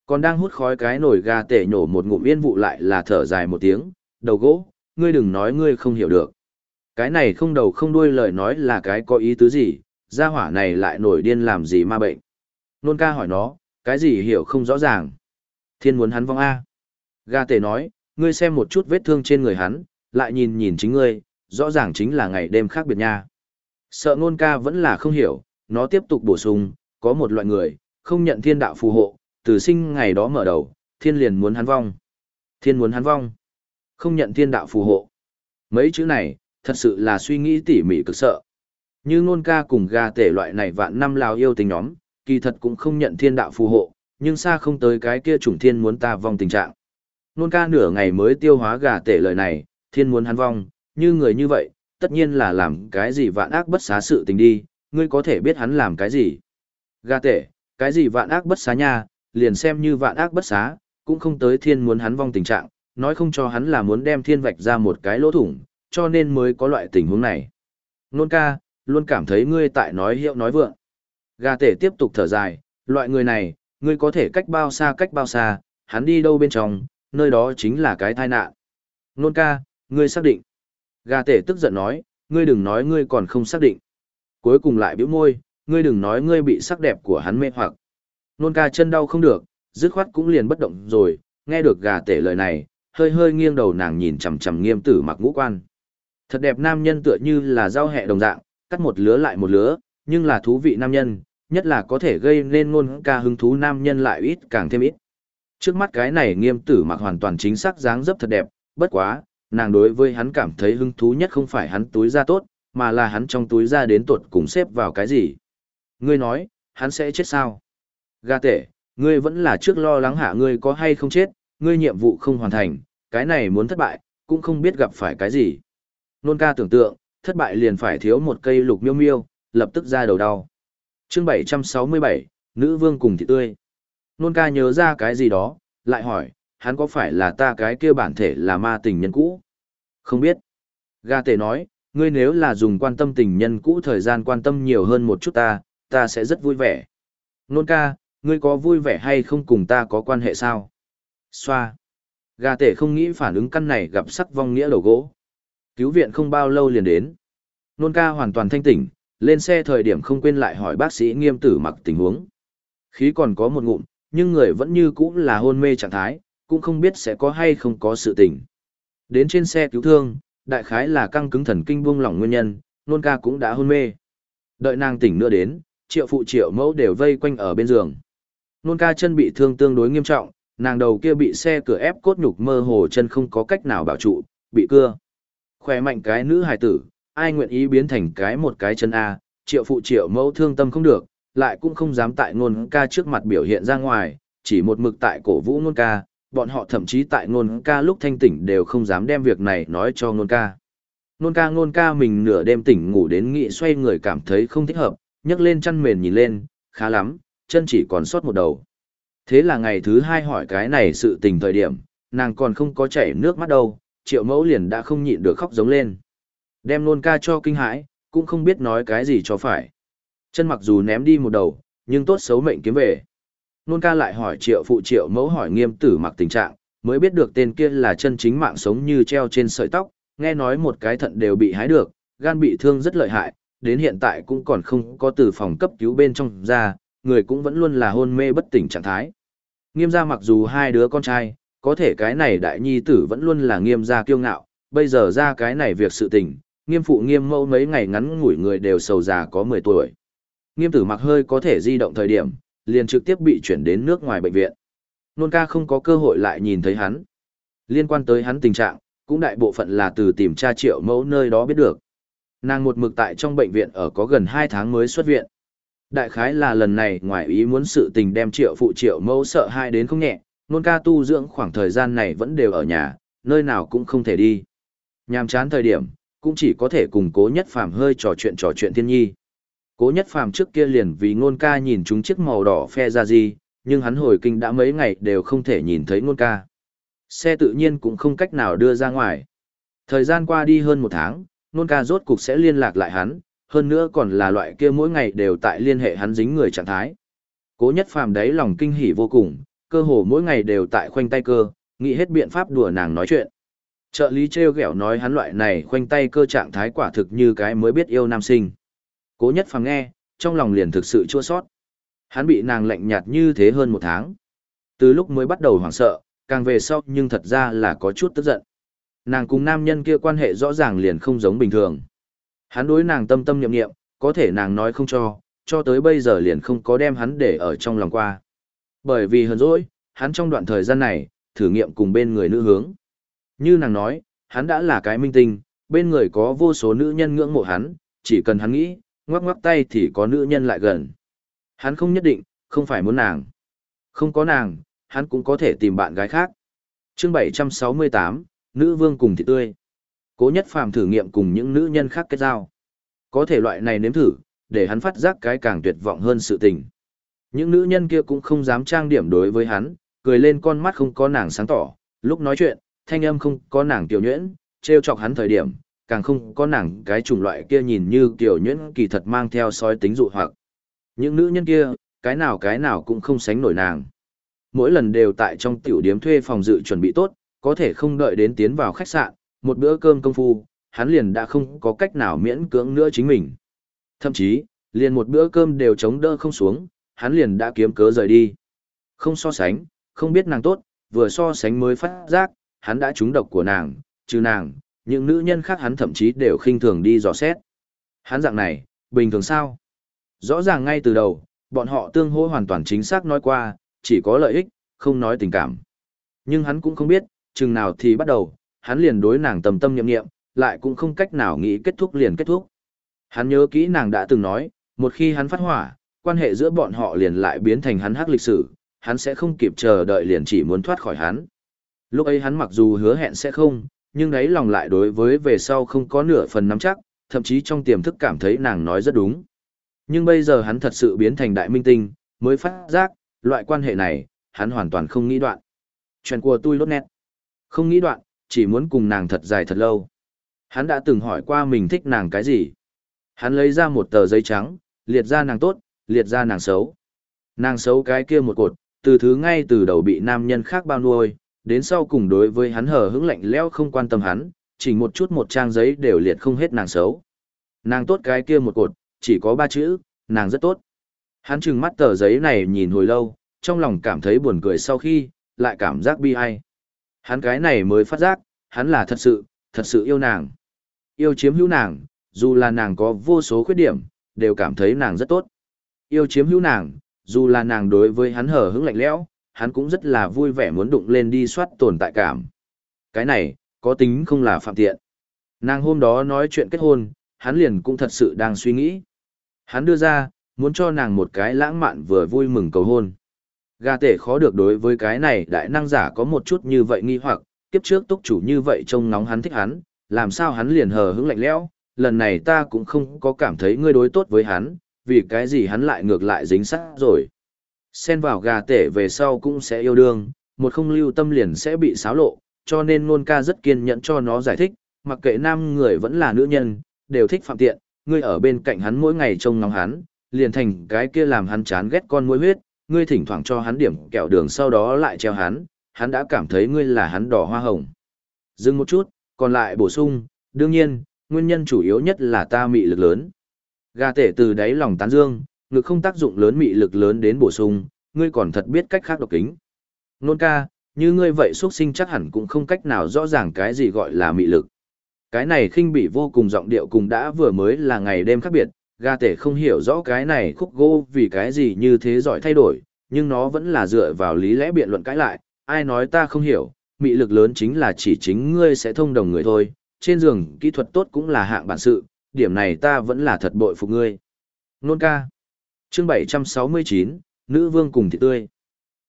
Còn đang hút khói cái nồi gà tể nhổ một ngụm yên vụ lại là thở dài một tiếng, đầu gỗ, ngươi đừng nói ngươi không hiểu được. Cái này không đầu không đuôi lời nói là cái có ý tứ gì, gia hỏa này lại nổi điên làm gì ma bệnh. Nôn ca hỏi nó, cái gì hiểu không rõ ràng. Thiên muốn hắn vong A. ga tể nói, ngươi xem một chút vết thương trên người hắn, lại nhìn nhìn chính ngươi, rõ ràng chính là ngày đêm khác biệt nha. Sợ nôn ca vẫn là không hiểu, nó tiếp tục bổ sung, có một loại người, không nhận thiên đạo phù hộ, từ sinh ngày đó mở đầu, thiên liền muốn hắn vong. Thiên muốn hắn vong. Không nhận thiên đạo phù hộ. Mấy chữ này, thật sự là suy nghĩ tỉ mỉ cực sợ. Như ngôn ca cùng gà tể loại này vạn năm lao yêu tình nhóm, kỳ thật cũng không nhận thiên đạo phù hộ, nhưng xa không tới cái kia chủng thiên muốn ta vong tình trạng. Nôn ca nửa ngày mới tiêu hóa gà tể lời này, thiên muốn hắn vong, như người như vậy, tất nhiên là làm cái gì vạn ác bất xá sự tình đi, ngươi có thể biết hắn làm cái gì. Gà tể, cái gì vạn ác bất xá nha, liền xem như vạn ác bất xá, cũng không tới thiên muốn hắn vong tình trạng, nói không cho hắn là muốn đem thiên vạch ra một cái lỗ thủng, cho nên mới có loại tình huống này. Nôn ca, luôn cảm thấy ngươi tại nói hiệu nói vượng. Gà tể tiếp tục thở dài, loại người này, ngươi có thể cách bao xa cách bao xa, hắn đi đâu bên trong, nơi đó chính là cái tai nạn. Nôn ca, ngươi xác định. Gà tể tức giận nói, ngươi đừng nói ngươi còn không xác định. Cuối cùng lại bĩu môi, ngươi đừng nói ngươi bị sắc đẹp của hắn mê hoặc. Nôn ca chân đau không được, dứt khoát cũng liền bất động rồi, nghe được gà tể lời này, hơi hơi nghiêng đầu nàng nhìn chằm chằm nghiêm tử mặc ngũ quan. Thật đẹp nam nhân tựa như là rau hẹ đồng dạng, cắt một lứa lại một lứa, nhưng là thú vị nam nhân, nhất là có thể gây nên ngôn ca hứng thú nam nhân lại ít càng thêm ít. Trước mắt cái này nghiêm tử mặc hoàn toàn chính xác dáng dấp thật đẹp, bất quá, nàng đối với hắn cảm thấy hứng thú nhất không phải hắn túi ra tốt, mà là hắn trong túi ra đến tuột cùng xếp vào cái gì. Ngươi nói, hắn sẽ chết sao? Ga tệ, ngươi vẫn là trước lo lắng hạ ngươi có hay không chết, ngươi nhiệm vụ không hoàn thành, cái này muốn thất bại, cũng không biết gặp phải cái gì. Nôn ca tưởng tượng, thất bại liền phải thiếu một cây lục miêu miêu, lập tức ra đầu đau. chương 767, Nữ vương cùng thị tươi. Nôn ca nhớ ra cái gì đó, lại hỏi, hắn có phải là ta cái kia bản thể là ma tình nhân cũ? Không biết. Ga tề nói, Ngươi nếu là dùng quan tâm tình nhân cũ thời gian quan tâm nhiều hơn một chút ta, ta sẽ rất vui vẻ. Nôn ca, ngươi có vui vẻ hay không cùng ta có quan hệ sao? Xoa. Gà tể không nghĩ phản ứng căn này gặp sắc vong nghĩa đầu gỗ. Cứu viện không bao lâu liền đến. Nôn ca hoàn toàn thanh tỉnh, lên xe thời điểm không quên lại hỏi bác sĩ nghiêm tử mặc tình huống. Khí còn có một ngụm, nhưng người vẫn như cũ là hôn mê trạng thái, cũng không biết sẽ có hay không có sự tình. Đến trên xe cứu thương, đại khái là căng cứng thần kinh buông lỏng nguyên nhân, nôn ca cũng đã hôn mê. Đợi nàng tỉnh nữa đến, triệu phụ triệu mẫu đều vây quanh ở bên giường. Nôn ca chân bị thương tương đối nghiêm trọng, nàng đầu kia bị xe cửa ép cốt nhục mơ hồ chân không có cách nào bảo trụ, bị cưa. Khỏe mạnh cái nữ hài tử, ai nguyện ý biến thành cái một cái chân A, triệu phụ triệu mẫu thương tâm không được, lại cũng không dám tại ngôn ca trước mặt biểu hiện ra ngoài, chỉ một mực tại cổ vũ ngôn ca, bọn họ thậm chí tại ngôn ca lúc thanh tỉnh đều không dám đem việc này nói cho ngôn ca. Ngôn ca ngôn ca mình nửa đêm tỉnh ngủ đến nghị xoay người cảm thấy không thích hợp, nhấc lên chăn mền nhìn lên, khá lắm, chân chỉ còn sót một đầu. Thế là ngày thứ hai hỏi cái này sự tình thời điểm, nàng còn không có chảy nước mắt đâu, triệu mẫu liền đã không nhịn được khóc giống lên. Đem nôn ca cho kinh hãi, cũng không biết nói cái gì cho phải. Chân mặc dù ném đi một đầu, nhưng tốt xấu mệnh kiếm về. Nôn ca lại hỏi triệu phụ triệu mẫu hỏi nghiêm tử mặc tình trạng, mới biết được tên kia là chân chính mạng sống như treo trên sợi tóc, nghe nói một cái thận đều bị hái được, gan bị thương rất lợi hại, đến hiện tại cũng còn không có từ phòng cấp cứu bên trong ra, người cũng vẫn luôn là hôn mê bất tỉnh trạng thái. Nghiêm gia mặc dù hai đứa con trai, có thể cái này đại nhi tử vẫn luôn là nghiêm gia kiêu ngạo, bây giờ ra cái này việc sự tình, nghiêm phụ nghiêm mẫu mấy ngày ngắn ngủi người đều sầu già có 10 tuổi. Nghiêm tử mặc hơi có thể di động thời điểm, liền trực tiếp bị chuyển đến nước ngoài bệnh viện. Nôn ca không có cơ hội lại nhìn thấy hắn. Liên quan tới hắn tình trạng, cũng đại bộ phận là từ tìm tra triệu mẫu nơi đó biết được. Nàng một mực tại trong bệnh viện ở có gần 2 tháng mới xuất viện. Đại khái là lần này ngoài ý muốn sự tình đem triệu phụ triệu mẫu sợ hai đến không nhẹ, nôn ca tu dưỡng khoảng thời gian này vẫn đều ở nhà, nơi nào cũng không thể đi. Nhàm chán thời điểm, cũng chỉ có thể cùng cố nhất phàm hơi trò chuyện trò chuyện thiên nhi. Cố nhất phàm trước kia liền vì ngôn ca nhìn chúng chiếc màu đỏ phe ra gì, nhưng hắn hồi kinh đã mấy ngày đều không thể nhìn thấy ngôn ca. Xe tự nhiên cũng không cách nào đưa ra ngoài. Thời gian qua đi hơn một tháng, ngôn ca rốt cục sẽ liên lạc lại hắn, hơn nữa còn là loại kia mỗi ngày đều tại liên hệ hắn dính người trạng thái. Cố nhất phàm đấy lòng kinh hỉ vô cùng, cơ hồ mỗi ngày đều tại khoanh tay cơ, nghĩ hết biện pháp đùa nàng nói chuyện. Trợ lý treo ghẹo nói hắn loại này khoanh tay cơ trạng thái quả thực như cái mới biết yêu nam sinh. Cố nhất phàm nghe, trong lòng liền thực sự chua sót. Hắn bị nàng lạnh nhạt như thế hơn một tháng. Từ lúc mới bắt đầu hoảng sợ, càng về sau nhưng thật ra là có chút tức giận. Nàng cùng nam nhân kia quan hệ rõ ràng liền không giống bình thường. Hắn đối nàng tâm tâm niệm niệm, có thể nàng nói không cho, cho tới bây giờ liền không có đem hắn để ở trong lòng qua. Bởi vì hờn dỗi, hắn trong đoạn thời gian này, thử nghiệm cùng bên người nữ hướng. Như nàng nói, hắn đã là cái minh tinh, bên người có vô số nữ nhân ngưỡng mộ hắn, chỉ cần hắn nghĩ, ngoắc ngoắc tay thì có nữ nhân lại gần. Hắn không nhất định, không phải muốn nàng. Không có nàng, hắn cũng có thể tìm bạn gái khác. chương 768, Nữ vương cùng thị tươi. Cố nhất phàm thử nghiệm cùng những nữ nhân khác kết giao. Có thể loại này nếm thử, để hắn phát giác cái càng tuyệt vọng hơn sự tình. Những nữ nhân kia cũng không dám trang điểm đối với hắn, cười lên con mắt không có nàng sáng tỏ, lúc nói chuyện, thanh âm không có nàng tiểu nhuyễn, trêu chọc hắn thời điểm, càng không có nàng cái chủng loại kia nhìn như tiểu nhuyễn kỳ thật mang theo sói tính dụ hoặc. Những nữ nhân kia, cái nào cái nào cũng không sánh nổi nàng. Mỗi lần đều tại trong tiểu điếm thuê phòng dự chuẩn bị tốt, có thể không đợi đến tiến vào khách sạn, một bữa cơm công phu, hắn liền đã không có cách nào miễn cưỡng nữa chính mình. Thậm chí, liền một bữa cơm đều chống đỡ không xuống, hắn liền đã kiếm cớ rời đi. Không so sánh, không biết nàng tốt, vừa so sánh mới phát giác, hắn đã trúng độc của nàng, trừ nàng, những nữ nhân khác hắn thậm chí đều khinh thường đi dò xét. Hắn dạng này, bình thường sao? Rõ ràng ngay từ đầu, bọn họ tương hỗ hoàn toàn chính xác nói qua, chỉ có lợi ích, không nói tình cảm. Nhưng hắn cũng không biết, chừng nào thì bắt đầu, hắn liền đối nàng tầm tâm nhậm nghiệm, lại cũng không cách nào nghĩ kết thúc liền kết thúc. Hắn nhớ kỹ nàng đã từng nói, một khi hắn phát hỏa, quan hệ giữa bọn họ liền lại biến thành hắn hắc lịch sử, hắn sẽ không kịp chờ đợi liền chỉ muốn thoát khỏi hắn. Lúc ấy hắn mặc dù hứa hẹn sẽ không, nhưng đấy lòng lại đối với về sau không có nửa phần nắm chắc, thậm chí trong tiềm thức cảm thấy nàng nói rất đúng. Nhưng bây giờ hắn thật sự biến thành đại minh tinh, mới phát giác, loại quan hệ này, hắn hoàn toàn không nghĩ đoạn. Chuyện của tôi lốt nét. Không nghĩ đoạn, chỉ muốn cùng nàng thật dài thật lâu. Hắn đã từng hỏi qua mình thích nàng cái gì. Hắn lấy ra một tờ giấy trắng, liệt ra nàng tốt, liệt ra nàng xấu. Nàng xấu cái kia một cột, từ thứ ngay từ đầu bị nam nhân khác bao nuôi, đến sau cùng đối với hắn hờ hững lạnh lẽo không quan tâm hắn, chỉ một chút một trang giấy đều liệt không hết nàng xấu. Nàng tốt cái kia một cột, chỉ có ba chữ, nàng rất tốt. Hắn trừng mắt tờ giấy này nhìn hồi lâu, trong lòng cảm thấy buồn cười sau khi, lại cảm giác bi ai. Hắn cái này mới phát giác, hắn là thật sự, thật sự yêu nàng. Yêu chiếm hữu nàng, dù là nàng có vô số khuyết điểm, đều cảm thấy nàng rất tốt. Yêu chiếm hữu nàng, dù là nàng đối với hắn hở hững lạnh lẽo, hắn cũng rất là vui vẻ muốn đụng lên đi soát tồn tại cảm. Cái này, có tính không là phạm tiện. Nàng hôm đó nói chuyện kết hôn, hắn liền cũng thật sự đang suy nghĩ. Hắn đưa ra, muốn cho nàng một cái lãng mạn vừa vui mừng cầu hôn. Gà tể khó được đối với cái này đại năng giả có một chút như vậy nghi hoặc, kiếp trước túc chủ như vậy trông nóng hắn thích hắn, làm sao hắn liền hờ hững lạnh lẽo, lần này ta cũng không có cảm thấy ngươi đối tốt với hắn, vì cái gì hắn lại ngược lại dính sát rồi. Xen vào gà tể về sau cũng sẽ yêu đương, một không lưu tâm liền sẽ bị xáo lộ, cho nên nôn ca rất kiên nhẫn cho nó giải thích, mặc kệ nam người vẫn là nữ nhân, đều thích phạm tiện, ngươi ở bên cạnh hắn mỗi ngày trông ngóng hắn, liền thành cái kia làm hắn chán ghét con mũi huyết, ngươi thỉnh thoảng cho hắn điểm kẹo đường sau đó lại treo hắn, hắn đã cảm thấy ngươi là hắn đỏ hoa hồng. Dừng một chút, còn lại bổ sung, đương nhiên, nguyên nhân chủ yếu nhất là ta mị lực lớn. Gà tể từ đáy lòng tán dương, ngực không tác dụng lớn mị lực lớn đến bổ sung, ngươi còn thật biết cách khác độc kính. Nôn ca, như ngươi vậy xuất sinh chắc hẳn cũng không cách nào rõ ràng cái gì gọi là mị lực. Cái này khinh bị vô cùng giọng điệu cùng đã vừa mới là ngày đêm khác biệt, gà tể không hiểu rõ cái này khúc gô vì cái gì như thế giỏi thay đổi, nhưng nó vẫn là dựa vào lý lẽ biện luận cãi lại, ai nói ta không hiểu, mị lực lớn chính là chỉ chính ngươi sẽ thông đồng người thôi, trên giường kỹ thuật tốt cũng là hạng bản sự, điểm này ta vẫn là thật bội phục ngươi. Nôn ca. Chương 769, Nữ vương cùng thị tươi.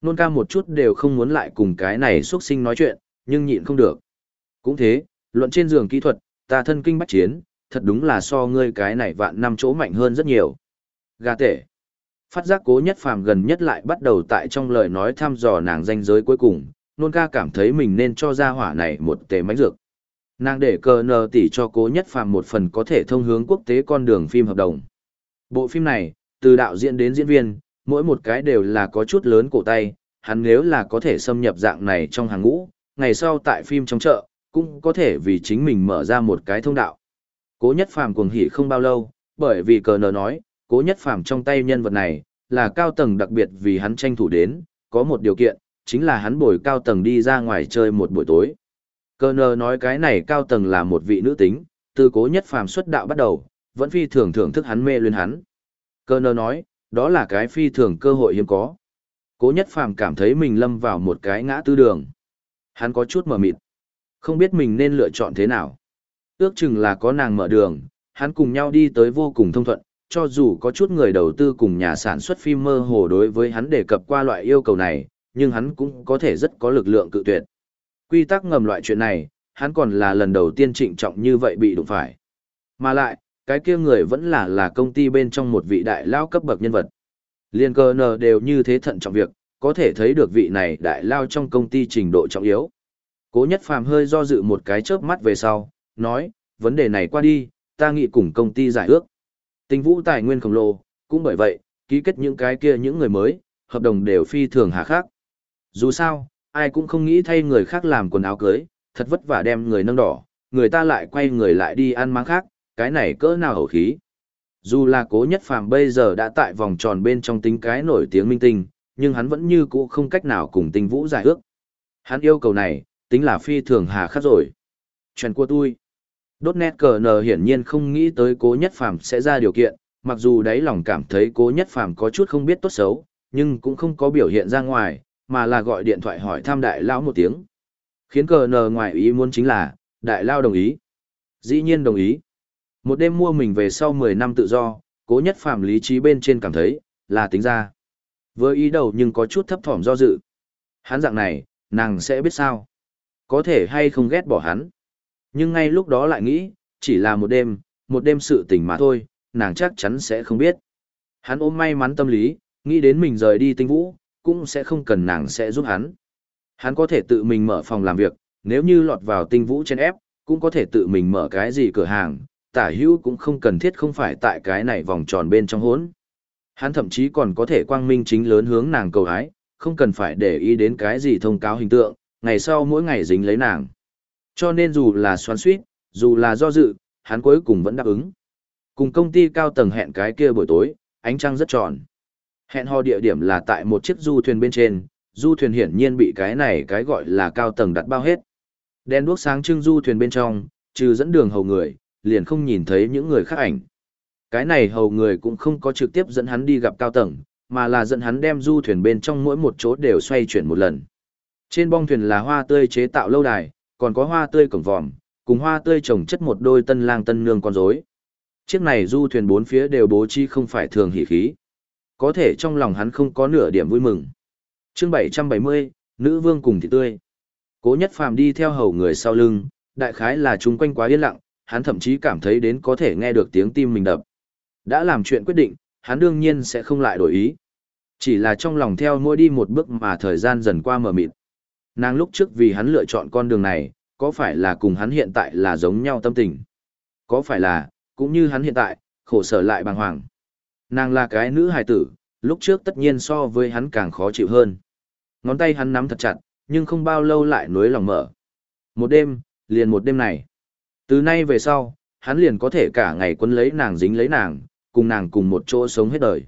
Nôn ca một chút đều không muốn lại cùng cái này xuất sinh nói chuyện, nhưng nhịn không được. Cũng thế, luận trên giường kỹ thuật, ta thân kinh bách chiến, thật đúng là so ngươi cái này vạn năm chỗ mạnh hơn rất nhiều. Gà tể. Phát giác cố nhất phàm gần nhất lại bắt đầu tại trong lời nói thăm dò nàng danh giới cuối cùng, nôn ca cảm thấy mình nên cho ra hỏa này một tề mánh dược. Nàng để cờ nờ tỷ cho cố nhất phàm một phần có thể thông hướng quốc tế con đường phim hợp đồng. Bộ phim này, từ đạo diễn đến diễn viên, mỗi một cái đều là có chút lớn cổ tay, hắn nếu là có thể xâm nhập dạng này trong hàng ngũ, ngày sau tại phim trong chợ, cũng có thể vì chính mình mở ra một cái thông đạo. Cố nhất phàm cuồng hỉ không bao lâu, bởi vì cờ nờ nói, cố nhất phàm trong tay nhân vật này, là cao tầng đặc biệt vì hắn tranh thủ đến, có một điều kiện, chính là hắn bồi cao tầng đi ra ngoài chơi một buổi tối. Cơ nờ nói cái này cao tầng là một vị nữ tính, từ cố nhất phàm xuất đạo bắt đầu, vẫn phi thường thưởng thức hắn mê luyến hắn. Cơ nờ nói, đó là cái phi thường cơ hội hiếm có. Cố nhất phàm cảm thấy mình lâm vào một cái ngã tư đường. Hắn có chút mờ mịt. Không biết mình nên lựa chọn thế nào. Ước chừng là có nàng mở đường, hắn cùng nhau đi tới vô cùng thông thuận, cho dù có chút người đầu tư cùng nhà sản xuất phim mơ hồ đối với hắn đề cập qua loại yêu cầu này, nhưng hắn cũng có thể rất có lực lượng cự tuyệt. Quy tắc ngầm loại chuyện này, hắn còn là lần đầu tiên trịnh trọng như vậy bị đụng phải. Mà lại, cái kia người vẫn là là công ty bên trong một vị đại lao cấp bậc nhân vật. Liên cơ nờ đều như thế thận trọng việc, có thể thấy được vị này đại lao trong công ty trình độ trọng yếu. Cố nhất phàm hơi do dự một cái chớp mắt về sau, nói, vấn đề này qua đi, ta nghĩ cùng công ty giải ước. Tình vũ tài nguyên khổng lồ, cũng bởi vậy, ký kết những cái kia những người mới, hợp đồng đều phi thường hà khắc. Dù sao, ai cũng không nghĩ thay người khác làm quần áo cưới, thật vất vả đem người nâng đỏ, người ta lại quay người lại đi ăn mang khác, cái này cỡ nào hổ khí. Dù là cố nhất phàm bây giờ đã tại vòng tròn bên trong tính cái nổi tiếng minh tinh, nhưng hắn vẫn như cũ không cách nào cùng tình vũ giải ước. Hắn yêu cầu này, tính là phi thường hà khắc rồi. Chuyện của tôi. Đốt nét cờ nờ hiển nhiên không nghĩ tới cố nhất phàm sẽ ra điều kiện, mặc dù đáy lòng cảm thấy cố nhất phàm có chút không biết tốt xấu, nhưng cũng không có biểu hiện ra ngoài, mà là gọi điện thoại hỏi thăm đại lão một tiếng. Khiến cờ nờ ngoài ý muốn chính là, đại lão đồng ý. Dĩ nhiên đồng ý. Một đêm mua mình về sau 10 năm tự do, cố nhất phàm lý trí bên trên cảm thấy, là tính ra. Với ý đầu nhưng có chút thấp thỏm do dự. Hắn dạng này, nàng sẽ biết sao. Có thể hay không ghét bỏ hắn. Nhưng ngay lúc đó lại nghĩ, chỉ là một đêm, một đêm sự tình mà thôi, nàng chắc chắn sẽ không biết. Hắn ôm may mắn tâm lý, nghĩ đến mình rời đi tinh vũ, cũng sẽ không cần nàng sẽ giúp hắn. Hắn có thể tự mình mở phòng làm việc, nếu như lọt vào tinh vũ trên ép, cũng có thể tự mình mở cái gì cửa hàng, tả hữu cũng không cần thiết không phải tại cái này vòng tròn bên trong hốn. Hắn thậm chí còn có thể quang minh chính lớn hướng nàng cầu hái, không cần phải để ý đến cái gì thông cáo hình tượng, ngày sau mỗi ngày dính lấy nàng. Cho nên dù là xoắn suýt, dù là do dự, hắn cuối cùng vẫn đáp ứng. Cùng công ty cao tầng hẹn cái kia buổi tối, ánh trăng rất tròn. Hẹn hò địa điểm là tại một chiếc du thuyền bên trên, du thuyền hiển nhiên bị cái này cái gọi là cao tầng đặt bao hết. Đèn đuốc sáng trưng du thuyền bên trong, trừ dẫn đường hầu người, liền không nhìn thấy những người khác ảnh. Cái này hầu người cũng không có trực tiếp dẫn hắn đi gặp cao tầng, mà là dẫn hắn đem du thuyền bên trong mỗi một chỗ đều xoay chuyển một lần. Trên bong thuyền là hoa tươi chế tạo lâu đài, còn có hoa tươi cổng vòm, cùng hoa tươi trồng chất một đôi tân lang tân nương con rối. Chiếc này du thuyền bốn phía đều bố trí không phải thường hỉ khí. Có thể trong lòng hắn không có nửa điểm vui mừng. chương 770, nữ vương cùng thị tươi. Cố nhất phàm đi theo hầu người sau lưng, đại khái là chúng quanh quá yên lặng, hắn thậm chí cảm thấy đến có thể nghe được tiếng tim mình đập. Đã làm chuyện quyết định, hắn đương nhiên sẽ không lại đổi ý. Chỉ là trong lòng theo mỗi đi một bước mà thời gian dần qua mờ mịt. Nàng lúc trước vì hắn lựa chọn con đường này, có phải là cùng hắn hiện tại là giống nhau tâm tình? Có phải là, cũng như hắn hiện tại, khổ sở lại bàng hoàng. Nàng là cái nữ hài tử, lúc trước tất nhiên so với hắn càng khó chịu hơn. Ngón tay hắn nắm thật chặt, nhưng không bao lâu lại nuối lòng mở. Một đêm, liền một đêm này. Từ nay về sau, hắn liền có thể cả ngày quấn lấy nàng dính lấy nàng, cùng nàng cùng một chỗ sống hết đời.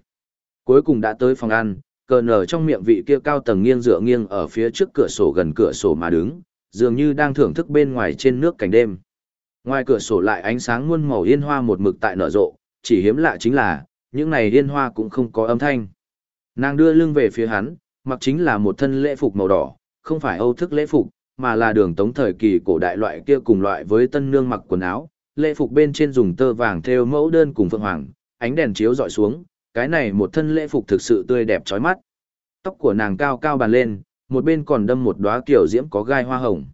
Cuối cùng đã tới phòng ăn, cờ nở trong miệng vị kia cao tầng nghiêng dựa nghiêng ở phía trước cửa sổ gần cửa sổ mà đứng, dường như đang thưởng thức bên ngoài trên nước cảnh đêm. Ngoài cửa sổ lại ánh sáng muôn màu yên hoa một mực tại nở rộ, chỉ hiếm lạ chính là, những này yên hoa cũng không có âm thanh. Nàng đưa lưng về phía hắn, mặc chính là một thân lễ phục màu đỏ, không phải âu thức lễ phục, mà là đường tống thời kỳ cổ đại loại kia cùng loại với tân nương mặc quần áo, lễ phục bên trên dùng tơ vàng thêu mẫu đơn cùng phượng hoàng, ánh đèn chiếu dọi xuống, cái này một thân lễ phục thực sự tươi đẹp chói mắt. Tóc của nàng cao cao bàn lên, một bên còn đâm một đóa kiểu diễm có gai hoa hồng.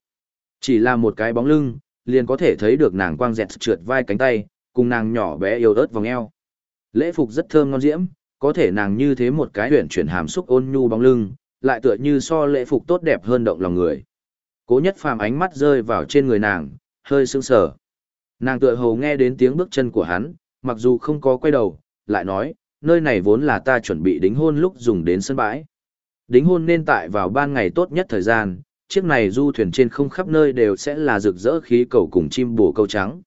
Chỉ là một cái bóng lưng, liền có thể thấy được nàng quang dẹt trượt vai cánh tay, cùng nàng nhỏ bé yêu ớt vòng eo. Lễ phục rất thơm ngon diễm, có thể nàng như thế một cái huyền chuyển hàm xúc ôn nhu bóng lưng, lại tựa như so lễ phục tốt đẹp hơn động lòng người. Cố nhất phàm ánh mắt rơi vào trên người nàng, hơi sững sờ. Nàng tựa hồ nghe đến tiếng bước chân của hắn, mặc dù không có quay đầu, lại nói, nơi này vốn là ta chuẩn bị đính hôn lúc dùng đến sân bãi. Đính hôn nên tại vào ban ngày tốt nhất thời gian, chiếc này du thuyền trên không khắp nơi đều sẽ là rực rỡ khí cầu cùng chim bồ câu trắng.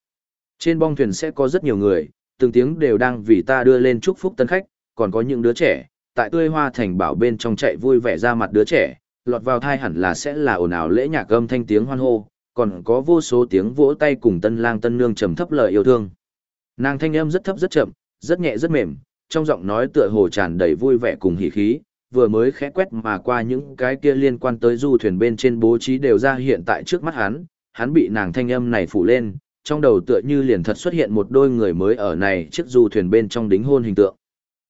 Trên bong thuyền sẽ có rất nhiều người, từng tiếng đều đang vì ta đưa lên chúc phúc tân khách, còn có những đứa trẻ, tại tươi hoa thành bảo bên trong chạy vui vẻ ra mặt đứa trẻ, lọt vào thai hẳn là sẽ là ồn ào lễ nhạc âm thanh tiếng hoan hô, còn có vô số tiếng vỗ tay cùng tân lang tân nương trầm thấp lời yêu thương. Nàng thanh âm rất thấp rất chậm, rất nhẹ rất mềm, trong giọng nói tựa hồ tràn đầy vui vẻ cùng hỉ khí, vừa mới khẽ quét mà qua những cái kia liên quan tới du thuyền bên trên bố trí đều ra hiện tại trước mắt hắn, hắn bị nàng thanh âm này phủ lên, trong đầu tựa như liền thật xuất hiện một đôi người mới ở này chiếc du thuyền bên trong đính hôn hình tượng.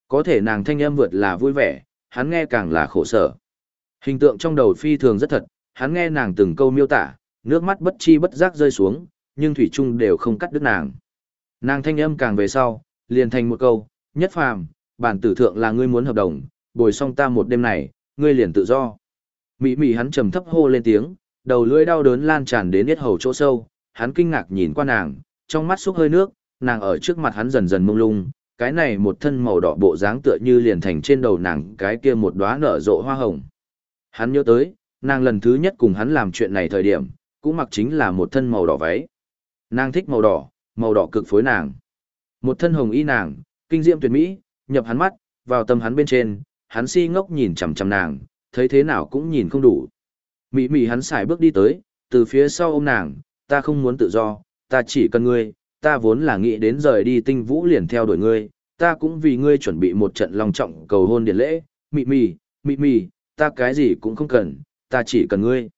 Có thể nàng thanh âm vượt là vui vẻ, hắn nghe càng là khổ sở. Hình tượng trong đầu phi thường rất thật, hắn nghe nàng từng câu miêu tả, nước mắt bất chi bất giác rơi xuống, nhưng thủy chung đều không cắt đứt nàng. Nàng thanh âm càng về sau, liền thành một câu, nhất phàm, bản tử thượng là ngươi muốn hợp đồng, bồi xong ta một đêm này, ngươi liền tự do. Mị mị hắn trầm thấp hô lên tiếng, đầu lưỡi đau đớn lan tràn đến yết hầu chỗ sâu, hắn kinh ngạc nhìn qua nàng, trong mắt xúc hơi nước, nàng ở trước mặt hắn dần dần mông lung, cái này một thân màu đỏ bộ dáng tựa như liền thành trên đầu nàng cái kia một đóa nở rộ hoa hồng. Hắn nhớ tới, nàng lần thứ nhất cùng hắn làm chuyện này thời điểm, cũng mặc chính là một thân màu đỏ váy. Nàng thích màu đỏ, màu đỏ cực phối nàng. Một thân hồng y nàng, kinh diệm tuyệt mỹ, nhập hắn mắt, vào tâm hắn bên trên, hắn si ngốc nhìn chằm chằm nàng, thấy thế nào cũng nhìn không đủ. Mị mị hắn xài bước đi tới, từ phía sau ôm nàng, ta không muốn tự do, ta chỉ cần ngươi, ta vốn là nghĩ đến rời đi tinh vũ liền theo đuổi ngươi, ta cũng vì ngươi chuẩn bị một trận long trọng cầu hôn điện lễ, mị mị, mị mị, ta cái gì cũng không cần, ta chỉ cần ngươi.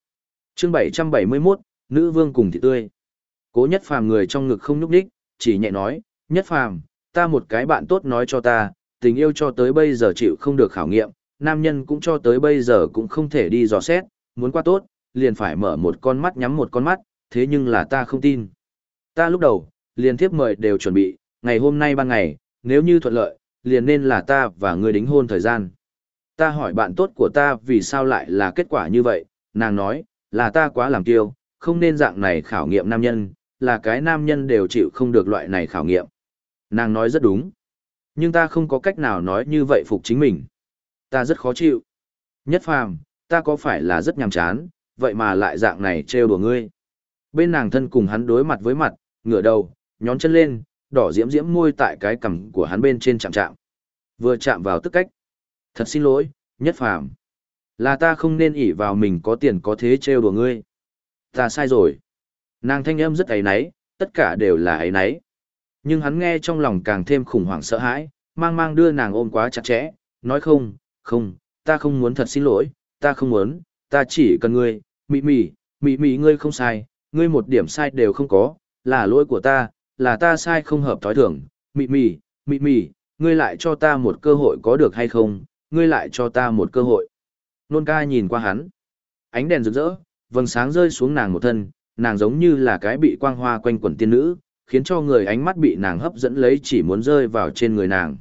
Chương 771, Nữ Vương cùng thị tươi. Cố nhất phàm người trong ngực không nhúc đích, chỉ nhẹ nói, nhất phàm, ta một cái bạn tốt nói cho ta, tình yêu cho tới bây giờ chịu không được khảo nghiệm, nam nhân cũng cho tới bây giờ cũng không thể đi dò xét, muốn qua tốt, liền phải mở một con mắt nhắm một con mắt, thế nhưng là ta không tin. Ta lúc đầu, liền tiếp mời đều chuẩn bị, ngày hôm nay ban ngày, nếu như thuận lợi, liền nên là ta và ngươi đính hôn thời gian. Ta hỏi bạn tốt của ta vì sao lại là kết quả như vậy, nàng nói, là ta quá làm kiêu, không nên dạng này khảo nghiệm nam nhân, là cái nam nhân đều chịu không được loại này khảo nghiệm. Nàng nói rất đúng. Nhưng ta không có cách nào nói như vậy phục chính mình. Ta rất khó chịu. Nhất phàm, ta có phải là rất nhàm chán, vậy mà lại dạng này trêu đùa ngươi. Bên nàng thân cùng hắn đối mặt với mặt, ngửa đầu, nhón chân lên, đỏ diễm diễm môi tại cái cằm của hắn bên trên chạm chạm. Vừa chạm vào tức cách. Thật xin lỗi, nhất phàm. Là ta không nên ỷ vào mình có tiền có thế trêu đùa ngươi. Ta sai rồi. Nàng thanh âm rất ấy náy, tất cả đều là ấy náy. Nhưng hắn nghe trong lòng càng thêm khủng hoảng sợ hãi, mang mang đưa nàng ôm quá chặt chẽ, nói không, không, ta không muốn thật xin lỗi, ta không muốn, ta chỉ cần ngươi, mị mị, mị mị ngươi không sai, ngươi một điểm sai đều không có, là lỗi của ta, là ta sai không hợp thói thường, mị mị, mị mị, ngươi lại cho ta một cơ hội có được hay không, ngươi lại cho ta một cơ hội. Nôn ca nhìn qua hắn, ánh đèn rực rỡ, vầng sáng rơi xuống nàng một thân, nàng giống như là cái bị quang hoa quanh quẩn tiên nữ, khiến cho người ánh mắt bị nàng hấp dẫn lấy chỉ muốn rơi vào trên người nàng.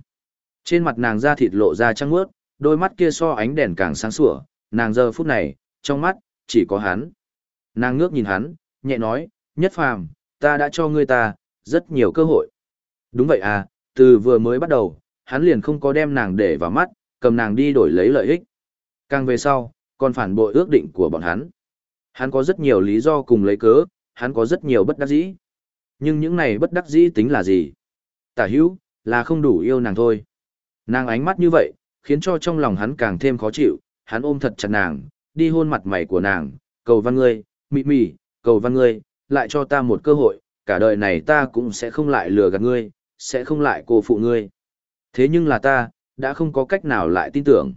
Trên mặt nàng da thịt lộ ra trắng mướt, đôi mắt kia so ánh đèn càng sáng sủa, nàng giờ phút này, trong mắt, chỉ có hắn. Nàng ngước nhìn hắn, nhẹ nói, nhất phàm, ta đã cho ngươi ta, rất nhiều cơ hội. Đúng vậy à, từ vừa mới bắt đầu, hắn liền không có đem nàng để vào mắt, cầm nàng đi đổi lấy lợi ích. Càng về sau, còn phản bội ước định của bọn hắn. Hắn có rất nhiều lý do cùng lấy cớ, hắn có rất nhiều bất đắc dĩ. Nhưng những này bất đắc dĩ tính là gì? Tả hữu, là không đủ yêu nàng thôi. Nàng ánh mắt như vậy, khiến cho trong lòng hắn càng thêm khó chịu, hắn ôm thật chặt nàng, đi hôn mặt mày của nàng, cầu văn ngươi, mị mị, cầu văn ngươi, lại cho ta một cơ hội, cả đời này ta cũng sẽ không lại lừa gạt ngươi, sẽ không lại cô phụ ngươi. Thế nhưng là ta, đã không có cách nào lại tin tưởng.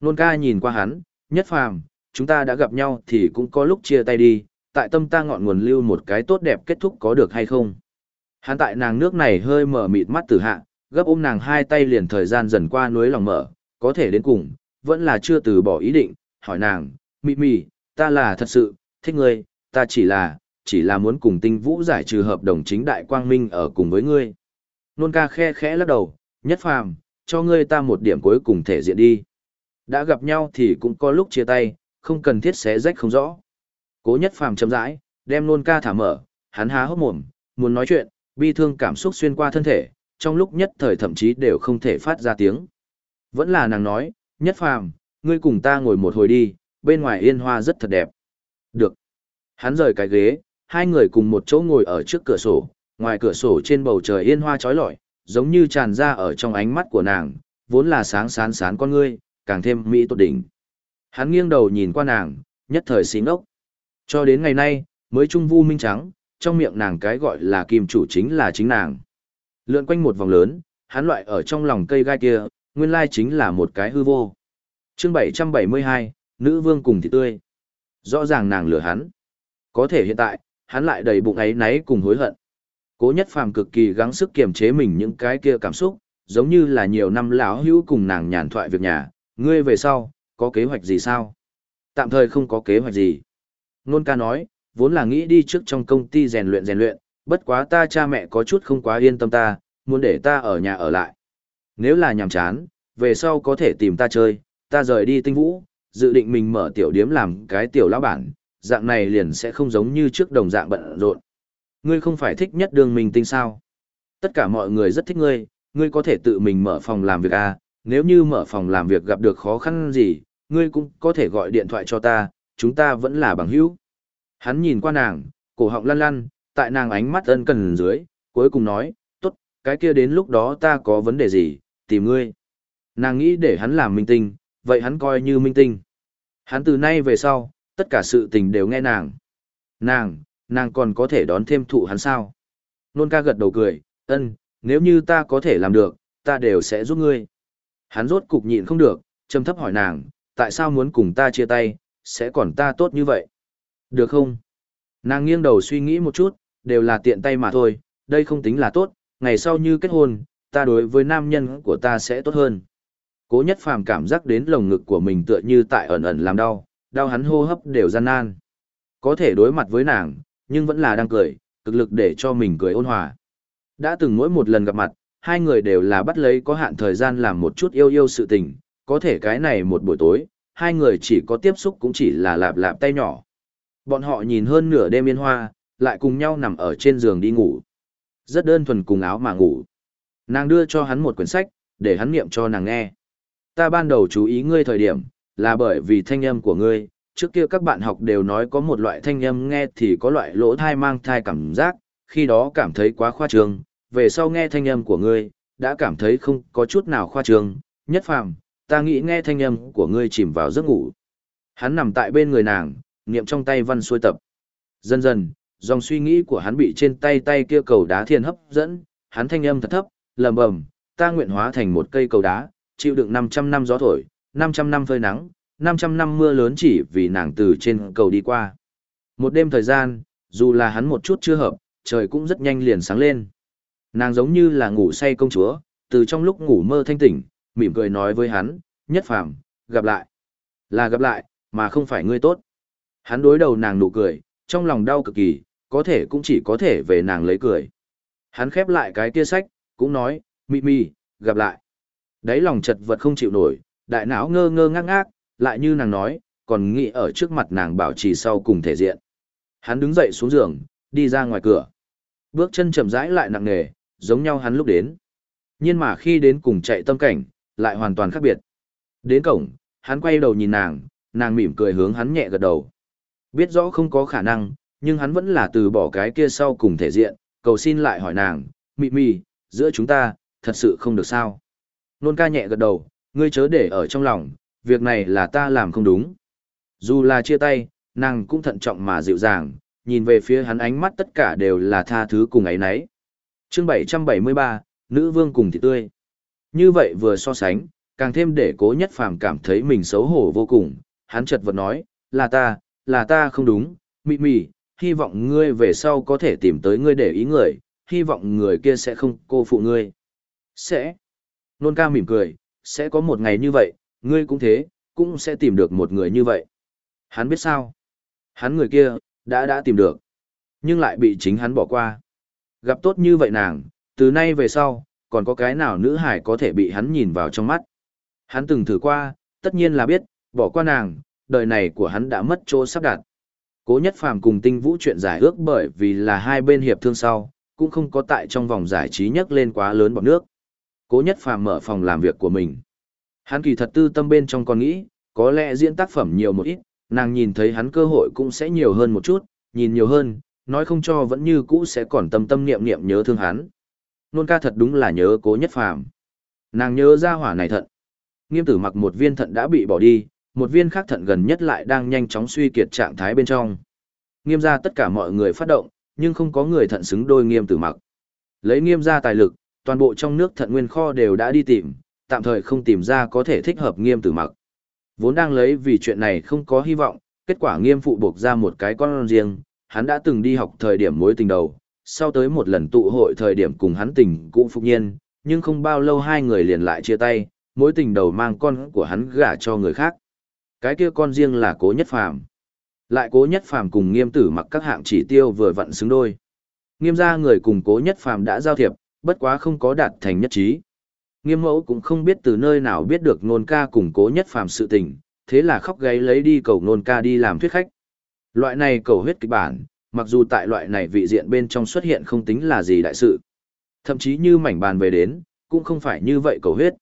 Nôn ca nhìn qua hắn, nhất phàm, chúng ta đã gặp nhau thì cũng có lúc chia tay đi, tại tâm ta ngọn nguồn lưu một cái tốt đẹp kết thúc có được hay không. Hắn tại nàng nước này hơi mở mịt mắt tử hạ, gấp ôm nàng hai tay liền thời gian dần qua núi lòng mở, có thể đến cùng, vẫn là chưa từ bỏ ý định, hỏi nàng, mị mị, ta là thật sự, thích ngươi, ta chỉ là, chỉ là muốn cùng tinh vũ giải trừ hợp đồng chính đại quang minh ở cùng với ngươi. Nôn ca khe khẽ lắc đầu, nhất phàm, cho ngươi ta một điểm cuối cùng thể diện đi. Đã gặp nhau thì cũng có lúc chia tay, không cần thiết xé rách không rõ. Cố nhất phàm chậm rãi, đem nôn ca thả mở, hắn há hốc mồm, muốn nói chuyện, bi thương cảm xúc xuyên qua thân thể, trong lúc nhất thời thậm chí đều không thể phát ra tiếng. Vẫn là nàng nói, nhất phàm, ngươi cùng ta ngồi một hồi đi, bên ngoài yên hoa rất thật đẹp. Được. Hắn rời cái ghế, hai người cùng một chỗ ngồi ở trước cửa sổ, ngoài cửa sổ trên bầu trời yên hoa trói lọi, giống như tràn ra ở trong ánh mắt của nàng, vốn là sáng sán sán con ngươi, càng thêm mỹ tốt đỉnh. Hắn nghiêng đầu nhìn qua nàng, nhất thời xí ngốc. Cho đến ngày nay, mới trung vu minh trắng, trong miệng nàng cái gọi là kim chủ chính là chính nàng. Lượn quanh một vòng lớn, hắn loại ở trong lòng cây gai kia, nguyên lai chính là một cái hư vô. chương 772, nữ vương cùng thị tươi. Rõ ràng nàng lừa hắn. Có thể hiện tại, hắn lại đầy bụng ấy náy cùng hối hận. Cố nhất phàm cực kỳ gắng sức kiềm chế mình những cái kia cảm xúc, giống như là nhiều năm lão hữu cùng nàng nhàn thoại việc nhà, ngươi về sau, có kế hoạch gì sao? Tạm thời không có kế hoạch gì. Nôn ca nói, vốn là nghĩ đi trước trong công ty rèn luyện rèn luyện, bất quá ta cha mẹ có chút không quá yên tâm ta, muốn để ta ở nhà ở lại. Nếu là nhàm chán, về sau có thể tìm ta chơi, ta rời đi tinh vũ, dự định mình mở tiểu điếm làm cái tiểu lão bản, dạng này liền sẽ không giống như trước đồng dạng bận rộn. Ngươi không phải thích nhất đường mình tinh sao? Tất cả mọi người rất thích ngươi, ngươi có thể tự mình mở phòng làm việc à, nếu như mở phòng làm việc gặp được khó khăn gì, ngươi cũng có thể gọi điện thoại cho ta, chúng ta vẫn là bằng hữu. Hắn nhìn qua nàng, cổ họng lăn lăn, tại nàng ánh mắt ân cần dưới, cuối cùng nói, tốt, cái kia đến lúc đó ta có vấn đề gì, tìm ngươi. Nàng nghĩ để hắn làm minh tinh, vậy hắn coi như minh tinh. Hắn từ nay về sau, tất cả sự tình đều nghe nàng. Nàng, nàng còn có thể đón thêm thụ hắn sao? Nôn ca gật đầu cười, ân, nếu như ta có thể làm được, ta đều sẽ giúp ngươi. Hắn rốt cục nhịn không được, trầm thấp hỏi nàng, tại sao muốn cùng ta chia tay, sẽ còn ta tốt như vậy? Được không? Nàng nghiêng đầu suy nghĩ một chút, đều là tiện tay mà thôi, đây không tính là tốt, ngày sau như kết hôn, ta đối với nam nhân của ta sẽ tốt hơn. Cố nhất phàm cảm giác đến lồng ngực của mình tựa như tại ẩn ẩn làm đau, đau hắn hô hấp đều gian nan. Có thể đối mặt với nàng, nhưng vẫn là đang cười, cực lực để cho mình cười ôn hòa. Đã từng mỗi một lần gặp mặt, hai người đều là bắt lấy có hạn thời gian làm một chút yêu yêu sự tình, có thể cái này một buổi tối, hai người chỉ có tiếp xúc cũng chỉ là lạp lạp tay nhỏ. Bọn họ nhìn hơn nửa đêm yên hoa, lại cùng nhau nằm ở trên giường đi ngủ. Rất đơn thuần cùng áo mà ngủ. Nàng đưa cho hắn một quyển sách, để hắn niệm cho nàng nghe. Ta ban đầu chú ý ngươi thời điểm, là bởi vì thanh âm của ngươi, trước kia các bạn học đều nói có một loại thanh âm nghe thì có loại lỗ thai mang thai cảm giác, khi đó cảm thấy quá khoa trương, về sau nghe thanh âm của ngươi, đã cảm thấy không có chút nào khoa trương, nhất phàm, ta nghĩ nghe thanh âm của ngươi chìm vào giấc ngủ. Hắn nằm tại bên người nàng, niệm trong tay văn xuôi tập. Dần dần, dòng suy nghĩ của hắn bị trên tay tay kia cầu đá thiên hấp dẫn, hắn thanh âm thật thấp, lầm bầm, ta nguyện hóa thành một cây cầu đá, chịu đựng 500 năm gió thổi, 500 năm phơi nắng, 500 năm mưa lớn chỉ vì nàng từ trên cầu đi qua. Một đêm thời gian, dù là hắn một chút chưa hợp, trời cũng rất nhanh liền sáng lên. Nàng giống như là ngủ say công chúa, từ trong lúc ngủ mơ thanh tỉnh, mỉm cười nói với hắn, nhất phàm, gặp lại. Là gặp lại, mà không phải ngươi tốt. Hắn đối đầu nàng nụ cười, trong lòng đau cực kỳ, có thể cũng chỉ có thể về nàng lấy cười. Hắn khép lại cái kia sách, cũng nói, mị mị, gặp lại. Đấy lòng chật vật không chịu nổi, đại não ngơ ngơ ngác ngác, lại như nàng nói, còn nghĩ ở trước mặt nàng bảo trì sau cùng thể diện. Hắn đứng dậy xuống giường, đi ra ngoài cửa. Bước chân chậm rãi lại nặng nề, giống nhau hắn lúc đến. Nhưng mà khi đến cùng chạy tâm cảnh, lại hoàn toàn khác biệt. Đến cổng, hắn quay đầu nhìn nàng, nàng mỉm cười hướng hắn nhẹ gật đầu. Biết rõ không có khả năng, nhưng hắn vẫn là từ bỏ cái kia sau cùng thể diện, cầu xin lại hỏi nàng, mị mị, giữa chúng ta, thật sự không được sao. Nôn ca nhẹ gật đầu, ngươi chớ để ở trong lòng, việc này là ta làm không đúng. Dù là chia tay, nàng cũng thận trọng mà dịu dàng, nhìn về phía hắn ánh mắt tất cả đều là tha thứ cùng ấy nấy. Chương 773, Nữ vương cùng thị tươi. Như vậy vừa so sánh, càng thêm để cố nhất phàm cảm thấy mình xấu hổ vô cùng, hắn chợt vật nói, là ta, là ta không đúng, mị mị, hy vọng ngươi về sau có thể tìm tới ngươi để ý người, hy vọng người kia sẽ không cô phụ ngươi. Sẽ. Nôn ca mỉm cười, sẽ có một ngày như vậy, ngươi cũng thế, cũng sẽ tìm được một người như vậy. Hắn biết sao? Hắn người kia, đã đã tìm được. Nhưng lại bị chính hắn bỏ qua. Gặp tốt như vậy nàng, từ nay về sau, còn có cái nào nữ hải có thể bị hắn nhìn vào trong mắt. Hắn từng thử qua, tất nhiên là biết, bỏ qua nàng, đời này của hắn đã mất chỗ sắp đặt. Cố nhất phàm cùng tinh vũ chuyện giải ước bởi vì là hai bên hiệp thương sau, cũng không có tại trong vòng giải trí nhất lên quá lớn bọn nước. Cố nhất phàm mở phòng làm việc của mình. Hắn kỳ thật tư tâm bên trong còn nghĩ, có lẽ diễn tác phẩm nhiều một ít, nàng nhìn thấy hắn cơ hội cũng sẽ nhiều hơn một chút, nhìn nhiều hơn, nói không cho vẫn như cũ sẽ còn tâm tâm niệm niệm nhớ thương hắn. Nôn ca thật đúng là nhớ cố nhất phàm. Nàng nhớ ra hỏa này thận. Nghiêm tử mặc một viên thận đã bị bỏ đi, một viên khác thận gần nhất lại đang nhanh chóng suy kiệt trạng thái bên trong. Nghiêm ra tất cả mọi người phát động, nhưng không có người thận xứng đôi nghiêm tử mặc. Lấy nghiêm ra tài lực, toàn bộ trong nước thận nguyên kho đều đã đi tìm, tạm thời không tìm ra có thể thích hợp nghiêm tử mặc. Vốn đang lấy vì chuyện này không có hy vọng, kết quả nghiêm phụ buộc ra một cái con riêng, hắn đã từng đi học thời điểm mối tình đầu, sau tới một lần tụ hội thời điểm cùng hắn tình cũ phục nhiên, nhưng không bao lâu hai người liền lại chia tay, mối tình đầu mang con của hắn gả cho người khác. Cái kia con riêng là cố nhất phàm. Lại cố nhất phàm cùng nghiêm tử mặc các hạng chỉ tiêu vừa vặn xứng đôi. Nghiêm gia người cùng cố nhất phàm đã giao thiệp, bất quá không có đạt thành nhất trí. Nghiêm mẫu cũng không biết từ nơi nào biết được nôn ca củng cố nhất phàm sự tình, thế là khóc gáy lấy đi cầu nôn ca đi làm thuyết khách. Loại này cầu huyết kịch bản, mặc dù tại loại này vị diện bên trong xuất hiện không tính là gì đại sự. Thậm chí như mảnh bàn về đến, cũng không phải như vậy cầu huyết.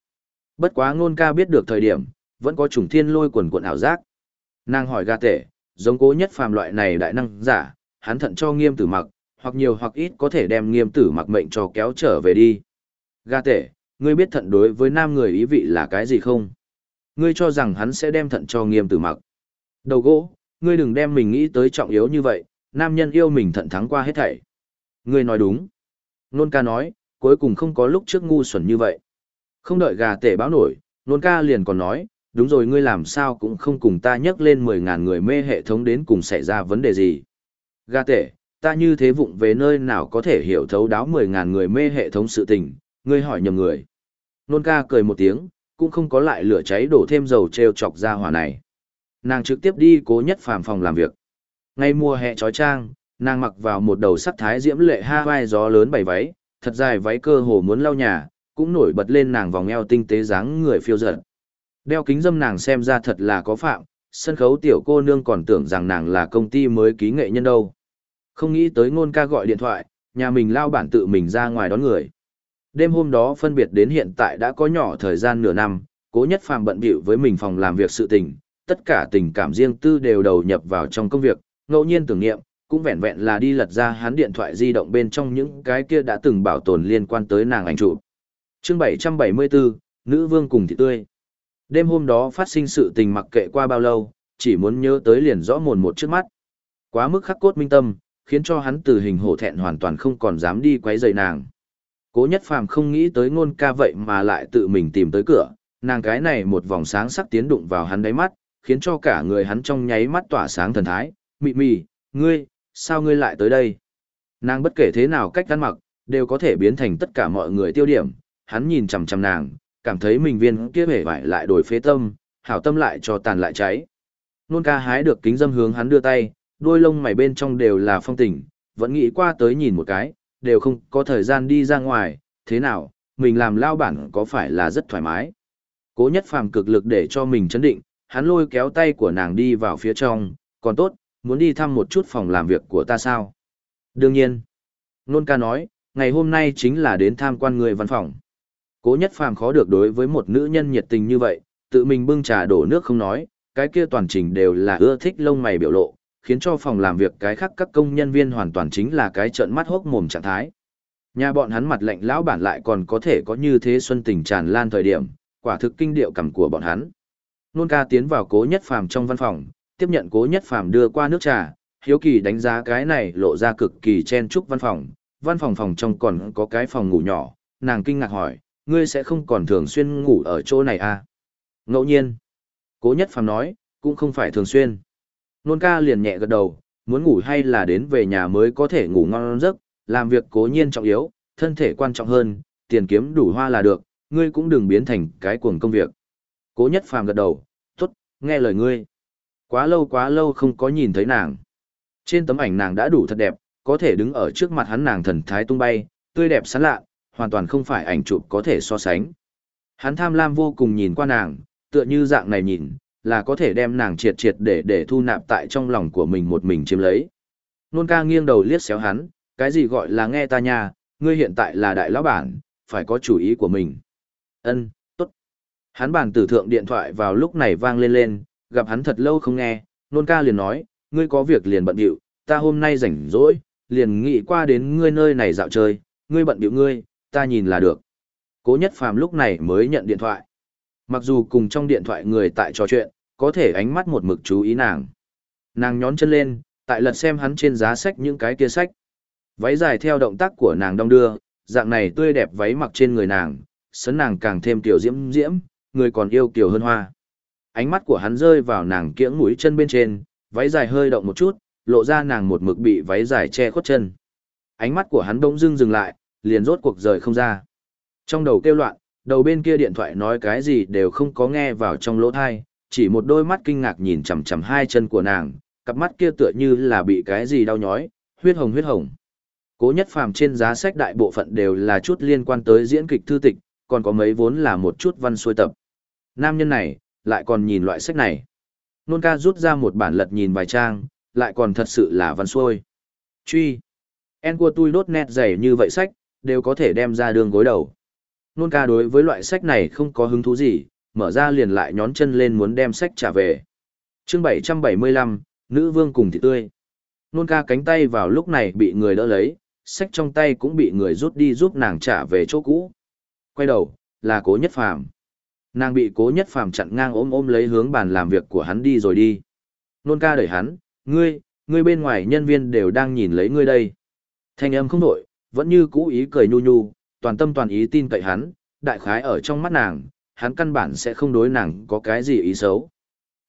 Bất quá nôn ca biết được thời điểm, vẫn có trùng thiên lôi quần quần ảo giác. Nàng hỏi ga tể, giống cố nhất phàm loại này đại năng giả, hắn thận cho nghiêm tử mặc, hoặc nhiều hoặc ít có thể đem nghiêm tử mặc mệnh cho kéo trở về đi. Ga tể, ngươi biết thận đối với nam người ý vị là cái gì không? Ngươi cho rằng hắn sẽ đem thận cho nghiêm tử mặc. Đầu gỗ, ngươi đừng đem mình nghĩ tới trọng yếu như vậy, nam nhân yêu mình thận thắng qua hết thảy. Ngươi nói đúng. Nôn ca nói, cuối cùng không có lúc trước ngu xuẩn như vậy. Không đợi gà tể báo nổi, nôn ca liền còn nói, đúng rồi ngươi làm sao cũng không cùng ta nhắc lên 10.000 người mê hệ thống đến cùng xảy ra vấn đề gì. Gà tể, ta như thế vụng về nơi nào có thể hiểu thấu đáo 10.000 người mê hệ thống sự tình, ngươi hỏi nhầm người. Nôn ca cười một tiếng, cũng không có lại lửa cháy đổ thêm dầu treo chọc ra hỏa này. Nàng trực tiếp đi cố nhất phàm phòng làm việc. Ngay mùa hè trói trang, nàng mặc vào một đầu sắc thái diễm lệ ha vai gió lớn bảy váy, thật dài váy cơ hồ muốn lau nhà, cũng nổi bật lên nàng vòng eo tinh tế dáng người phiêu dật. Đeo kính dâm nàng xem ra thật là có phạm, sân khấu tiểu cô nương còn tưởng rằng nàng là công ty mới ký nghệ nhân đâu. Không nghĩ tới ngôn ca gọi điện thoại, nhà mình lao bản tự mình ra ngoài đón người. Đêm hôm đó phân biệt đến hiện tại đã có nhỏ thời gian nửa năm, cố nhất phàm bận bịu với mình phòng làm việc sự tình, tất cả tình cảm riêng tư đều đầu nhập vào trong công việc, ngẫu nhiên tưởng niệm, cũng vẹn vẹn là đi lật ra hắn điện thoại di động bên trong những cái kia đã từng bảo tồn liên quan tới nàng ảnh chụp. Chương 774, Nữ vương cùng thị tươi. Đêm hôm đó phát sinh sự tình mặc kệ qua bao lâu, chỉ muốn nhớ tới liền rõ mồn một trước mắt. Quá mức khắc cốt minh tâm, khiến cho hắn từ hình hổ thẹn hoàn toàn không còn dám đi quấy rầy nàng. Cố nhất phàm không nghĩ tới ngôn ca vậy mà lại tự mình tìm tới cửa, nàng cái này một vòng sáng sắc tiến đụng vào hắn đáy mắt, khiến cho cả người hắn trong nháy mắt tỏa sáng thần thái, mị mị, ngươi, sao ngươi lại tới đây? Nàng bất kể thế nào cách ăn mặc, đều có thể biến thành tất cả mọi người tiêu điểm, hắn nhìn chằm chằm nàng, cảm thấy mình viên kia hề vải lại đổi phế tâm, hảo tâm lại cho tàn lại cháy. Nôn ca hái được kính dâm hướng hắn đưa tay, đôi lông mày bên trong đều là phong tình, vẫn nghĩ qua tới nhìn một cái, đều không có thời gian đi ra ngoài, thế nào, mình làm lao bản có phải là rất thoải mái. Cố nhất phàm cực lực để cho mình chấn định, hắn lôi kéo tay của nàng đi vào phía trong, còn tốt, muốn đi thăm một chút phòng làm việc của ta sao? Đương nhiên. Nôn ca nói, ngày hôm nay chính là đến tham quan người văn phòng. Cố nhất phàm khó được đối với một nữ nhân nhiệt tình như vậy, tự mình bưng trà đổ nước không nói, cái kia toàn trình đều là ưa thích lông mày biểu lộ, khiến cho phòng làm việc cái khác các công nhân viên hoàn toàn chính là cái trợn mắt hốc mồm trạng thái. Nhà bọn hắn mặt lạnh lão bản lại còn có thể có như thế xuân tình tràn lan thời điểm, quả thực kinh điệu cầm của bọn hắn. Nôn ca tiến vào cố nhất phàm trong văn phòng, tiếp nhận cố nhất phàm đưa qua nước trà, hiếu kỳ đánh giá cái này lộ ra cực kỳ chen chúc văn phòng, văn phòng phòng trong còn có cái phòng ngủ nhỏ, nàng kinh ngạc hỏi, ngươi sẽ không còn thường xuyên ngủ ở chỗ này à? Ngẫu nhiên. Cố nhất phàm nói, cũng không phải thường xuyên. Nôn ca liền nhẹ gật đầu, muốn ngủ hay là đến về nhà mới có thể ngủ ngon giấc, làm việc cố nhiên trọng yếu, thân thể quan trọng hơn, tiền kiếm đủ hoa là được, ngươi cũng đừng biến thành cái cuồng công việc. Cố nhất phàm gật đầu, tốt, nghe lời ngươi. Quá lâu quá lâu không có nhìn thấy nàng. Trên tấm ảnh nàng đã đủ thật đẹp, có thể đứng ở trước mặt hắn nàng thần thái tung bay, tươi đẹp sán lạ, hoàn toàn không phải ảnh chụp có thể so sánh. Hắn tham lam vô cùng nhìn qua nàng, tựa như dạng này nhìn, là có thể đem nàng triệt triệt để để thu nạp tại trong lòng của mình một mình chiếm lấy. Nôn ca nghiêng đầu liếc xéo hắn, cái gì gọi là nghe ta nha, ngươi hiện tại là đại lão bản, phải có chủ ý của mình. Ân, tốt. Hắn bàn tử thượng điện thoại vào lúc này vang lên lên, gặp hắn thật lâu không nghe, nôn ca liền nói, ngươi có việc liền bận điệu, ta hôm nay rảnh rỗi, liền nghĩ qua đến ngươi nơi này dạo chơi, ngươi bận điệu ngươi, ta nhìn là được. Cố nhất phàm lúc này mới nhận điện thoại. Mặc dù cùng trong điện thoại người tại trò chuyện, có thể ánh mắt một mực chú ý nàng. Nàng nhón chân lên, tại lật xem hắn trên giá sách những cái kia sách. Váy dài theo động tác của nàng đong đưa, dạng này tươi đẹp váy mặc trên người nàng, sấn nàng càng thêm tiểu diễm diễm, người còn yêu kiều hơn hoa. Ánh mắt của hắn rơi vào nàng kiễng mũi chân bên trên, váy dài hơi động một chút, lộ ra nàng một mực bị váy dài che khuất chân. Ánh mắt của hắn bỗng dưng dừng lại, liền rốt cuộc rời không ra. Trong đầu kêu loạn, đầu bên kia điện thoại nói cái gì đều không có nghe vào trong lỗ thai, chỉ một đôi mắt kinh ngạc nhìn chằm chằm hai chân của nàng, cặp mắt kia tựa như là bị cái gì đau nhói, huyết hồng huyết hồng. Cố nhất phàm trên giá sách đại bộ phận đều là chút liên quan tới diễn kịch thư tịch, còn có mấy vốn là một chút văn xuôi tập. Nam nhân này, lại còn nhìn loại sách này. Nôn ca rút ra một bản lật nhìn vài trang, lại còn thật sự là văn xuôi. Truy. En của tôi đốt nét dày như vậy sách, đều có thể đem ra đường gối đầu. Nôn ca đối với loại sách này không có hứng thú gì, mở ra liền lại nhón chân lên muốn đem sách trả về. chương 775, Nữ Vương cùng thị tươi. Nôn ca cánh tay vào lúc này bị người đỡ lấy, sách trong tay cũng bị người rút đi giúp nàng trả về chỗ cũ. Quay đầu, là cố nhất phàm. Nàng bị cố nhất phàm chặn ngang ôm ôm lấy hướng bàn làm việc của hắn đi rồi đi. Nôn ca đẩy hắn, ngươi, ngươi bên ngoài nhân viên đều đang nhìn lấy ngươi đây. Thanh âm không đổi, vẫn như cũ ý cười nhu nhu, toàn tâm toàn ý tin cậy hắn, đại khái ở trong mắt nàng, hắn căn bản sẽ không đối nàng có cái gì ý xấu.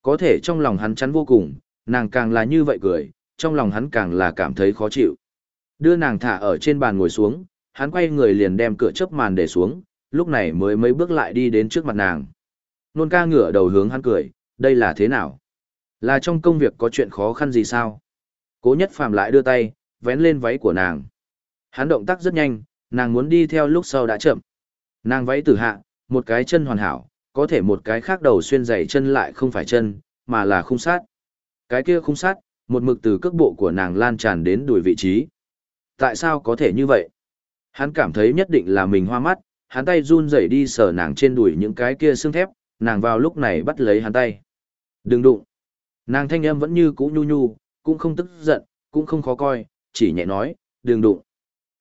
Có thể trong lòng hắn chắn vô cùng, nàng càng là như vậy cười, trong lòng hắn càng là cảm thấy khó chịu. Đưa nàng thả ở trên bàn ngồi xuống, hắn quay người liền đem cửa chớp màn để xuống, lúc này mới mấy bước lại đi đến trước mặt nàng. Nôn ca ngửa đầu hướng hắn cười, đây là thế nào? Là trong công việc có chuyện khó khăn gì sao? Cố nhất phàm lại đưa tay, vén lên váy của nàng. Hắn động tác rất nhanh, nàng muốn đi theo lúc sau đã chậm. Nàng váy tử hạ, một cái chân hoàn hảo, có thể một cái khác đầu xuyên dày chân lại không phải chân, mà là khung sát. Cái kia khung sát, Một mực từ cước bộ của nàng lan tràn đến đuổi vị trí. Tại sao có thể như vậy? Hắn cảm thấy nhất định là mình hoa mắt, hắn tay run rẩy đi sờ nàng trên đùi những cái kia xương thép, nàng vào lúc này bắt lấy hắn tay. Đừng đụng. Nàng thanh âm vẫn như cũ nhu nhu, cũng không tức giận, cũng không khó coi, chỉ nhẹ nói, đừng đụng.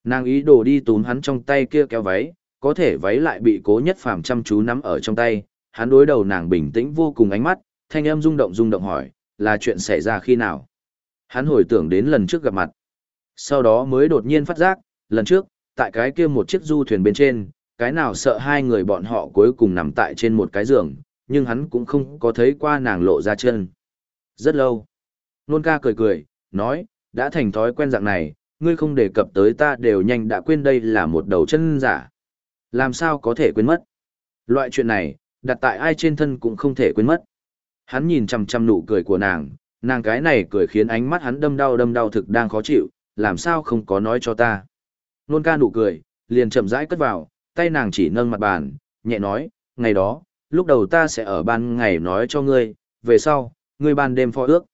Nàng ý đồ đi túm hắn trong tay kia kéo váy, có thể váy lại bị cố nhất phàm chăm chú nắm ở trong tay, hắn đối đầu nàng bình tĩnh vô cùng ánh mắt, thanh âm rung động rung động hỏi, là chuyện xảy ra khi nào? Hắn hồi tưởng đến lần trước gặp mặt. Sau đó mới đột nhiên phát giác, lần trước, tại cái kia một chiếc du thuyền bên trên, cái nào sợ hai người bọn họ cuối cùng nằm tại trên một cái giường, nhưng hắn cũng không có thấy qua nàng lộ ra chân. Rất lâu. Nôn ca cười cười, nói, đã thành thói quen dạng này, ngươi không đề cập tới ta đều nhanh đã quên đây là một đầu chân giả. Làm sao có thể quên mất? Loại chuyện này, đặt tại ai trên thân cũng không thể quên mất. Hắn nhìn chằm chằm nụ cười của nàng, nàng cái này cười khiến ánh mắt hắn đâm đau đâm đau thực đang khó chịu, làm sao không có nói cho ta. Nôn ca nụ cười, liền chậm rãi cất vào, tay nàng chỉ nâng mặt bàn, nhẹ nói, ngày đó, lúc đầu ta sẽ ở ban ngày nói cho ngươi, về sau, ngươi ban đêm phó ước.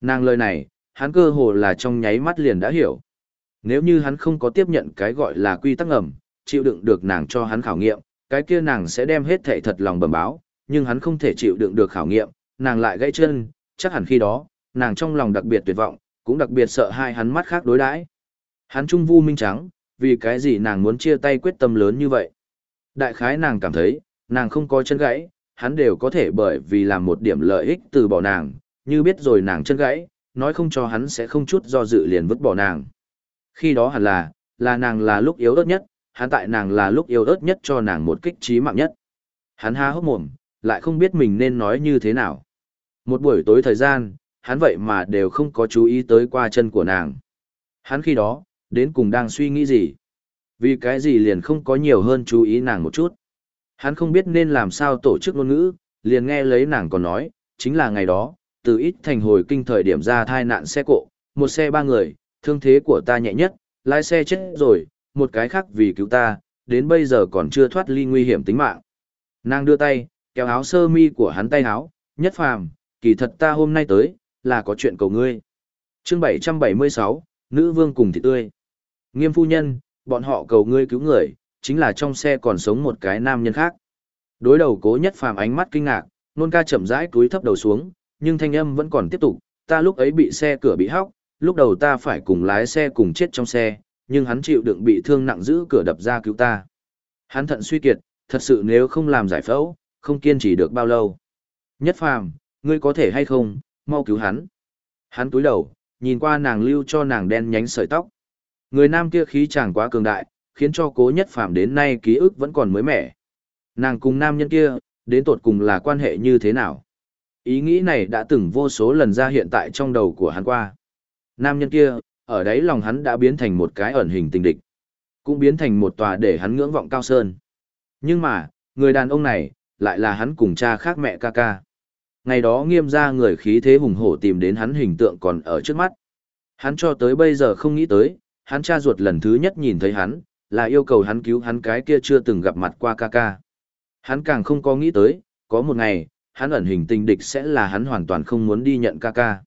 Nàng lời này, hắn cơ hồ là trong nháy mắt liền đã hiểu. Nếu như hắn không có tiếp nhận cái gọi là quy tắc ngầm, chịu đựng được nàng cho hắn khảo nghiệm, cái kia nàng sẽ đem hết thảy thật lòng bẩm báo, nhưng hắn không thể chịu đựng được khảo nghiệm, nàng lại gãy chân, chắc hẳn khi đó, nàng trong lòng đặc biệt tuyệt vọng, cũng đặc biệt sợ hai hắn mắt khác đối đãi. Hắn trung vu minh trắng, vì cái gì nàng muốn chia tay quyết tâm lớn như vậy. Đại khái nàng cảm thấy, nàng không có chân gãy, hắn đều có thể bởi vì làm một điểm lợi ích từ bỏ nàng, như biết rồi nàng chân gãy, nói không cho hắn sẽ không chút do dự liền vứt bỏ nàng. Khi đó hẳn là, là nàng là lúc yếu ớt nhất, hắn tại nàng là lúc yêu ớt nhất cho nàng một kích trí mạng nhất. Hắn há hốc mồm, lại không biết mình nên nói như thế nào. Một buổi tối thời gian, hắn vậy mà đều không có chú ý tới qua chân của nàng. Hắn khi đó, đến cùng đang suy nghĩ gì? Vì cái gì liền không có nhiều hơn chú ý nàng một chút? Hắn không biết nên làm sao tổ chức ngôn ngữ, liền nghe lấy nàng còn nói, chính là ngày đó, từ ít thành hồi kinh thời điểm ra thai nạn xe cộ, một xe ba người, thương thế của ta nhẹ nhất, lái xe chết rồi, một cái khác vì cứu ta, đến bây giờ còn chưa thoát ly nguy hiểm tính mạng. Nàng đưa tay, kéo áo sơ mi của hắn tay áo, nhất phàm, kỳ thật ta hôm nay tới, là có chuyện cầu ngươi. chương 776, Nữ Vương cùng thị tươi. Nghiêm phu nhân, bọn họ cầu ngươi cứu người, chính là trong xe còn sống một cái nam nhân khác. Đối đầu cố nhất phàm ánh mắt kinh ngạc, nôn ca chậm rãi túi thấp đầu xuống, nhưng thanh âm vẫn còn tiếp tục, ta lúc ấy bị xe cửa bị hóc, lúc đầu ta phải cùng lái xe cùng chết trong xe, nhưng hắn chịu đựng bị thương nặng giữ cửa đập ra cứu ta. Hắn thận suy kiệt, thật sự nếu không làm giải phẫu, không kiên trì được bao lâu. Nhất phàm, ngươi có thể hay không, mau cứu hắn. Hắn túi đầu, nhìn qua nàng lưu cho nàng đen nhánh sợi tóc. Người nam kia khí chàng quá cường đại, khiến cho cố nhất phàm đến nay ký ức vẫn còn mới mẻ. Nàng cùng nam nhân kia, đến tột cùng là quan hệ như thế nào? Ý nghĩ này đã từng vô số lần ra hiện tại trong đầu của hắn qua. Nam nhân kia, ở đấy lòng hắn đã biến thành một cái ẩn hình tình địch. Cũng biến thành một tòa để hắn ngưỡng vọng cao sơn. Nhưng mà, người đàn ông này, lại là hắn cùng cha khác mẹ ca ca. Ngày đó nghiêm ra người khí thế hùng hổ tìm đến hắn hình tượng còn ở trước mắt. Hắn cho tới bây giờ không nghĩ tới, hắn cha ruột lần thứ nhất nhìn thấy hắn, là yêu cầu hắn cứu hắn cái kia chưa từng gặp mặt qua ca ca. Hắn càng không có nghĩ tới, có một ngày, hắn ẩn hình tình địch sẽ là hắn hoàn toàn không muốn đi nhận ca ca.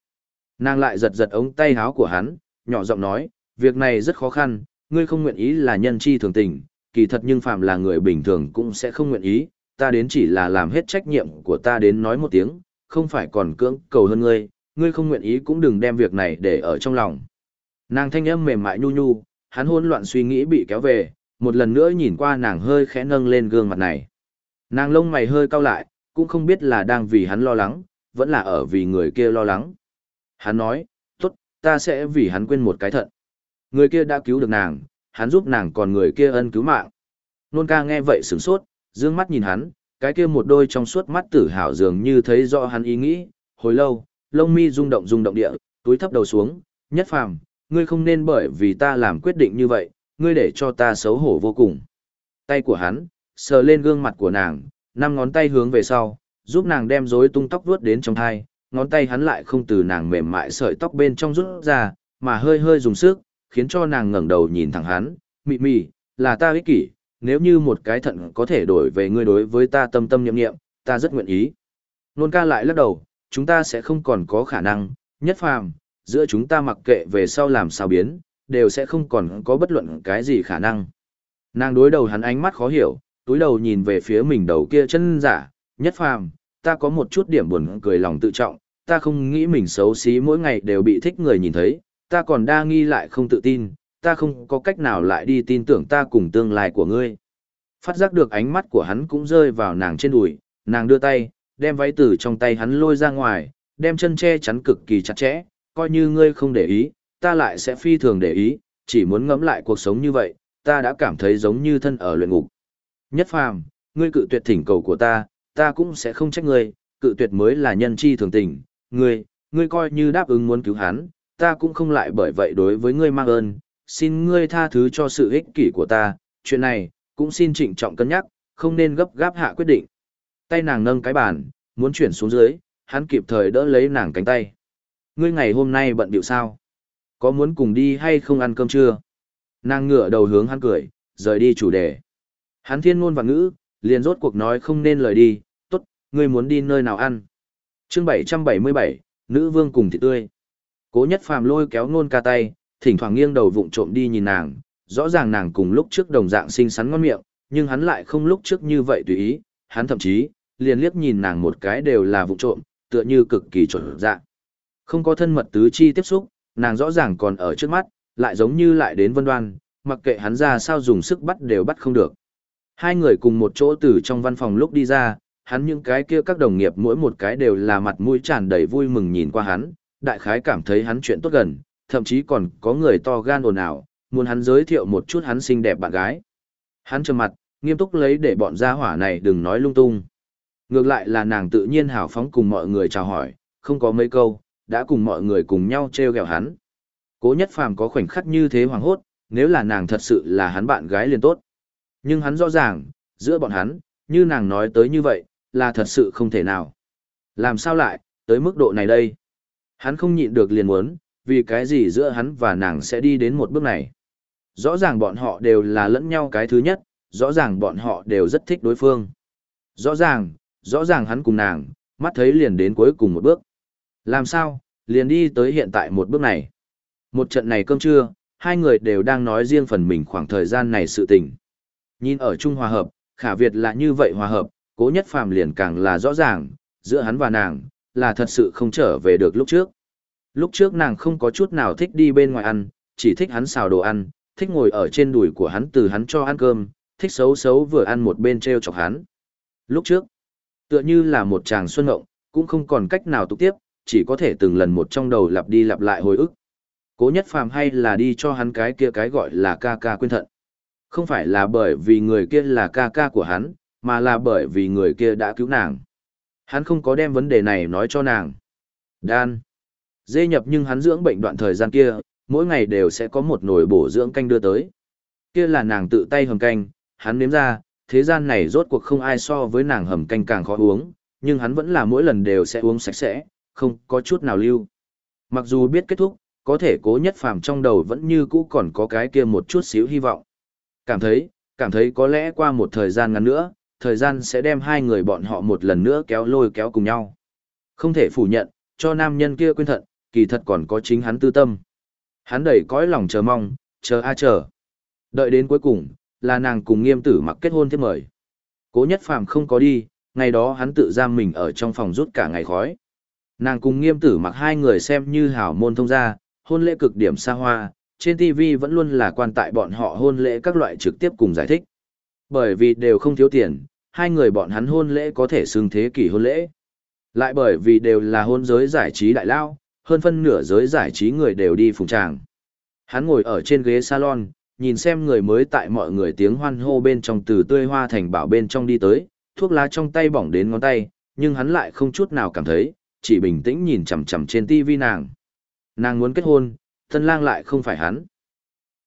Nàng lại giật giật ống tay háo của hắn, nhỏ giọng nói, việc này rất khó khăn, ngươi không nguyện ý là nhân chi thường tình, kỳ thật nhưng phạm là người bình thường cũng sẽ không nguyện ý, ta đến chỉ là làm hết trách nhiệm của ta đến nói một tiếng, không phải còn cưỡng cầu hơn ngươi, ngươi không nguyện ý cũng đừng đem việc này để ở trong lòng. Nàng thanh âm mềm mại nhu nhu, hắn hỗn loạn suy nghĩ bị kéo về, một lần nữa nhìn qua nàng hơi khẽ nâng lên gương mặt này. Nàng lông mày hơi cau lại, cũng không biết là đang vì hắn lo lắng, vẫn là ở vì người kia lo lắng. Hắn nói, ta sẽ vì hắn quên một cái thận. Người kia đã cứu được nàng, hắn giúp nàng còn người kia ân cứu mạng. Nôn ca nghe vậy sửng sốt, dương mắt nhìn hắn, cái kia một đôi trong suốt mắt tử hào dường như thấy rõ hắn ý nghĩ, hồi lâu, lông mi rung động rung động địa, túi thấp đầu xuống, nhất phàm, ngươi không nên bởi vì ta làm quyết định như vậy, ngươi để cho ta xấu hổ vô cùng. Tay của hắn, sờ lên gương mặt của nàng, năm ngón tay hướng về sau, giúp nàng đem rối tung tóc vuốt đến trong thai, ngón tay hắn lại không từ nàng mềm mại sợi tóc bên trong rút ra, mà hơi hơi dùng sức, khiến cho nàng ngẩng đầu nhìn thẳng hắn, mị mị, là ta ích kỷ, nếu như một cái thận có thể đổi về ngươi đối với ta tâm tâm nhậm nghiệm, ta rất nguyện ý. Nôn ca lại lắc đầu, chúng ta sẽ không còn có khả năng, nhất phàm, giữa chúng ta mặc kệ về sau làm sao biến, đều sẽ không còn có bất luận cái gì khả năng. Nàng đối đầu hắn ánh mắt khó hiểu, túi đầu nhìn về phía mình đầu kia chân giả, nhất phàm, ta có một chút điểm buồn cười lòng tự trọng, ta không nghĩ mình xấu xí mỗi ngày đều bị thích người nhìn thấy, ta còn đa nghi lại không tự tin, ta không có cách nào lại đi tin tưởng ta cùng tương lai của ngươi. Phát giác được ánh mắt của hắn cũng rơi vào nàng trên đùi, nàng đưa tay, đem váy từ trong tay hắn lôi ra ngoài, đem chân che chắn cực kỳ chặt chẽ, coi như ngươi không để ý, ta lại sẽ phi thường để ý, chỉ muốn ngẫm lại cuộc sống như vậy, ta đã cảm thấy giống như thân ở luyện ngục. Nhất phàm, ngươi cự tuyệt thỉnh cầu của ta, ta cũng sẽ không trách ngươi, cự tuyệt mới là nhân chi thường tình, ngươi, ngươi coi như đáp ứng muốn cứu hắn, ta cũng không lại bởi vậy đối với ngươi mang ơn, xin ngươi tha thứ cho sự ích kỷ của ta, chuyện này, cũng xin trịnh trọng cân nhắc, không nên gấp gáp hạ quyết định. Tay nàng nâng cái bàn, muốn chuyển xuống dưới, hắn kịp thời đỡ lấy nàng cánh tay. Ngươi ngày hôm nay bận điệu sao? Có muốn cùng đi hay không ăn cơm trưa? Nàng ngửa đầu hướng hắn cười, rời đi chủ đề. Hắn thiên ngôn và ngữ, liền rốt cuộc nói không nên lời đi, tốt, ngươi muốn đi nơi nào ăn chương 777, nữ vương cùng thịt tươi. Cố nhất phàm lôi kéo nôn ca tay, thỉnh thoảng nghiêng đầu vụng trộm đi nhìn nàng, rõ ràng nàng cùng lúc trước đồng dạng xinh xắn ngon miệng, nhưng hắn lại không lúc trước như vậy tùy ý, hắn thậm chí, liền liếc nhìn nàng một cái đều là vụng trộm, tựa như cực kỳ trộn dạng. Không có thân mật tứ chi tiếp xúc, nàng rõ ràng còn ở trước mắt, lại giống như lại đến vân đoan, mặc kệ hắn ra sao dùng sức bắt đều bắt không được. Hai người cùng một chỗ từ trong văn phòng lúc đi ra, hắn những cái kia các đồng nghiệp mỗi một cái đều là mặt mũi tràn đầy vui mừng nhìn qua hắn, đại khái cảm thấy hắn chuyện tốt gần, thậm chí còn có người to gan ồn ào, muốn hắn giới thiệu một chút hắn xinh đẹp bạn gái. Hắn trầm mặt, nghiêm túc lấy để bọn gia hỏa này đừng nói lung tung. Ngược lại là nàng tự nhiên hào phóng cùng mọi người chào hỏi, không có mấy câu, đã cùng mọi người cùng nhau treo gẹo hắn. Cố nhất phàm có khoảnh khắc như thế hoàng hốt, nếu là nàng thật sự là hắn bạn gái liền tốt. Nhưng hắn rõ ràng, giữa bọn hắn, như nàng nói tới như vậy, là thật sự không thể nào. Làm sao lại, tới mức độ này đây? Hắn không nhịn được liền muốn, vì cái gì giữa hắn và nàng sẽ đi đến một bước này. Rõ ràng bọn họ đều là lẫn nhau cái thứ nhất, rõ ràng bọn họ đều rất thích đối phương. Rõ ràng, rõ ràng hắn cùng nàng, mắt thấy liền đến cuối cùng một bước. Làm sao, liền đi tới hiện tại một bước này. Một trận này cơm trưa, hai người đều đang nói riêng phần mình khoảng thời gian này sự tình. Nhìn ở chung hòa hợp, khả Việt là như vậy hòa hợp, cố nhất phàm liền càng là rõ ràng, giữa hắn và nàng, là thật sự không trở về được lúc trước. Lúc trước nàng không có chút nào thích đi bên ngoài ăn, chỉ thích hắn xào đồ ăn, thích ngồi ở trên đùi của hắn từ hắn cho ăn cơm, thích xấu xấu vừa ăn một bên treo chọc hắn. Lúc trước, tựa như là một chàng xuân ngộng, cũng không còn cách nào tục tiếp, chỉ có thể từng lần một trong đầu lặp đi lặp lại hồi ức. Cố nhất phàm hay là đi cho hắn cái kia cái gọi là ca ca quên thận. Không phải là bởi vì người kia là ca ca của hắn, mà là bởi vì người kia đã cứu nàng. Hắn không có đem vấn đề này nói cho nàng. Đan. Dê nhập nhưng hắn dưỡng bệnh đoạn thời gian kia, mỗi ngày đều sẽ có một nồi bổ dưỡng canh đưa tới. Kia là nàng tự tay hầm canh, hắn nếm ra, thế gian này rốt cuộc không ai so với nàng hầm canh càng khó uống, nhưng hắn vẫn là mỗi lần đều sẽ uống sạch sẽ, không có chút nào lưu. Mặc dù biết kết thúc, có thể cố nhất phàm trong đầu vẫn như cũ còn có cái kia một chút xíu hy vọng. Cảm thấy, cảm thấy có lẽ qua một thời gian ngắn nữa, thời gian sẽ đem hai người bọn họ một lần nữa kéo lôi kéo cùng nhau. Không thể phủ nhận, cho nam nhân kia quên thận, kỳ thật còn có chính hắn tư tâm. Hắn đầy cõi lòng chờ mong, chờ a chờ. Đợi đến cuối cùng, là nàng cùng nghiêm tử mặc kết hôn tiếp mời. Cố nhất phàm không có đi, ngày đó hắn tự giam mình ở trong phòng rút cả ngày khói. Nàng cùng nghiêm tử mặc hai người xem như hảo môn thông gia, hôn lễ cực điểm xa hoa, trên TV vẫn luôn là quan tại bọn họ hôn lễ các loại trực tiếp cùng giải thích. Bởi vì đều không thiếu tiền, hai người bọn hắn hôn lễ có thể xưng thế kỷ hôn lễ. Lại bởi vì đều là hôn giới giải trí đại lao, hơn phân nửa giới giải trí người đều đi phùng tràng. Hắn ngồi ở trên ghế salon, nhìn xem người mới tại mọi người tiếng hoan hô bên trong từ tươi hoa thành bảo bên trong đi tới, thuốc lá trong tay bỏng đến ngón tay, nhưng hắn lại không chút nào cảm thấy, chỉ bình tĩnh nhìn chằm chằm trên tivi nàng. Nàng muốn kết hôn, thân lang lại không phải hắn.